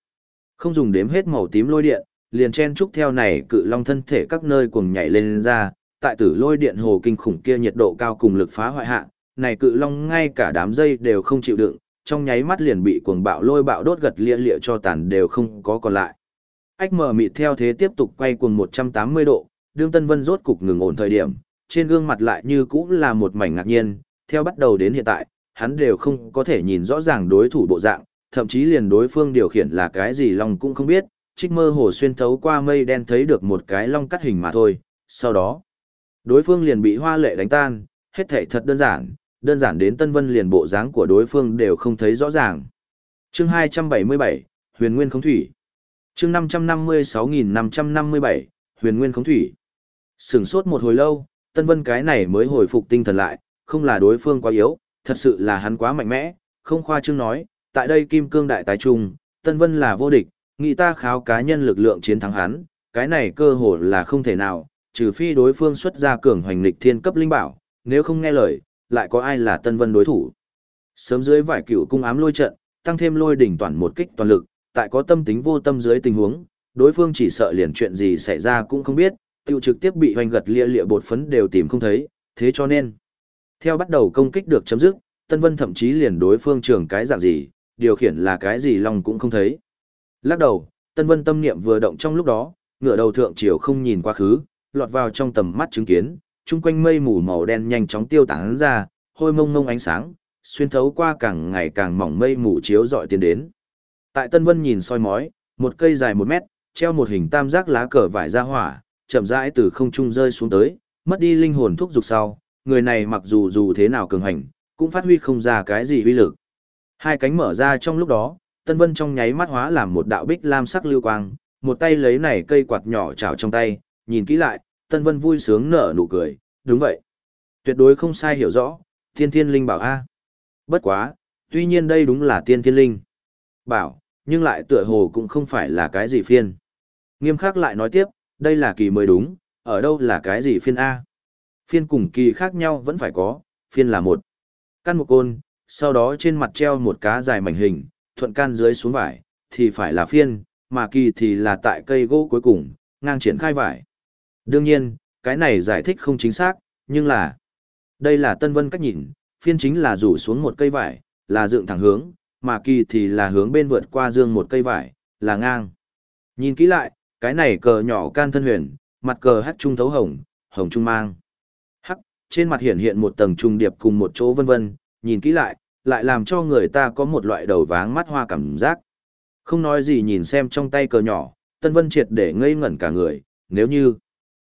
không dùng đếm hết màu tím lôi điện, liền chen trúc theo này cự long thân thể các nơi cuồng nhảy lên, lên ra, tại tử lôi điện hồ kinh khủng kia nhiệt độ cao cùng lực phá hoại hạ, này cự long ngay cả đám dây đều không chịu đựng, trong nháy mắt liền bị cuồng bạo lôi bạo đốt gật lia lịa cho tàn đều không có còn lại. Ách mờ mịt theo thế tiếp tục quay cuồng 180 độ, đương Tân Vân rốt cục ngừng ổn thời điểm, trên gương mặt lại như cũ là một mảnh ngạc nhiên, theo bắt đầu đến hiện tại, hắn đều không có thể nhìn rõ ràng đối thủ bộ dạng, thậm chí liền đối phương điều khiển là cái gì long cũng không biết, trích mơ hồ xuyên thấu qua mây đen thấy được một cái long cắt hình mà thôi, sau đó, Đối phương liền bị hoa lệ đánh tan, hết thể thật đơn giản, đơn giản đến Tân Vân liền bộ dáng của đối phương đều không thấy rõ ràng. Chương 277, Huyền Nguyên Khống Thủy. Chương 556557, Huyền Nguyên Khống Thủy. Sửng sốt một hồi lâu, Tân Vân cái này mới hồi phục tinh thần lại, không là đối phương quá yếu, thật sự là hắn quá mạnh mẽ, không khoa trương nói, tại đây Kim Cương Đại Tái Trung, Tân Vân là vô địch, nghĩ ta kháo cá nhân lực lượng chiến thắng hắn, cái này cơ hội là không thể nào, trừ phi đối phương xuất ra cường hoành lịch thiên cấp linh bảo, nếu không nghe lời, lại có ai là Tân Vân đối thủ. Sớm dưới vải cựu cung ám lôi trận, tăng thêm lôi đỉnh toàn một kích toàn lực, tại có tâm tính vô tâm dưới tình huống, đối phương chỉ sợ liền chuyện gì xảy ra cũng không biết, tiêu trực tiếp bị hoành gật lia lịa bột phấn đều tìm không thấy, thế cho nên, theo bắt đầu công kích được chấm dứt, Tân Vân thậm chí liền đối phương trường cái dạng gì, điều khiển là cái gì lòng cũng không thấy. Lắc đầu, Tân Vân tâm niệm vừa động trong lúc đó, ngựa đầu thượng chiều không nhìn quá khứ, lọt vào trong tầm mắt chứng kiến, chung quanh mây mù màu đen nhanh chóng tiêu tán ra, hôi mông mông ánh sáng, xuyên thấu qua càng ngày càng mỏng mây mù chiếu dọi tiến đến. Tại Tân Vân nhìn soi mói, một cây dài một mét, treo một hình tam giác lá cờ vải ra hỏa, chậm rãi từ không trung rơi xuống tới, mất đi linh hồn thúc dục sau, người này mặc dù dù thế nào cường hành, cũng phát huy không ra cái gì uy lực. Hai cánh mở ra trong lúc đó, Tân Vân trong nháy mắt hóa làm một đạo bích lam sắc lưu quang, một tay lấy này cây quạt nhỏ chảo trong tay, nhìn kỹ lại, Tân Vân vui sướng nở nụ cười, đúng vậy. Tuyệt đối không sai hiểu rõ, thiên thiên linh bảo A. Bất quá, tuy nhiên đây đúng là tiên thiên linh. Bảo, nhưng lại tựa hồ cũng không phải là cái gì phiên. Nghiêm khắc lại nói tiếp, đây là kỳ mới đúng, ở đâu là cái gì phiên A. Phiên cùng kỳ khác nhau vẫn phải có, phiên là một. Căn một côn, sau đó trên mặt treo một cá dài mảnh hình, thuận can dưới xuống vải, thì phải là phiên, mà kỳ thì là tại cây gỗ cuối cùng, ngang triển khai vải. Đương nhiên, cái này giải thích không chính xác, nhưng là đây là tân vân cách nhìn, phiên chính là rủ xuống một cây vải, là dựng thẳng hướng, mà kỳ thì là hướng bên vượt qua dương một cây vải, là ngang. Nhìn kỹ lại, cái này cờ nhỏ can thân huyền, mặt cờ hắc trung thấu hồng, hồng trung mang. Hắc, trên mặt hiện hiện một tầng trung điệp cùng một chỗ vân vân, nhìn kỹ lại, lại làm cho người ta có một loại đầu váng mắt hoa cảm giác. Không nói gì nhìn xem trong tay cờ nhỏ, Tân Vân triệt để ngây ngẩn cả người, nếu như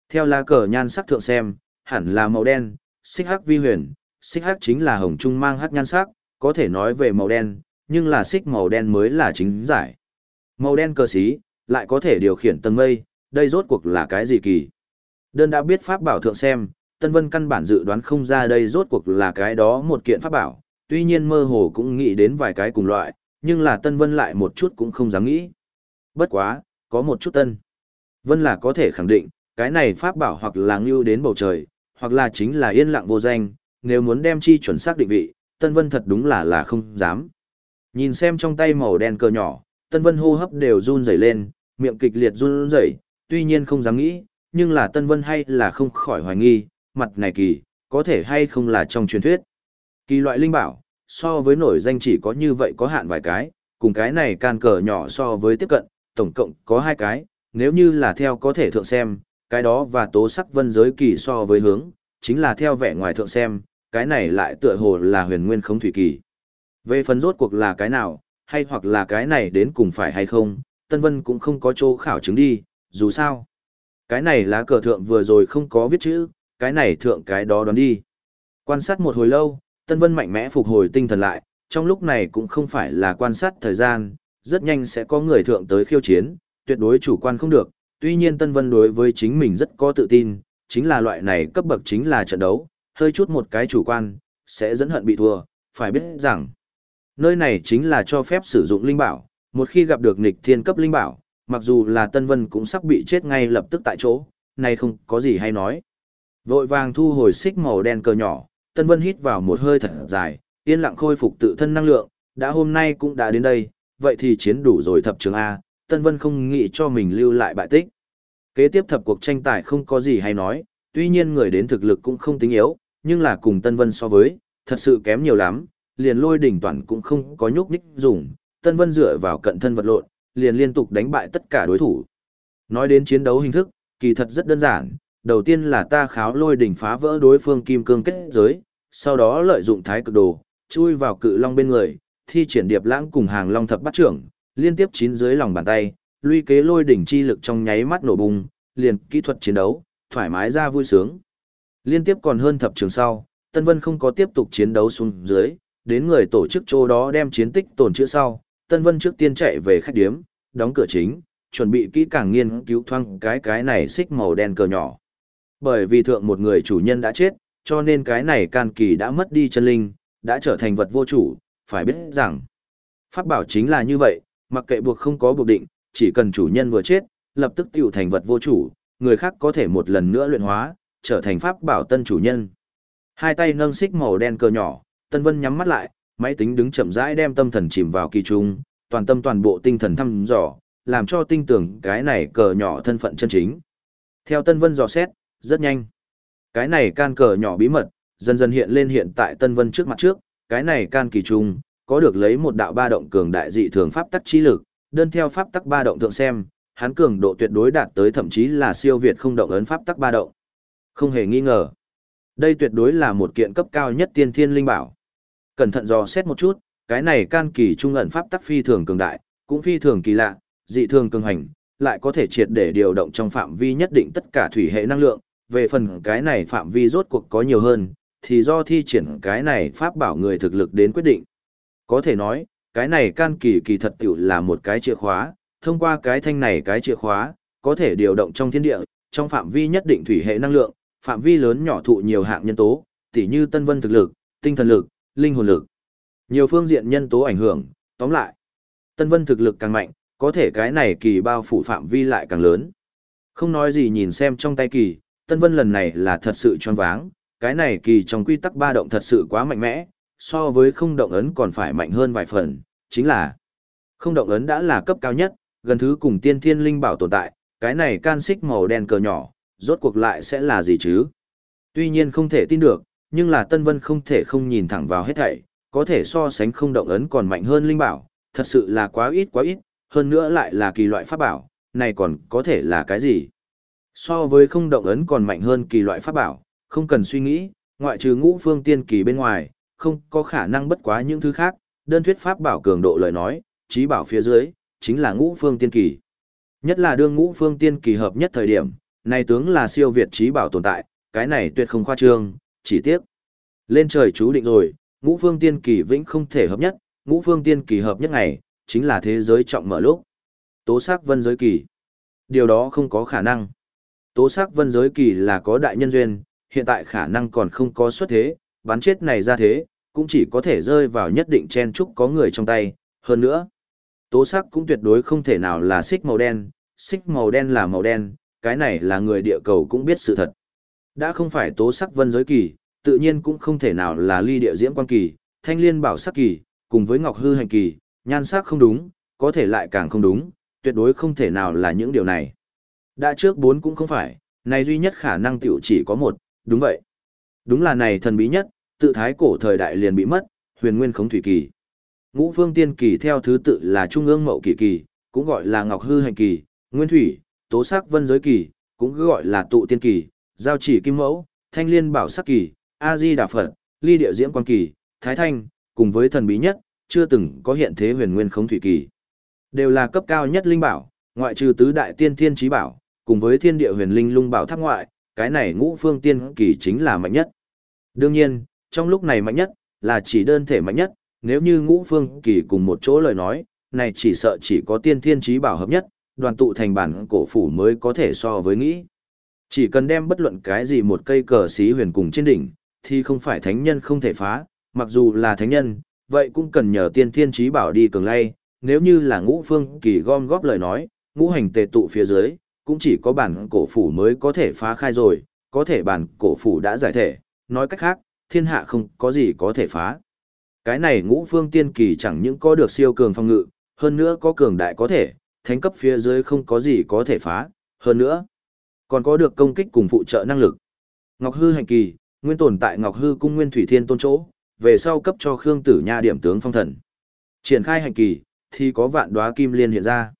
theo lá cờ nhan sắc thượng xem, hẳn là màu đen, xích hắc vi huyền, xích hắc chính là hồng trung mang hắc nhan sắc, có thể nói về màu đen, nhưng là xích màu đen mới là chính giải. Màu đen cờ xí, lại có thể điều khiển tầng mây, đây rốt cuộc là cái gì kỳ. Đơn đã biết pháp bảo thượng xem, Tân Vân căn bản dự đoán không ra đây rốt cuộc là cái đó một kiện pháp bảo, tuy nhiên mơ hồ cũng nghĩ đến vài cái cùng loại, nhưng là Tân Vân lại một chút cũng không dám nghĩ. Bất quá, có một chút tân. Vân là có thể khẳng định, cái này pháp bảo hoặc là ngưu đến bầu trời, hoặc là chính là yên lặng vô danh, nếu muốn đem chi chuẩn xác định vị, Tân Vân thật đúng là là không dám. Nhìn xem trong tay màu đen cờ nhỏ, Tân Vân hô hấp đều run rẩy lên, miệng kịch liệt run rẩy, tuy nhiên không dám nghĩ, nhưng là Tân Vân hay là không khỏi hoài nghi, mặt này kỳ, có thể hay không là trong truyền thuyết. Kỳ loại linh bảo, so với nổi danh chỉ có như vậy có hạn vài cái, cùng cái này can cờ nhỏ so với tiếp cận, tổng cộng có hai cái, nếu như là theo có thể thượng xem, cái đó và tố sắc vân giới kỳ so với hướng, chính là theo vẻ ngoài thượng xem, cái này lại tựa hồ là huyền nguyên không thủy kỳ. Về phần rốt cuộc là cái nào, hay hoặc là cái này đến cùng phải hay không, Tân Vân cũng không có chỗ khảo chứng đi, dù sao. Cái này lá cờ thượng vừa rồi không có viết chữ, cái này thượng cái đó đoán đi. Quan sát một hồi lâu, Tân Vân mạnh mẽ phục hồi tinh thần lại, trong lúc này cũng không phải là quan sát thời gian, rất nhanh sẽ có người thượng tới khiêu chiến, tuyệt đối chủ quan không được, tuy nhiên Tân Vân đối với chính mình rất có tự tin, chính là loại này cấp bậc chính là trận đấu, hơi chút một cái chủ quan, sẽ dẫn hận bị thua, phải biết rằng, nơi này chính là cho phép sử dụng linh bảo, một khi gặp được nghịch thiên cấp linh bảo, mặc dù là Tân Vân cũng sắp bị chết ngay lập tức tại chỗ, này không có gì hay nói. Vội vàng thu hồi xích màu đen cờ nhỏ, Tân Vân hít vào một hơi thật dài, yên lặng khôi phục tự thân năng lượng, đã hôm nay cũng đã đến đây, vậy thì chiến đủ rồi thập trường A, Tân Vân không nghĩ cho mình lưu lại bại tích. Kế tiếp thập cuộc tranh tài không có gì hay nói, tuy nhiên người đến thực lực cũng không tính yếu, nhưng là cùng Tân Vân so với, thật sự kém nhiều lắm, liền lôi đỉnh toàn cũng không có nhúc nhích dùng, Tân Vân dựa vào cận thân vật lộn, liền liên tục đánh bại tất cả đối thủ. Nói đến chiến đấu hình thức, kỳ thật rất đơn giản, đầu tiên là ta kháo lôi đỉnh phá vỡ đối phương kim cương kết giới, sau đó lợi dụng thái cực đồ, chui vào cự long bên người, thi triển điệp lãng cùng hàng long thập bắt trưởng, liên tiếp chín dưới lòng bàn tay, luy kế lôi đỉnh chi lực trong nháy mắt nổ bùng, liền kỹ thuật chiến đấu, thoải mái ra vui sướng. Liên tiếp còn hơn thập trường sau, Tân Vân không có tiếp tục chiến đấu xuống dưới, đến người tổ chức chỗ đó đem chiến tích tổn chữa sau, Tân Vân trước tiên chạy về khách điếm, đóng cửa chính, chuẩn bị kỹ càng nghiên cứu thoang cái cái này xích màu đen cờ nhỏ. Bởi vì thượng một người chủ nhân đã chết, cho nên cái này can kỳ đã mất đi chân linh, đã trở thành vật vô chủ, phải biết rằng, pháp bảo chính là như vậy, mặc kệ buộc không có buộc định, chỉ cần chủ nhân vừa chết, lập tức tiểu thành vật vô chủ, người khác có thể một lần nữa luyện hóa, trở thành pháp bảo tân chủ nhân. Hai tay nâng xích màu đen cờ nhỏ, Tân Vân nhắm mắt lại, máy tính đứng chậm rãi đem tâm thần chìm vào kỳ trung, toàn tâm toàn bộ tinh thần thăm dò, làm cho tinh tưởng cái này cờ nhỏ thân phận chân chính. Theo Tân Vân dò xét, rất nhanh. Cái này can cờ nhỏ bí mật, dần dần hiện lên hiện tại Tân Vân trước mặt trước, cái này can kỳ trung, có được lấy một đạo ba động cường đại dị thường pháp tắc chi lực, đơn theo pháp tắc ba động thượng xem, hắn cường độ tuyệt đối đạt tới thậm chí là siêu việt không động ấn pháp tắc ba động. Không hề nghi ngờ. Đây tuyệt đối là một kiện cấp cao nhất tiên thiên linh bảo. Cẩn thận dò xét một chút, cái này can kỳ trung ẩn pháp tắc phi thường cường đại, cũng phi thường kỳ lạ, dị thường cường hành, lại có thể triệt để điều động trong phạm vi nhất định tất cả thủy hệ năng lượng, về phần cái này phạm vi rốt cuộc có nhiều hơn, thì do thi triển cái này pháp bảo người thực lực đến quyết định. Có thể nói, cái này can kỳ kỳ thật tiểu là một cái chìa khóa, thông qua cái thanh này cái chìa khóa, có thể điều động trong thiên địa, trong phạm vi nhất định thủy hệ năng lượng, phạm vi lớn nhỏ thụ nhiều hạng nhân tố, tỉ như tân vân thực lực, tinh thần lực, linh hồn lực. Nhiều phương diện nhân tố ảnh hưởng, tóm lại. Tân vân thực lực càng mạnh, có thể cái này kỳ bao phủ phạm vi lại càng lớn. Không nói gì nhìn xem trong tay kỳ, tân vân lần này là thật sự choáng váng, cái này kỳ trong quy tắc ba động thật sự quá mạnh mẽ, so với không động ấn còn phải mạnh hơn vài phần, chính là không động ấn đã là cấp cao nhất, gần thứ cùng tiên thiên linh bảo tồn tại, cái này can xích màu đen cờ nhỏ, rốt cuộc lại sẽ là gì chứ? Tuy nhiên không thể tin được, nhưng là Tân Vân không thể không nhìn thẳng vào hết thảy, có thể so sánh không động ấn còn mạnh hơn linh bảo, thật sự là quá ít quá ít, hơn nữa lại là kỳ loại pháp bảo, này còn có thể là cái gì? So với không động ấn còn mạnh hơn kỳ loại pháp bảo, không cần suy nghĩ, ngoại trừ ngũ phương tiên kỳ bên ngoài, không có khả năng bất quá những thứ khác, đơn thuyết pháp bảo cường độ lời nói, trí bảo phía dưới, chính là ngũ phương tiên kỳ. Nhất là đương ngũ phương tiên kỳ hợp nhất thời điểm, này tướng là siêu việt trí bảo tồn tại, cái này tuyệt không khoa trương, chỉ tiếc. Lên trời chú định rồi, ngũ phương tiên kỳ vĩnh không thể hợp nhất, ngũ phương tiên kỳ hợp nhất ngày, chính là thế giới trọng mở lúc. Tố sắc vân giới kỳ. Điều đó không có khả năng. Tố sắc vân giới kỳ là có đại nhân duyên, hiện tại khả năng còn không có xuất thế, ván chết này ra thế, cũng chỉ có thể rơi vào nhất định chen trúc có người trong tay, hơn nữa. Tố sắc cũng tuyệt đối không thể nào là xích màu đen, xích màu đen là màu đen, cái này là người địa cầu cũng biết sự thật. Đã không phải tố sắc vân giới kỳ, tự nhiên cũng không thể nào là ly địa diễm quan kỳ, thanh liên bảo sắc kỳ, cùng với ngọc hư hành kỳ, nhan sắc không đúng, có thể lại càng không đúng, tuyệt đối không thể nào là những điều này. Đã trước bốn cũng không phải, này duy nhất khả năng tiểu chỉ có một, đúng vậy. Đúng là này thần bí nhất, tự thái cổ thời đại liền bị mất, huyền nguyên khống thủy kỳ. Ngũ phương tiên kỳ theo thứ tự là trung ương mậu kỳ kỳ, cũng gọi là ngọc hư hành kỳ, nguyên thủy, tố sắc vân giới kỳ, cũng gọi là tụ tiên kỳ, giao chỉ kim mẫu, thanh liên bảo sắc kỳ, a di đà phật, ly địa diễm quan kỳ, thái thanh, cùng với thần bí nhất, chưa từng có hiện thế huyền nguyên khống thủy kỳ. Đều là cấp cao nhất linh bảo, ngoại trừ tứ đại tiên thiên trí bảo, cùng với thiên địa huyền linh lung bảo tháp ngoại, cái này ngũ phương tiên kỳ chính là mạnh nhất. Đương nhiên, trong lúc này mạnh nhất, là chỉ đơn thể mạnh nhất, nếu như ngũ phương kỳ cùng một chỗ lời nói, này chỉ sợ chỉ có tiên thiên trí bảo hợp nhất, đoàn tụ thành bản cổ phủ mới có thể so với nghĩ. Chỉ cần đem bất luận cái gì một cây cờ xí huyền cùng trên đỉnh, thì không phải thánh nhân không thể phá, mặc dù là thánh nhân, vậy cũng cần nhờ tiên thiên trí bảo đi cường lay, nếu như là ngũ phương kỳ gom góp lời nói, ngũ hành tề tụ phía dưới, cũng chỉ có bản cổ phủ mới có thể phá khai rồi, có thể bản cổ phủ đã giải thể, nói cách khác, thiên hạ không có gì có thể phá. Cái này ngũ phương tiên kỳ chẳng những có được siêu cường phong ngự, hơn nữa có cường đại có thể, thánh cấp phía dưới không có gì có thể phá, hơn nữa, còn có được công kích cùng phụ trợ năng lực. Ngọc Hư hành kỳ, nguyên tồn tại Ngọc Hư cung Nguyên Thủy Thiên tôn chỗ, về sau cấp cho Khương Tử Nha điểm tướng phong thần. Triển khai hành kỳ, thì có vạn đóa kim liên hiện ra.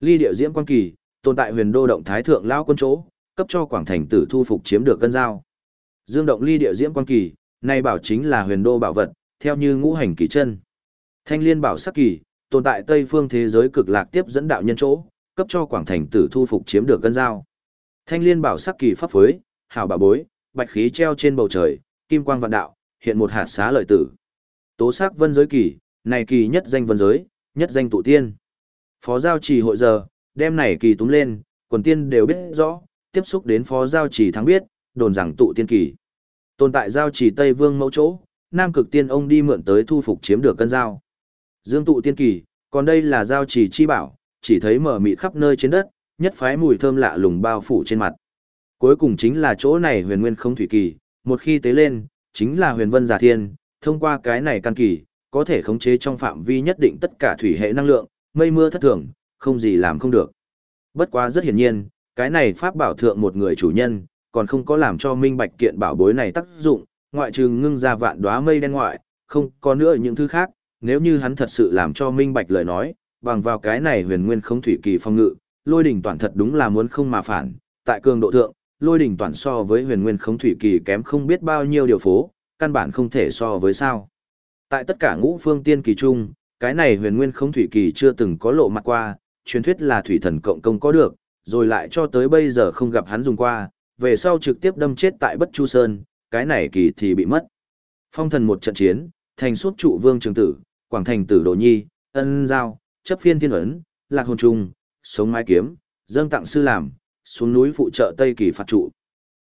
Ly điệu diễm quan kỳ, tồn tại huyền đô động thái thượng lao quân chỗ, cấp cho Quảng Thành tử thu phục chiếm được cân giao. Dương động ly điệu diễm quan kỳ, nay bảo chính là huyền đô bảo vật, theo như ngũ hành kỳ chân. Thanh liên bảo sắc kỳ, tồn tại Tây phương thế giới cực lạc tiếp dẫn đạo nhân chỗ, cấp cho Quảng Thành tử thu phục chiếm được cân giao. Thanh liên bảo sắc kỳ pháp phối, hảo bảo bối, bạch khí treo trên bầu trời, kim quang vạn đạo, hiện một hạt xá lợi tử. Tố sắc vân giới kỳ, này kỳ nhất danh vân giới, nhất danh tụ tiên. Phó giao trì hội giờ, đem này kỳ túm lên, quần tiên đều biết rõ, tiếp xúc đến phó giao trì thắng biết, đồn rằng tụ tiên kỳ. Tồn tại giao trì Tây Vương mẫu chỗ, Nam cực tiên ông đi mượn tới thu phục chiếm được cân giao. Dương tụ tiên kỳ, còn đây là giao trì chi bảo, chỉ thấy mở mịt khắp nơi trên đất, nhất phái mùi thơm lạ lùng bao phủ trên mặt. Cuối cùng chính là chỗ này huyền nguyên không thủy kỳ, một khi tế lên, chính là huyền vân giả thiên, thông qua cái này căn kỳ, có thể khống chế trong phạm vi nhất định tất cả thủy hệ năng lượng, mây mưa thất thường, không gì làm không được. Bất quá rất hiển nhiên, cái này pháp bảo thượng một người chủ nhân, còn không có làm cho minh bạch kiện bảo bối này tác dụng, ngoại trừ ngưng ra vạn đóa mây đen ngoại, không có nữa những thứ khác, nếu như hắn thật sự làm cho minh bạch lời nói, bằng vào cái này huyền nguyên không thủy kỳ phong ngự, lôi đỉnh toàn thật đúng là muốn không mà phản, tại cường độ thượng, lôi đỉnh toàn so với huyền nguyên không thủy kỳ kém không biết bao nhiêu điều phố, căn bản không thể so với sao. Tại tất cả ngũ phương tiên kỳ chung, cái này huyền nguyên không thủy kỳ chưa từng có lộ mặt qua, truyền thuyết là thủy thần cộng công có được, rồi lại cho tới bây giờ không gặp hắn dùng qua, về sau trực tiếp đâm chết tại Bất Chu Sơn, cái này kỳ thì bị mất. Phong thần một trận chiến, thành suốt trụ vương trường tử, quảng thành tử đồ nhi, ân giao, chấp phiên thiên ấn, lạc hồn trung, sống mai kiếm, dâng tặng sư làm, xuống núi phụ trợ Tây Kỳ phạt trụ.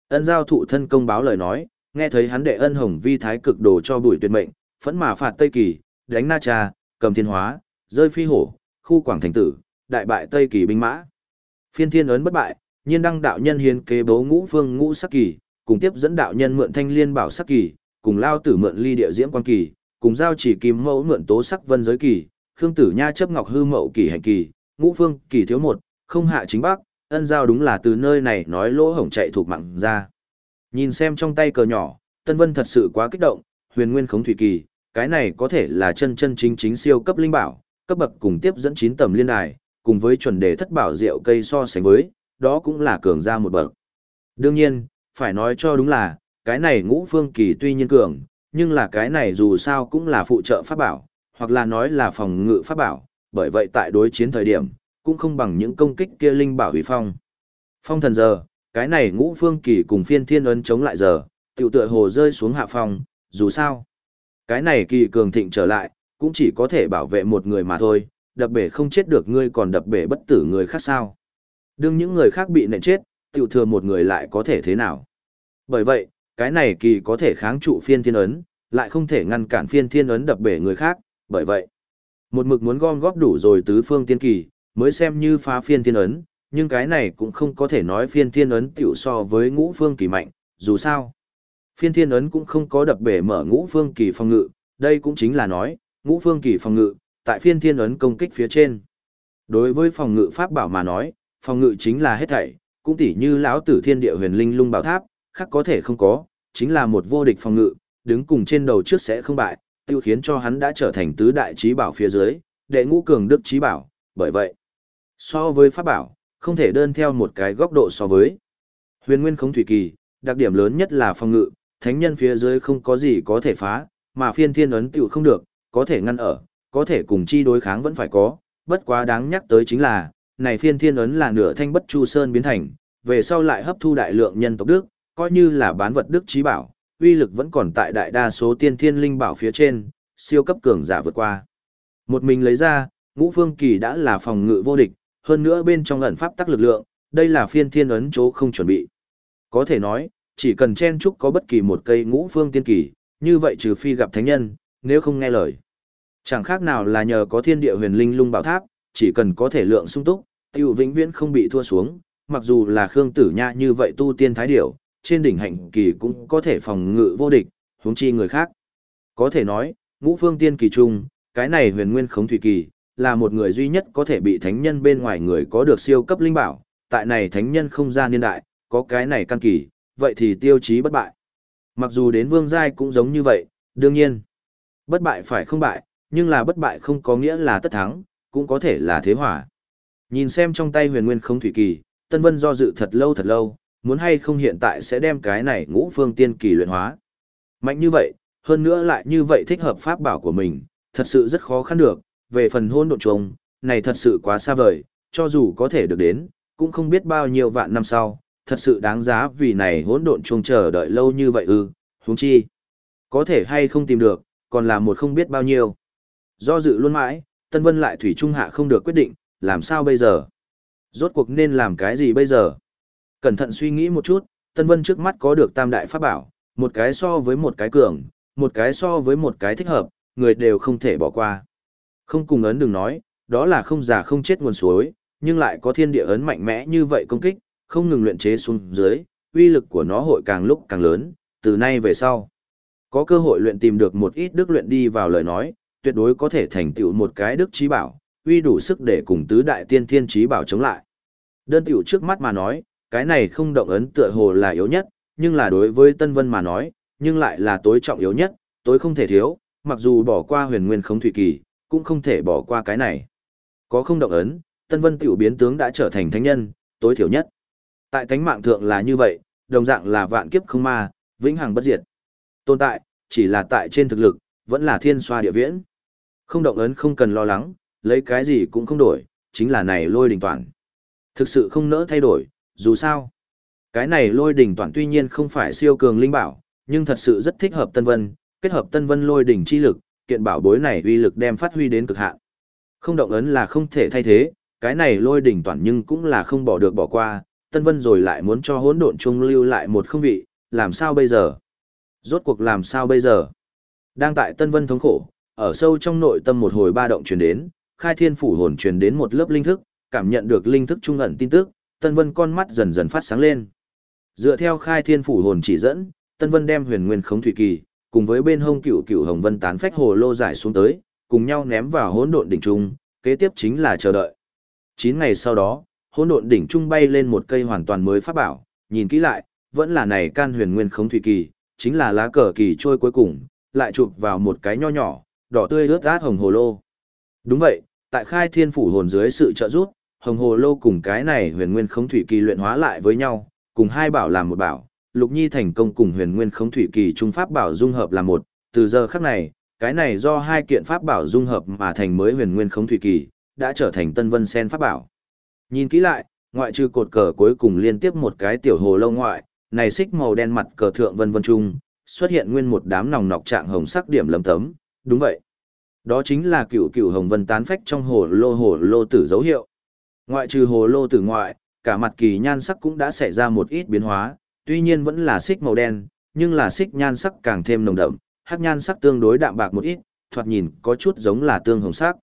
Ân giao thụ thân công báo lời nói, nghe thấy hắn đệ ân hồng vi thái cực đồ cho bùi tuyệt mệnh, phẫn mà phạt Tây Kỳ, đánh Na Cha, cầm thiên hóa, rơi phi hổ, khu quảng thành tử, đại bại Tây Kỳ binh mã. Phiên thiên ấn bất bại, nhiên đăng đạo nhân hiến kế bố ngũ phương ngũ sắc kỳ, cùng tiếp dẫn đạo nhân mượn thanh liên bảo sắc kỳ, cùng lao tử mượn ly địa diễm quan kỳ, cùng giao chỉ kim mẫu mượn tố sắc vân giới kỳ, khương tử nha chấp ngọc hư mậu kỳ hành kỳ, ngũ phương kỳ thiếu một, không hạ chính bắc, ân giao đúng là từ nơi này nói lỗ hổng chạy thuộc mạng ra. Nhìn xem trong tay cờ nhỏ, Tân Vân thật sự quá kích động, huyền nguyên khống thủy kỳ, cái này có thể là chân chân chính chính siêu cấp linh bảo, cấp bậc cùng tiếp dẫn chín tầm liên đài, cùng với chuẩn đề thất bảo rượu cây so sánh với, đó cũng là cường ra một bậc. Đương nhiên, phải nói cho đúng là, cái này ngũ phương kỳ tuy nhiên cường, nhưng là cái này dù sao cũng là phụ trợ pháp bảo, hoặc là nói là phòng ngự pháp bảo, bởi vậy tại đối chiến thời điểm, cũng không bằng những công kích kia linh bảo hủy phong. Phong thần giờ, cái này ngũ phương kỳ cùng phiên thiên ấn chống lại giờ, tiểu tựa hồ rơi xuống hạ phong, dù sao. Cái này kỳ cường thịnh trở lại, cũng chỉ có thể bảo vệ một người mà thôi, đập bể không chết được ngươi còn đập bể bất tử người khác sao. Đương những người khác bị nện chết, tiểu thừa một người lại có thể thế nào. Bởi vậy, cái này kỳ có thể kháng trụ phiên thiên ấn, lại không thể ngăn cản phiên thiên ấn đập bể người khác, bởi vậy. Một mực muốn gom góp đủ rồi tứ phương tiên kỳ, mới xem như phá phiên thiên ấn, nhưng cái này cũng không có thể nói phiên thiên ấn tiểu so với ngũ phương kỳ mạnh, dù sao. Phiên thiên ấn cũng không có đập bể mở ngũ phương kỳ phòng ngự, đây cũng chính là nói, ngũ phương kỳ phòng ngự, tại phiên thiên ấn công kích phía trên. Đối với phòng ngự pháp bảo mà nói, phòng ngự chính là hết thảy, cũng tỉ như lão tử thiên địa huyền linh lung bảo tháp, khác có thể không có, chính là một vô địch phòng ngự, đứng cùng trên đầu trước sẽ không bại, tiêu khiến cho hắn đã trở thành tứ đại trí bảo phía dưới, đệ ngũ cường đức trí bảo, bởi vậy, so với pháp bảo, không thể đơn theo một cái góc độ so với. Huyền nguyên không thủy kỳ, đặc điểm lớn nhất là phòng ngự, thánh nhân phía dưới không có gì có thể phá, mà phiên thiên ấn tiểu không được, có thể ngăn ở, có thể cùng chi đối kháng vẫn phải có, bất quá đáng nhắc tới chính là, này phiên thiên ấn là nửa thanh bất chu sơn biến thành, về sau lại hấp thu đại lượng nhân tộc đức, coi như là bán vật đức trí bảo, uy lực vẫn còn tại đại đa số tiên thiên linh bảo phía trên, siêu cấp cường giả vượt qua. Một mình lấy ra, ngũ phương kỳ đã là phòng ngự vô địch, hơn nữa bên trong ẩn pháp tắc lực lượng, đây là phiên thiên ấn chỗ không chuẩn bị. Có thể nói, chỉ cần chen trúc có bất kỳ một cây ngũ phương tiên kỳ, như vậy trừ phi gặp thánh nhân, nếu không nghe lời. Chẳng khác nào là nhờ có thiên địa huyền linh lung bảo tháp, chỉ cần có thể lượng sung túc, tiêu vĩnh viễn không bị thua xuống, mặc dù là Khương Tử Nha như vậy tu tiên thái điểu, trên đỉnh hạnh kỳ cũng có thể phòng ngự vô địch, huống chi người khác. Có thể nói, ngũ phương tiên kỳ trung, cái này huyền nguyên khống thủy kỳ, là một người duy nhất có thể bị thánh nhân bên ngoài người có được siêu cấp linh bảo, tại này thánh nhân không ra niên đại, có cái này căn kỳ, vậy thì tiêu chí bất bại. Mặc dù đến vương giai cũng giống như vậy, đương nhiên, bất bại phải không bại, nhưng là bất bại không có nghĩa là tất thắng, cũng có thể là thế hỏa. Nhìn xem trong tay huyền nguyên không thủy kỳ, Tân Vân do dự thật lâu thật lâu, muốn hay không hiện tại sẽ đem cái này ngũ phương tiên kỳ luyện hóa. Mạnh như vậy, hơn nữa lại như vậy thích hợp pháp bảo của mình, thật sự rất khó khăn được, về phần hôn độn trùng, này thật sự quá xa vời, cho dù có thể được đến, cũng không biết bao nhiêu vạn năm sau, thật sự đáng giá vì này hỗn độn chuông chờ đợi lâu như vậy ư, huống chi. Có thể hay không tìm được, còn là một không biết bao nhiêu. Do dự luôn mãi, Tân Vân lại thủy trung hạ không được quyết định, làm sao bây giờ? Rốt cuộc nên làm cái gì bây giờ? Cẩn thận suy nghĩ một chút, Tân Vân trước mắt có được tam đại pháp bảo, một cái so với một cái cường, một cái so với một cái thích hợp, người đều không thể bỏ qua. Không cùng ấn đừng nói, đó là không già không chết nguồn suối, nhưng lại có thiên địa ấn mạnh mẽ như vậy công kích, không ngừng luyện chế xuống dưới, uy lực của nó hội càng lúc càng lớn, từ nay về sau. Có cơ hội luyện tìm được một ít đức luyện đi vào lời nói, tuyệt đối có thể thành tựu một cái đức trí bảo, uy đủ sức để cùng tứ đại tiên thiên trí bảo chống lại. Đơn tiểu trước mắt mà nói, cái này không động ấn tựa hồ là yếu nhất, nhưng là đối với Tân Vân mà nói, nhưng lại là tối trọng yếu nhất, tối không thể thiếu, mặc dù bỏ qua huyền nguyên không thủy kỳ, cũng không thể bỏ qua cái này. Có không động ấn, Tân Vân tiểu biến tướng đã trở thành thánh nhân, tối thiểu nhất. Tại thánh mạng thượng là như vậy, đồng dạng là vạn kiếp không ma, vĩnh hằng bất diệt. Tồn tại, chỉ là tại trên thực lực, vẫn là thiên xoa địa viễn. Không động ấn không cần lo lắng, lấy cái gì cũng không đổi, chính là này lôi đình toàn. Thực sự không nỡ thay đổi, dù sao. Cái này lôi đỉnh toàn tuy nhiên không phải siêu cường linh bảo, nhưng thật sự rất thích hợp Tân Vân, kết hợp Tân Vân lôi đỉnh chi lực, kiện bảo bối này uy lực đem phát huy đến cực hạn. Không động ấn là không thể thay thế, cái này lôi đỉnh toàn nhưng cũng là không bỏ được bỏ qua, Tân Vân rồi lại muốn cho hỗn độn trung lưu lại một không vị, làm sao bây giờ? Rốt cuộc làm sao bây giờ? Đang tại Tân Vân thống khổ, ở sâu trong nội tâm một hồi ba động truyền đến, khai thiên phủ hồn truyền đến một lớp linh thức, cảm nhận được linh thức trung ẩn tin tức, Tân Vân con mắt dần dần phát sáng lên. Dựa theo khai thiên phủ hồn chỉ dẫn, Tân Vân đem huyền nguyên khống thủy kỳ, cùng với bên hông cựu cựu hồng vân tán phách hồ lô giải xuống tới, cùng nhau ném vào hỗn độn đỉnh trung, kế tiếp chính là chờ đợi. 9 ngày sau đó, hỗn độn đỉnh trung bay lên một cây hoàn toàn mới pháp bảo, nhìn kỹ lại, vẫn là này can huyền nguyên khống thủy kỳ, chính là lá cờ kỳ trôi cuối cùng, lại chụp vào một cái nho nhỏ, đỏ tươi rớt rát hồng hồ lô. Đúng vậy, tại khai thiên phủ hồn dưới sự trợ giúp, hồng hồ lô cùng cái này huyền nguyên khống thủy kỳ luyện hóa lại với nhau, cùng hai bảo làm một bảo, lục nhi thành công cùng huyền nguyên khống thủy kỳ trung pháp bảo dung hợp làm một, từ giờ khắc này, cái này do hai kiện pháp bảo dung hợp mà thành mới huyền nguyên khống thủy kỳ, đã trở thành tân vân sen pháp bảo. Nhìn kỹ lại, ngoại trừ cột cờ cuối cùng liên tiếp một cái tiểu hồ lâu ngoại, này xích màu đen mặt cờ thượng vân vân trung, xuất hiện nguyên một đám nòng nọc trạng hồng sắc điểm lấm tấm, đúng vậy. Đó chính là cựu cựu hồng vân tán phách trong hồ lô hồ lô tử dấu hiệu. Ngoại trừ hồ lô tử ngoại, cả mặt kỳ nhan sắc cũng đã xảy ra một ít biến hóa, tuy nhiên vẫn là xích màu đen, nhưng là xích nhan sắc càng thêm nồng đậm, hắc nhan sắc tương đối đạm bạc một ít, thoạt nhìn có chút giống là tương hồng sắc.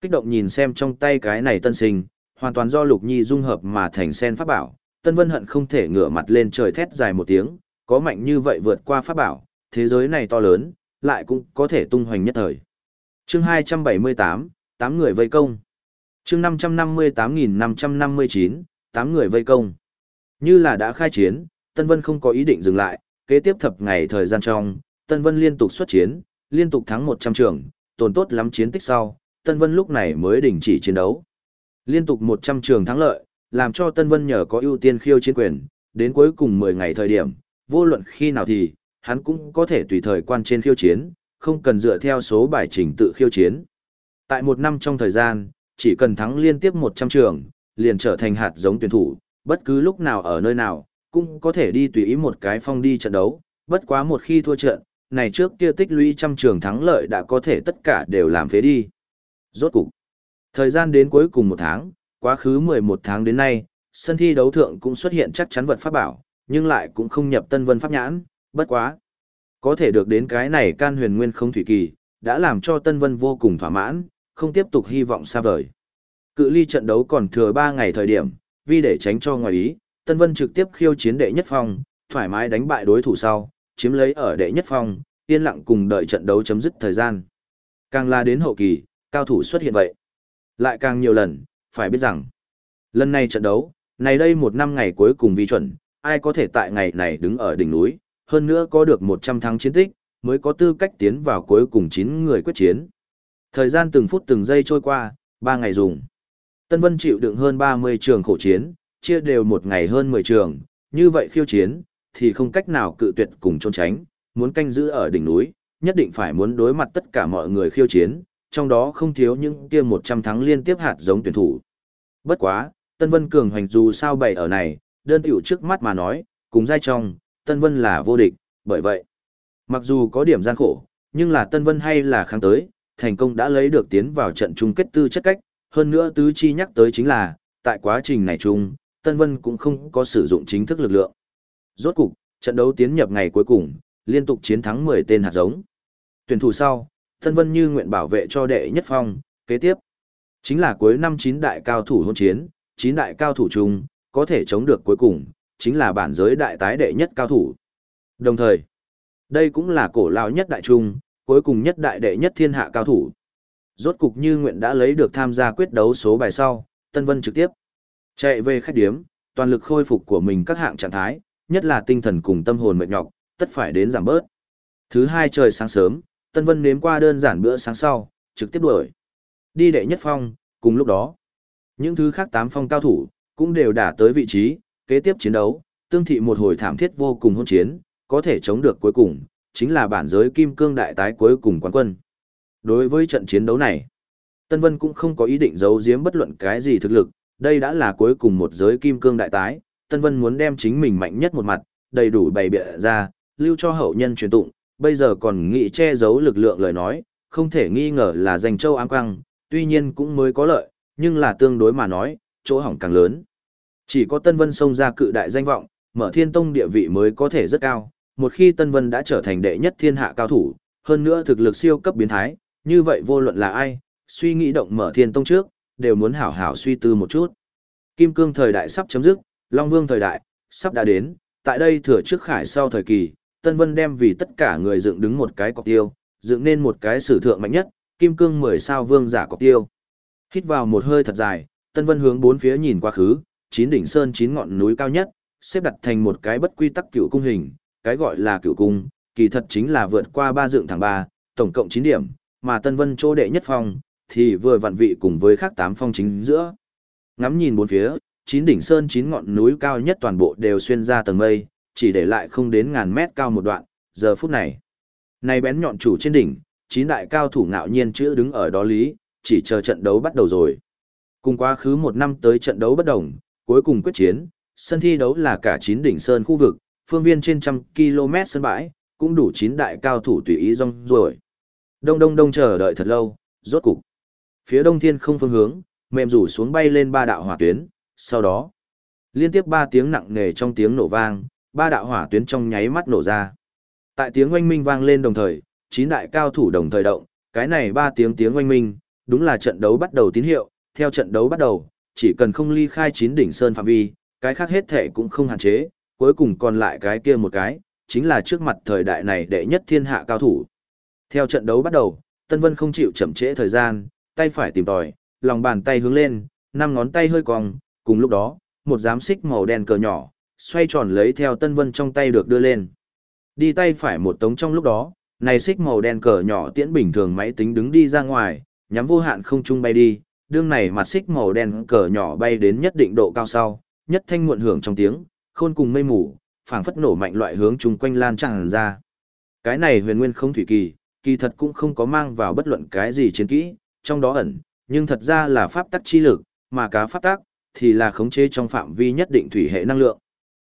Kích động nhìn xem trong tay cái này tân sinh, hoàn toàn do Lục Nhi dung hợp mà thành sen pháp bảo, Tân Vân hận không thể ngửa mặt lên trời thét dài một tiếng, có mạnh như vậy vượt qua pháp bảo, thế giới này to lớn, lại cũng có thể tung hoành nhất thời. Chương 278, tám người vây công chương 558.559, tám người vây công. Như là đã khai chiến, Tân Vân không có ý định dừng lại, kế tiếp thập ngày thời gian trong, Tân Vân liên tục xuất chiến, liên tục thắng 100 trường, tổn tốt lắm chiến tích sau, Tân Vân lúc này mới đình chỉ chiến đấu. Liên tục 100 trường thắng lợi, làm cho Tân Vân nhờ có ưu tiên khiêu chiến quyền, đến cuối cùng 10 ngày thời điểm, vô luận khi nào thì, hắn cũng có thể tùy thời quan trên khiêu chiến, không cần dựa theo số bài trình tự khiêu chiến. Tại một năm trong thời gian, chỉ cần thắng liên tiếp 100 trường, liền trở thành hạt giống tuyển thủ, bất cứ lúc nào ở nơi nào, cũng có thể đi tùy ý một cái phong đi trận đấu, bất quá một khi thua trận, này trước kia tích lũy trăm trường thắng lợi đã có thể tất cả đều làm phế đi. Rốt cục, thời gian đến cuối cùng một tháng, quá khứ 11 tháng đến nay, sân thi đấu thượng cũng xuất hiện chắc chắn vật pháp bảo, nhưng lại cũng không nhập tân vân pháp nhãn, bất quá. Có thể được đến cái này can huyền nguyên không thủy kỳ, đã làm cho tân vân vô cùng thỏa mãn, không tiếp tục hy vọng xa vời. Cự ly trận đấu còn thừa 3 ngày thời điểm, vì để tránh cho ngoài ý, Tân Vân trực tiếp khiêu chiến đệ nhất phong, thoải mái đánh bại đối thủ sau, chiếm lấy ở đệ nhất phong, yên lặng cùng đợi trận đấu chấm dứt thời gian. Càng là đến hậu kỳ, cao thủ xuất hiện vậy. Lại càng nhiều lần, phải biết rằng, lần này trận đấu, này đây một năm ngày cuối cùng vi chuẩn, ai có thể tại ngày này đứng ở đỉnh núi, hơn nữa có được 100 thắng chiến tích, mới có tư cách tiến vào cuối cùng 9 người quyết chiến. Thời gian từng phút từng giây trôi qua, 3 ngày dùng. Tân Vân chịu đựng hơn 30 trường khổ chiến, chia đều một ngày hơn 10 trường, như vậy khiêu chiến, thì không cách nào cự tuyệt cùng trốn tránh, muốn canh giữ ở đỉnh núi, nhất định phải muốn đối mặt tất cả mọi người khiêu chiến, trong đó không thiếu những kia 100 thắng liên tiếp hạt giống tuyển thủ. Bất quá, Tân Vân Cường hoành dù sao bày ở này, đơn tiểu trước mắt mà nói, cùng giai trong, Tân Vân là vô địch, bởi vậy, mặc dù có điểm gian khổ, nhưng là Tân Vân hay là kháng tới, thành công đã lấy được tiến vào trận chung kết tư chất cách, hơn nữa tứ chi nhắc tới chính là, tại quá trình này chung, Tân Vân cũng không có sử dụng chính thức lực lượng. Rốt cục, trận đấu tiến nhập ngày cuối cùng, liên tục chiến thắng 10 tên hạt giống. Tuyển thủ sau, Tân Vân như nguyện bảo vệ cho đệ nhất phong, kế tiếp. Chính là cuối năm 9 đại cao thủ hôn chiến, 9 đại cao thủ chung, có thể chống được cuối cùng, chính là bản giới đại tái đệ nhất cao thủ. Đồng thời, đây cũng là cổ lao nhất đại trung, cuối cùng nhất đại đệ nhất thiên hạ cao thủ. Rốt cục như nguyện đã lấy được tham gia quyết đấu số bài sau, Tân Vân trực tiếp chạy về khách điếm, toàn lực khôi phục của mình các hạng trạng thái, nhất là tinh thần cùng tâm hồn mệt nhọc, tất phải đến giảm bớt. Thứ hai trời sáng sớm, Tân Vân nếm qua đơn giản bữa sáng sau, trực tiếp đuổi. Đi đệ nhất phong, cùng lúc đó, những thứ khác tám phong cao thủ, cũng đều đã tới vị trí, kế tiếp chiến đấu, tương thị một hồi thảm thiết vô cùng hôn chiến, có thể chống được cuối cùng, chính là bản giới kim cương đại tái cuối cùng quán quân. Đối với trận chiến đấu này, Tân Vân cũng không có ý định giấu giếm bất luận cái gì thực lực, đây đã là cuối cùng một giới kim cương đại tái, Tân Vân muốn đem chính mình mạnh nhất một mặt, đầy đủ bày bịa ra, lưu cho hậu nhân truyền tụng, bây giờ còn nghĩ che giấu lực lượng lời nói, không thể nghi ngờ là danh châu ám quăng, tuy nhiên cũng mới có lợi, nhưng là tương đối mà nói, chỗ hỏng càng lớn. Chỉ có Tân Vân xông ra cự đại danh vọng, mở thiên tông địa vị mới có thể rất cao, một khi Tân Vân đã trở thành đệ nhất thiên hạ cao thủ, hơn nữa thực lực siêu cấp biến thái, như vậy vô luận là ai, suy nghĩ động mở thiên tông trước, đều muốn hảo hảo suy tư một chút. Kim cương thời đại sắp chấm dứt, Long Vương thời đại, sắp đã đến, tại đây thừa trước khải sau thời kỳ, Tân Vân đem vì tất cả người dựng đứng một cái cọc tiêu, dựng nên một cái sử thượng mạnh nhất, Kim cương 10 sao vương giả cọc tiêu. Hít vào một hơi thật dài, Tân Vân hướng bốn phía nhìn qua khứ, chín đỉnh sơn chín ngọn núi cao nhất, xếp đặt thành một cái bất quy tắc cựu cung hình, cái gọi là cựu cung, kỳ thật chính là vượt qua ba dựng thẳng ba, tổng cộng 9 điểm, mà Tân Vân chỗ đệ nhất phong, thì vừa vặn vị cùng với khác tám phong chính giữa. Ngắm nhìn bốn phía, chín đỉnh sơn chín ngọn núi cao nhất toàn bộ đều xuyên ra tầng mây, chỉ để lại không đến ngàn mét cao một đoạn, giờ phút này. Này bén nhọn chủ trên đỉnh, chín đại cao thủ ngạo nhiên chữ đứng ở đó lý, chỉ chờ trận đấu bắt đầu rồi. Cùng quá khứ một năm tới trận đấu bất đồng, cuối cùng quyết chiến, sân thi đấu là cả chín đỉnh sơn khu vực, phương viên trên trăm km sân bãi, cũng đủ chín đại cao thủ tùy ý rong rồi. Đông đông đông chờ đợi thật lâu, rốt cục. Phía đông thiên không phương hướng, mềm rủ xuống bay lên ba đạo hỏa tuyến, sau đó, liên tiếp ba tiếng nặng nề trong tiếng nổ vang, ba đạo hỏa tuyến trong nháy mắt nổ ra. Tại tiếng oanh minh vang lên đồng thời, chín đại cao thủ đồng thời động, cái này ba tiếng tiếng oanh minh, đúng là trận đấu bắt đầu tín hiệu, theo trận đấu bắt đầu, chỉ cần không ly khai chín đỉnh sơn phạm vi, cái khác hết thể cũng không hạn chế, cuối cùng còn lại cái kia một cái, chính là trước mặt thời đại này đệ nhất thiên hạ cao thủ. Theo trận đấu bắt đầu, Tân Vân không chịu chậm trễ thời gian, tay phải tìm tòi, lòng bàn tay hướng lên, năm ngón tay hơi cong, cùng lúc đó, một giám xích màu đen cờ nhỏ, xoay tròn lấy theo Tân Vân trong tay được đưa lên. Đi tay phải một tống trong lúc đó, này xích màu đen cờ nhỏ tiễn bình thường máy tính đứng đi ra ngoài, nhắm vô hạn không trung bay đi, đương này mặt xích màu đen cờ nhỏ bay đến nhất định độ cao sau, nhất thanh muộn hưởng trong tiếng, khôn cùng mây mù, phảng phất nổ mạnh loại hướng chung quanh lan tràn ra. Cái này huyền nguyên không thủy kỳ, kỳ thật cũng không có mang vào bất luận cái gì chiến kỹ, trong đó ẩn, nhưng thật ra là pháp tắc chi lực, mà cá pháp tắc thì là khống chế trong phạm vi nhất định thủy hệ năng lượng.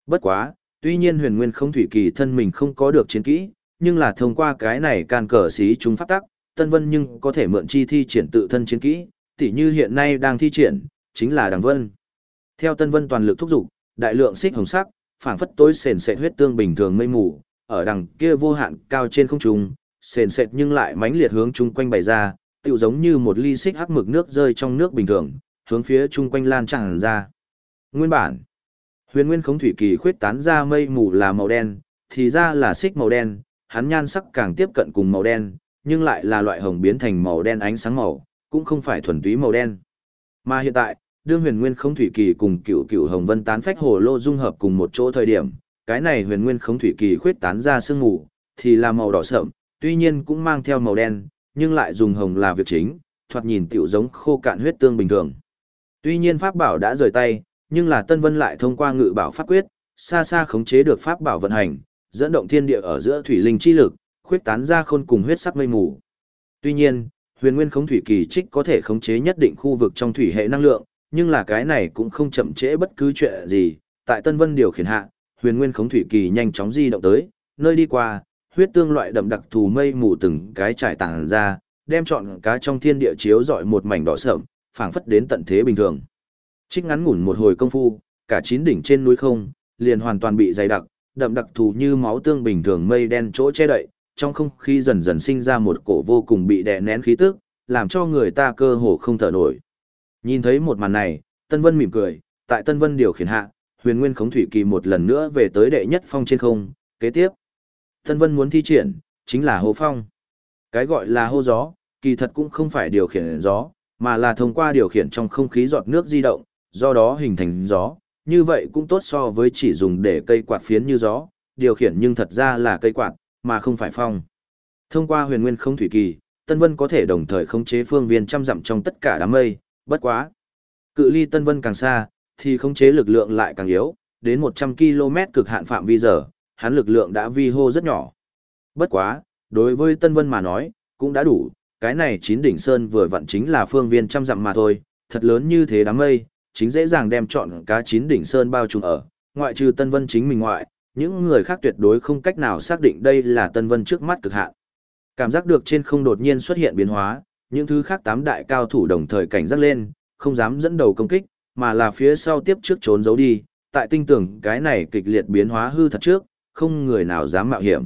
Bất quá, tuy nhiên huyền nguyên không thủy kỳ thân mình không có được chiến kỹ, nhưng là thông qua cái này can cờ xí chúng pháp tắc, Tân Vân nhưng có thể mượn chi thi triển tự thân chiến kỹ, tỉ như hiện nay đang thi triển, chính là Đằng Vân. Theo Tân Vân toàn lực thúc dục, đại lượng xích hồng sắc, phảng phất tối sền sệt huyết tương bình thường mây mù, ở đằng kia vô hạn cao trên không trung, sền sệt nhưng lại mãnh liệt hướng chung quanh bày ra, tựu giống như một ly xích hắc mực nước rơi trong nước bình thường, hướng phía chung quanh lan tràn ra. Nguyên bản, huyền nguyên khống thủy kỳ khuyết tán ra mây mù là màu đen, thì ra là xích màu đen, hắn nhan sắc càng tiếp cận cùng màu đen, nhưng lại là loại hồng biến thành màu đen ánh sáng màu, cũng không phải thuần túy màu đen. Mà hiện tại, đương huyền nguyên Không thủy kỳ cùng cựu cựu hồng vân tán phách hồ lô dung hợp cùng một chỗ thời điểm, cái này huyền nguyên Không thủy kỳ khuyết tán ra sương mù, thì là màu đỏ sậm, tuy nhiên cũng mang theo màu đen, nhưng lại dùng hồng là việc chính, thoạt nhìn tiểu giống khô cạn huyết tương bình thường. Tuy nhiên pháp bảo đã rời tay, nhưng là Tân Vân lại thông qua ngự bảo pháp quyết, xa xa khống chế được pháp bảo vận hành, dẫn động thiên địa ở giữa thủy linh chi lực, khuyết tán ra khôn cùng huyết sắc mây mù. Tuy nhiên, huyền nguyên khống thủy kỳ trích có thể khống chế nhất định khu vực trong thủy hệ năng lượng, nhưng là cái này cũng không chậm trễ bất cứ chuyện gì, tại Tân Vân điều khiển hạ, huyền nguyên khống thủy kỳ nhanh chóng di động tới, nơi đi qua, huyết tương loại đậm đặc thù mây mù từng cái trải tàng ra, đem chọn cá trong thiên địa chiếu dọi một mảnh đỏ sợm, phảng phất đến tận thế bình thường. Trích ngắn ngủn một hồi công phu, cả chín đỉnh trên núi không, liền hoàn toàn bị dày đặc, đậm đặc thù như máu tương bình thường mây đen chỗ che đậy, trong không khí dần dần sinh ra một cổ vô cùng bị đè nén khí tức, làm cho người ta cơ hồ không thở nổi. Nhìn thấy một màn này, Tân Vân mỉm cười, tại Tân Vân điều khiển hạ, huyền nguyên khống thủy kỳ một lần nữa về tới đệ nhất phong trên không, kế tiếp. Tân Vân muốn thi triển, chính là hô phong. Cái gọi là hô gió, kỳ thật cũng không phải điều khiển gió, mà là thông qua điều khiển trong không khí giọt nước di động, do đó hình thành gió, như vậy cũng tốt so với chỉ dùng để cây quạt phiến như gió, điều khiển nhưng thật ra là cây quạt, mà không phải phong. Thông qua huyền nguyên không thủy kỳ, Tân Vân có thể đồng thời khống chế phương viên trăm dặm trong tất cả đám mây, bất quá. Cự ly Tân Vân càng xa, thì khống chế lực lượng lại càng yếu, đến 100 km cực hạn phạm vi giờ, hắn lực lượng đã vi hô rất nhỏ. Bất quá, đối với Tân Vân mà nói, cũng đã đủ, cái này chín đỉnh sơn vừa vặn chính là phương viên trăm dặm mà thôi, thật lớn như thế đám mây, chính dễ dàng đem chọn cá chín đỉnh sơn bao trùm ở, ngoại trừ Tân Vân chính mình ngoại, những người khác tuyệt đối không cách nào xác định đây là Tân Vân trước mắt cực hạn. Cảm giác được trên không đột nhiên xuất hiện biến hóa, những thứ khác tám đại cao thủ đồng thời cảnh giác lên, không dám dẫn đầu công kích, mà là phía sau tiếp trước trốn giấu đi, tại tinh tưởng cái này kịch liệt biến hóa hư thật trước, không người nào dám mạo hiểm.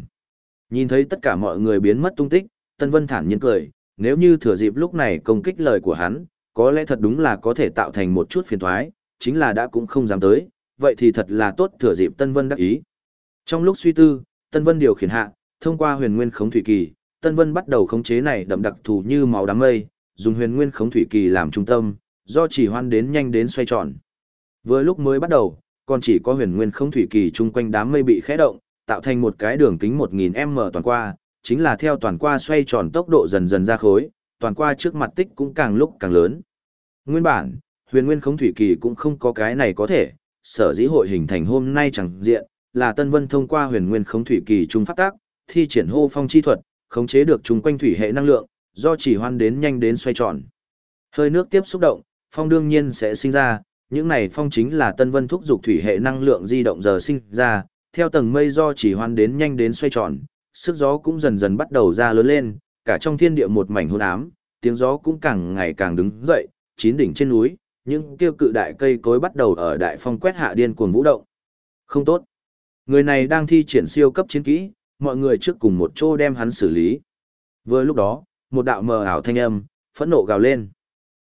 Nhìn thấy tất cả mọi người biến mất tung tích, Tân Vân thản nhiên cười, nếu như thừa dịp lúc này công kích lời của hắn, có lẽ thật đúng là có thể tạo thành một chút phiền thoái, chính là đã cũng không dám tới, vậy thì thật là tốt thừa dịp Tân Vân đắc ý. Trong lúc suy tư, Tân Vân điều khiển hạ, thông qua huyền nguyên khống thủy kỳ, Tân Vân bắt đầu khống chế này đậm đặc thù như màu đám mây, dùng huyền nguyên khống thủy kỳ làm trung tâm, do chỉ hoan đến nhanh đến xoay tròn. Vừa lúc mới bắt đầu, còn chỉ có huyền nguyên khống thủy kỳ chung quanh đám mây bị khẽ động, tạo thành một cái đường kính 1000m toàn qua, chính là theo toàn qua xoay tròn tốc độ dần dần ra khối, toàn qua trước mặt tích cũng càng lúc càng lớn. Nguyên bản, huyền nguyên khống thủy kỳ cũng không có cái này có thể, sở dĩ hội hình thành hôm nay chẳng diện, là Tân Vân thông qua huyền nguyên khống thủy kỳ trung pháp tác, thi triển hô phong chi thuật, khống chế được chúng quanh thủy hệ năng lượng, do chỉ hoan đến nhanh đến xoay tròn. Hơi nước tiếp xúc động, phong đương nhiên sẽ sinh ra, những này phong chính là Tân Vân thúc dục thủy hệ năng lượng di động giờ sinh ra, theo tầng mây do chỉ hoan đến nhanh đến xoay tròn, sức gió cũng dần dần bắt đầu ra lớn lên, cả trong thiên địa một mảnh hôn ám, tiếng gió cũng càng ngày càng đứng dậy, chín đỉnh trên núi, những kêu cự đại cây cối bắt đầu ở đại phong quét hạ điên cuồng vũ động. Không tốt. Người này đang thi triển siêu cấp chiến kỹ, mọi người trước cùng một chỗ đem hắn xử lý. Vừa lúc đó, một đạo mờ ảo thanh âm, phẫn nộ gào lên.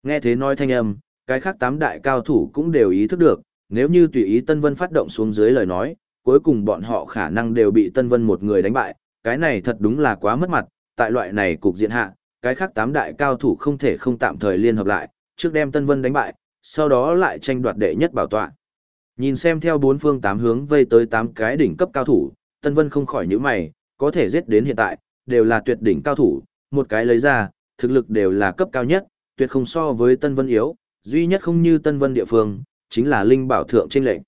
Nghe thế nói thanh âm, cái khác tám đại cao thủ cũng đều ý thức được, nếu như tùy ý Tân Vân phát động xuống dưới lời nói, cuối cùng bọn họ khả năng đều bị Tân Vân một người đánh bại, cái này thật đúng là quá mất mặt, tại loại này cục diện hạ, cái khác tám đại cao thủ không thể không tạm thời liên hợp lại, trước đem Tân Vân đánh bại, sau đó lại tranh đoạt đệ nhất bảo tọa. Nhìn xem theo bốn phương tám hướng vây tới tám cái đỉnh cấp cao thủ, Tân Vân không khỏi nhíu mày, có thể giết đến hiện tại, đều là tuyệt đỉnh cao thủ, một cái lấy ra, thực lực đều là cấp cao nhất, tuyệt không so với Tân Vân yếu, duy nhất không như Tân Vân địa phương, chính là linh bảo thượng trên lệnh.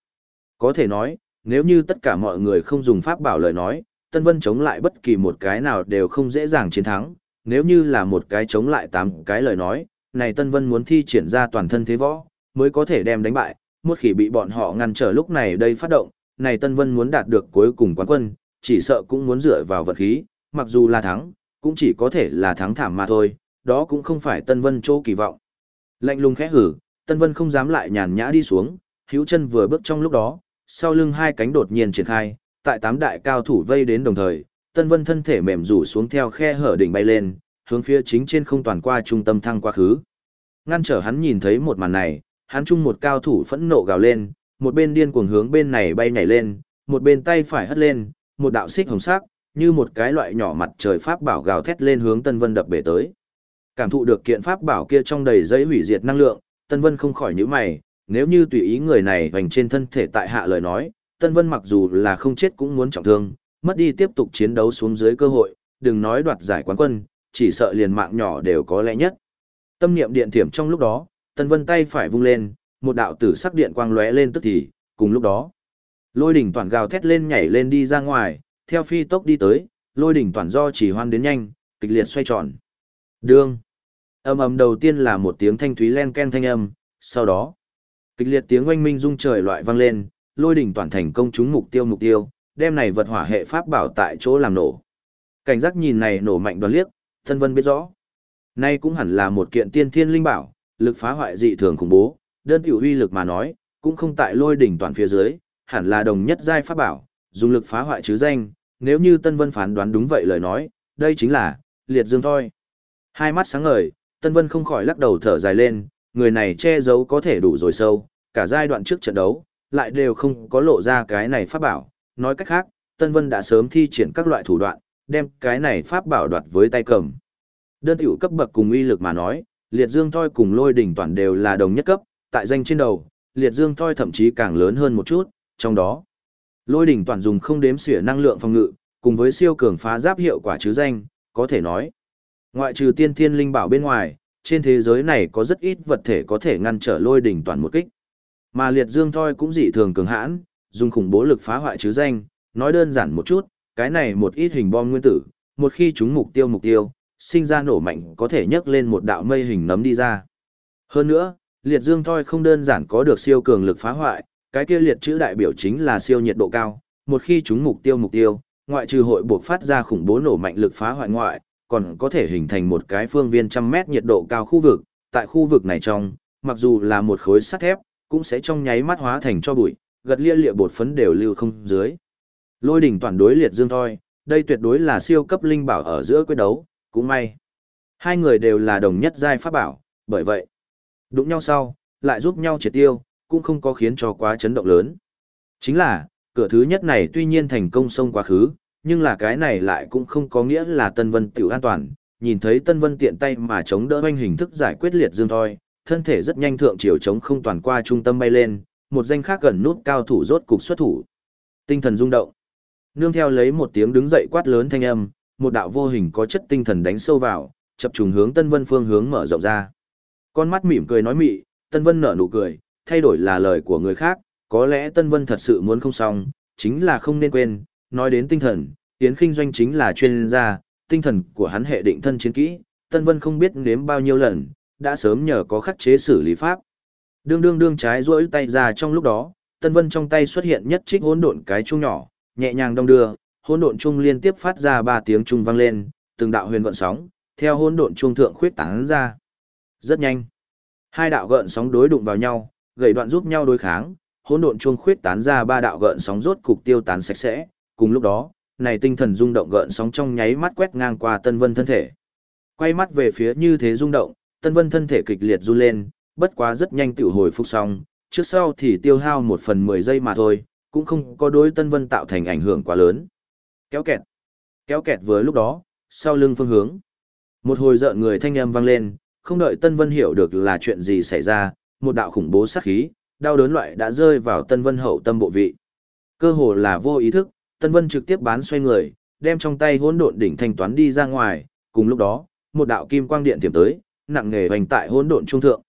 Có thể nói, nếu như tất cả mọi người không dùng pháp bảo lời nói, Tân Vân chống lại bất kỳ một cái nào đều không dễ dàng chiến thắng, nếu như là một cái chống lại tám cái lời nói, này Tân Vân muốn thi triển ra toàn thân thế võ, mới có thể đem đánh bại, một khi bị bọn họ ngăn trở lúc này đây phát động, này Tân Vân muốn đạt được cuối cùng quán quân, chỉ sợ cũng muốn dựa vào vật khí, mặc dù là thắng, cũng chỉ có thể là thắng thảm mà thôi, đó cũng không phải Tân Vân chỗ kỳ vọng. Lạnh lùng khẽ hử, Tân Vân không dám lại nhàn nhã đi xuống, hữu chân vừa bước trong lúc đó, sau lưng hai cánh đột nhiên triển khai, tại tám đại cao thủ vây đến đồng thời, Tân Vân thân thể mềm rủ xuống theo khe hở đỉnh bay lên, hướng phía chính trên không toàn qua trung tâm thăng quá khứ. Ngăn trở hắn nhìn thấy một màn này, hắn chung một cao thủ phẫn nộ gào lên, một bên điên cuồng hướng bên này bay nhảy lên, một bên tay phải hất lên, một đạo xích hồng sắc, như một cái loại nhỏ mặt trời pháp bảo gào thét lên hướng Tân Vân đập bể tới. Cảm thụ được kiện pháp bảo kia trong đầy giấy hủy diệt năng lượng, Tân Vân không khỏi nhíu mày, nếu như tùy ý người này hoành trên thân thể tại hạ lời nói, Tân Vân mặc dù là không chết cũng muốn trọng thương, mất đi tiếp tục chiến đấu xuống dưới cơ hội, đừng nói đoạt giải quán quân, chỉ sợ liền mạng nhỏ đều có lẽ nhất. Tâm niệm điện thiểm trong lúc đó, Tân Vân tay phải vung lên, một đạo tử sắc điện quang lóe lên tức thì, cùng lúc đó, lôi đỉnh toàn gào thét lên nhảy lên đi ra ngoài, theo phi tốc đi tới, lôi đỉnh toàn do chỉ hoan đến nhanh, kịch liệt xoay tròn. Đương. Âm ầm đầu tiên là một tiếng thanh thúy len ken thanh âm, sau đó, kịch liệt tiếng oanh minh rung trời loại vang lên, lôi đỉnh toàn thành công trúng mục tiêu mục tiêu, đem này vật hỏa hệ pháp bảo tại chỗ làm nổ. Cảnh giác nhìn này nổ mạnh đoan liếc, Tân Vân biết rõ. Nay cũng hẳn là một kiện tiên thiên linh bảo, lực phá hoại dị thường khủng bố, đơn tiểu uy lực mà nói, cũng không tại lôi đỉnh toàn phía dưới, hẳn là đồng nhất giai pháp bảo, dùng lực phá hoại chứ danh, nếu như Tân Vân phán đoán đúng vậy lời nói, đây chính là liệt dương thôi. Hai mắt sáng ngời, Tân Vân không khỏi lắc đầu thở dài lên, người này che giấu có thể đủ rồi sâu, cả giai đoạn trước trận đấu, lại đều không có lộ ra cái này pháp bảo, nói cách khác, Tân Vân đã sớm thi triển các loại thủ đoạn, đem cái này pháp bảo đoạt với tay cầm. Đơn tiểu cấp bậc cùng uy lực mà nói, liệt dương thoi cùng lôi đỉnh toàn đều là đồng nhất cấp, tại danh trên đầu, liệt dương thoi thậm chí càng lớn hơn một chút, trong đó, lôi đỉnh toàn dùng không đếm xỉa năng lượng phòng ngự, cùng với siêu cường phá giáp hiệu quả chứ danh, có thể nói. Ngoại trừ tiên thiên linh bảo bên ngoài, trên thế giới này có rất ít vật thể có thể ngăn trở lôi đỉnh toàn một kích. Mà liệt dương thoi cũng dị thường cường hãn, dùng khủng bố lực phá hoại chứ danh, nói đơn giản một chút, cái này một ít hình bom nguyên tử, một khi chúng mục tiêu mục tiêu, sinh ra nổ mạnh có thể nhấc lên một đạo mây hình nấm đi ra. Hơn nữa, liệt dương thoi không đơn giản có được siêu cường lực phá hoại, cái kia liệt chữ đại biểu chính là siêu nhiệt độ cao, một khi chúng mục tiêu mục tiêu, ngoại trừ hội buộc phát ra khủng bố nổ mạnh lực phá hoại ngoại, còn có thể hình thành một cái phương viên trăm mét nhiệt độ cao khu vực, tại khu vực này trong, mặc dù là một khối sắt thép, cũng sẽ trong nháy mắt hóa thành cho bụi, gật lia lịa bột phấn đều lưu không dưới. Lôi đỉnh toàn đối liệt dương thoi, đây tuyệt đối là siêu cấp linh bảo ở giữa quyết đấu, cũng may. Hai người đều là đồng nhất giai pháp bảo, bởi vậy, đụng nhau sau, lại giúp nhau triệt tiêu, cũng không có khiến cho quá chấn động lớn. Chính là, cửa thứ nhất này tuy nhiên thành công xông quá khứ, nhưng là cái này lại cũng không có nghĩa là Tân Vân tiểu an toàn. Nhìn thấy Tân Vân tiện tay mà chống đỡ hoanh hình thức giải quyết liệt dương thôi thân thể rất nhanh thượng chiều chống không toàn qua trung tâm bay lên, một danh khác gần nút cao thủ rốt cục xuất thủ. Tinh thần rung động. Nương theo lấy một tiếng đứng dậy quát lớn thanh âm, một đạo vô hình có chất tinh thần đánh sâu vào, chập trùng hướng Tân Vân phương hướng mở rộng ra. Con mắt mỉm cười nói mị, Tân Vân nở nụ cười, thay đổi là lời của người khác, có lẽ Tân Vân thật sự muốn không xong, chính là không nên quên, nói đến tinh thần, Yến Kinh Doanh chính là chuyên gia, tinh thần của hắn hệ định thân chiến kỹ, Tân Vân không biết nếm bao nhiêu lần, đã sớm nhờ có khắc chế xử lý pháp. Đương đương đương trái duỗi tay ra trong lúc đó, Tân Vân trong tay xuất hiện nhất trích hỗn độn cái chuông nhỏ, nhẹ nhàng đong đưa, hỗn độn chung liên tiếp phát ra ba tiếng chung vang lên, từng đạo huyền gợn sóng, theo hỗn độn chung thượng khuyết tán ra. Rất nhanh, hai đạo gợn sóng đối đụng vào nhau, gầy đoạn giúp nhau đối kháng, hỗn độn chung khuyết tán ra ba đạo gợn sóng rốt cục tiêu tán sạch sẽ, cùng lúc đó, này tinh thần rung động gợn sóng trong nháy mắt quét ngang qua Tân Vân thân thể. Quay mắt về phía như thế rung động, Tân Vân thân thể kịch liệt run lên, bất quá rất nhanh tự hồi phục xong, trước sau thì tiêu hao một phần mười giây mà thôi, cũng không có đối Tân Vân tạo thành ảnh hưởng quá lớn. Kéo kẹt. Kéo kẹt vừa lúc đó, sau lưng phương hướng. Một hồi giận người thanh âm vang lên, không đợi Tân Vân hiểu được là chuyện gì xảy ra, một đạo khủng bố sát khí, đau đớn loại đã rơi vào Tân Vân hậu tâm bộ vị. Cơ hồ là vô ý thức, Tân Vân trực tiếp bán xoay người, đem trong tay hỗn độn đỉnh thanh toán đi ra ngoài, cùng lúc đó, một đạo kim quang điện tiềm tới, nặng nghề hoành tại hỗn độn trung thượng.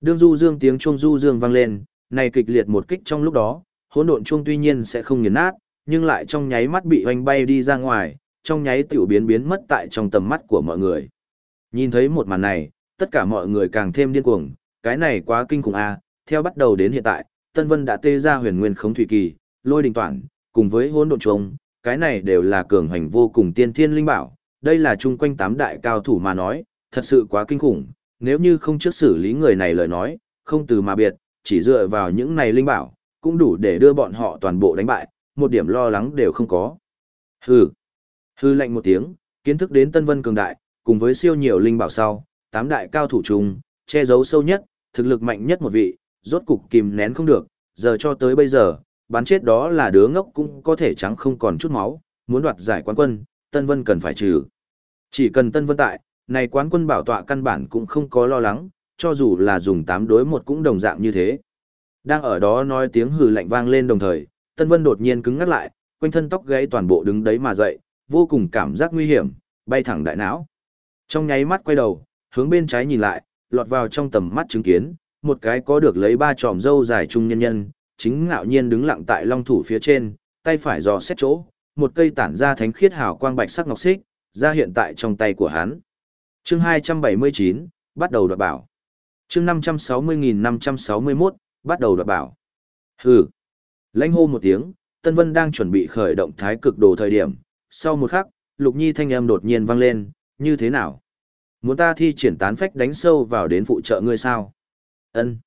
Đương du dương tiếng chuông du dương vang lên, này kịch liệt một kích trong lúc đó, hỗn độn chuông tuy nhiên sẽ không nghiền nát, nhưng lại trong nháy mắt bị hoành bay đi ra ngoài, trong nháy tiểu biến biến mất tại trong tầm mắt của mọi người. Nhìn thấy một màn này, tất cả mọi người càng thêm điên cuồng, cái này quá kinh khủng a, theo bắt đầu đến hiện tại, Tân Vân đã tê ra huyền nguyên khống thủy kỳ, lôi đình toàn, cùng với hỗn độn trùng, cái này đều là cường hành vô cùng tiên thiên linh bảo, đây là chung quanh tám đại cao thủ mà nói, thật sự quá kinh khủng, nếu như không trước xử lý người này lời nói, không từ mà biệt, chỉ dựa vào những này linh bảo, cũng đủ để đưa bọn họ toàn bộ đánh bại, một điểm lo lắng đều không có. Hừ. Hừ lạnh một tiếng, kiến thức đến Tân Vân cường đại, cùng với siêu nhiều linh bảo sau, tám đại cao thủ trùng, che giấu sâu nhất, thực lực mạnh nhất một vị, rốt cục kìm nén không được, giờ cho tới bây giờ, bắn chết đó là đứa ngốc cũng có thể trắng không còn chút máu, muốn đoạt giải quán quân, Tân Vân cần phải trừ. Chỉ cần Tân Vân tại, này quán quân bảo tọa căn bản cũng không có lo lắng, cho dù là dùng tám đối một cũng đồng dạng như thế. Đang ở đó nói tiếng hừ lạnh vang lên đồng thời, Tân Vân đột nhiên cứng ngắt lại, quanh thân tóc gáy toàn bộ đứng đấy mà dậy, vô cùng cảm giác nguy hiểm, bay thẳng đại não. Trong nháy mắt quay đầu, hướng bên trái nhìn lại, lọt vào trong tầm mắt chứng kiến, một cái có được lấy ba tròm dâu dài trung nhân nhân, chính ngạo nhiên đứng lặng tại long thủ phía trên, tay phải dò xét chỗ, một cây tản ra thánh khiết hào quang bạch sắc ngọc xích, ra hiện tại trong tay của hắn. Chương 279, bắt đầu đoạt bảo. Chương 560.561 bắt đầu đoạt bảo. Hừ. Lanh hô một tiếng, Tân Vân đang chuẩn bị khởi động thái cực đồ thời điểm, sau một khắc, Lục Nhi thanh âm đột nhiên vang lên, như thế nào? Muốn ta thi triển tán phách đánh sâu vào đến phụ trợ ngươi sao? Ân.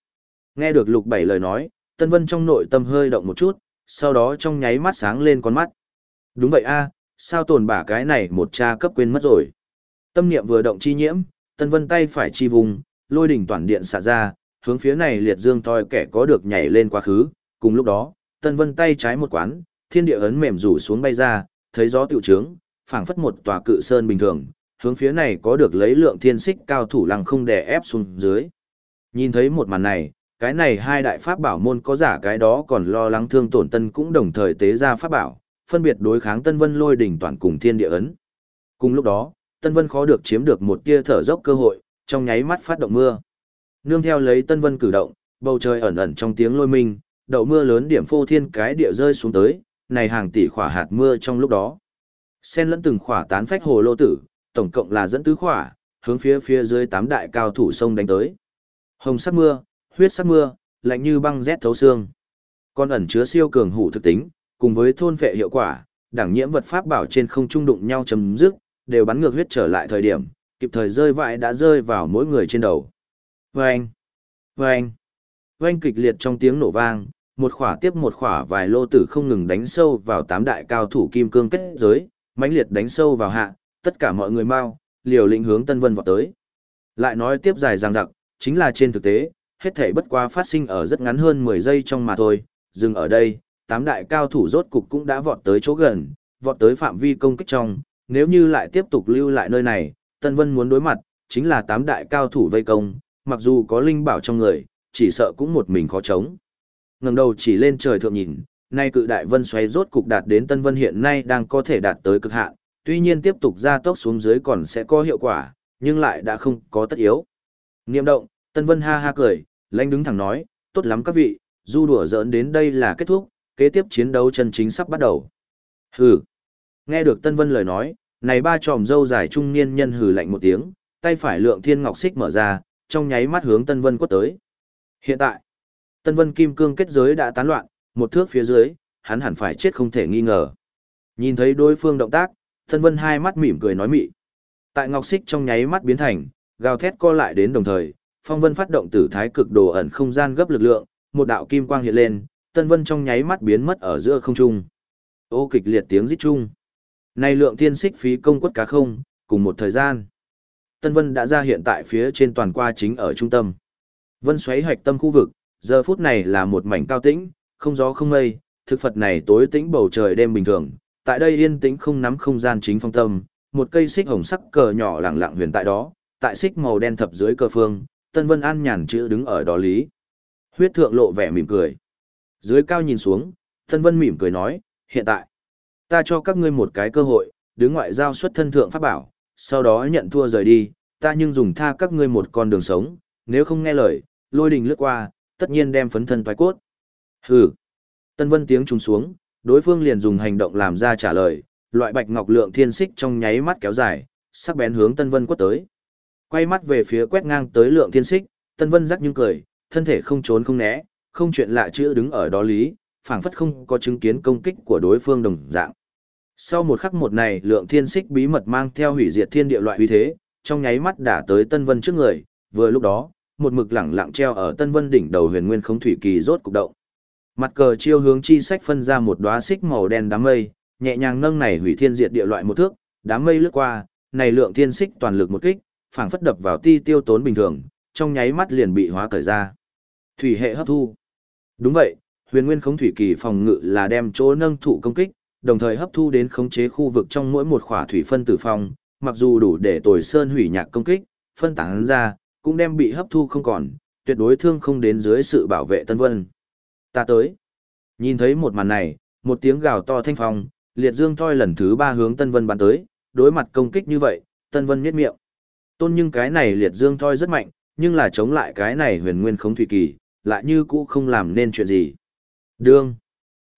Nghe được Lục Bảy lời nói, Tân Vân trong nội tâm hơi động một chút, sau đó trong nháy mắt sáng lên con mắt. Đúng vậy a, sao tồn bả cái này một cha cấp quên mất rồi. Tâm niệm vừa động chi nhiễm, Tân Vân tay phải chi vùng, lôi đỉnh toàn điện xả ra, hướng phía này liệt dương toi kẻ có được nhảy lên quá khứ, cùng lúc đó, Tân Vân tay trái một quán, thiên địa ấn mềm rủ xuống bay ra, thấy gió tựu trướng, phảng phất một tòa cự sơn bình thường, hướng phía này có được lấy lượng thiên xích cao thủ lăng không đè ép xuống dưới. Nhìn thấy một màn này, cái này hai đại pháp bảo môn có giả cái đó còn lo lắng thương tổn tân cũng đồng thời tế ra pháp bảo, phân biệt đối kháng Tân Vân lôi đỉnh toàn cùng thiên địa ấn. Cùng lúc đó, Tân Vân khó được chiếm được một tia thở dốc cơ hội, trong nháy mắt phát động mưa. Nương theo lấy Tân Vân cử động, bầu trời ẩn ẩn trong tiếng lôi minh, đậu mưa lớn điểm phô thiên cái địa rơi xuống tới, này hàng tỷ khỏa hạt mưa trong lúc đó. Xen lẫn từng khỏa tán phách hồ lô tử, tổng cộng là dẫn tứ khỏa, hướng phía phía dưới tám đại cao thủ sông đánh tới. Hồng sắc mưa, huyết sắc mưa, lạnh như băng rét thấu xương. con ẩn chứa siêu cường hủ thực tính, cùng với thôn vệ hiệu quả, đảng nhiễm vật pháp bảo trên không trung đụng nhau chấm dứt, đều bắn ngược huyết trở lại thời điểm, kịp thời rơi vãi đã rơi vào mỗi người trên đầu. Vâng! Vâng! Vâng kịch liệt trong tiếng nổ vang, một khỏa tiếp một khỏa vài lô tử không ngừng đánh sâu vào tám đại cao thủ kim cương kết giới, mãnh liệt đánh sâu vào hạ, tất cả mọi người mau, liều lĩnh hướng Tân Vân vọt tới. Lại nói tiếp dài dằng dặc, chính là trên thực tế, hết thảy bất quá phát sinh ở rất ngắn hơn 10 giây trong mà thôi, dừng ở đây, tám đại cao thủ rốt cục cũng đã vọt tới chỗ gần, vọt tới phạm vi công kích trong, nếu như lại tiếp tục lưu lại nơi này, Tân Vân muốn đối mặt, chính là tám đại cao thủ vây công, mặc dù có linh bảo trong người, chỉ sợ cũng một mình khó chống. Ngẩng đầu chỉ lên trời thượng nhìn, nay cự đại vân xoáy rốt cục đạt đến Tân Vân hiện nay đang có thể đạt tới cực hạn, tuy nhiên tiếp tục gia tốc xuống dưới còn sẽ có hiệu quả, nhưng lại đã không có tất yếu. Niệm động, Tân Vân ha ha cười, lãnh đứng thẳng nói, tốt lắm các vị, du đùa giỡn đến đây là kết thúc, kế tiếp chiến đấu chân chính sắp bắt đầu. Hừ. Nghe được Tân Vân lời nói, này ba tròm dâu dài trung niên nhân hừ lạnh một tiếng, tay phải lượng thiên ngọc xích mở ra, trong nháy mắt hướng Tân Vân quất tới. Hiện tại, Tân Vân kim cương kết giới đã tán loạn, một thước phía dưới, hắn hẳn phải chết không thể nghi ngờ. Nhìn thấy đối phương động tác, Tân Vân hai mắt mỉm cười nói mị. Tại ngọc xích trong nháy mắt biến thành, gào thét co lại đến đồng thời, Phong Vân phát động tử thái cực đồ ẩn không gian gấp lực lượng, một đạo kim quang hiện lên, Tân Vân trong nháy mắt biến mất ở giữa không trung. Ô kịch liệt tiếng rít chung. Này lượng thiên xích phí công quất cá không, cùng một thời gian. Tân Vân đã ra hiện tại phía trên toàn qua chính ở trung tâm. Vân xoáy hạch tâm khu vực, giờ phút này là một mảnh cao tĩnh, không gió không mây, thực phật này tối tĩnh bầu trời đêm bình thường. Tại đây yên tĩnh không nắm không gian chính phong tâm, một cây xích hồng sắc cờ nhỏ lẳng lặng huyền tại đó, tại xích màu đen thập dưới cờ phương, Tân Vân An nhàn chữ đứng ở đó lý. Huyết thượng lộ vẻ mỉm cười. Dưới cao nhìn xuống, Tân Vân mỉm cười nói, hiện tại, ta cho các ngươi một cái cơ hội, đứng ngoại giao xuất thân thượng pháp bảo, sau đó nhận thua rời đi, ta nhưng dùng tha các ngươi một con đường sống, nếu không nghe lời, lôi đình lướt qua, tất nhiên đem phấn thân thoái cốt. Hừ. Tân Vân tiếng trùng xuống, đối phương liền dùng hành động làm ra trả lời, loại bạch ngọc lượng thiên xích trong nháy mắt kéo dài, sắc bén hướng Tân Vân quất tới. Quay mắt về phía quét ngang tới lượng thiên xích, Tân Vân rắc nhưng cười, thân thể không trốn không né, không chuyện lạ chữ đứng ở đó lý, phảng phất không có chứng kiến công kích của đối phương đồng dạng. Sau một khắc một này, lượng thiên xích bí mật mang theo hủy diệt thiên địa loại uy thế, trong nháy mắt đã tới Tân Vân trước người, vừa lúc đó, một mực lẳng lặng treo ở Tân Vân đỉnh đầu huyền nguyên không thủy kỳ rốt cục động. Mặt cờ chiêu hướng chi sách phân ra một đóa xích màu đen đám mây, nhẹ nhàng nâng này hủy thiên diệt địa loại một thước, đám mây lướt qua, này lượng thiên xích toàn lực một kích, phảng phất đập vào ti tiêu tốn bình thường, trong nháy mắt liền bị hóa cởi ra. Thủy hệ hấp thu. Đúng vậy, huyền nguyên khống thủy kỳ phòng ngự là đem chỗ nâng thụ công kích, đồng thời hấp thu đến khống chế khu vực trong mỗi một khỏa thủy phân tử phong, mặc dù đủ để tồi sơn hủy nhạc công kích, phân tán ra, cũng đem bị hấp thu không còn, tuyệt đối thương không đến dưới sự bảo vệ Tân Vân. Ta tới. Nhìn thấy một màn này, một tiếng gào to thanh phong, liệt dương thoi lần thứ ba hướng Tân Vân bắn tới, đối mặt công kích như vậy, Tân Vân nhếch miệng. Tôn nhưng cái này liệt dương thoi rất mạnh, nhưng là chống lại cái này huyền nguyên khống thủy kỳ, lại như cũ không làm nên chuyện gì. Đương.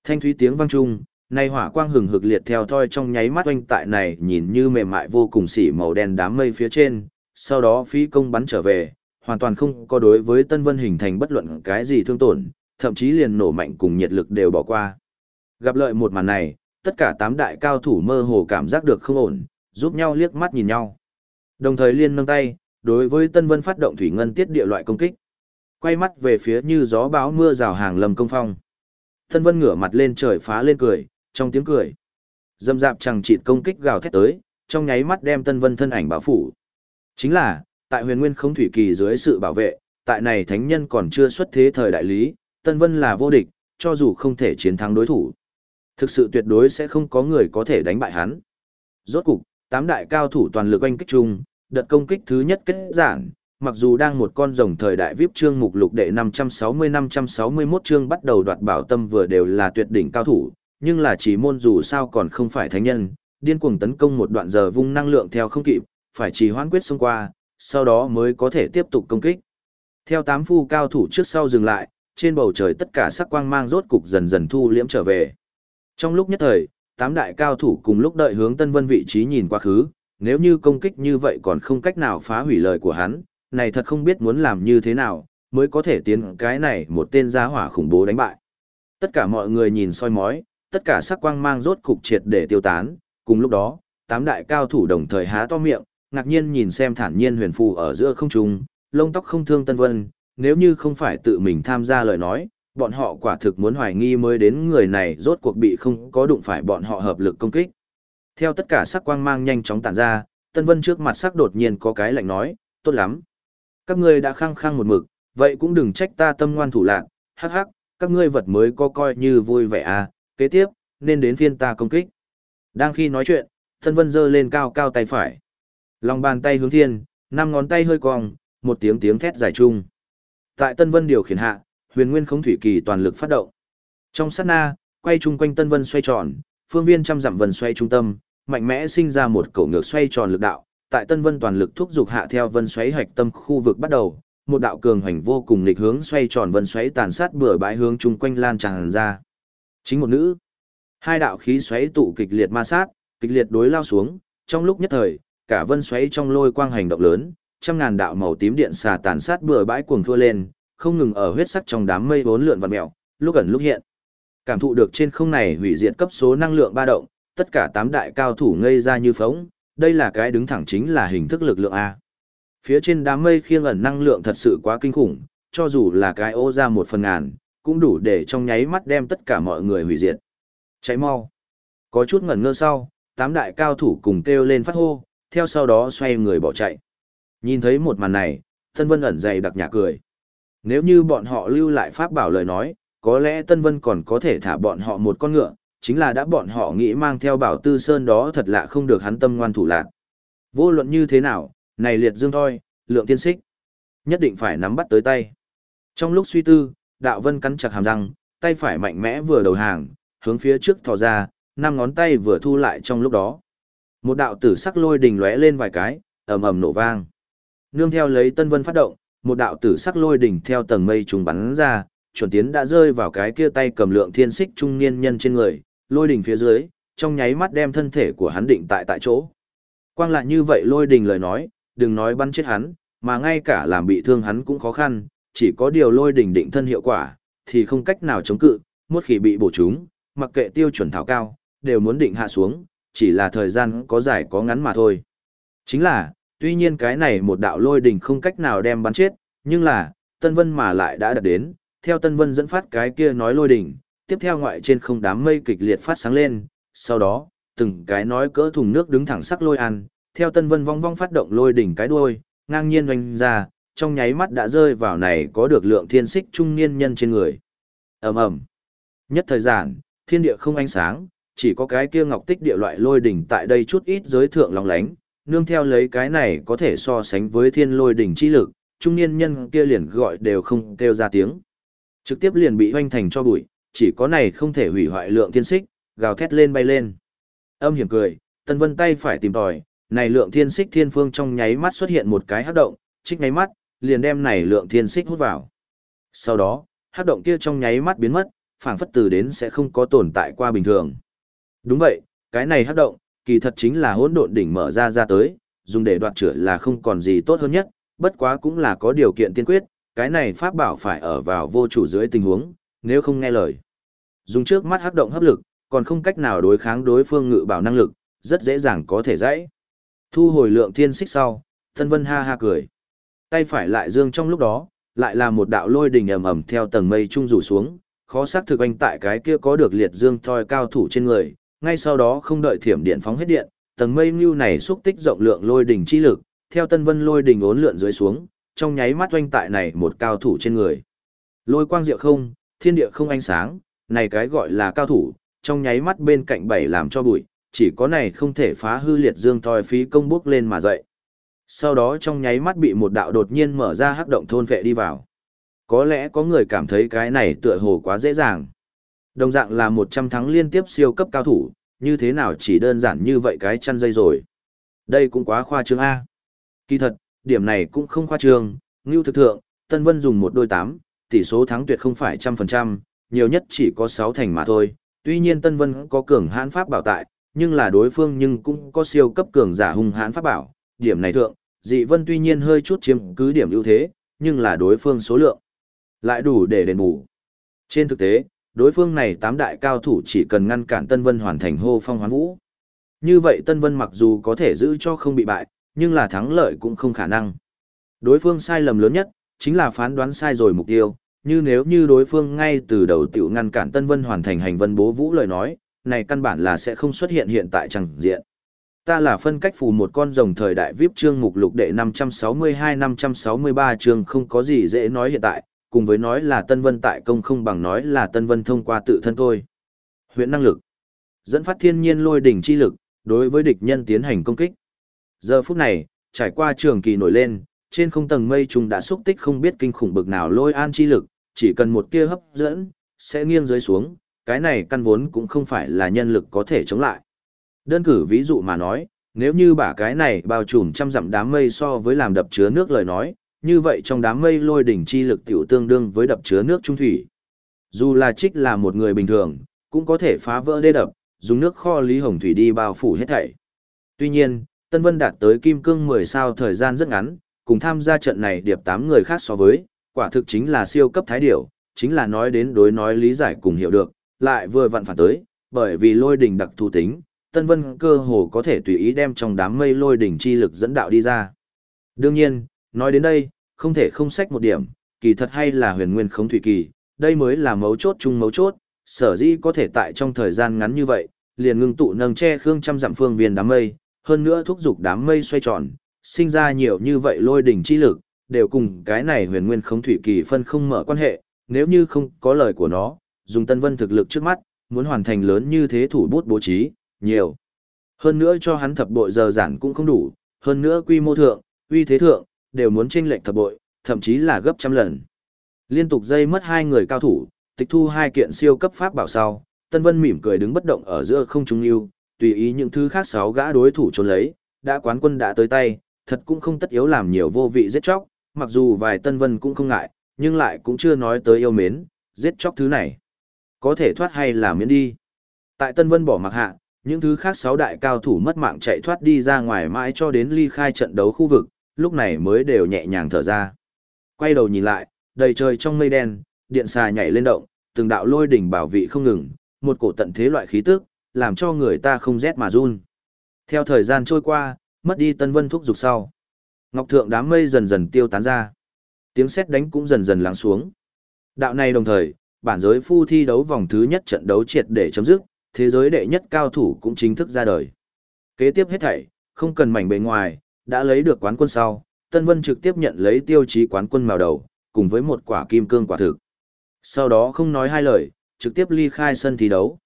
Thanh thúy tiếng vang trung, nay hỏa quang hừng hực liệt theo thoi trong nháy mắt oanh tại này nhìn như mềm mại vô cùng xỉ màu đen đám mây phía trên, sau đó phí công bắn trở về, hoàn toàn không có đối với Tân Vân hình thành bất luận cái gì thương tổn, Thậm chí liền nổ mạnh cùng nhiệt lực đều bỏ qua. Gặp lợi một màn này, tất cả tám đại cao thủ mơ hồ cảm giác được không ổn, giúp nhau liếc mắt nhìn nhau. Đồng thời liên nâng tay, đối với Tân Vân phát động thủy ngân tiết địa loại công kích. Quay mắt về phía như gió báo mưa rào hàng lầm công phong. Tân Vân ngửa mặt lên trời phá lên cười, trong tiếng cười. Dâm dạp chẳng chịt công kích gào thét tới, trong nháy mắt đem Tân Vân thân ảnh bảo phủ. Chính là, tại huyền nguyên không thủy kỳ dưới sự bảo vệ, tại này thánh nhân còn chưa xuất thế thời đại lý, Tân Vân là vô địch, cho dù không thể chiến thắng đối thủ. Thực sự tuyệt đối sẽ không có người có thể đánh bại hắn. Rốt cục, tám đại cao thủ toàn lực oanh kích chung, đợt công kích thứ nhất kết giản, mặc dù đang một con rồng thời đại VIP chương mục lục đệ 560-561 chương bắt đầu đoạt bảo tâm vừa đều là tuyệt đỉnh cao thủ, nhưng là chỉ môn dù sao còn không phải thánh nhân, điên cuồng tấn công một đoạn giờ vung năng lượng theo không kịp, phải trì hoãn quyết xông qua, sau đó mới có thể tiếp tục công kích. Theo tám phu cao thủ trước sau dừng lại, trên bầu trời tất cả sắc quang mang rốt cục dần dần thu liễm trở về. Trong lúc nhất thời, tám đại cao thủ cùng lúc đợi hướng Tân Vân vị trí nhìn qua khứ, nếu như công kích như vậy còn không cách nào phá hủy lời của hắn, này thật không biết muốn làm như thế nào, mới có thể tiến cái này một tên giá hỏa khủng bố đánh bại. Tất cả mọi người nhìn soi mói, tất cả sắc quang mang rốt cục triệt để tiêu tán, cùng lúc đó, tám đại cao thủ đồng thời há to miệng, ngạc nhiên nhìn xem thản nhiên huyền phù ở giữa không trung, lông tóc không thương Tân Vân, nếu như không phải tự mình tham gia lời nói, bọn họ quả thực muốn hoài nghi mới đến người này rốt cuộc bị không có đụng phải bọn họ hợp lực công kích. Theo tất cả sắc quang mang nhanh chóng tản ra, Tân Vân trước mặt sắc đột nhiên có cái lạnh nói, tốt lắm. Các ngươi đã khăng khăng một mực, vậy cũng đừng trách ta tâm ngoan thủ lạc, hắc hắc, các ngươi vật mới có coi như vui vẻ à, kế tiếp, nên đến phiên ta công kích. Đang khi nói chuyện, Tân Vân giơ lên cao cao tay phải. Lòng bàn tay hướng thiên, năm ngón tay hơi cong, một tiếng tiếng thét dài chung. Tại Tân Vân điều khiển hạ, huyền nguyên không thủy kỳ toàn lực phát động. Trong sát na, quay chung quanh Tân Vân xoay tròn, phương viên trăm dặm vần xoay trung tâm, mạnh mẽ sinh ra một cầu ngược xoay tròn lực đạo, tại Tân Vân toàn lực thúc dục hạ theo vân xoáy hạch tâm khu vực bắt đầu, một đạo cường hành vô cùng lịch hướng xoay tròn vân xoáy tàn sát bừa bãi hướng chung quanh lan tràn ra. Chính một nữ, hai đạo khí xoáy tụ kịch liệt ma sát, kịch liệt đối lao xuống, trong lúc nhất thời, cả vân xoáy trong lôi quang hành động lớn, trăm ngàn đạo màu tím điện xà tàn sát bừa bãi cuồng thua lên, không ngừng ở huyết sắc trong đám mây vốn lượn vặn mèo, lúc ẩn lúc hiện. Cảm thụ được trên không này hủy diệt cấp số năng lượng ba động, tất cả tám đại cao thủ ngây ra như phóng, đây là cái đứng thẳng chính là hình thức lực lượng A. Phía trên đám mây khiêng ẩn năng lượng thật sự quá kinh khủng, cho dù là cái ô ra một phần ngàn, cũng đủ để trong nháy mắt đem tất cả mọi người hủy diệt. Cháy mau. Có chút ngẩn ngơ sau, tám đại cao thủ cùng kêu lên phát hô, theo sau đó xoay người bỏ chạy. Nhìn thấy một màn này, Tân Vân ẩn dày đặc nhả cười. Nếu như bọn họ lưu lại pháp bảo lời nói, có lẽ Tân Vân còn có thể thả bọn họ một con ngựa, chính là đã bọn họ nghĩ mang theo bảo tư sơn đó thật lạ không được hắn tâm ngoan thủ lạc. Vô luận như thế nào, này liệt dương thôi, lượng tiên xích, nhất định phải nắm bắt tới tay. Trong lúc suy tư, đạo vân cắn chặt hàm răng, tay phải mạnh mẽ vừa đầu hàng, hướng phía trước thò ra, năm ngón tay vừa thu lại trong lúc đó. Một đạo tử sắc lôi đình lóe lên vài cái, ầm ầm nổ vang. Nương theo lấy Tân Vân phát động, một đạo tử sắc lôi đỉnh theo tầng mây trùng bắn ra, chuẩn tiến đã rơi vào cái kia tay cầm lượng thiên xích trung niên nhân trên người, lôi đỉnh phía dưới, trong nháy mắt đem thân thể của hắn định tại tại chỗ. Quang lại như vậy lôi đỉnh lời nói, đừng nói bắn chết hắn, mà ngay cả làm bị thương hắn cũng khó khăn, chỉ có điều lôi đỉnh định thân hiệu quả, thì không cách nào chống cự, một khi bị bổ trúng, mặc kệ tiêu chuẩn thảo cao, đều muốn định hạ xuống, chỉ là thời gian có dài có ngắn mà thôi. Chính là, tuy nhiên cái này một đạo lôi đỉnh không cách nào đem bắn chết, nhưng là, Tân Vân mà lại đã đạt đến, theo Tân Vân dẫn phát cái kia nói lôi đỉnh, tiếp theo ngoại trên không đám mây kịch liệt phát sáng lên, sau đó, từng cái nói cỡ thùng nước đứng thẳng sắc lôi ăn, theo Tân Vân vong vong phát động lôi đỉnh cái đuôi, ngang nhiên oanh ra, trong nháy mắt đã rơi vào này có được lượng thiên xích trung niên nhân trên người. ầm ầm Nhất thời gian, thiên địa không ánh sáng, chỉ có cái kia ngọc tích địa loại lôi đỉnh tại đây chút ít giới thượng lòng lánh, nương theo lấy cái này có thể so sánh với thiên lôi đỉnh chi lực, trung niên nhân kia liền gọi đều không kêu ra tiếng. Trực tiếp liền bị hoanh thành cho bụi, chỉ có này không thể hủy hoại lượng thiên xích, gào thét lên bay lên. Âm hiểm cười, Tân Vân tay phải tìm tòi, này lượng thiên xích thiên phương trong nháy mắt xuất hiện một cái hắc động, trích nháy mắt, liền đem này lượng thiên xích hút vào. Sau đó, hắc động kia trong nháy mắt biến mất, phảng phất từ đến sẽ không có tồn tại qua bình thường. Đúng vậy, cái này hắc động, kỳ thật chính là hỗn độn đỉnh mở ra ra tới, dùng để đoạt chữa là không còn gì tốt hơn nhất, bất quá cũng là có điều kiện tiên quyết, cái này pháp bảo phải ở vào vô chủ dưới tình huống, nếu không nghe lời. Dùng trước mắt hắc động hấp lực, còn không cách nào đối kháng đối phương ngự bảo năng lực, rất dễ dàng có thể dãy. Thu hồi lượng thiên xích sau, Tân Vân ha ha cười. Tay phải lại dương trong lúc đó, lại là một đạo lôi đình ầm ầm theo tầng mây trung rủ xuống, khó xác thực anh tại cái kia có được liệt dương thoi cao thủ trên người, ngay sau đó không đợi thiểm điện phóng hết điện, tầng mây lưu này xúc tích rộng lượng lôi đỉnh chi lực, theo Tân Vân lôi đỉnh ốn lượn dưới xuống, trong nháy mắt oanh tại này một cao thủ trên người. Lôi quang diệu không, thiên địa không ánh sáng, này cái gọi là cao thủ, trong nháy mắt bên cạnh bảy làm cho bụi, chỉ có này không thể phá hư liệt dương thoi phí công bước lên mà dậy. Sau đó trong nháy mắt bị một đạo đột nhiên mở ra hắc động thôn vệ đi vào. Có lẽ có người cảm thấy cái này tựa hồ quá dễ dàng. Đồng dạng là 100 thắng liên tiếp siêu cấp cao thủ, như thế nào chỉ đơn giản như vậy cái chăn dây rồi. Đây cũng quá khoa trương A. Kỳ thật, điểm này cũng không khoa trương, ngưu thực thượng, Tân Vân dùng một đôi tám, tỷ số thắng tuyệt không phải trăm phần trăm, nhiều nhất chỉ có 6 thành mà thôi. Tuy nhiên Tân Vân có cường hãn pháp bảo tại, nhưng là đối phương nhưng cũng có siêu cấp cường giả hung hãn pháp bảo. Điểm này thượng, dị vân tuy nhiên hơi chút chiếm cứ điểm ưu thế, nhưng là đối phương số lượng lại đủ để đền bù. Trên thực tế, đối phương này tám đại cao thủ chỉ cần ngăn cản Tân Vân hoàn thành hô phong hoán vũ. Như vậy Tân Vân mặc dù có thể giữ cho không bị bại, nhưng là thắng lợi cũng không khả năng. Đối phương sai lầm lớn nhất, chính là phán đoán sai rồi mục tiêu, như nếu như đối phương ngay từ đầu tiểu ngăn cản Tân Vân hoàn thành hành vân bố vũ lời nói, này căn bản là sẽ không xuất hiện hiện tại chẳng diện. Ta là phân cách phù một con rồng thời đại VIP chương mục lục đệ 562-563 chương không có gì dễ nói hiện tại, cùng với nói là Tân Vân tại công không bằng nói là Tân Vân thông qua tự thân thôi. Huyện năng lực dẫn phát thiên nhiên lôi đỉnh chi lực, đối với địch nhân tiến hành công kích. Giờ phút này, trải qua trường kỳ nổi lên, trên không tầng mây trùng đã xúc tích không biết kinh khủng bực nào lôi an chi lực, chỉ cần một tia hấp dẫn, sẽ nghiêng dưới xuống, cái này căn vốn cũng không phải là nhân lực có thể chống lại. Đơn cử ví dụ mà nói, nếu như bả cái này bao trùm trăm dặm đám mây so với làm đập chứa nước lời nói, như vậy trong đám mây lôi đỉnh chi lực tiểu tương đương với đập chứa nước trung thủy. Dù là trích là một người bình thường, cũng có thể phá vỡ đê đập, dùng nước kho lý hồng thủy đi bao phủ hết thảy. Tuy nhiên, Tân Vân đạt tới kim cương 10 sao thời gian rất ngắn, cùng tham gia trận này điệp 8 người khác so với, quả thực chính là siêu cấp thái điểu, chính là nói đến đối nói lý giải cùng hiểu được, lại vừa vặn phản tới, bởi vì lôi đỉnh đặc thù tính, Tân Vân cơ hồ có thể tùy ý đem trong đám mây lôi đỉnh chi lực dẫn đạo đi ra. Đương nhiên, nói đến đây, không thể không sách một điểm, kỳ thật hay là huyền nguyên khống thủy kỳ, đây mới là mấu chốt chung mấu chốt, sở dĩ có thể tại trong thời gian ngắn như vậy, liền ngưng tụ nâng che khương trăm dặm phương viên đám mây, hơn nữa thúc giục đám mây xoay tròn, sinh ra nhiều như vậy lôi đỉnh chi lực, đều cùng cái này huyền nguyên khống thủy kỳ phân không mở quan hệ, nếu như không có lời của nó, dùng Tân Vân thực lực trước mắt, muốn hoàn thành lớn như thế thủ bút bố trí, nhiều. Hơn nữa cho hắn thập bội giờ giản cũng không đủ, hơn nữa quy mô thượng, uy thế thượng, đều muốn chênh lệch thập bội, thậm chí là gấp trăm lần. Liên tục dây mất hai người cao thủ, tịch thu hai kiện siêu cấp pháp bảo sau, Tân Vân mỉm cười đứng bất động ở giữa không trung lưu, tùy ý những thứ khác sáu gã đối thủ trốn lấy, đã quán quân đã tới tay, thật cũng không tất yếu làm nhiều vô vị giết chóc, mặc dù vài Tân Vân cũng không ngại, nhưng lại cũng chưa nói tới yêu mến, giết chóc thứ này. Có thể thoát hay là miễn đi. Tại Tân Vân bỏ mặc hạ, những thứ khác sáu đại cao thủ mất mạng chạy thoát đi ra ngoài mãi cho đến ly khai trận đấu khu vực, lúc này mới đều nhẹ nhàng thở ra. Quay đầu nhìn lại, đầy trời trong mây đen, điện xà nhảy lên động, từng đạo lôi đỉnh bảo vị không ngừng, một cổ tận thế loại khí tức, làm cho người ta không rét mà run. Theo thời gian trôi qua, mất đi Tân Vân thúc dục sau. Ngọc thượng đám mây dần dần tiêu tán ra. Tiếng sét đánh cũng dần dần lắng xuống. Đạo này đồng thời, bản giới phu thi đấu vòng thứ nhất trận đấu triệt để chấm dứt, thế giới đệ nhất cao thủ cũng chính thức ra đời. Kế tiếp hết thảy, không cần mảnh bề ngoài, đã lấy được quán quân sau, Tân Vân trực tiếp nhận lấy tiêu chí quán quân màu đầu, cùng với một quả kim cương quả thực. Sau đó không nói hai lời, trực tiếp ly khai sân thi đấu.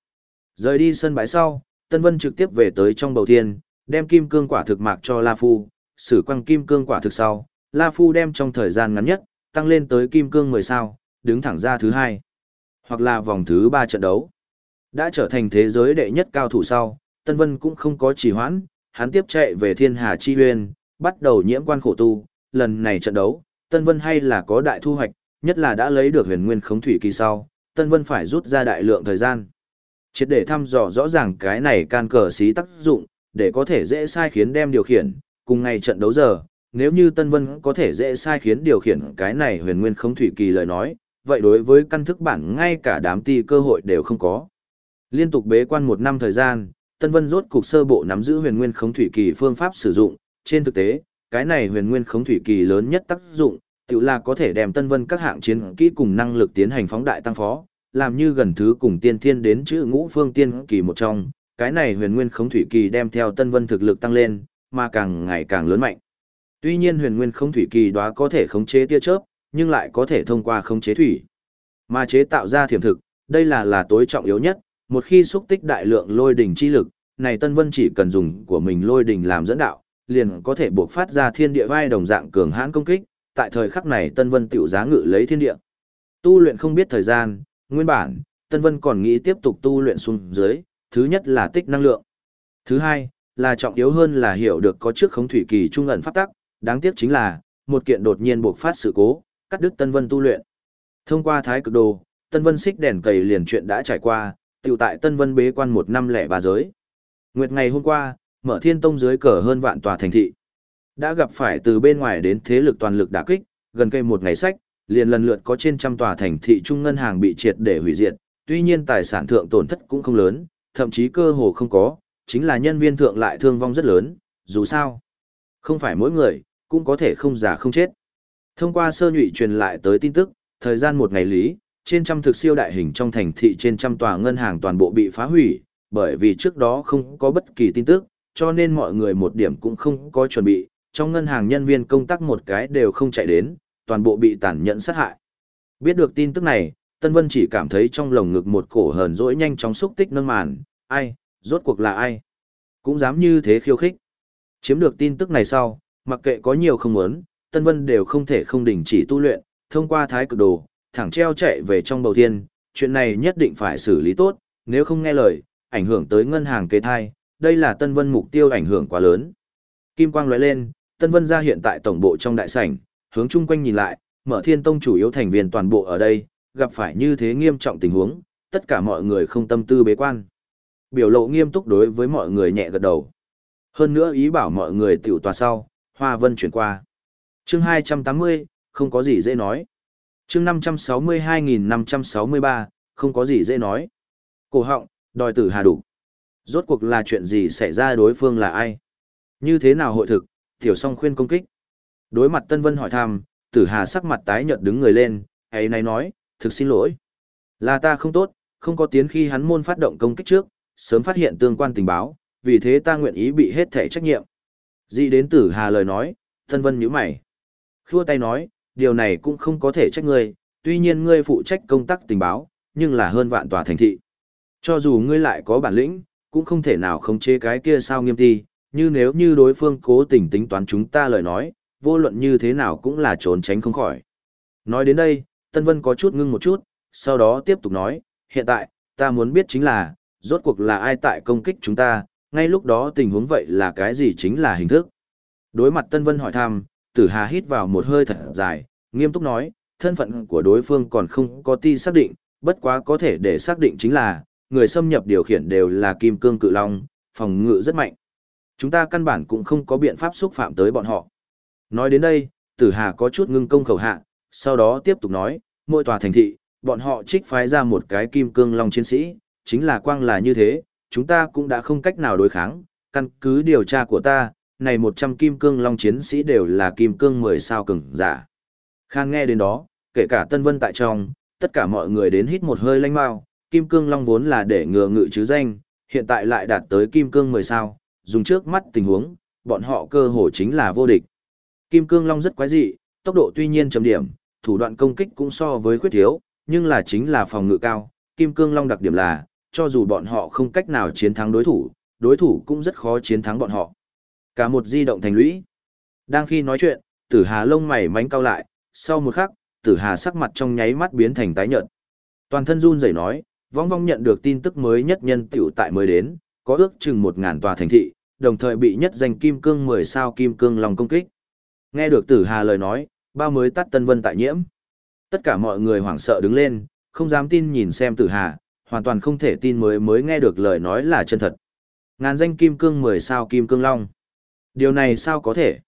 Rời đi sân bãi sau, Tân Vân trực tiếp về tới trong bầu thiên, đem kim cương quả thực mạc cho La Phu, sử quăng kim cương quả thực sau, La Phu đem trong thời gian ngắn nhất, tăng lên tới kim cương 10 sao, đứng thẳng ra thứ hai, hoặc là vòng thứ 3 trận đấu. Đã trở thành thế giới đệ nhất cao thủ sau, Tân Vân cũng không có trì hoãn, hắn tiếp chạy về Thiên Hà Chi Huyên, bắt đầu nhiễm quan khổ tu, lần này trận đấu, Tân Vân hay là có đại thu hoạch, nhất là đã lấy được huyền nguyên khống thủy kỳ sau, Tân Vân phải rút ra đại lượng thời gian. Triệt để thăm dò rõ ràng cái này can cờ xí tác dụng, để có thể dễ sai khiến đem điều khiển, cùng ngày trận đấu giờ, nếu như Tân Vân có thể dễ sai khiến điều khiển cái này huyền nguyên khống thủy kỳ lời nói, vậy đối với căn thức bản ngay cả đám ti cơ hội đều không có. Liên tục bế quan một năm thời gian, Tân Vân rốt cục sơ bộ nắm giữ huyền nguyên khống thủy kỳ phương pháp sử dụng, trên thực tế, cái này huyền nguyên khống thủy kỳ lớn nhất tác dụng, tự là có thể đem Tân Vân các hạng chiến kỹ cùng năng lực tiến hành phóng đại tăng phó, làm như gần thứ cùng tiên thiên đến chữ ngũ phương tiên kỳ một trong, cái này huyền nguyên khống thủy kỳ đem theo Tân Vân thực lực tăng lên, mà càng ngày càng lớn mạnh. Tuy nhiên huyền nguyên khống thủy kỳ đó có thể khống chế tia chớp, nhưng lại có thể thông qua khống chế thủy. Mà chế tạo ra thiểm thực, đây là là tối trọng yếu nhất, một khi xúc tích đại lượng lôi đỉnh chi lực, này Tân Vân chỉ cần dùng của mình lôi đỉnh làm dẫn đạo, liền có thể buộc phát ra thiên địa vai đồng dạng cường hãn công kích, tại thời khắc này Tân Vân tiểu giá ngự lấy thiên địa. Tu luyện không biết thời gian, nguyên bản, Tân Vân còn nghĩ tiếp tục tu luyện xuống dưới, thứ nhất là tích năng lượng. Thứ hai, là trọng yếu hơn là hiểu được có trước khống thủy kỳ trung ẩn pháp tắc, đáng tiếc chính là, một kiện đột nhiên buộc phát sự cố, cắt đứt Tân Vân tu luyện. Thông qua thái cực đồ, Tân Vân xích đèn cầy liền chuyện đã trải qua, tiểu tại Tân Vân bế quan một năm lẻ ba giới. Nguyệt ngày hôm qua, mở thiên tông dưới cờ hơn vạn tòa thành thị. Đã gặp phải từ bên ngoài đến thế lực toàn lực đả kích, gần cây một ngày sách, liền lần lượt có trên trăm tòa thành thị trung ngân hàng bị triệt để hủy diệt, tuy nhiên tài sản thượng tổn thất cũng không lớn, thậm chí cơ hồ không có, chính là nhân viên thượng lại thương vong rất lớn, dù sao. Không phải mỗi người, cũng có thể không già không chết. Thông qua sơ nhụy truyền lại tới tin tức, thời gian một ngày lý, trên trăm thực siêu đại hình trong thành thị trên trăm tòa ngân hàng toàn bộ bị phá hủy, bởi vì trước đó không có bất kỳ tin tức, cho nên mọi người một điểm cũng không có chuẩn bị, trong ngân hàng nhân viên công tác một cái đều không chạy đến, toàn bộ bị tàn nhẫn sát hại. Biết được tin tức này, Tân Vân chỉ cảm thấy trong lồng ngực một cổ hờn dỗi nhanh chóng xúc tích nâng màn, ai, rốt cuộc là ai? Cũng dám như thế khiêu khích. Chiếm được tin tức này sau, mặc kệ có nhiều không muốn, Tân Vân đều không thể không đình chỉ tu luyện, thông qua thái cực đồ, thẳng treo chạy về trong bầu thiên, chuyện này nhất định phải xử lý tốt, nếu không nghe lời, ảnh hưởng tới ngân hàng kế thai, đây là Tân Vân mục tiêu ảnh hưởng quá lớn. Kim quang lóe lên, Tân Vân ra hiện tại tổng bộ trong đại sảnh, hướng chung quanh nhìn lại, mở thiên tông chủ yếu thành viên toàn bộ ở đây, gặp phải như thế nghiêm trọng tình huống, tất cả mọi người không tâm tư bế quan. Biểu lộ nghiêm túc đối với mọi người nhẹ gật đầu. Hơn nữa ý bảo mọi người tiểu tòa sau, Hoa Vân chuyển qua. chương 280, không có gì dễ nói chương 562.563, không có gì dễ nói. Cổ họng, đòi tử hà đủ. Rốt cuộc là chuyện gì xảy ra đối phương là ai? Như thế nào hội thực, tiểu song khuyên công kích. Đối mặt Tân Vân hỏi thăm, tử hà sắc mặt tái nhợt đứng người lên, ấy này nói, thực xin lỗi. Là ta không tốt, không có tiến khi hắn môn phát động công kích trước, sớm phát hiện tương quan tình báo, vì thế ta nguyện ý bị hết thể trách nhiệm. Dị đến tử hà lời nói, Tân Vân nhíu mày. Khua tay nói, điều này cũng không có thể trách ngươi, tuy nhiên ngươi phụ trách công tác tình báo, nhưng là hơn vạn tòa thành thị. Cho dù ngươi lại có bản lĩnh, cũng không thể nào khống chế cái kia sao nghiêm ti, như nếu như đối phương cố tình tính toán chúng ta lời nói, vô luận như thế nào cũng là trốn tránh không khỏi. Nói đến đây, Tân Vân có chút ngưng một chút, sau đó tiếp tục nói, hiện tại, ta muốn biết chính là, rốt cuộc là ai tại công kích chúng ta, ngay lúc đó tình huống vậy là cái gì chính là hình thức. Đối mặt Tân Vân hỏi thăm, Tử Hà hít vào một hơi thật dài, nghiêm túc nói, thân phận của đối phương còn không có ti xác định, bất quá có thể để xác định chính là, người xâm nhập điều khiển đều là kim cương cự long, phòng ngự rất mạnh. Chúng ta căn bản cũng không có biện pháp xúc phạm tới bọn họ. Nói đến đây, Tử Hà có chút ngưng công khẩu hạ, sau đó tiếp tục nói, mỗi tòa thành thị, bọn họ trích phái ra một cái kim cương long chiến sĩ, chính là quang là như thế, chúng ta cũng đã không cách nào đối kháng, căn cứ điều tra của ta, này 100 kim cương long chiến sĩ đều là kim cương 10 sao cường giả. Khang nghe đến đó, kể cả Tân Vân tại trong, tất cả mọi người đến hít một hơi lanh mau, kim cương long vốn là để ngừa ngự chứ danh, hiện tại lại đạt tới kim cương 10 sao, dùng trước mắt tình huống, bọn họ cơ hồ chính là vô địch. Kim cương long rất quái dị, tốc độ tuy nhiên chấm điểm, thủ đoạn công kích cũng so với khuyết thiếu, nhưng là chính là phòng ngự cao. Kim cương long đặc điểm là, cho dù bọn họ không cách nào chiến thắng đối thủ, đối thủ cũng rất khó chiến thắng bọn họ. Cả một di động thành lũy. Đang khi nói chuyện, tử hà lông mày mánh cao lại, sau một khắc, tử hà sắc mặt trong nháy mắt biến thành tái nhợt. Toàn thân run rẩy nói, vong vong nhận được tin tức mới nhất nhân tiểu tại mới đến, có ước chừng một ngàn tòa thành thị, đồng thời bị nhất danh kim cương 10 sao kim cương lòng công kích. Nghe được tử hà lời nói, bao mới tắt tân vân tại nhiễm. Tất cả mọi người hoảng sợ đứng lên, không dám tin nhìn xem tử hà, hoàn toàn không thể tin mới mới nghe được lời nói là chân thật. Ngàn danh kim cương 10 sao kim cương long. Điều này sao có thể?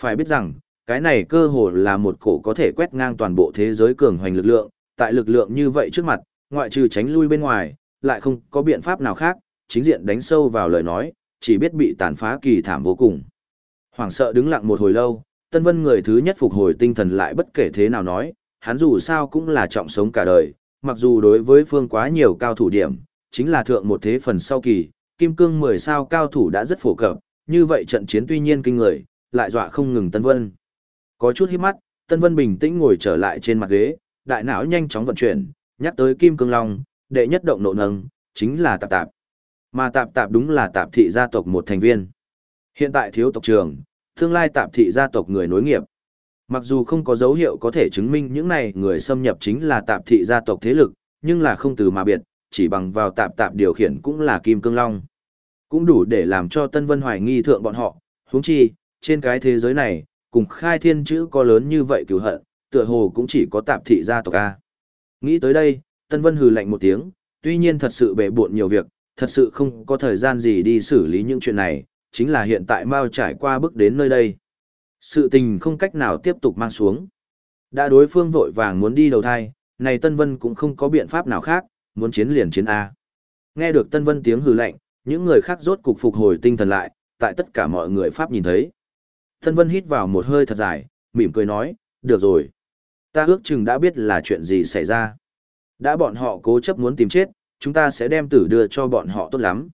Phải biết rằng, cái này cơ hồ là một cổ có thể quét ngang toàn bộ thế giới cường hoành lực lượng, tại lực lượng như vậy trước mặt, ngoại trừ tránh lui bên ngoài, lại không có biện pháp nào khác, chính diện đánh sâu vào lời nói, chỉ biết bị tàn phá kỳ thảm vô cùng. Hoàng sợ đứng lặng một hồi lâu, Tân Vân người thứ nhất phục hồi tinh thần lại bất kể thế nào nói, hắn dù sao cũng là trọng sống cả đời, mặc dù đối với phương quá nhiều cao thủ điểm, chính là thượng một thế phần sau kỳ, kim cương 10 sao cao thủ đã rất phổ cập, như vậy trận chiến tuy nhiên kinh người, lại dọa không ngừng Tân Vân. Có chút hít mắt, Tân Vân bình tĩnh ngồi trở lại trên mặt ghế, đại não nhanh chóng vận chuyển, nhắc tới Kim Cương Long, đệ nhất động nộ nâng, chính là Tạp Tạp. Mà Tạp Tạp đúng là Tạp thị gia tộc một thành viên. Hiện tại thiếu tộc trưởng, tương lai Tạp thị gia tộc người nối nghiệp. Mặc dù không có dấu hiệu có thể chứng minh những này người xâm nhập chính là Tạp thị gia tộc thế lực, nhưng là không từ mà biệt, chỉ bằng vào Tạp Tạp điều khiển cũng là Kim Cương Long. Cũng đủ để làm cho Tân Vân hoài nghi thượng bọn họ, huống chi, trên cái thế giới này, cùng khai thiên chữ có lớn như vậy cứu hận, tựa hồ cũng chỉ có tạp thị gia tộc A. Nghĩ tới đây, Tân Vân hừ lạnh một tiếng, tuy nhiên thật sự bể buộn nhiều việc, thật sự không có thời gian gì đi xử lý những chuyện này, chính là hiện tại Mao trải qua bước đến nơi đây. Sự tình không cách nào tiếp tục mang xuống. Đã đối phương vội vàng muốn đi đầu thai, này Tân Vân cũng không có biện pháp nào khác, muốn chiến liền chiến A. Nghe được Tân Vân tiếng hừ lạnh, những người khác rốt cục phục hồi tinh thần lại, tại tất cả mọi người Pháp nhìn thấy. Tân Vân hít vào một hơi thật dài, mỉm cười nói, được rồi. Ta ước chừng đã biết là chuyện gì xảy ra. Đã bọn họ cố chấp muốn tìm chết, chúng ta sẽ đem tử đưa cho bọn họ tốt lắm.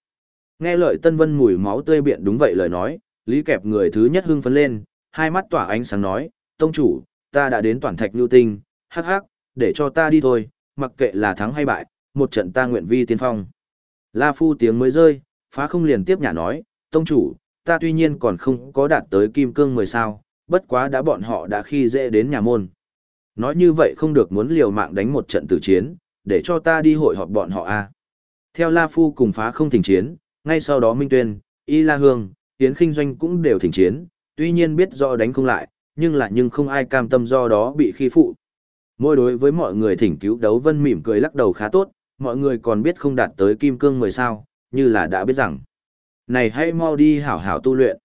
Nghe lời Tân Vân mùi máu tươi biện đúng vậy lời nói, Lý Kẹp người thứ nhất hưng phấn lên, hai mắt tỏa ánh sáng nói, Tông chủ, ta đã đến toàn thạch lưu tinh, hắc hắc, để cho ta đi thôi, mặc kệ là thắng hay bại, một trận ta nguyện vi tiên phong. La Phu tiếng mới rơi, phá không liền tiếp nhà nói, Tông chủ, ta tuy nhiên còn không có đạt tới kim cương 10 sao, bất quá đã bọn họ đã khi dễ đến nhà môn. Nói như vậy không được muốn liều mạng đánh một trận tử chiến, để cho ta đi hội họp bọn họ a. Theo La Phu cùng phá không thỉnh chiến, ngay sau đó Minh Tuyên, Y La Hương, Yến Kinh Doanh cũng đều thỉnh chiến, tuy nhiên biết do đánh không lại, nhưng là nhưng không ai cam tâm do đó bị khi phụ. Môi đối với mọi người thỉnh cứu đấu vân mỉm cười lắc đầu khá tốt, mọi người còn biết không đạt tới kim cương 10 sao, như là đã biết rằng. Này hãy mau đi hảo hảo tu luyện.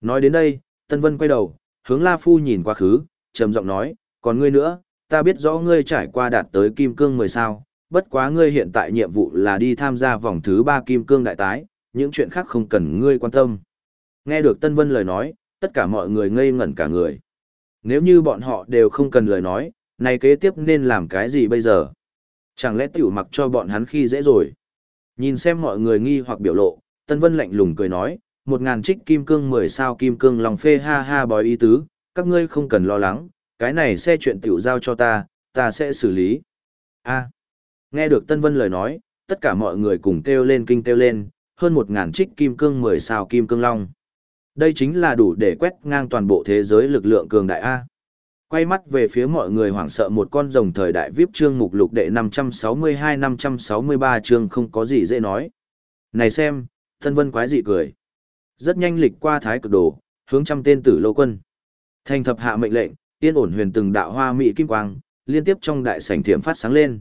Nói đến đây, Tân Vân quay đầu, hướng La Phu nhìn qua khứ, trầm giọng nói, còn ngươi nữa, ta biết rõ ngươi trải qua đạt tới kim cương 10 sao, bất quá ngươi hiện tại nhiệm vụ là đi tham gia vòng thứ ba kim cương đại tái, những chuyện khác không cần ngươi quan tâm. Nghe được Tân Vân lời nói, tất cả mọi người ngây ngẩn cả người. Nếu như bọn họ đều không cần lời nói, này kế tiếp nên làm cái gì bây giờ? Chẳng lẽ tiểu mặc cho bọn hắn khi dễ rồi? Nhìn xem mọi người nghi hoặc biểu lộ, Tân Vân lạnh lùng cười nói, một ngàn trích kim cương mười sao kim cương lòng phê ha ha bói ý tứ, các ngươi không cần lo lắng, cái này xe chuyện tiểu giao cho ta, ta sẽ xử lý. A. Nghe được Tân Vân lời nói, tất cả mọi người cùng kêu lên kinh kêu lên, hơn một ngàn trích kim cương mười sao kim cương long. Đây chính là đủ để quét ngang toàn bộ thế giới lực lượng cường đại A. Quay mắt về phía mọi người hoảng sợ một con rồng thời đại VIP chương mục lục đệ 562-563 chương không có gì dễ nói. Này xem, thân Vân quái dị cười. Rất nhanh lịch qua thái cực đồ, hướng trăm tên tử lô quân. Thành thập hạ mệnh lệnh, yên ổn huyền từng đạo hoa mỹ kim quang, liên tiếp trong đại sảnh thiểm phát sáng lên.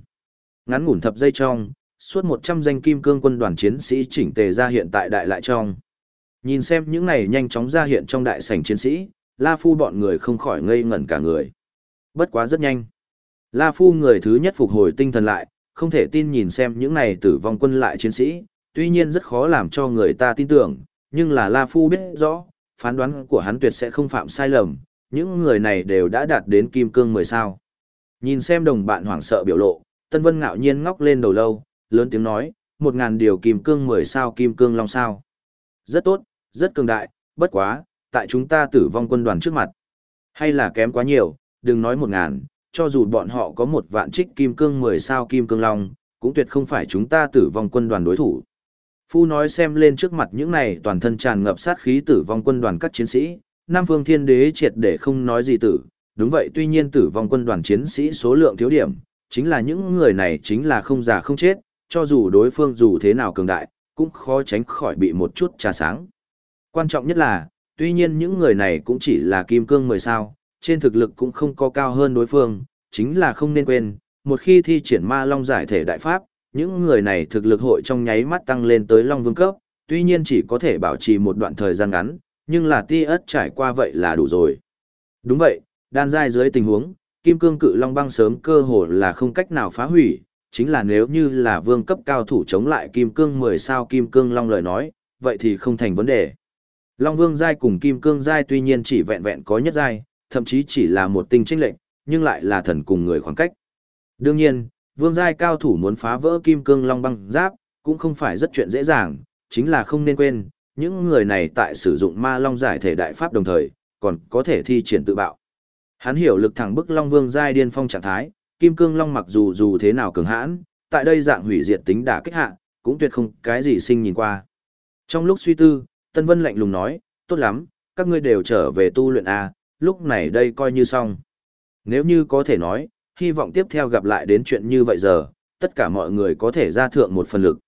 Ngắn ngủn thập dây trong, suốt 100 danh kim cương quân đoàn chiến sĩ chỉnh tề ra hiện tại đại lại trong. Nhìn xem những này nhanh chóng ra hiện trong đại sảnh chiến sĩ, La Phu bọn người không khỏi ngây ngẩn cả người. Bất quá rất nhanh. La Phu người thứ nhất phục hồi tinh thần lại, không thể tin nhìn xem những này tử vong quân lại chiến sĩ, tuy nhiên rất khó làm cho người ta tin tưởng, nhưng là La Phu biết rõ, phán đoán của hắn tuyệt sẽ không phạm sai lầm, những người này đều đã đạt đến kim cương 10 sao. Nhìn xem đồng bạn hoảng sợ biểu lộ, Tân Vân ngạo nhiên ngóc lên đầu lâu, lớn tiếng nói, một ngàn điều kim cương 10 sao kim cương long sao. Rất tốt, rất cường đại, bất quá, tại chúng ta tử vong quân đoàn trước mặt. Hay là kém quá nhiều, đừng nói một ngàn, cho dù bọn họ có một vạn trích kim cương 10 sao kim cương long, cũng tuyệt không phải chúng ta tử vong quân đoàn đối thủ. Phu nói xem lên trước mặt những này toàn thân tràn ngập sát khí tử vong quân đoàn các chiến sĩ, Nam Phương Thiên Đế triệt để không nói gì tử, đúng vậy tuy nhiên tử vong quân đoàn chiến sĩ số lượng thiếu điểm, chính là những người này chính là không già không chết, cho dù đối phương dù thế nào cường đại, cũng khó tránh khỏi bị một chút trà sáng. Quan trọng nhất là, tuy nhiên những người này cũng chỉ là kim cương 10 sao, trên thực lực cũng không có cao hơn đối phương, chính là không nên quên, một khi thi triển ma long giải thể đại pháp, những người này thực lực hội trong nháy mắt tăng lên tới long vương cấp, tuy nhiên chỉ có thể bảo trì một đoạn thời gian ngắn, nhưng là ti ớt trải qua vậy là đủ rồi. Đúng vậy, đan giai dưới tình huống, kim cương cự long băng sớm cơ hồ là không cách nào phá hủy, chính là nếu như là vương cấp cao thủ chống lại kim cương 10 sao kim cương long lời nói, vậy thì không thành vấn đề. Long vương giai cùng kim cương giai tuy nhiên chỉ vẹn vẹn có nhất giai, thậm chí chỉ là một tinh chênh lệnh, nhưng lại là thần cùng người khoảng cách. Đương nhiên, vương giai cao thủ muốn phá vỡ kim cương long băng giáp, cũng không phải rất chuyện dễ dàng, chính là không nên quên, những người này tại sử dụng ma long giải thể đại pháp đồng thời, còn có thể thi triển tự bạo. Hắn hiểu lực thẳng bức long vương giai điên phong trạng thái, kim cương long mặc dù dù thế nào cường hãn, tại đây dạng hủy diệt tính đả kích hạ, cũng tuyệt không cái gì sinh nhìn qua. Trong lúc suy tư, Tân Vân lạnh lùng nói, tốt lắm, các ngươi đều trở về tu luyện A, lúc này đây coi như xong. Nếu như có thể nói, hy vọng tiếp theo gặp lại đến chuyện như vậy giờ, tất cả mọi người có thể ra thượng một phần lực.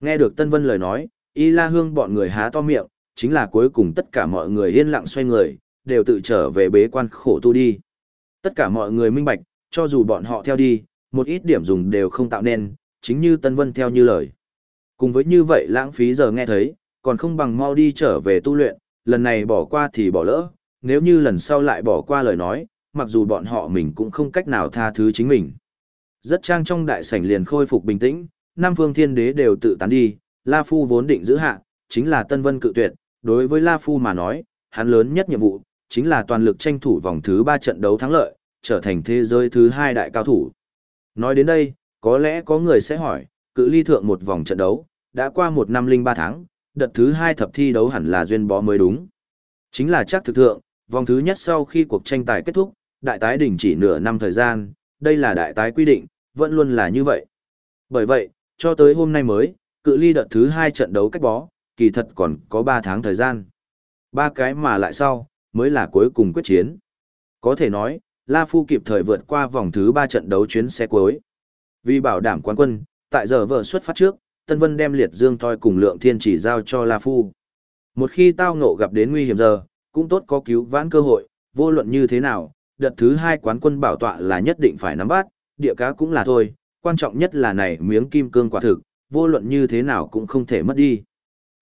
Nghe được Tân Vân lời nói, Y La Hương bọn người há to miệng, chính là cuối cùng tất cả mọi người yên lặng xoay người, đều tự trở về bế quan khổ tu đi. Tất cả mọi người minh bạch, cho dù bọn họ theo đi, một ít điểm dùng đều không tạo nên, chính như Tân Vân theo như lời. Cùng với như vậy lãng phí giờ nghe thấy, còn không bằng mau đi trở về tu luyện, lần này bỏ qua thì bỏ lỡ, nếu như lần sau lại bỏ qua lời nói, mặc dù bọn họ mình cũng không cách nào tha thứ chính mình. Rất trang trong đại sảnh liền khôi phục bình tĩnh, Nam Phương Thiên Đế đều tự tán đi, La Phu vốn định giữ hạ, chính là Tân Vân cự tuyệt, đối với La Phu mà nói, hắn lớn nhất nhiệm vụ, chính là toàn lực tranh thủ vòng thứ 3 trận đấu thắng lợi, trở thành thế giới thứ 2 đại cao thủ. Nói đến đây, có lẽ có người sẽ hỏi, cự ly thượng một vòng trận đấu, đã qua một năm linh ba tháng, đợt thứ hai thập thi đấu hẳn là duyên bó mới đúng. Chính là chắc thực thượng, vòng thứ nhất sau khi cuộc tranh tài kết thúc, đại tái đình chỉ nửa năm thời gian, đây là đại tái quy định, vẫn luôn là như vậy. Bởi vậy, cho tới hôm nay mới, cự ly đợt thứ hai trận đấu cách bó, kỳ thật còn có 3 tháng thời gian. Ba cái mà lại sau, mới là cuối cùng quyết chiến. Có thể nói, La Phu kịp thời vượt qua vòng thứ 3 trận đấu chuyến xe cuối. Vì bảo đảm quán quân, tại giờ vợ xuất phát trước, Tân Vân đem liệt dương thoi cùng lượng thiên chỉ giao cho La Phu. Một khi tao ngộ gặp đến nguy hiểm giờ, cũng tốt có cứu vãn cơ hội, vô luận như thế nào, đợt thứ hai quán quân bảo tọa là nhất định phải nắm bắt, địa cá cũng là thôi, quan trọng nhất là này miếng kim cương quả thực, vô luận như thế nào cũng không thể mất đi.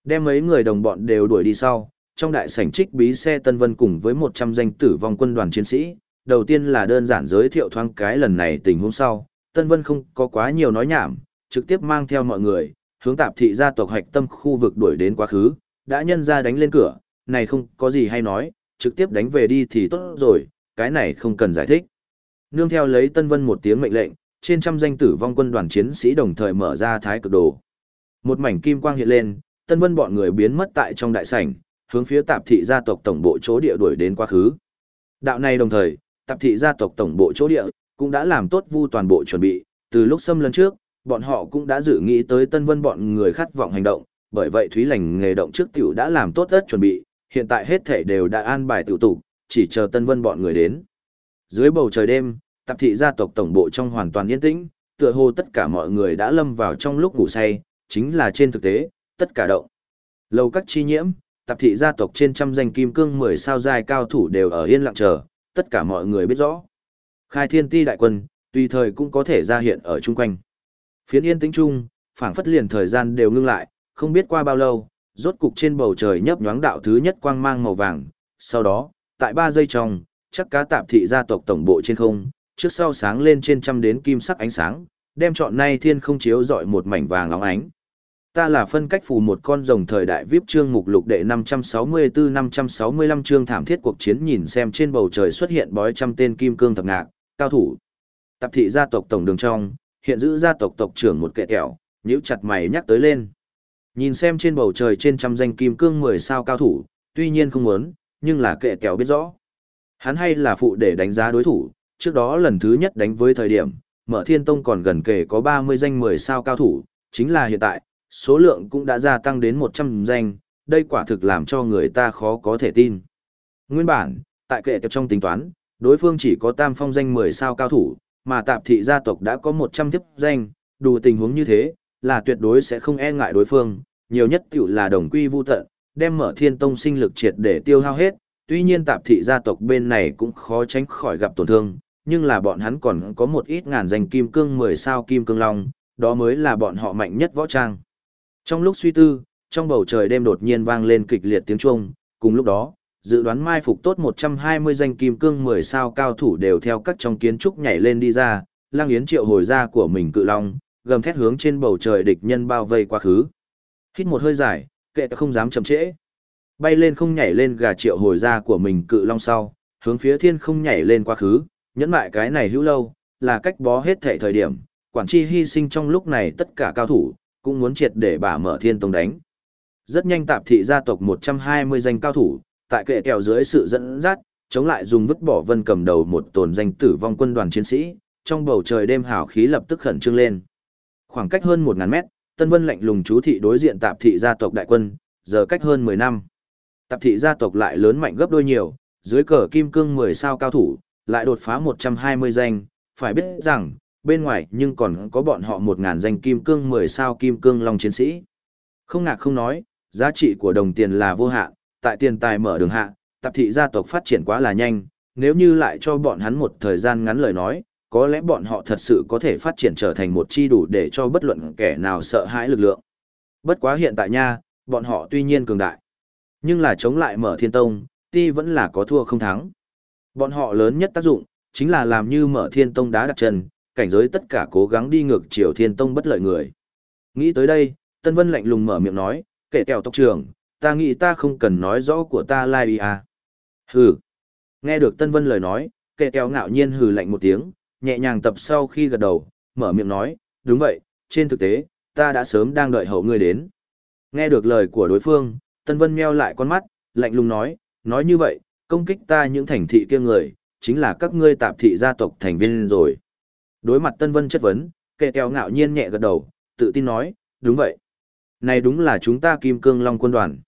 Đem mấy người đồng bọn đều đuổi đi sau, trong đại sảnh trích bí xe Tân Vân cùng với 100 danh tử vong quân đoàn chiến sĩ, đầu tiên là đơn giản giới thiệu thoáng cái lần này tình huống sau, Tân Vân không có quá nhiều nói nhảm, trực tiếp mang theo mọi người, hướng tạp thị gia tộc hạch tâm khu vực đuổi đến quá khứ, đã nhân ra đánh lên cửa, này không có gì hay nói, trực tiếp đánh về đi thì tốt rồi, cái này không cần giải thích. Nương theo lấy Tân Vân một tiếng mệnh lệnh, trên trăm danh tử vong quân đoàn chiến sĩ đồng thời mở ra thái cực đồ. Một mảnh kim quang hiện lên, Tân Vân bọn người biến mất tại trong đại sảnh, hướng phía tạp thị gia tộc tổng bộ chỗ địa đuổi đến quá khứ. Đạo này đồng thời, tạp thị gia tộc tổng bộ chỗ địa cũng đã làm tốt vu toàn bộ chuẩn bị, từ lúc xâm lấn trước, bọn họ cũng đã dự nghĩ tới Tân Vân bọn người khát vọng hành động, bởi vậy Thúy Lành nghề động trước tiểu đã làm tốt tất chuẩn bị, hiện tại hết thể đều đã an bài tiểu tụ, chỉ chờ Tân Vân bọn người đến. Dưới bầu trời đêm, tạp thị gia tộc tổng bộ trong hoàn toàn yên tĩnh, tựa hồ tất cả mọi người đã lâm vào trong lúc ngủ say, chính là trên thực tế, tất cả động. Lâu các chi nhiễm, tạp thị gia tộc trên trăm danh kim cương 10 sao dài cao thủ đều ở yên lặng chờ, tất cả mọi người biết rõ. Khai thiên ti đại quân, tùy thời cũng có thể ra hiện ở chung quanh. Phiến yên tĩnh chung, phảng phất liền thời gian đều ngưng lại, không biết qua bao lâu, rốt cục trên bầu trời nhấp nhoáng đạo thứ nhất quang mang màu vàng. Sau đó, tại ba giây trong, chắc cá tạp thị gia tộc tổng bộ trên không, trước sau sáng lên trên trăm đến kim sắc ánh sáng, đem trọn nay thiên không chiếu dọi một mảnh vàng óng ánh. Ta là phân cách phù một con rồng thời đại VIP chương mục lục đệ 564-565 chương thảm thiết cuộc chiến nhìn xem trên bầu trời xuất hiện bói trăm tên kim cương thập ngạc, cao thủ. Tạp thị gia tộc tổng đường trong, hiện giữ gia tộc tộc trưởng một kệ kẹo, nhíu chặt mày nhắc tới lên. Nhìn xem trên bầu trời trên trăm danh kim cương 10 sao cao thủ, tuy nhiên không muốn, nhưng là kệ kẹo biết rõ. Hắn hay là phụ để đánh giá đối thủ, trước đó lần thứ nhất đánh với thời điểm, mở thiên tông còn gần kể có 30 danh 10 sao cao thủ, chính là hiện tại, số lượng cũng đã gia tăng đến 100 danh, đây quả thực làm cho người ta khó có thể tin. Nguyên bản, tại kệ kẹo trong tính toán, đối phương chỉ có tam phong danh 10 sao cao thủ, mà tạp thị gia tộc đã có 100 thiếp danh, đủ tình huống như thế, là tuyệt đối sẽ không e ngại đối phương, nhiều nhất tiểu là đồng quy vu tận, đem mở thiên tông sinh lực triệt để tiêu hao hết, tuy nhiên tạp thị gia tộc bên này cũng khó tránh khỏi gặp tổn thương, nhưng là bọn hắn còn có một ít ngàn danh kim cương 10 sao kim cương long, đó mới là bọn họ mạnh nhất võ trang. Trong lúc suy tư, trong bầu trời đêm đột nhiên vang lên kịch liệt tiếng chuông, cùng lúc đó, dự đoán mai phục tốt 120 danh kim cương 10 sao cao thủ đều theo các trong kiến trúc nhảy lên đi ra, lang yến triệu hồi ra của mình cự long, gầm thét hướng trên bầu trời địch nhân bao vây quá khứ. Hít một hơi dài, kệ ta không dám chậm trễ. Bay lên không nhảy lên gà triệu hồi ra của mình cự long sau, hướng phía thiên không nhảy lên quá khứ, nhẫn lại cái này hữu lâu, là cách bó hết thể thời điểm, quản chi hy sinh trong lúc này tất cả cao thủ, cũng muốn triệt để bả mở thiên tông đánh. Rất nhanh tạp thị gia tộc 120 danh cao thủ, tại kệ kèo dưới sự dẫn dắt, chống lại dùng vứt bỏ vân cầm đầu một tồn danh tử vong quân đoàn chiến sĩ, trong bầu trời đêm hào khí lập tức khẩn trương lên. Khoảng cách hơn 1000 mét, Tân Vân lạnh lùng chú thị đối diện tạp thị gia tộc đại quân, giờ cách hơn 10 năm. Tạp thị gia tộc lại lớn mạnh gấp đôi nhiều, dưới cờ kim cương 10 sao cao thủ, lại đột phá 120 danh, phải biết rằng, bên ngoài nhưng còn có bọn họ 1000 danh kim cương 10 sao kim cương long chiến sĩ. Không ngạc không nói, giá trị của đồng tiền là vô hạn, tại tiền tài mở đường hạ, tạp thị gia tộc phát triển quá là nhanh, nếu như lại cho bọn hắn một thời gian ngắn lời nói, có lẽ bọn họ thật sự có thể phát triển trở thành một chi đủ để cho bất luận kẻ nào sợ hãi lực lượng. Bất quá hiện tại nha, bọn họ tuy nhiên cường đại, nhưng là chống lại mở thiên tông, ti vẫn là có thua không thắng. Bọn họ lớn nhất tác dụng, chính là làm như mở thiên tông đá đặt chân, cảnh giới tất cả cố gắng đi ngược chiều thiên tông bất lợi người. Nghĩ tới đây, Tân Vân lạnh lùng mở miệng nói, kể kèo tộc trưởng, ta nghĩ ta không cần nói rõ của ta lai like à. Hừ. Nghe được Tân Vân lời nói, kệ kéo ngạo nhiên hừ lạnh một tiếng, nhẹ nhàng tập sau khi gật đầu, mở miệng nói, đúng vậy, trên thực tế, ta đã sớm đang đợi hậu ngươi đến. Nghe được lời của đối phương, Tân Vân meo lại con mắt, lạnh lùng nói, nói như vậy, công kích ta những thành thị kia người, chính là các ngươi tạp thị gia tộc thành viên rồi. Đối mặt Tân Vân chất vấn, kệ kéo ngạo nhiên nhẹ gật đầu, tự tin nói, đúng vậy. Này đúng là chúng ta Kim Cương Long quân đoàn.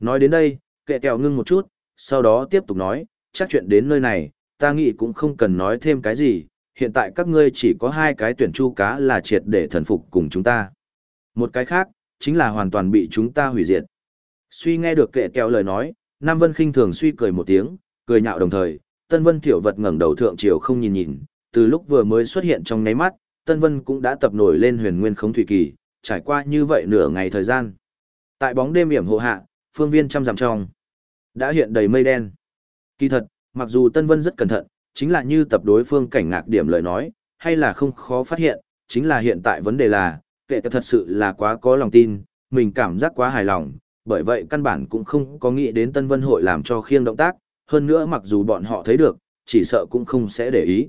Nói đến đây, kệ kèo ngưng một chút, sau đó tiếp tục nói, chắc chuyện đến nơi này, ta nghĩ cũng không cần nói thêm cái gì, hiện tại các ngươi chỉ có hai cái tuyển chu cá là triệt để thần phục cùng chúng ta. Một cái khác, chính là hoàn toàn bị chúng ta hủy diệt. Suy nghe được kệ kèo lời nói, Nam Vân khinh thường suy cười một tiếng, cười nhạo đồng thời, Tân Vân Thiểu Vật ngẩng đầu thượng triều không nhìn nhìn, từ lúc vừa mới xuất hiện trong nháy mắt, Tân Vân cũng đã tập nổi lên huyền nguyên khống thủy kỳ, trải qua như vậy nửa ngày thời gian. Tại bóng đêm hiểm hộ hạ, phương viên trăm dặm trong, đã hiện đầy mây đen. Kỳ thật, mặc dù Tân Vân rất cẩn thận, chính là như tập đối phương cảnh ngạc điểm lời nói, hay là không khó phát hiện, chính là hiện tại vấn đề là, kệ thật sự là quá có lòng tin, mình cảm giác quá hài lòng, bởi vậy căn bản cũng không có nghĩ đến Tân Vân hội làm cho khiêng động tác, hơn nữa mặc dù bọn họ thấy được, chỉ sợ cũng không sẽ để ý.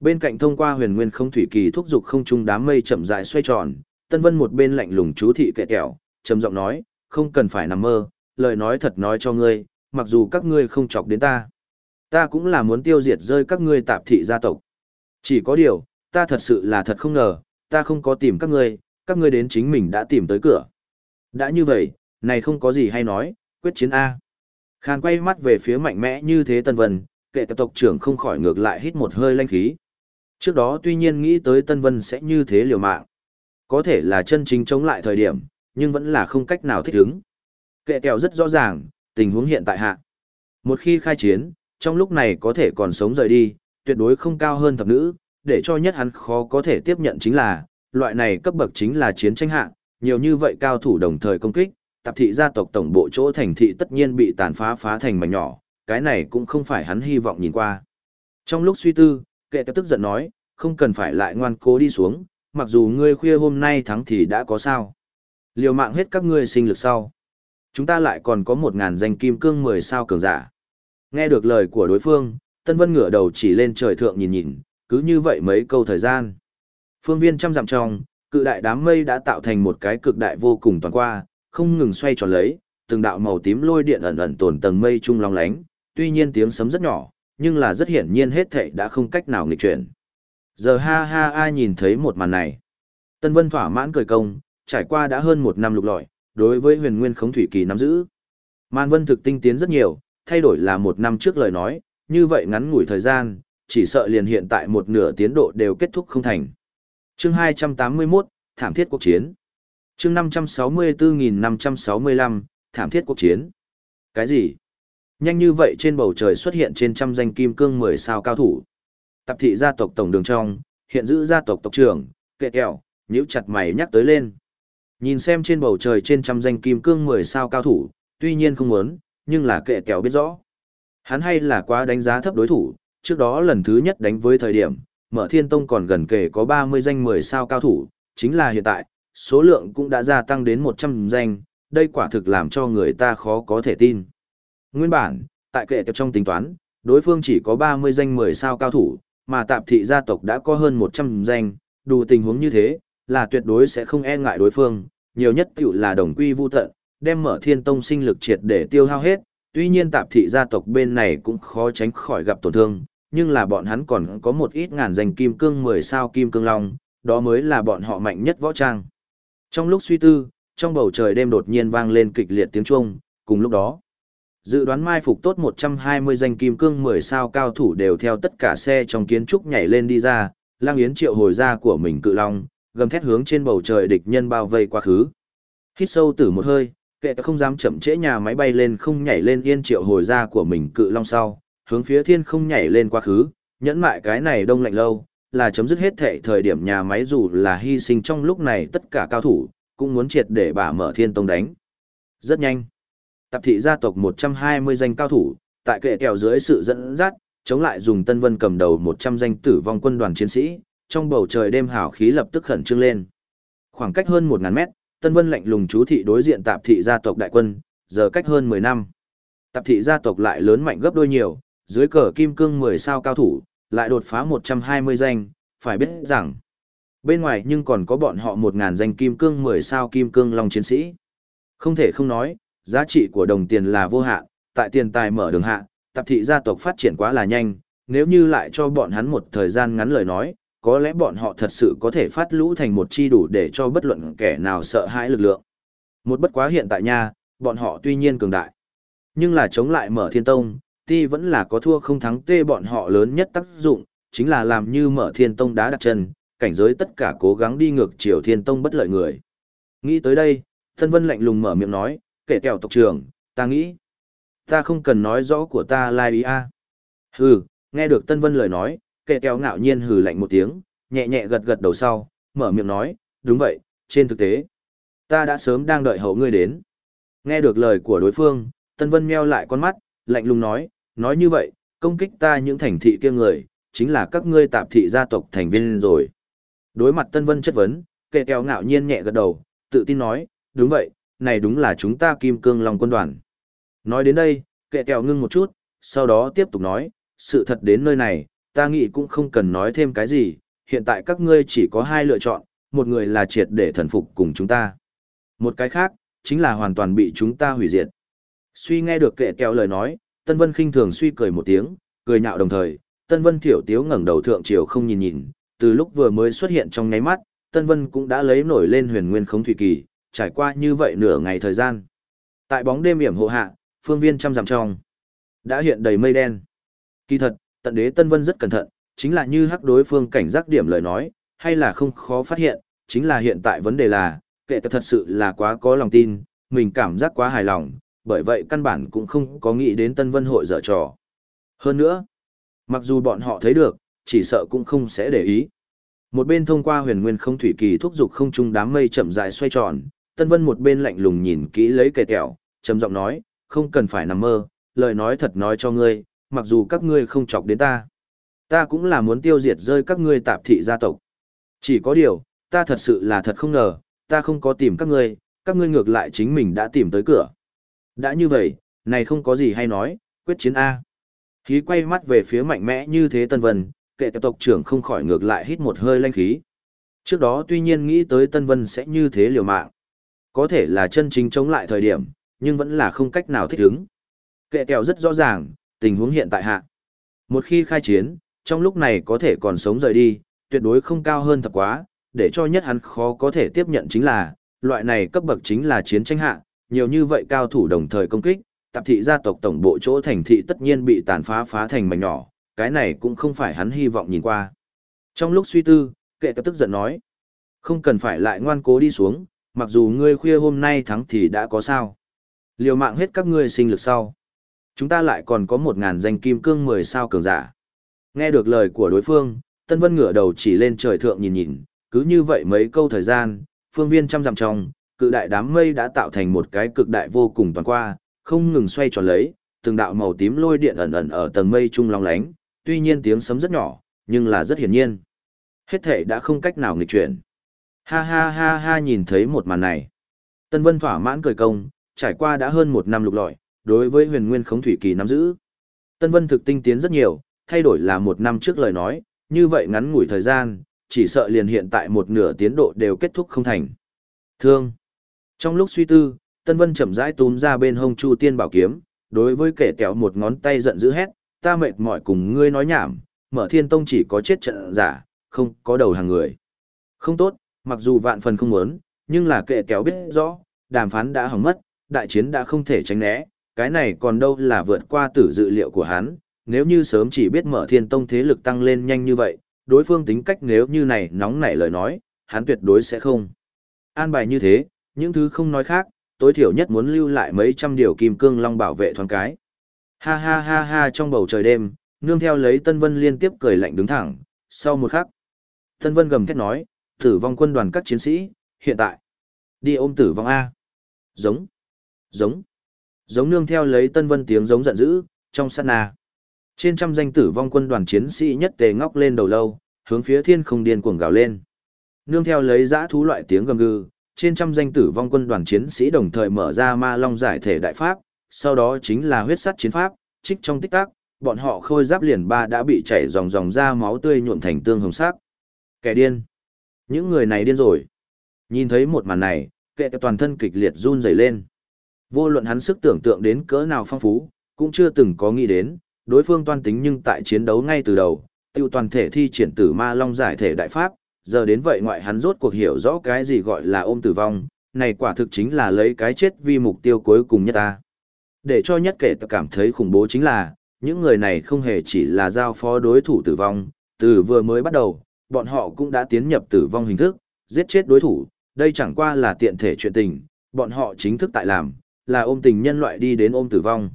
Bên cạnh thông qua huyền nguyên không thủy kỳ thúc giục không trung đám mây chậm rãi xoay tròn, Tân Vân một bên lạnh lùng chú thị kệ kẹo, trầm giọng nói, không cần phải nằm mơ, lời nói thật nói cho ngươi, mặc dù các ngươi không chọc đến ta. Ta cũng là muốn tiêu diệt rơi các ngươi tạp thị gia tộc. Chỉ có điều, ta thật sự là thật không ngờ, ta không có tìm các ngươi, các ngươi đến chính mình đã tìm tới cửa. Đã như vậy, này không có gì hay nói, quyết chiến A. Khàn quay mắt về phía mạnh mẽ như thế Tân Vân, kệ tập tộc trưởng không khỏi ngược lại hít một hơi lanh khí. Trước đó tuy nhiên nghĩ tới Tân Vân sẽ như thế liều mạng. Có thể là chân chính chống lại thời điểm, nhưng vẫn là không cách nào thích ứng. Kệ kèo rất rõ ràng, tình huống hiện tại hạ. Một khi khai chiến, trong lúc này có thể còn sống rời đi, tuyệt đối không cao hơn thập nữ, để cho nhất hắn khó có thể tiếp nhận chính là, loại này cấp bậc chính là chiến tranh hạ, nhiều như vậy cao thủ đồng thời công kích, tạp thị gia tộc tổng bộ chỗ thành thị tất nhiên bị tàn phá phá thành mảnh nhỏ, cái này cũng không phải hắn hy vọng nhìn qua. Trong lúc suy tư, kệ tức giận nói, không cần phải lại ngoan cố đi xuống, mặc dù ngươi khuya hôm nay thắng thì đã có sao. Liều mạng hết các ngươi sinh lực sau. Chúng ta lại còn có một ngàn danh kim cương mười sao cường giả. Nghe được lời của đối phương, Tân Vân ngửa đầu chỉ lên trời thượng nhìn nhìn, cứ như vậy mấy câu thời gian. Phương viên trăm dặm trong, cự đại đám mây đã tạo thành một cái cực đại vô cùng toàn qua, không ngừng xoay tròn lấy, từng đạo màu tím lôi điện ẩn ẩn tồn tầng mây trung long lánh, tuy nhiên tiếng sấm rất nhỏ, nhưng là rất hiển nhiên hết thảy đã không cách nào nghịch chuyển. Giờ ha ha ai nhìn thấy một màn này. Tân Vân thỏa mãn cười công, trải qua đã hơn một năm lục lọi, đối với huyền nguyên khống thủy kỳ nắm giữ. Man Vân thực tinh tiến rất nhiều, thay đổi là một năm trước lời nói, như vậy ngắn ngủi thời gian, chỉ sợ liền hiện tại một nửa tiến độ đều kết thúc không thành. Chương 281, Thảm thiết Quốc chiến. Chương 564565, Thảm thiết Quốc chiến. Cái gì? Nhanh như vậy trên bầu trời xuất hiện trên trăm danh kim cương 10 sao cao thủ. Tập thị gia tộc tổng đường trong, hiện giữ gia tộc tộc trưởng, kệ kẹo, nhíu chặt mày nhắc tới lên. Nhìn xem trên bầu trời trên trăm danh kim cương 10 sao cao thủ, tuy nhiên không muốn, nhưng là kệ kèo biết rõ. Hắn hay là quá đánh giá thấp đối thủ, trước đó lần thứ nhất đánh với thời điểm, mở thiên tông còn gần kể có 30 danh 10 sao cao thủ, chính là hiện tại, số lượng cũng đã gia tăng đến 100 danh, đây quả thực làm cho người ta khó có thể tin. Nguyên bản, tại kệ trong tính toán, đối phương chỉ có 30 danh 10 sao cao thủ, mà tạp thị gia tộc đã có hơn 100 danh, đủ tình huống như thế, là tuyệt đối sẽ không e ngại đối phương, nhiều nhất tiểu là đồng quy vu tận, đem mở thiên tông sinh lực triệt để tiêu hao hết, tuy nhiên tạp thị gia tộc bên này cũng khó tránh khỏi gặp tổn thương, nhưng là bọn hắn còn có một ít ngàn danh kim cương 10 sao kim cương long, đó mới là bọn họ mạnh nhất võ trang. Trong lúc suy tư, trong bầu trời đêm đột nhiên vang lên kịch liệt tiếng chuông, cùng lúc đó, dự đoán mai phục tốt 120 danh kim cương 10 sao cao thủ đều theo tất cả xe trong kiến trúc nhảy lên đi ra, lang yến triệu hồi ra của mình cự long, gầm thét hướng trên bầu trời địch nhân bao vây quá khứ. Hít sâu tử một hơi, kệ không dám chậm trễ nhà máy bay lên không nhảy lên yên triệu hồi ra của mình cự long sau, hướng phía thiên không nhảy lên quá khứ, nhẫn mại cái này đông lạnh lâu, là chấm dứt hết thệ thời điểm nhà máy dù là hy sinh trong lúc này tất cả cao thủ, cũng muốn triệt để bả mở thiên tông đánh. Rất nhanh. tập thị gia tộc 120 danh cao thủ, tại kệ kèo dưới sự dẫn dắt, chống lại dùng Tân Vân cầm đầu 100 danh tử vong quân đoàn chiến sĩ, trong bầu trời đêm hào khí lập tức khẩn trương lên. Khoảng cách hơn 1000 mét, Tân Vân lạnh lùng chú thị đối diện tạp thị gia tộc đại quân, giờ cách hơn 10 năm. Tạp thị gia tộc lại lớn mạnh gấp đôi nhiều, dưới cờ kim cương 10 sao cao thủ, lại đột phá 120 danh, phải biết rằng, bên ngoài nhưng còn có bọn họ 1000 danh kim cương 10 sao kim cương long chiến sĩ. Không thể không nói, giá trị của đồng tiền là vô hạn, tại tiền tài mở đường hạ, tạp thị gia tộc phát triển quá là nhanh, nếu như lại cho bọn hắn một thời gian ngắn lời nói, có lẽ bọn họ thật sự có thể phát lũ thành một chi đủ để cho bất luận kẻ nào sợ hãi lực lượng. Một bất quá hiện tại nha, bọn họ tuy nhiên cường đại, nhưng là chống lại mở thiên tông, ti vẫn là có thua không thắng tê bọn họ lớn nhất tác dụng, chính là làm như mở thiên tông đá đặt chân, cảnh giới tất cả cố gắng đi ngược chiều thiên tông bất lợi người. Nghĩ tới đây, thân vân lạnh lùng mở miệng nói, kể kèo tộc trưởng, ta nghĩ, ta không cần nói rõ của ta lai ý a. Hừ, nghe được tân vân lời nói, kệ kẹo ngạo nhiên hừ lạnh một tiếng, nhẹ nhẹ gật gật đầu sau, mở miệng nói, đúng vậy, trên thực tế, ta đã sớm đang đợi hậu ngươi đến. Nghe được lời của đối phương, Tân Vân meo lại con mắt, lạnh lùng nói, nói như vậy, công kích ta những thành thị kia người, chính là các ngươi tạp thị gia tộc thành viên rồi. Đối mặt Tân Vân chất vấn, kệ kẹo ngạo nhiên nhẹ gật đầu, tự tin nói, đúng vậy, này đúng là chúng ta kim cương lòng quân đoàn. Nói đến đây, kệ kẹo ngưng một chút, sau đó tiếp tục nói, sự thật đến nơi này, ta nghĩ cũng không cần nói thêm cái gì, hiện tại các ngươi chỉ có hai lựa chọn, một người là triệt để thần phục cùng chúng ta. Một cái khác, chính là hoàn toàn bị chúng ta hủy diệt. Suy nghe được kệ kẹo lời nói, Tân Vân khinh thường suy cười một tiếng, cười nhạo đồng thời, Tân Vân thiểu tiếu ngẩng đầu thượng triều không nhìn nhìn, từ lúc vừa mới xuất hiện trong nháy mắt, Tân Vân cũng đã lấy nổi lên huyền nguyên Khống thủy kỳ, trải qua như vậy nửa ngày thời gian. Tại bóng đêm hiểm hộ hạ, phương viên trăm dặm trong, đã hiện đầy mây đen. Kỳ thật, tận đế Tân Vân rất cẩn thận, chính là như hắc đối phương cảnh giác điểm lời nói, hay là không khó phát hiện, chính là hiện tại vấn đề là, kệ thật sự là quá có lòng tin, mình cảm giác quá hài lòng, bởi vậy căn bản cũng không có nghĩ đến Tân Vân hội dở trò. Hơn nữa, mặc dù bọn họ thấy được, chỉ sợ cũng không sẽ để ý. Một bên thông qua huyền nguyên không thủy kỳ thúc dục không trung đám mây chậm rãi xoay tròn, Tân Vân một bên lạnh lùng nhìn kỹ lấy kẻ kẹo, trầm giọng nói, không cần phải nằm mơ, lời nói thật nói cho ngươi, mặc dù các ngươi không chọc đến ta. Ta cũng là muốn tiêu diệt rơi các ngươi tạp thị gia tộc. Chỉ có điều, ta thật sự là thật không ngờ, ta không có tìm các ngươi, các ngươi ngược lại chính mình đã tìm tới cửa. Đã như vậy, này không có gì hay nói, quyết chiến A. Khí quay mắt về phía mạnh mẽ như thế Tân Vân, kệ tộc trưởng không khỏi ngược lại hít một hơi lanh khí. Trước đó tuy nhiên nghĩ tới Tân Vân sẽ như thế liều mạng. Có thể là chân chính chống lại thời điểm, nhưng vẫn là không cách nào thích ứng. Kệ kẹo rất rõ ràng, tình huống hiện tại hạ. Một khi khai chiến, trong lúc này có thể còn sống rời đi, tuyệt đối không cao hơn thật quá, để cho nhất hắn khó có thể tiếp nhận chính là, loại này cấp bậc chính là chiến tranh hạ, nhiều như vậy cao thủ đồng thời công kích, tạp thị gia tộc tổng bộ chỗ thành thị tất nhiên bị tàn phá phá thành mảnh nhỏ, cái này cũng không phải hắn hy vọng nhìn qua. Trong lúc suy tư, kệ tập tức giận nói, không cần phải lại ngoan cố đi xuống, mặc dù ngươi khuya hôm nay thắng thì đã có sao. Liều mạng hết các ngươi sinh lực sau. Chúng ta lại còn có một ngàn danh kim cương mười sao cường giả. Nghe được lời của đối phương, Tân Vân ngửa đầu chỉ lên trời thượng nhìn nhìn, cứ như vậy mấy câu thời gian, phương viên trăm dặm trong, cự đại đám mây đã tạo thành một cái cực đại vô cùng toàn qua, không ngừng xoay tròn lấy, từng đạo màu tím lôi điện ẩn ẩn ở tầng mây trung long lánh, tuy nhiên tiếng sấm rất nhỏ, nhưng là rất hiển nhiên. Hết thể đã không cách nào nghịch chuyển. Ha ha ha ha nhìn thấy một màn này. Tân Vân thỏa mãn cười công, trải qua đã hơn một năm lục lọi, đối với huyền nguyên khống thủy kỳ nắm giữ. Tân Vân thực tinh tiến rất nhiều, thay đổi là một năm trước lời nói, như vậy ngắn ngủi thời gian, chỉ sợ liền hiện tại một nửa tiến độ đều kết thúc không thành. Thương. Trong lúc suy tư, Tân Vân chậm rãi túm ra bên hông Chu Tiên Bảo Kiếm, đối với kẻ kéo một ngón tay giận dữ hét, ta mệt mỏi cùng ngươi nói nhảm, mở thiên tông chỉ có chết trận giả, không có đầu hàng người. Không tốt, mặc dù vạn phần không muốn, nhưng là kẻ kéo biết rõ, đàm phán đã hỏng mất, đại chiến đã không thể tránh né, cái này còn đâu là vượt qua tử dự liệu của hắn, nếu như sớm chỉ biết mở thiên tông thế lực tăng lên nhanh như vậy, đối phương tính cách nếu như này nóng nảy lời nói, hắn tuyệt đối sẽ không. An bài như thế, những thứ không nói khác, tối thiểu nhất muốn lưu lại mấy trăm điều kim cương long bảo vệ thoáng cái. Ha ha ha ha trong bầu trời đêm, nương theo lấy Tân Vân liên tiếp cười lạnh đứng thẳng, sau một khắc. Tân Vân gầm thét nói, tử vong quân đoàn các chiến sĩ, hiện tại. Đi ôm tử vong A. Giống. Giống. Giống nương theo lấy Tân Vân tiếng giống giận dữ, trong sát na. Trên trăm danh tử vong quân đoàn chiến sĩ nhất tề ngóc lên đầu lâu, hướng phía thiên không điên cuồng gào lên. Nương theo lấy dã thú loại tiếng gầm gừ, trên trăm danh tử vong quân đoàn chiến sĩ đồng thời mở ra ma long giải thể đại pháp, sau đó chính là huyết sắt chiến pháp, trích trong tích tắc, bọn họ khôi giáp liền ba đã bị chảy dòng dòng ra máu tươi nhuộm thành tương hồng sắc. Kẻ điên. Những người này điên rồi. Nhìn thấy một màn này, kệ toàn thân kịch liệt run rẩy lên. Vô luận hắn sức tưởng tượng đến cỡ nào phong phú, cũng chưa từng có nghĩ đến, đối phương toan tính nhưng tại chiến đấu ngay từ đầu, tiêu toàn thể thi triển tử ma long giải thể đại pháp, giờ đến vậy ngoại hắn rốt cuộc hiểu rõ cái gì gọi là ôm tử vong, này quả thực chính là lấy cái chết vì mục tiêu cuối cùng nhất ta. Để cho nhất kể cảm thấy khủng bố chính là, những người này không hề chỉ là giao phó đối thủ tử vong, từ vừa mới bắt đầu, bọn họ cũng đã tiến nhập tử vong hình thức, giết chết đối thủ, đây chẳng qua là tiện thể chuyện tình, bọn họ chính thức tại làm, là ôm tình nhân loại đi đến ôm tử vong.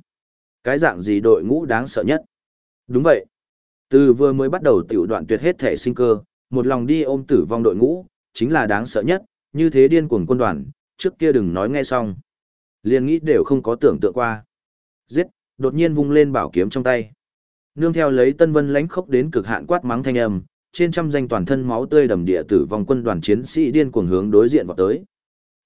Cái dạng gì đội ngũ đáng sợ nhất? Đúng vậy. Từ vừa mới bắt đầu tiểu đoạn tuyệt hết thể sinh cơ, một lòng đi ôm tử vong đội ngũ, chính là đáng sợ nhất, như thế điên cuồng quân đoàn, trước kia đừng nói nghe xong. Liên nghĩ đều không có tưởng tượng qua. Giết, đột nhiên vung lên bảo kiếm trong tay. Nương theo lấy Tân Vân lánh khốc đến cực hạn quát mắng thanh âm, trên trăm danh toàn thân máu tươi đầm địa tử vong quân đoàn chiến sĩ điên cuồng hướng đối diện vào tới.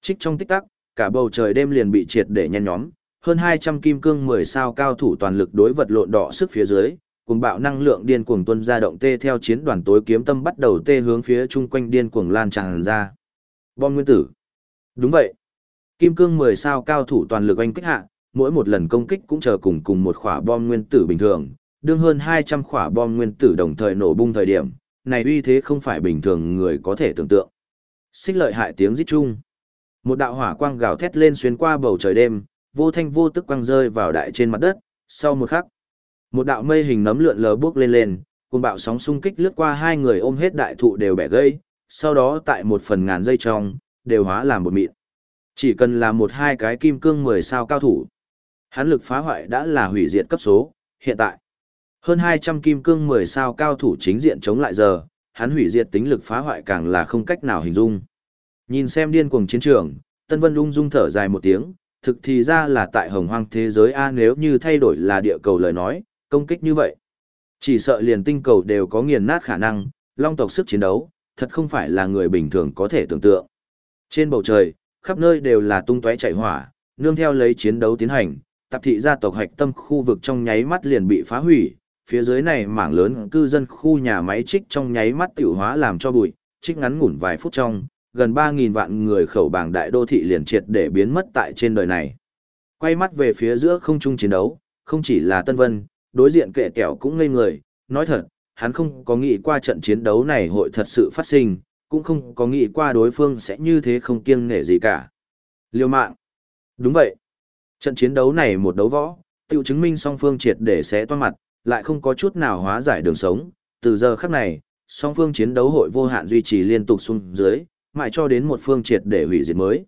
Trích trong tích tắc, cả bầu trời đêm liền bị triệt để nhen nhóm, hơn 200 kim cương 10 sao cao thủ toàn lực đối vật lộn đỏ sức phía dưới, cùng bạo năng lượng điên cuồng tuôn ra động tê theo chiến đoàn tối kiếm tâm bắt đầu tê hướng phía chung quanh điên cuồng lan tràn ra. Bom nguyên tử. Đúng vậy. Kim cương 10 sao cao thủ toàn lực anh kích hạ, mỗi một lần công kích cũng chờ cùng cùng một khỏa bom nguyên tử bình thường, đương hơn 200 khỏa bom nguyên tử đồng thời nổ bung thời điểm, này uy thế không phải bình thường người có thể tưởng tượng. Xích lợi hại tiếng rít chung. Một đạo hỏa quang gào thét lên xuyên qua bầu trời đêm, vô thanh vô tức quang rơi vào đại trên mặt đất, sau một khắc, một đạo mây hình nấm lượn lờ bước lên lên, cùng bạo sóng xung kích lướt qua hai người ôm hết đại thụ đều bẻ gây, sau đó tại một phần ngàn dây trong, đều hóa làm một mịn. Chỉ cần là một hai cái kim cương 10 sao cao thủ. Hắn lực phá hoại đã là hủy diệt cấp số, hiện tại. Hơn 200 kim cương 10 sao cao thủ chính diện chống lại giờ, hắn hủy diệt tính lực phá hoại càng là không cách nào hình dung. Nhìn xem điên cuồng chiến trường, Tân Vân ung dung thở dài một tiếng, thực thì ra là tại hồng hoang thế giới A nếu như thay đổi là địa cầu lời nói, công kích như vậy. Chỉ sợ liền tinh cầu đều có nghiền nát khả năng, long tộc sức chiến đấu, thật không phải là người bình thường có thể tưởng tượng. Trên bầu trời, khắp nơi đều là tung tóe chạy hỏa, nương theo lấy chiến đấu tiến hành, tạp thị gia tộc hạch tâm khu vực trong nháy mắt liền bị phá hủy, phía dưới này mảng lớn cư dân khu nhà máy trích trong nháy mắt tiểu hóa làm cho bụi, trích ngắn ngủn vài phút trong, gần 3.000 vạn người khẩu bảng đại đô thị liền triệt để biến mất tại trên đời này. Quay mắt về phía giữa không trung chiến đấu, không chỉ là Tân Vân, đối diện kệ kẹo cũng ngây người, nói thật, hắn không có nghĩ qua trận chiến đấu này hội thật sự phát sinh, cũng không có nghĩ qua đối phương sẽ như thế không kiêng nể gì cả. Liêu mạng. Đúng vậy. Trận chiến đấu này một đấu võ, tự chứng minh song phương triệt để sẽ toan mặt, lại không có chút nào hóa giải đường sống. Từ giờ khắc này, song phương chiến đấu hội vô hạn duy trì liên tục xuống dưới, mãi cho đến một phương triệt để hủy diệt mới.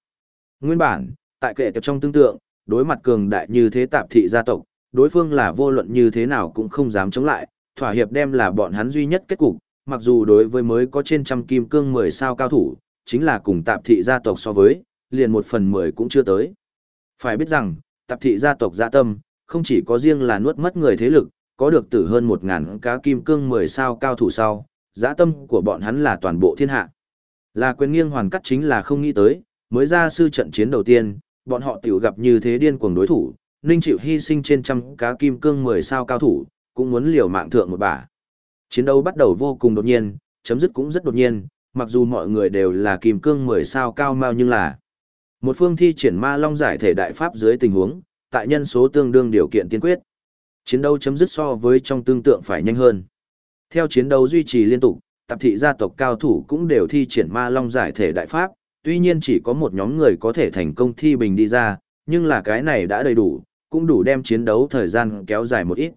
Nguyên bản, tại kệ trong tương tượng, đối mặt cường đại như thế tạp thị gia tộc, đối phương là vô luận như thế nào cũng không dám chống lại, thỏa hiệp đem là bọn hắn duy nhất kết cục, mặc dù đối với mới có trên trăm kim cương 10 sao cao thủ, chính là cùng tạp thị gia tộc so với, liền một phần 10 cũng chưa tới. Phải biết rằng, tạp thị gia tộc gia tâm, không chỉ có riêng là nuốt mất người thế lực, có được tử hơn một ngàn cá kim cương 10 sao cao thủ sau, giã tâm của bọn hắn là toàn bộ thiên hạ. Là quyền nghiêng hoàn cắt chính là không nghĩ tới, mới ra sư trận chiến đầu tiên, bọn họ tiểu gặp như thế điên cuồng đối thủ, Ninh chịu hy sinh trên trăm cá kim cương 10 sao cao thủ, cũng muốn liều mạng thượng một bả. Chiến đấu bắt đầu vô cùng đột nhiên, chấm dứt cũng rất đột nhiên, mặc dù mọi người đều là kim cương 10 sao cao mau nhưng là một phương thi triển ma long giải thể đại pháp dưới tình huống, tại nhân số tương đương điều kiện tiên quyết. Chiến đấu chấm dứt so với trong tương tượng phải nhanh hơn. Theo chiến đấu duy trì liên tục, tạp thị gia tộc cao thủ cũng đều thi triển ma long giải thể đại pháp, tuy nhiên chỉ có một nhóm người có thể thành công thi bình đi ra, nhưng là cái này đã đầy đủ, cũng đủ đem chiến đấu thời gian kéo dài một ít.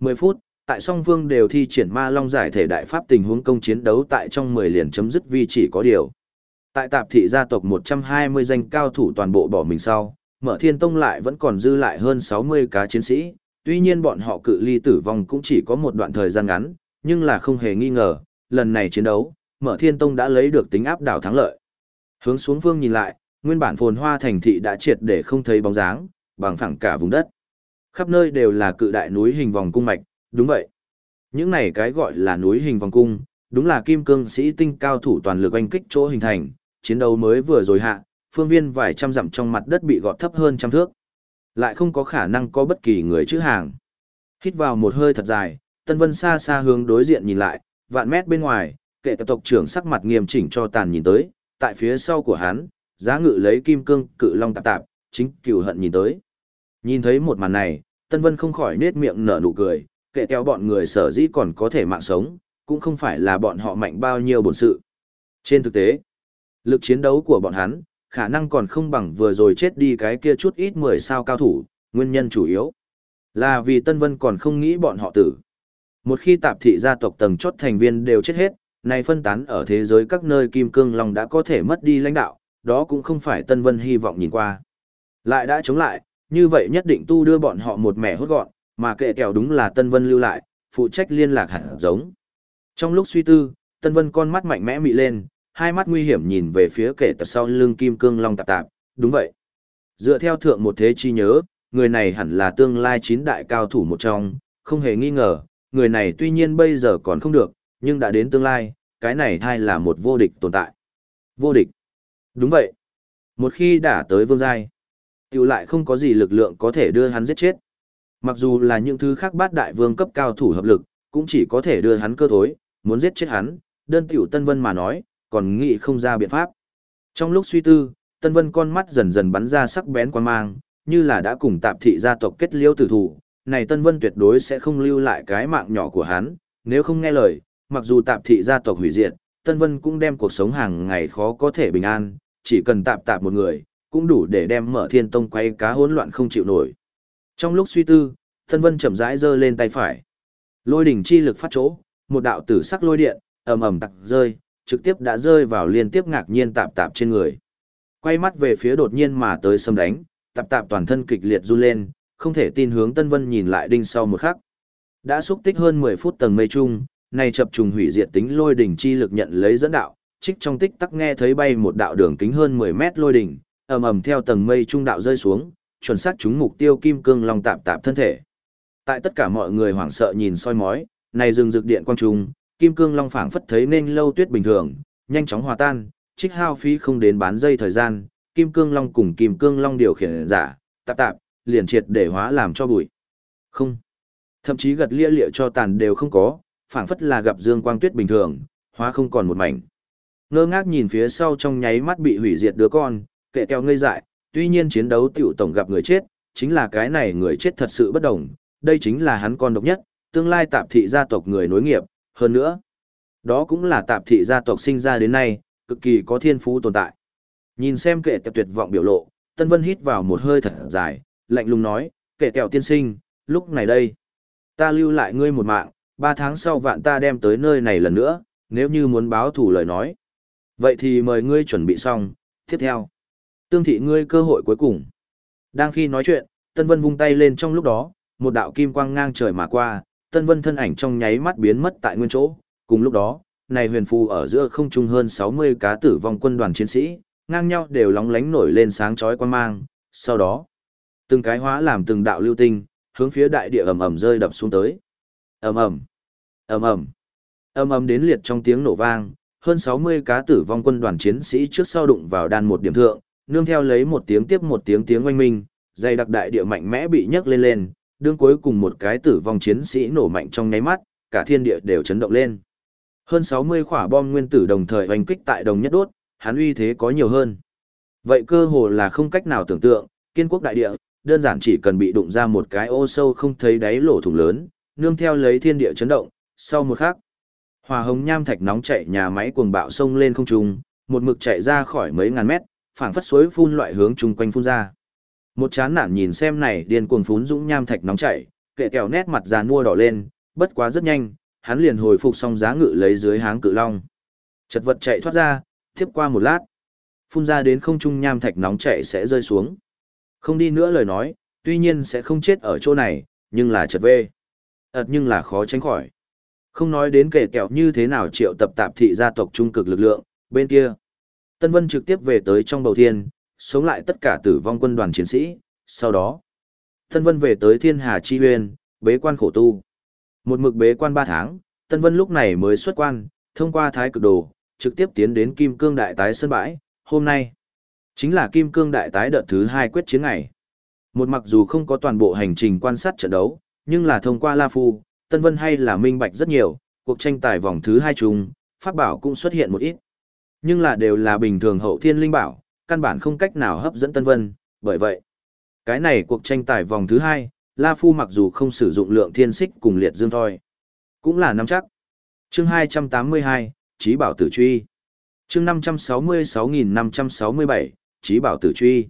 10 phút, tại song phương đều thi triển ma long giải thể đại pháp tình huống công chiến đấu tại trong 10 liền chấm dứt vì chỉ có điều. Tại tạp thị gia tộc 120 danh cao thủ toàn bộ bỏ mình sau, mở thiên tông lại vẫn còn dư lại hơn 60 cá chiến sĩ, tuy nhiên bọn họ cự ly tử vong cũng chỉ có một đoạn thời gian ngắn, nhưng là không hề nghi ngờ, lần này chiến đấu, mở thiên tông đã lấy được tính áp đảo thắng lợi. Hướng xuống phương nhìn lại, nguyên bản phồn hoa thành thị đã triệt để không thấy bóng dáng, bằng phẳng cả vùng đất. Khắp nơi đều là cự đại núi hình vòng cung mạch, đúng vậy. Những này cái gọi là núi hình vòng cung, đúng là kim cương sĩ tinh cao thủ toàn lực oanh kích chỗ hình thành, chiến đấu mới vừa rồi hạ, phương viên vài trăm dặm trong mặt đất bị gọt thấp hơn trăm thước. Lại không có khả năng có bất kỳ người chữ hàng. Hít vào một hơi thật dài, Tân Vân xa xa hướng đối diện nhìn lại, vạn mét bên ngoài, kệ tập tộc trưởng sắc mặt nghiêm chỉnh cho tàn nhìn tới, tại phía sau của hắn, giá ngự lấy kim cương cự long tạp tạp, chính cửu hận nhìn tới. Nhìn thấy một màn này, Tân Vân không khỏi nết miệng nở nụ cười, kệ theo bọn người sở dĩ còn có thể mạng sống, cũng không phải là bọn họ mạnh bao nhiêu bổn sự. Trên thực tế, lực chiến đấu của bọn hắn, khả năng còn không bằng vừa rồi chết đi cái kia chút ít 10 sao cao thủ, nguyên nhân chủ yếu là vì Tân Vân còn không nghĩ bọn họ tử. Một khi tạp thị gia tộc tầng chốt thành viên đều chết hết, này phân tán ở thế giới các nơi kim cương long đã có thể mất đi lãnh đạo, đó cũng không phải Tân Vân hy vọng nhìn qua. Lại đã chống lại, như vậy nhất định tu đưa bọn họ một mẻ hốt gọn, mà kệ kèo đúng là Tân Vân lưu lại, phụ trách liên lạc hẳn giống. Trong lúc suy tư, Tân Vân con mắt mạnh mẽ mị lên, hai mắt nguy hiểm nhìn về phía kệ tật sau lưng kim cương long tạp tạp, đúng vậy. Dựa theo thượng một thế chi nhớ, người này hẳn là tương lai chín đại cao thủ một trong, không hề nghi ngờ, người này tuy nhiên bây giờ còn không được, nhưng đã đến tương lai, cái này thai là một vô địch tồn tại. Vô địch. Đúng vậy. Một khi đã tới vương giai, tiểu lại không có gì lực lượng có thể đưa hắn giết chết. Mặc dù là những thứ khác bát đại vương cấp cao thủ hợp lực, cũng chỉ có thể đưa hắn cơ thối, muốn giết chết hắn, đơn tiểu Tân Vân mà nói, còn nghĩ không ra biện pháp. Trong lúc suy tư, Tân Vân con mắt dần dần bắn ra sắc bén quan mang, như là đã cùng tạp thị gia tộc kết liễu tử thủ, này Tân Vân tuyệt đối sẽ không lưu lại cái mạng nhỏ của hắn, nếu không nghe lời, mặc dù tạp thị gia tộc hủy diệt, Tân Vân cũng đem cuộc sống hàng ngày khó có thể bình an, chỉ cần tạp tạp một người, cũng đủ để đem mở thiên tông quay cá hỗn loạn không chịu nổi. Trong lúc suy tư, Tân Vân chậm rãi giơ lên tay phải. Lôi đỉnh chi lực phát chỗ, một đạo tử sắc lôi điện, ầm ầm tặc rơi, trực tiếp đã rơi vào liên tiếp ngạc nhiên tạp tạp trên người. Quay mắt về phía đột nhiên mà tới xâm đánh, tạp tạp toàn thân kịch liệt run lên, không thể tin hướng Tân Vân nhìn lại đinh sau một khắc. Đã xúc tích hơn 10 phút tầng mây chung, này chập trùng hủy diệt tính lôi đỉnh chi lực nhận lấy dẫn đạo, trích trong tích tắc nghe thấy bay một đạo đường kính hơn 10 mét lôi đỉnh, ầm ầm theo tầng mây trung đạo rơi xuống, chuẩn xác trúng mục tiêu kim cương long tạp tạp thân thể. Tại tất cả mọi người hoảng sợ nhìn soi mói, này rừng rực điện quang trung, kim cương long phảng phất thấy nên lâu tuyết bình thường, nhanh chóng hòa tan, trích hao phí không đến bán dây thời gian, kim cương long cùng kim cương long điều khiển giả, tạp tạp, liền triệt để hóa làm cho bụi. Không. Thậm chí gật lia lịa cho tàn đều không có, phảng phất là gặp dương quang tuyết bình thường, hóa không còn một mảnh. Ngơ ngác nhìn phía sau trong nháy mắt bị hủy diệt đứa con, kệ keo ngây dại, tuy nhiên chiến đấu tiểu tổng gặp người chết, chính là cái này người chết thật sự bất đồng, đây chính là hắn con độc nhất, tương lai tạp thị gia tộc người nối nghiệp, hơn nữa. Đó cũng là tạp thị gia tộc sinh ra đến nay, cực kỳ có thiên phú tồn tại. Nhìn xem kệ tuyệt vọng biểu lộ, Tân Vân hít vào một hơi thật dài, lạnh lùng nói, kể kẹo tiên sinh, lúc này đây. Ta lưu lại ngươi một mạng, ba tháng sau vạn ta đem tới nơi này lần nữa, nếu như muốn báo thủ lời nói. Vậy thì mời ngươi chuẩn bị xong, tiếp theo. Tương thị ngươi cơ hội cuối cùng. Đang khi nói chuyện, Tân Vân vung tay lên trong lúc đó, một đạo kim quang ngang trời mà qua, Tân Vân thân ảnh trong nháy mắt biến mất tại nguyên chỗ. Cùng lúc đó, này huyền phù ở giữa không trung hơn 60 cá tử vong quân đoàn chiến sĩ, ngang nhau đều lóng lánh nổi lên sáng chói quan mang. Sau đó, Từng cái hóa làm từng đạo lưu tinh, hướng phía đại địa ầm ầm rơi đập xuống tới. Ầm ầm, ầm ầm, ầm ầm đến liệt trong tiếng nổ vang, hơn 60 cá tử vong quân đoàn chiến sĩ trước sau đụng vào đan một điểm thượng, nương theo lấy một tiếng tiếp một tiếng tiếng oanh minh, dày đặc đại địa mạnh mẽ bị nhấc lên lên, đương cuối cùng một cái tử vong chiến sĩ nổ mạnh trong nháy mắt, cả thiên địa đều chấn động lên. Hơn 60 quả bom nguyên tử đồng thời oanh kích tại đồng nhất đốt, hắn uy thế có nhiều hơn. Vậy cơ hồ là không cách nào tưởng tượng, kiên quốc đại địa, đơn giản chỉ cần bị đụng ra một cái ô sâu không thấy đáy lỗ thủng lớn, nương theo lấy thiên địa chấn động, sau một khắc, hòa hồng nham thạch nóng chạy nhà máy cuồng bạo sông lên không trung, một mực chạy ra khỏi mấy ngàn mét, phảng phất suối phun loại hướng chung quanh phun ra. Một chán nản nhìn xem này điên cuồng phún dũng nham thạch nóng chảy, kệ kẹo nét mặt già nua đỏ lên, bất quá rất nhanh, hắn liền hồi phục xong giá ngự lấy dưới háng cự long. Chật vật chạy thoát ra, tiếp qua một lát, phun ra đến không trung nham thạch nóng chảy sẽ rơi xuống. Không đi nữa lời nói, tuy nhiên sẽ không chết ở chỗ này, nhưng là chật vê. ật nhưng là khó tránh khỏi. Không nói đến kể kẹo như thế nào triệu tập tạp thị gia tộc trung cực lực lượng, bên kia. Tân Vân trực tiếp về tới trong bầu thiên, sống lại tất cả tử vong quân đoàn chiến sĩ, sau đó. Tân Vân về tới thiên hà chi huyền bế quan khổ tu. Một mực bế quan 3 tháng, Tân Vân lúc này mới xuất quan, thông qua thái cực đồ, trực tiếp tiến đến Kim Cương Đại Tái sân bãi, hôm nay. Chính là Kim Cương Đại Tái đợt thứ hai quyết chiến ngày. Một mặc dù không có toàn bộ hành trình quan sát trận đấu, nhưng là thông qua La Phu, Tân Vân hay là minh bạch rất nhiều, cuộc tranh tài vòng thứ hai chung, Pháp Bảo cũng xuất hiện một ít. Nhưng là đều là bình thường hậu thiên linh bảo, căn bản không cách nào hấp dẫn Tân Vân, bởi vậy, cái này cuộc tranh tài vòng thứ hai, La Phu mặc dù không sử dụng lượng thiên xích cùng liệt dương thôi, cũng là nắm chắc. Chương 282, Chí Bảo Tử Truy. Chương 566567, Chí Bảo Tử Truy.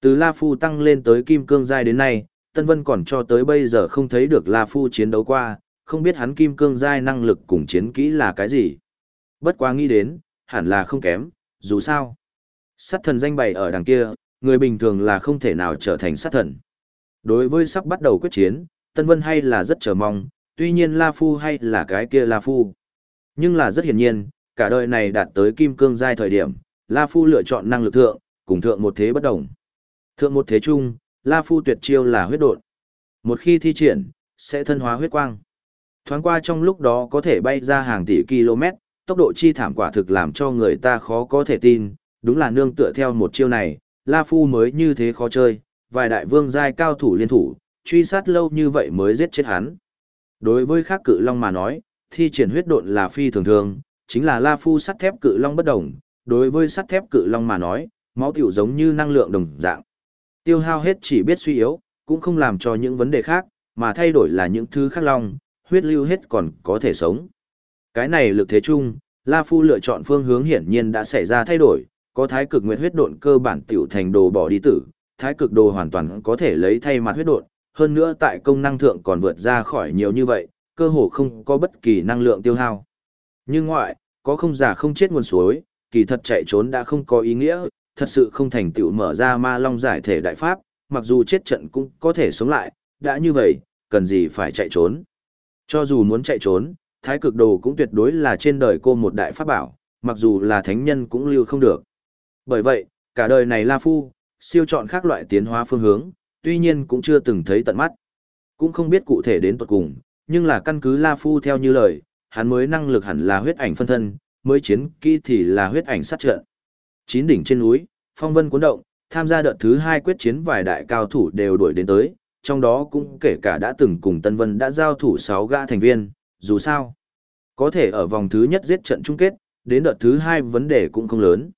Từ La Phu tăng lên tới Kim Cương giai đến nay, Tân Vân còn cho tới bây giờ không thấy được La Phu chiến đấu qua, không biết hắn Kim Cương giai năng lực cùng chiến kỹ là cái gì. Bất quá nghĩ đến, hẳn là không kém, dù sao. Sát thần danh bày ở đằng kia, người bình thường là không thể nào trở thành sát thần. Đối với sắp bắt đầu quyết chiến, Tân Vân hay là rất chờ mong, tuy nhiên La Phu hay là cái kia La Phu. Nhưng là rất hiển nhiên, cả đời này đạt tới kim cương giai thời điểm, La Phu lựa chọn năng lực thượng, cùng thượng một thế bất đồng. Thượng một thế chung, La Phu tuyệt chiêu là huyết độn. Một khi thi triển, sẽ thân hóa huyết quang. Thoáng qua trong lúc đó có thể bay ra hàng tỷ km, tốc độ chi thảm quả thực làm cho người ta khó có thể tin, đúng là nương tựa theo một chiêu này, La Phu mới như thế khó chơi, vài đại vương giai cao thủ liên thủ, truy sát lâu như vậy mới giết chết hắn. Đối với khác cự long mà nói, thi triển huyết độn là phi thường thường, chính là La Phu sắt thép cự long bất đồng, đối với sắt thép cự long mà nói, máu tiểu giống như năng lượng đồng dạng. Tiêu hao hết chỉ biết suy yếu, cũng không làm cho những vấn đề khác, mà thay đổi là những thứ khác long, huyết lưu hết còn có thể sống. Cái này lực thế chung, La Phu lựa chọn phương hướng hiển nhiên đã xảy ra thay đổi, có thái cực nguyệt huyết độn cơ bản tiểu thành đồ bỏ đi tử, thái cực đồ hoàn toàn có thể lấy thay mặt huyết độn, hơn nữa tại công năng thượng còn vượt ra khỏi nhiều như vậy, cơ hồ không có bất kỳ năng lượng tiêu hao. Nhưng ngoại, có không giả không chết nguồn suối, kỳ thật chạy trốn đã không có ý nghĩa, thật sự không thành tựu mở ra ma long giải thể đại pháp, mặc dù chết trận cũng có thể sống lại, đã như vậy, cần gì phải chạy trốn. Cho dù muốn chạy trốn, thái cực đồ cũng tuyệt đối là trên đời cô một đại pháp bảo, mặc dù là thánh nhân cũng lưu không được. Bởi vậy, cả đời này La Phu, siêu chọn khác loại tiến hóa phương hướng, tuy nhiên cũng chưa từng thấy tận mắt. Cũng không biết cụ thể đến tuật cùng, nhưng là căn cứ La Phu theo như lời, hắn mới năng lực hẳn là huyết ảnh phân thân, mới chiến kỹ thì là huyết ảnh sát trận. Chín đỉnh trên núi, phong vân cuốn động, tham gia đợt thứ hai quyết chiến vài đại cao thủ đều đuổi đến tới, trong đó cũng kể cả đã từng cùng Tân Vân đã giao thủ 6 gã thành viên, dù sao. Có thể ở vòng thứ nhất giết trận chung kết, đến đợt thứ hai vấn đề cũng không lớn.